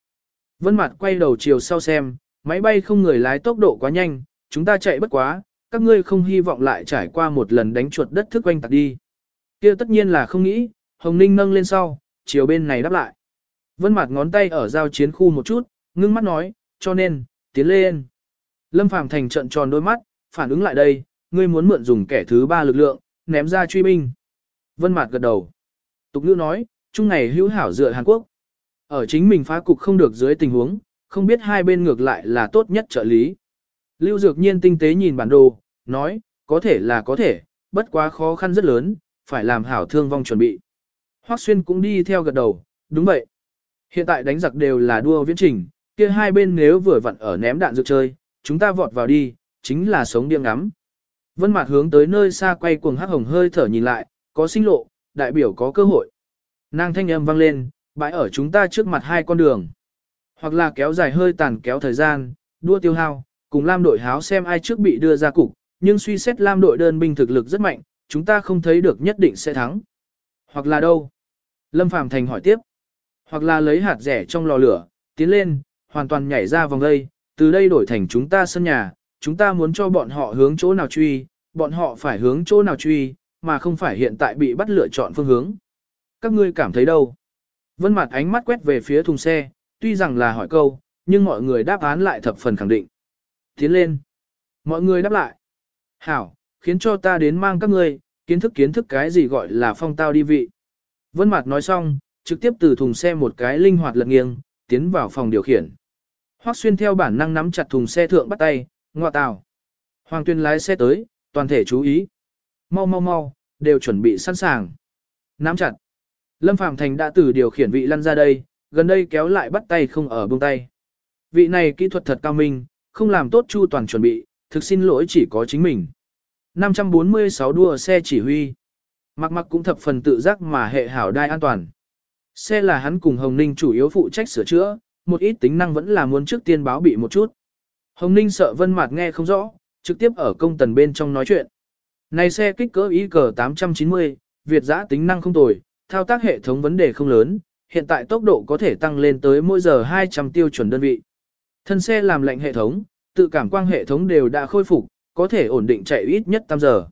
Vân Mạt quay đầu chiều sau xem, máy bay không người lái tốc độ quá nhanh, chúng ta chạy bất quá, các ngươi không hy vọng lại trải qua một lần đánh chuột đất thức quanh tạc đi. Kia tất nhiên là không nghĩ, Hồng Ninh nâng lên sau, chiều bên này đáp lại. Vân Mạt ngón tay ở giao chiến khu một chút, ngưng mắt nói, cho nên, tiến lên. Lâm Phàm thành trợn tròn đôi mắt, phản ứng lại đây, ngươi muốn mượn dùng kẻ thứ ba lực lượng, ném ra truy binh. Vân Mạt gật đầu. Tục ngữ nói, chung ngày hữu hảo dựa Hàn Quốc. Ở chính mình phá cục không được dưới tình huống, không biết hai bên ngược lại là tốt nhất trợ lý. Lưu Dược Nhiên tinh tế nhìn bản đồ, nói, có thể là có thể, bất quá khó khăn rất lớn, phải làm hảo thương vong chuẩn bị. Hoắc Xuyên cũng đi theo gật đầu, đúng vậy. Hiện tại đánh giặc đều là đua viễn trình, kia hai bên nếu vừa vặn ở ném đạn dược chơi, chúng ta vọt vào đi, chính là sống điên ngắm. Vân Mạt hướng tới nơi xa quay cuồng hắc hồng hơi thở nhìn lại, có sinh lộ, đại biểu có cơ hội. Nàng thanh âm vang lên, bãi ở chúng ta trước mặt hai con đường. Hoặc là kéo dài hơi tàn kéo thời gian, đua tiêu hao, cùng Lam đội háo xem ai trước bị đưa ra cục, nhưng suy xét Lam đội đơn binh thực lực rất mạnh, chúng ta không thấy được nhất định sẽ thắng. Hoặc là đâu? Lâm Phàm Thành hỏi tiếp. Hoặc là lấy hạt rẻ trong lò lửa, tiến lên, hoàn toàn nhảy ra vòng đây, từ đây đổi thành chúng ta sân nhà, chúng ta muốn cho bọn họ hướng chỗ nào truy, bọn họ phải hướng chỗ nào truy, mà không phải hiện tại bị bắt lựa chọn phương hướng. Các ngươi cảm thấy đâu? Vân mặt ánh mắt quét về phía thùng xe, tuy rằng là hỏi câu, nhưng mọi người đáp án lại thập phần khẳng định. Tiến lên. Mọi người đáp lại. Hảo, khiến cho ta đến mang các ngươi, kiến thức kiến thức cái gì gọi là phong tao đi vị. Vân mặt nói xong, trực tiếp từ thùng xe một cái linh hoạt lật nghiêng, tiến vào phòng điều khiển. Hoắc xuyên theo bản năng nắm chặt thùng xe thượng bắt tay, ngoa tào. Hoàng tuyên lái xe tới, toàn thể chú ý. Mau mau mau, đều chuẩn bị sẵn sàng. Nắm chặt. Lâm Phàm Thành đã từ điều khiển vị lăn ra đây, gần đây kéo lại bắt tay không ở buông tay. Vị này kỹ thuật thật cao minh, không làm tốt chu toàn chuẩn bị, thực xin lỗi chỉ có chính mình. 546 đua xe chỉ huy. Mặc mặc cũng thập phần tự giác mà hệ hảo đai an toàn. Xe là hắn cùng Hồng Ninh chủ yếu phụ trách sửa chữa, một ít tính năng vẫn là muốn trước tiên báo bị một chút. Hồng Ninh sợ Vân Mạt nghe không rõ, trực tiếp ở công tần bên trong nói chuyện. Này xe kích cỡ ý cờ 890, Việt giã tính năng không tồi, thao tác hệ thống vấn đề không lớn, hiện tại tốc độ có thể tăng lên tới mỗi giờ 200 tiêu chuẩn đơn vị. Thân xe làm lạnh hệ thống, tự cảm quang hệ thống đều đã khôi phục, có thể ổn định chạy ít nhất 8 giờ.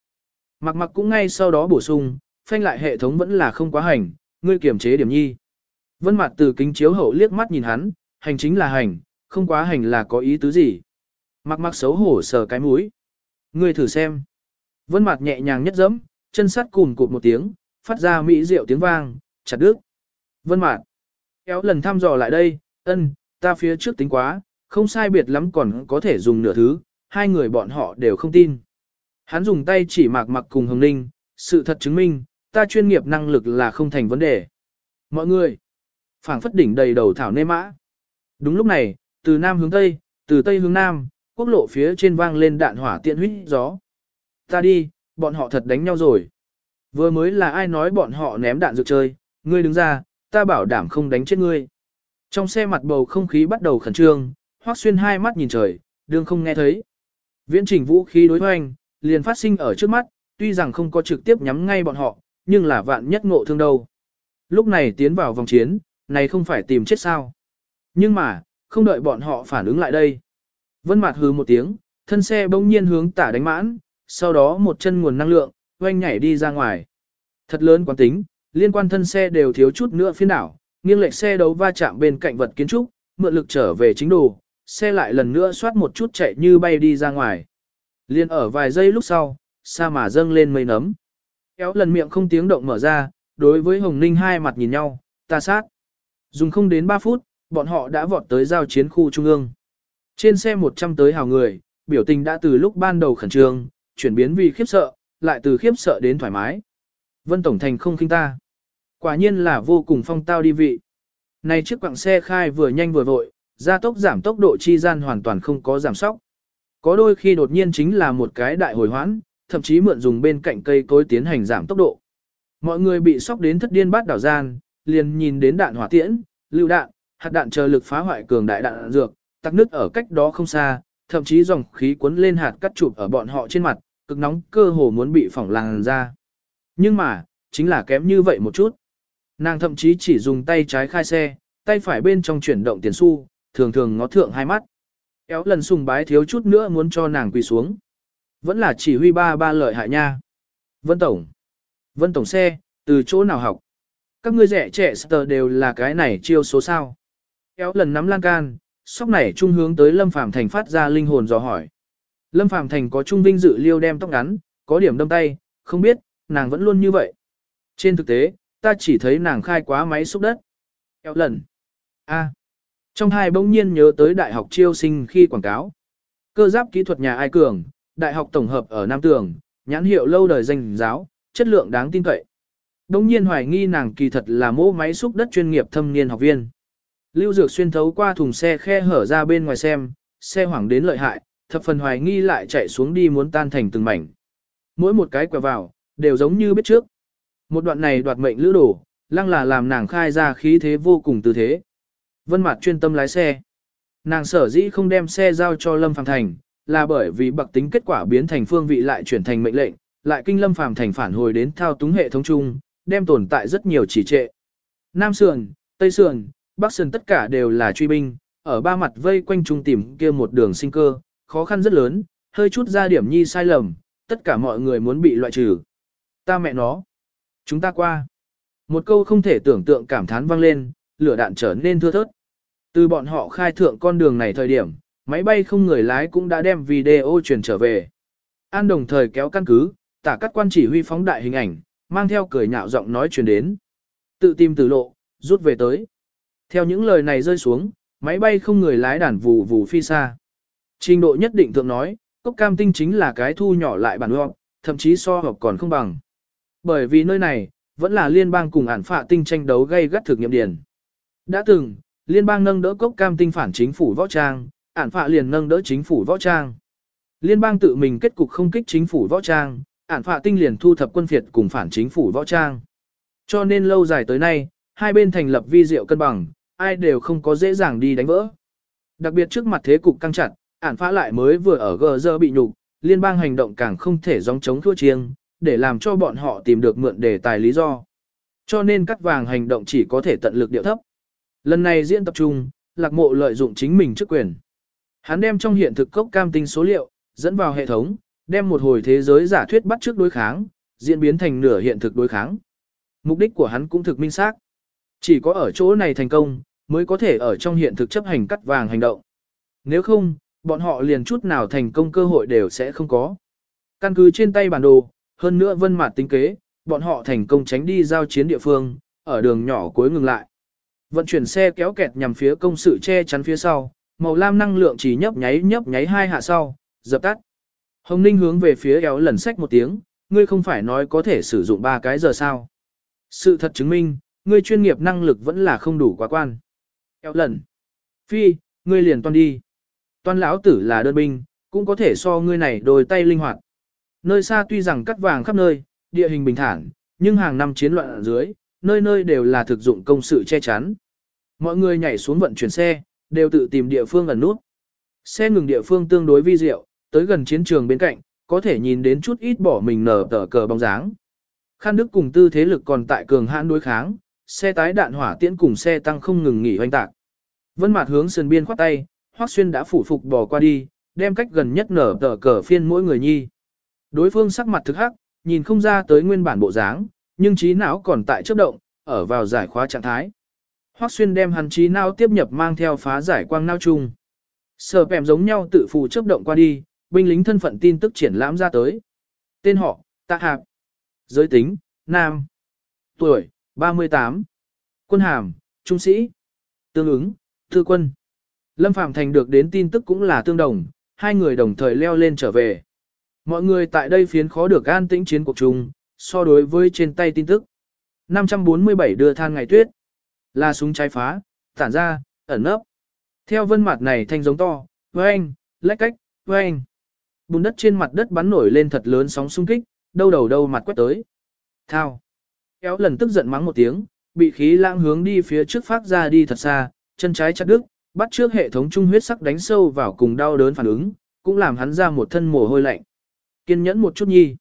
Mặc mặc cũng ngay sau đó bổ sung, phanh lại hệ thống vẫn là không quá hành, ngươi kiểm chế điểm nhi. Vân mặt từ kính chiếu hậu liếc mắt nhìn hắn, hành chính là hành, không quá hành là có ý tứ gì. Mặc mặc xấu hổ sờ cái mũi. Ngươi thử xem. Vân mặt nhẹ nhàng nhất dẫm, chân sắt cùn cụt một tiếng, phát ra mỹ rượu tiếng vang, chặt đứt. Vân Mạt Kéo lần thăm dò lại đây, ân, ta phía trước tính quá, không sai biệt lắm còn có thể dùng nửa thứ, hai người bọn họ đều không tin. Hắn dùng tay chỉ mạc mặc cùng Hồng Ninh, sự thật chứng minh, ta chuyên nghiệp năng lực là không thành vấn đề. Mọi người, phảng phất đỉnh đầy đầu thảo nê mã. Đúng lúc này, từ Nam hướng Tây, từ Tây hướng Nam, quốc lộ phía trên vang lên đạn hỏa tiện huyết gió. Ta đi, bọn họ thật đánh nhau rồi. Vừa mới là ai nói bọn họ ném đạn dược chơi, ngươi đứng ra, ta bảo đảm không đánh chết ngươi. Trong xe mặt bầu không khí bắt đầu khẩn trương, Hoắc Xuyên hai mắt nhìn trời, đương không nghe thấy. Viễn trình vũ khí đối hoành, liền phát sinh ở trước mắt, tuy rằng không có trực tiếp nhắm ngay bọn họ, nhưng là vạn nhất ngộ thương đâu. Lúc này tiến vào vòng chiến, này không phải tìm chết sao. Nhưng mà, không đợi bọn họ phản ứng lại đây. Vân Mạt hừ một tiếng, thân xe bỗng nhiên hướng tả đánh mãn, sau đó một chân nguồn năng lượng, oanh nhảy đi ra ngoài. Thật lớn quán tính, liên quan thân xe đều thiếu chút nữa phiên đảo, nghiêng lệch xe đấu va chạm bên cạnh vật kiến trúc, mượn lực trở về chính đồ, xe lại lần nữa xoát một chút chạy như bay đi ra ngoài. Liên ở vài giây lúc sau, sa mà dâng lên mây nấm. Kéo lần miệng không tiếng động mở ra, đối với Hồng Ninh hai mặt nhìn nhau, ta sát. Dùng không đến 3 phút, bọn họ đã vọt tới giao chiến khu trung ương. Trên xe 100 tới hào người, biểu tình đã từ lúc ban đầu khẩn trương, chuyển biến vì khiếp sợ, lại từ khiếp sợ đến thoải mái. Vân Tổng Thành không khinh ta. Quả nhiên là vô cùng phong tao đi vị. Này chiếc quặng xe khai vừa nhanh vừa vội, gia tốc giảm tốc độ chi gian hoàn toàn không có giảm sóc. Có đôi khi đột nhiên chính là một cái đại hồi hoãn, thậm chí mượn dùng bên cạnh cây cối tiến hành giảm tốc độ. Mọi người bị sốc đến thất điên bát đảo gian, liền nhìn đến đạn hỏa tiễn, lưu đạn, hạt đạn chờ lực phá hoại cường đại đạn dược, tắc nước ở cách đó không xa, thậm chí dòng khí cuốn lên hạt cắt chụp ở bọn họ trên mặt, cực nóng cơ hồ muốn bị phỏng làn ra. Nhưng mà, chính là kém như vậy một chút. Nàng thậm chí chỉ dùng tay trái khai xe, tay phải bên trong chuyển động tiền xu, thường thường ngó thượng hai mắt. Kéo lần sùng bái thiếu chút nữa muốn cho nàng quỳ xuống. Vẫn là chỉ huy ba ba lợi hại nha. Vân Tổng. Vân Tổng xe, từ chỗ nào học? Các ngươi rẻ trẻ sờ đều là cái này chiêu số sao. Kéo lần nắm lan can, sóc này trung hướng tới Lâm Phàm Thành phát ra linh hồn dò hỏi. Lâm Phàm Thành có trung vinh dự liêu đem tóc ngắn, có điểm đâm tay, không biết, nàng vẫn luôn như vậy. Trên thực tế, ta chỉ thấy nàng khai quá máy xúc đất. Kéo lần. A. Trong hai bỗng nhiên nhớ tới đại học chiêu sinh khi quảng cáo. Cơ giáp kỹ thuật nhà ai cường, đại học tổng hợp ở Nam Tường, nhãn hiệu lâu đời danh giáo, chất lượng đáng tin cậy. Bỗng nhiên hoài nghi nàng kỳ thật là mô máy xúc đất chuyên nghiệp thâm niên học viên. Lưu Dược xuyên thấu qua thùng xe khe hở ra bên ngoài xem, xe hoảng đến lợi hại, thập phần hoài nghi lại chạy xuống đi muốn tan thành từng mảnh. Mỗi một cái quẹo vào, đều giống như biết trước. Một đoạn này đoạt mệnh lữ đổ, lăng là làm nàng khai ra khí thế vô cùng tư thế. Vân Mạt chuyên tâm lái xe. Nàng sở dĩ không đem xe giao cho Lâm Phàm Thành, là bởi vì bậc tính kết quả biến thành phương vị lại chuyển thành mệnh lệnh, lại kinh Lâm Phàm Thành phản hồi đến thao túng hệ thống chung, đem tồn tại rất nhiều chỉ trệ. Nam sườn, Tây sườn, Bắc sườn tất cả đều là truy binh, ở ba mặt vây quanh trung tìm kia một đường sinh cơ, khó khăn rất lớn, hơi chút ra điểm nhi sai lầm, tất cả mọi người muốn bị loại trừ. Ta mẹ nó. Chúng ta qua. Một câu không thể tưởng tượng cảm thán vang lên, lửa đạn trở nên thưa thớt. Từ bọn họ khai thượng con đường này thời điểm, máy bay không người lái cũng đã đem video truyền trở về. An đồng thời kéo căn cứ, tả các quan chỉ huy phóng đại hình ảnh, mang theo cười nhạo giọng nói truyền đến. Tự tìm tử lộ, rút về tới. Theo những lời này rơi xuống, máy bay không người lái đàn vù vù phi xa. Trình độ nhất định thượng nói, cốc cam tinh chính là cái thu nhỏ lại bản họp, thậm chí so họp còn không bằng. Bởi vì nơi này, vẫn là liên bang cùng ản phạ tinh tranh đấu gây gắt thực nghiệm điển. Đã từng, liên bang nâng đỡ cốc cam tinh phản chính phủ võ trang, ản phạ liền nâng đỡ chính phủ võ trang. Liên bang tự mình kết cục không kích chính phủ võ trang, ản phạ tinh liền thu thập quân phiệt cùng phản chính phủ võ trang. Cho nên lâu dài tới nay, hai bên thành lập vi diệu cân bằng, ai đều không có dễ dàng đi đánh vỡ. Đặc biệt trước mặt thế cục căng chặt, ản phá lại mới vừa ở gờ giờ bị nhục, liên bang hành động càng không thể gióng chống thua chiêng, để làm cho bọn họ tìm được mượn đề tài lý do. Cho nên cắt vàng hành động chỉ có thể tận lực điệu thấp. Lần này diễn tập trung, lạc mộ lợi dụng chính mình chức quyền. Hắn đem trong hiện thực cốc cam tinh số liệu, dẫn vào hệ thống, đem một hồi thế giới giả thuyết bắt trước đối kháng, diễn biến thành nửa hiện thực đối kháng. Mục đích của hắn cũng thực minh xác. Chỉ có ở chỗ này thành công, mới có thể ở trong hiện thực chấp hành cắt vàng hành động. Nếu không, bọn họ liền chút nào thành công cơ hội đều sẽ không có. Căn cứ trên tay bản đồ, hơn nữa vân mặt tính kế, bọn họ thành công tránh đi giao chiến địa phương, ở đường nhỏ cuối ngừng lại. Vận chuyển xe kéo kẹt nhằm phía công sự che chắn phía sau, màu lam năng lượng chỉ nhấp nháy nhấp nháy hai hạ sau, dập tắt. Hồng Ninh hướng về phía kéo lần sách một tiếng, ngươi không phải nói có thể sử dụng ba cái giờ sao. Sự thật chứng minh, ngươi chuyên nghiệp năng lực vẫn là không đủ quá quan. kéo lần. Phi, ngươi liền toàn đi. Toàn lão tử là đơn binh, cũng có thể so ngươi này đôi tay linh hoạt. Nơi xa tuy rằng cắt vàng khắp nơi, địa hình bình thản, nhưng hàng năm chiến loạn ở dưới, nơi nơi đều là thực dụng công sự che chắn. Mọi người nhảy xuống vận chuyển xe, đều tự tìm địa phương ẩn nút. Xe ngừng địa phương tương đối vi diệu, tới gần chiến trường bên cạnh, có thể nhìn đến chút ít bỏ mình nở tờ cờ bóng dáng. Khan Đức cùng tư thế lực còn tại cường hãn đối kháng, xe tái đạn hỏa tiễn cùng xe tăng không ngừng nghỉ hoành tạc. Vân Mạt hướng sườn biên khoát tay, Hoắc Xuyên đã phủ phục bò qua đi, đem cách gần nhất nở tờ cờ phiên mỗi người nhi. Đối phương sắc mặt thực hắc, nhìn không ra tới nguyên bản bộ dáng, nhưng trí não còn tại chớp động, ở vào giải khóa trạng thái. Hoắc Xuyên đem hắn trí não tiếp nhập mang theo phá giải quang não chung. Sở pèm giống nhau tự phù chớp động qua đi, binh lính thân phận tin tức triển lãm ra tới. Tên họ, Tạ Hạp. Giới tính, Nam. Tuổi, 38. Quân hàm, Trung sĩ. Tương ứng, Thư quân. Lâm Phạm Thành được đến tin tức cũng là tương đồng, hai người đồng thời leo lên trở về. Mọi người tại đây phiến khó được an tĩnh chiến cuộc chung, so đối với trên tay tin tức. 547 đưa than ngày tuyết. Là súng trái phá, tản ra, ẩn nấp. Theo vân mặt này thanh giống to, anh, lách cách, anh. Bùn đất trên mặt đất bắn nổi lên thật lớn sóng xung kích, đâu đầu đâu mặt quét tới. Thao. Kéo lần tức giận mắng một tiếng, bị khí lãng hướng đi phía trước phát ra đi thật xa, chân trái chặt đứt, bắt trước hệ thống trung huyết sắc đánh sâu vào cùng đau đớn phản ứng, cũng làm hắn ra một thân mồ hôi lạnh. Kiên nhẫn một chút nhi.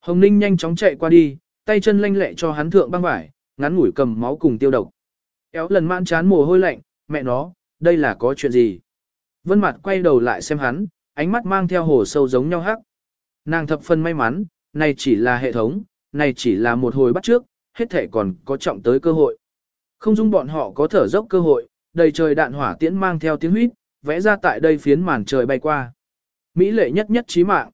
Hồng Ninh nhanh chóng chạy qua đi, tay chân lanh lẹ cho hắn thượng băng vải, ngắn ngủi cầm máu cùng tiêu độc. Éo lần mãn chán mồ hôi lạnh, mẹ nó, đây là có chuyện gì? Vân Mạt quay đầu lại xem hắn, ánh mắt mang theo hồ sâu giống nhau hắc. Nàng thập phân may mắn, này chỉ là hệ thống, này chỉ là một hồi bắt trước, hết thể còn có trọng tới cơ hội. Không dung bọn họ có thở dốc cơ hội, đầy trời đạn hỏa tiễn mang theo tiếng huýt, vẽ ra tại đây phiến màn trời bay qua. Mỹ lệ nhất nhất chí mạng.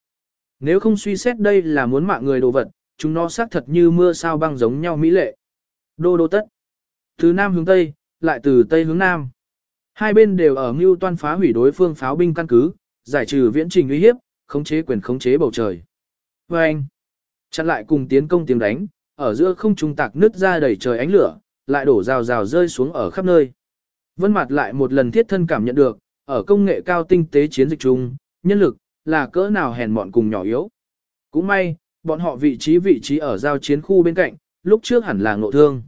Nếu không suy xét đây là muốn mạng người đồ vật, chúng nó xác thật như mưa sao băng giống nhau mỹ lệ. Đô đô tất. Từ Nam hướng Tây, lại từ Tây hướng Nam. Hai bên đều ở mưu toan phá hủy đối phương pháo binh căn cứ, giải trừ viễn trình uy hiếp, khống chế quyền khống chế bầu trời. Và anh, chặn lại cùng tiến công tiếng đánh, ở giữa không trung tạc nứt ra đầy trời ánh lửa, lại đổ rào rào rơi xuống ở khắp nơi. Vân mặt lại một lần thiết thân cảm nhận được, ở công nghệ cao tinh tế chiến dịch chung, nhân lực, là cỡ nào hèn mọn cùng nhỏ yếu. Cũng may, bọn họ vị trí vị trí ở giao chiến khu bên cạnh, lúc trước hẳn là ngộ thương.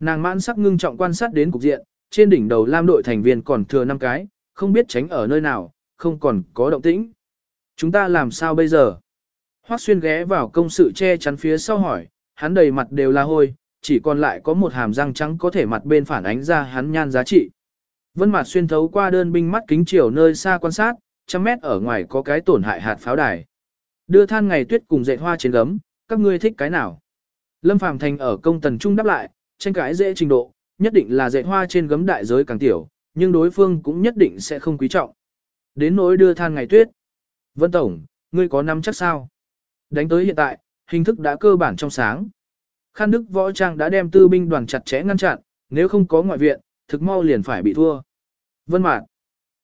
Nàng mãn sắc ngưng trọng quan sát đến cục diện, trên đỉnh đầu lam đội thành viên còn thừa 5 cái, không biết tránh ở nơi nào, không còn có động tĩnh. Chúng ta làm sao bây giờ? Hoắc xuyên ghé vào công sự che chắn phía sau hỏi, hắn đầy mặt đều là hôi, chỉ còn lại có một hàm răng trắng có thể mặt bên phản ánh ra hắn nhan giá trị. Vân mặt xuyên thấu qua đơn binh mắt kính chiều nơi xa quan sát, trăm mét ở ngoài có cái tổn hại hạt pháo đài. Đưa than ngày tuyết cùng dệt hoa trên gấm, các ngươi thích cái nào? Lâm Phàm Thành ở công tần trung đáp lại, tranh cãi dễ trình độ, nhất định là dệt hoa trên gấm đại giới càng tiểu, nhưng đối phương cũng nhất định sẽ không quý trọng. Đến nỗi đưa than ngày tuyết. Vân Tổng, ngươi có nắm chắc sao? Đánh tới hiện tại, hình thức đã cơ bản trong sáng. Khan Đức Võ Trang đã đem tư binh đoàn chặt chẽ ngăn chặn, nếu không có ngoại viện, thực mau liền phải bị thua. Vân Mạt.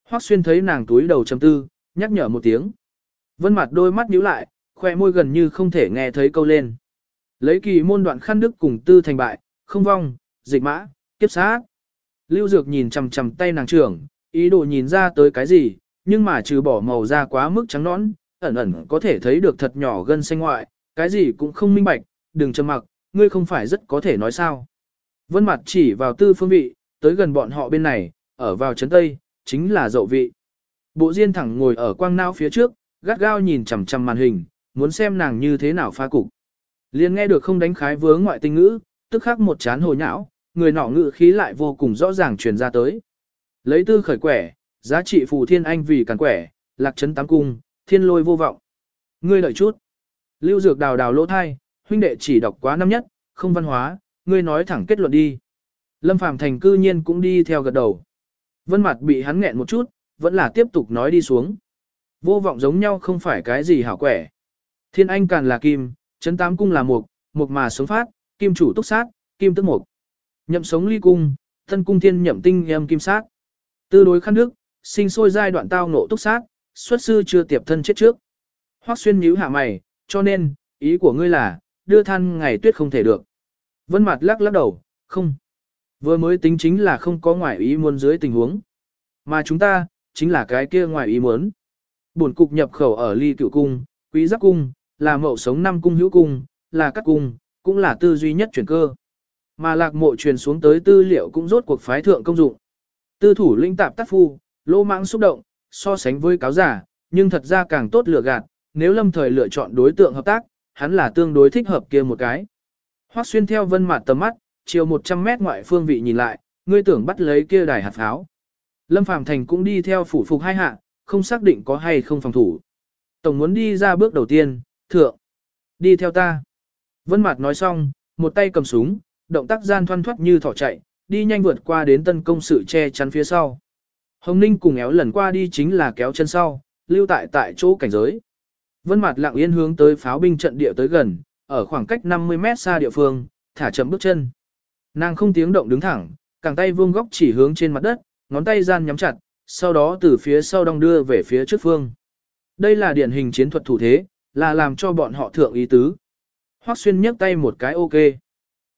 Hoắc Xuyên thấy nàng túi đầu trầm tư, nhắc nhở một tiếng. Vân Mạt đôi mắt nhíu lại, khoe môi gần như không thể nghe thấy câu lên. Lấy kỳ môn đoạn Khan Đức cùng tư thành bại, không vong, dịch mã, kiếp sát. Lưu Dược nhìn chằm chằm tay nàng trưởng, ý đồ nhìn ra tới cái gì, nhưng mà trừ bỏ màu da quá mức trắng nõn, ẩn ẩn có thể thấy được thật nhỏ gân xanh ngoại, cái gì cũng không minh bạch, đừng trầm mặc, ngươi không phải rất có thể nói sao. Vân mặt chỉ vào tư phương vị, tới gần bọn họ bên này, ở vào chấn tây, chính là dậu vị. Bộ diên thẳng ngồi ở quang não phía trước, gắt gao nhìn chằm chằm màn hình, muốn xem nàng như thế nào phá cục. Liền nghe được không đánh khái vướng ngoại tinh ngữ, tức khắc một chán hồ nhão, người nọ ngữ khí lại vô cùng rõ ràng truyền ra tới. Lấy tư khởi quẻ, giá trị phù thiên anh vì càn quẻ, lạc trấn tám cung, thiên lôi vô vọng. Ngươi đợi chút. Lưu Dược đào đào lỗ thai, huynh đệ chỉ đọc quá năm nhất, không văn hóa, ngươi nói thẳng kết luận đi. Lâm Phàm Thành cư nhiên cũng đi theo gật đầu. Vân mặt bị hắn nghẹn một chút, vẫn là tiếp tục nói đi xuống. Vô vọng giống nhau không phải cái gì hảo quẻ. Thiên anh càn là kim, chấn tám cung là mục, mục mà sống phát, kim chủ túc sát, kim tức mục. Nhậm sống ly cung, thân cung thiên nhậm tinh em kim sát. Tư đối khăn nước, sinh sôi giai đoạn tao nộ túc sát, xuất sư chưa tiệp thân chết trước. Hoắc xuyên nhíu hạ mày, cho nên, ý của ngươi là, đưa than ngày tuyết không thể được. Vân mặt lắc lắc đầu, không. Vừa mới tính chính là không có ngoại ý muốn dưới tình huống. Mà chúng ta, chính là cái kia ngoại ý muốn. Bổn cục nhập khẩu ở ly cựu cung, quý giác cung, là mậu sống năm cung hữu cung, là các cung, cũng là tư duy nhất chuyển cơ. Mà lạc mộ truyền xuống tới tư liệu cũng rốt cuộc phái thượng công dụng. Tư thủ linh tạp tác phu, lô mãng xúc động, so sánh với cáo giả, nhưng thật ra càng tốt lựa gạt, nếu lâm thời lựa chọn đối tượng hợp tác, hắn là tương đối thích hợp kia một cái. Hoắc xuyên theo vân mặt tầm mắt, chiều 100 mét ngoại phương vị nhìn lại, ngươi tưởng bắt lấy kia đài hạt pháo. Lâm Phàm Thành cũng đi theo phủ phục hai hạ, không xác định có hay không phòng thủ. Tổng muốn đi ra bước đầu tiên, thượng. Đi theo ta. Vân Mạt nói xong, một tay cầm súng, động tác gian thoăn thoắt như thỏ chạy, đi nhanh vượt qua đến tân công sự che chắn phía sau. Hồng Ninh cùng éo lần qua đi chính là kéo chân sau, lưu tại tại chỗ cảnh giới. Vân Mạt lặng yên hướng tới pháo binh trận địa tới gần, ở khoảng cách 50 mét xa địa phương, thả chậm bước chân. Nàng không tiếng động đứng thẳng, cẳng tay vuông góc chỉ hướng trên mặt đất, ngón tay gian nhắm chặt, sau đó từ phía sau đong đưa về phía trước phương. Đây là điển hình chiến thuật thủ thế, là làm cho bọn họ thượng ý tứ. Hoắc Xuyên nhấc tay một cái ok.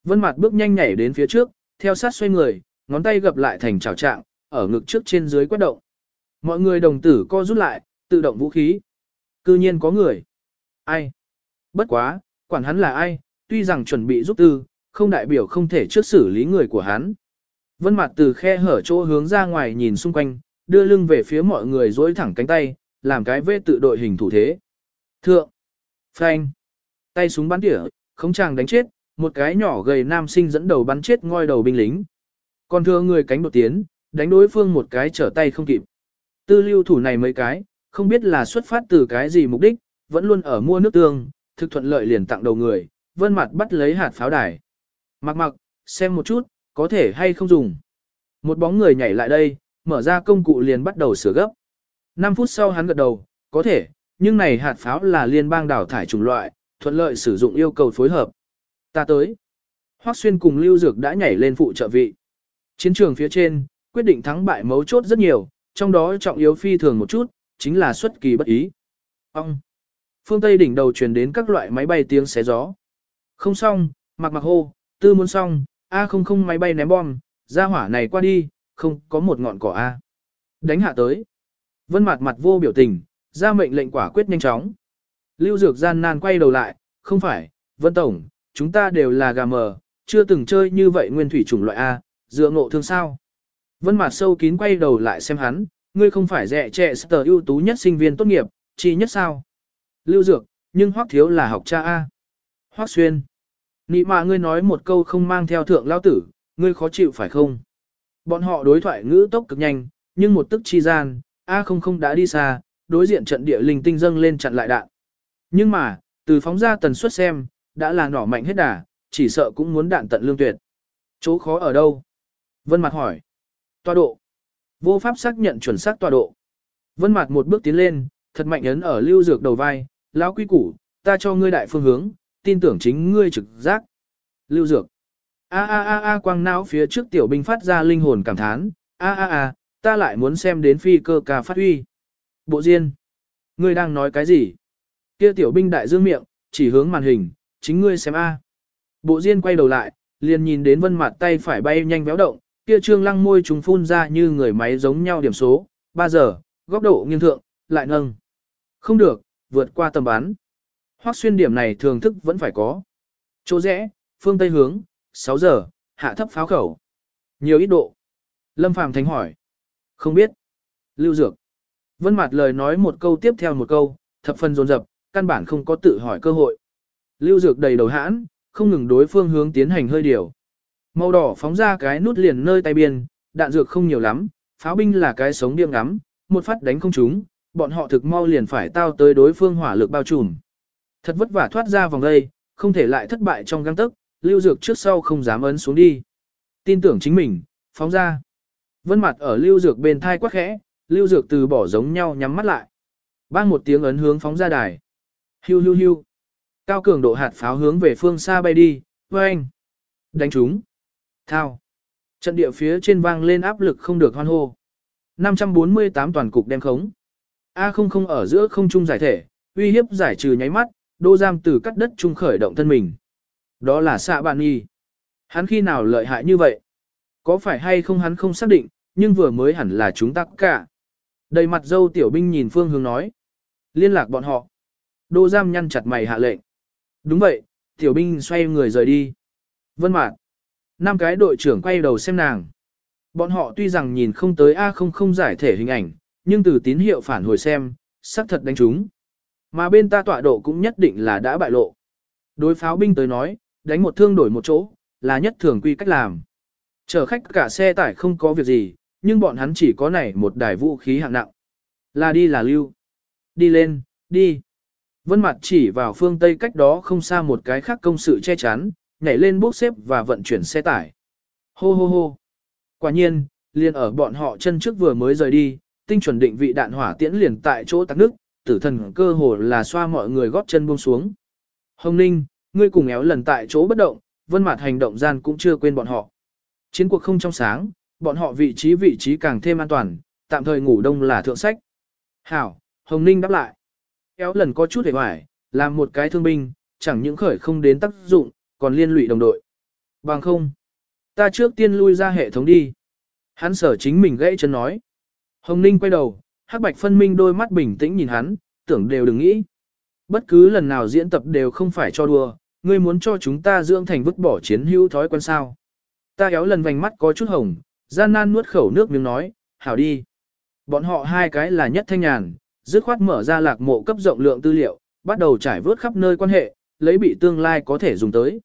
Vân Mạt bước nhanh nhảy đến phía trước, theo sát xoay người, ngón tay gập lại thành chảo trạng, ở ngực trước trên dưới quét động. Mọi người đồng tử co rút lại, tự động vũ khí. Cư nhiên có người. Ai? Bất quá, quản hắn là ai, tuy rằng chuẩn bị giúp tư, không đại biểu không thể trước xử lý người của hắn. Vân Mạt từ khe hở chỗ hướng ra ngoài nhìn xung quanh, đưa lưng về phía mọi người duỗi thẳng cánh tay, làm cái vế tự đội hình thủ thế. Thượng. Phanh. Tay súng bắn tỉa, không chàng đánh chết, một cái nhỏ gầy nam sinh dẫn đầu bắn chết ngoi đầu binh lính. Còn thưa người cánh đột tiến, đánh đối phương một cái trở tay không kịp. Tư lưu thủ này mấy cái, không biết là xuất phát từ cái gì mục đích, vẫn luôn ở mua nước tương, thực thuận lợi liền tặng đầu người, vân mặt bắt lấy hạt pháo đài. Mặc mặc, xem một chút, có thể hay không dùng. Một bóng người nhảy lại đây, mở ra công cụ liền bắt đầu sửa gấp. 5 phút sau hắn gật đầu, có thể, nhưng này hạt pháo là liên bang đảo thải chủng loại, thuận lợi sử dụng yêu cầu phối hợp. Ta tới. Hoắc Xuyên cùng Lưu Dược đã nhảy lên phụ trợ vị. Chiến trường phía trên, quyết định thắng bại mấu chốt rất nhiều, trong đó trọng yếu phi thường một chút, chính là xuất kỳ bất ý. Ông. Phương Tây đỉnh đầu truyền đến các loại máy bay tiếng xé gió. Không xong, mặc mặc hô, tư muốn xong, A không không máy bay ném bom, ra hỏa này qua đi, không có một ngọn cỏ A. Đánh hạ tới. Vân mặt mặt vô biểu tình, ra mệnh lệnh quả quyết nhanh chóng. Lưu Dược gian nan quay đầu lại, không phải, Vân Tổng, chúng ta đều là gà mờ, chưa từng chơi như vậy nguyên thủy chủng loại A, dựa ngộ thương sao. Vân mặt sâu kín quay đầu lại xem hắn, ngươi không phải dẹ trẻ sở ưu tú nhất sinh viên tốt nghiệp, chi nhất sao. Lưu Dược, nhưng Hoắc Thiếu là học cha A. Hoắc Xuyên. Nị mà ngươi nói một câu không mang theo thượng lao tử, ngươi khó chịu phải không? Bọn họ đối thoại ngữ tốc cực nhanh, nhưng một tức chi gian, A00 đã đi xa, đối diện trận địa linh tinh dâng lên chặn lại đạn. Nhưng mà, từ phóng ra tần suất xem, đã là nỏ mạnh hết đà, chỉ sợ cũng muốn đạn tận lương tuyệt. Chỗ khó ở đâu? Vân mặt hỏi. Toa độ. Vô pháp xác nhận chuẩn xác tọa độ. Vân Mạt một bước tiến lên, thật mạnh ấn ở lưu dược đầu vai, lão quý củ, ta cho ngươi đại phương hướng, tin tưởng chính ngươi trực giác. Lưu dược. A a a a quang não phía trước tiểu binh phát ra linh hồn cảm thán, a a a, ta lại muốn xem đến phi cơ ca phát huy. Bộ Diên. Ngươi đang nói cái gì? Kia tiểu binh đại dương miệng, chỉ hướng màn hình, chính ngươi xem a. Bộ Diên quay đầu lại, liền nhìn đến vân mặt tay phải bay nhanh béo động, kia trương lăng môi trùng phun ra như người máy giống nhau điểm số, 3 giờ, góc độ nghiêng thượng, lại nâng. Không được, vượt qua tầm bắn. Hoắc xuyên điểm này thường thức vẫn phải có. Chỗ rẽ, phương tây hướng, 6 giờ, hạ thấp pháo khẩu. Nhiều ít độ. Lâm Phàm Thánh hỏi. Không biết. Lưu Dược. Vân Mạt lời nói một câu tiếp theo một câu, thập phần dồn dập, căn bản không có tự hỏi cơ hội. Lưu Dược đầy đầu hãn, không ngừng đối phương hướng tiến hành hơi điều. Màu đỏ phóng ra cái nút liền nơi tay biên, đạn dược không nhiều lắm, pháo binh là cái sống điên ngắm, một phát đánh không trúng, bọn họ thực mau liền phải tao tới đối phương hỏa lực bao trùm. Thật vất vả thoát ra vòng đây, không thể lại thất bại trong găng tức, lưu dược trước sau không dám ấn xuống đi. Tin tưởng chính mình, phóng ra. Vân mặt ở lưu dược bên thai quắc khẽ, lưu dược từ bỏ giống nhau nhắm mắt lại. Bang một tiếng ấn hướng phóng ra đài. Hiu hiu hiu. Cao cường độ hạt pháo hướng về phương xa bay đi, anh Đánh chúng. Thao. Trận địa phía trên vang lên áp lực không được hoan hô. 548 toàn cục đem khống. A00 ở giữa không trung giải thể, uy hiếp giải trừ nháy mắt, đô giam từ cắt đất trung khởi động thân mình. Đó là xạ bạn nghi. Hắn khi nào lợi hại như vậy? Có phải hay không hắn không xác định, nhưng vừa mới hẳn là chúng ta cả. Đầy mặt dâu tiểu binh nhìn phương hướng nói. Liên lạc bọn họ. Đô giam nhăn chặt mày hạ lệnh. Đúng vậy, tiểu binh xoay người rời đi. Vân mạc Năm cái đội trưởng quay đầu xem nàng. Bọn họ tuy rằng nhìn không tới A00 giải thể hình ảnh, nhưng từ tín hiệu phản hồi xem, xác thật đánh chúng. Mà bên ta tọa độ cũng nhất định là đã bại lộ. Đối pháo binh tới nói, đánh một thương đổi một chỗ, là nhất thường quy cách làm. Chở khách cả xe tải không có việc gì, nhưng bọn hắn chỉ có này một đài vũ khí hạng nặng. Là đi là lưu. Đi lên, đi. Vân mặt chỉ vào phương Tây cách đó không xa một cái khác công sự che chắn, nhảy lên bốc xếp và vận chuyển xe tải. Hô hô hô. Quả nhiên, liền ở bọn họ chân trước vừa mới rời đi, tinh chuẩn định vị đạn hỏa tiễn liền tại chỗ tắc nước, tử thần cơ hồ là xoa mọi người góp chân buông xuống. Hồng Ninh, ngươi cùng éo lần tại chỗ bất động, vân mặt hành động gian cũng chưa quên bọn họ. Chiến cuộc không trong sáng, bọn họ vị trí vị trí càng thêm an toàn, tạm thời ngủ đông là thượng sách. Hảo, Hồng Ninh đáp lại. Éo lần có chút hề hoài, làm một cái thương binh, chẳng những khởi không đến tác dụng, còn liên lụy đồng đội. Bằng không, ta trước tiên lui ra hệ thống đi. Hắn sở chính mình gãy chân nói. Hồng Ninh quay đầu, hắc bạch phân minh đôi mắt bình tĩnh nhìn hắn, tưởng đều đừng nghĩ. Bất cứ lần nào diễn tập đều không phải cho đùa, ngươi muốn cho chúng ta dưỡng thành vứt bỏ chiến hữu thói quen sao. Ta kéo lần vành mắt có chút hồng, gian nan nuốt khẩu nước miếng nói, hảo đi. Bọn họ hai cái là nhất thanh nhàn, dứt khoát mở ra lạc mộ cấp rộng lượng tư liệu, bắt đầu trải vớt khắp nơi quan hệ, lấy bị tương lai có thể dùng tới.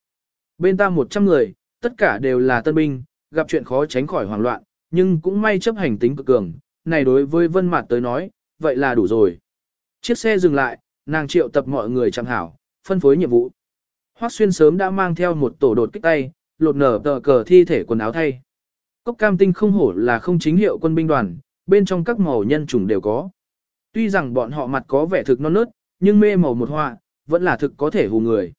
Bên ta 100 người, tất cả đều là tân binh, gặp chuyện khó tránh khỏi hoảng loạn, nhưng cũng may chấp hành tính cực cường, này đối với Vân Mạt tới nói, vậy là đủ rồi. Chiếc xe dừng lại, nàng triệu tập mọi người chẳng hảo, phân phối nhiệm vụ. Hoắc Xuyên sớm đã mang theo một tổ đột kích tay, lột nở tờ cờ thi thể quần áo thay. Cốc cam tinh không hổ là không chính hiệu quân binh đoàn, bên trong các màu nhân chủng đều có. Tuy rằng bọn họ mặt có vẻ thực non nớt, nhưng mê màu một họa, vẫn là thực có thể hù người.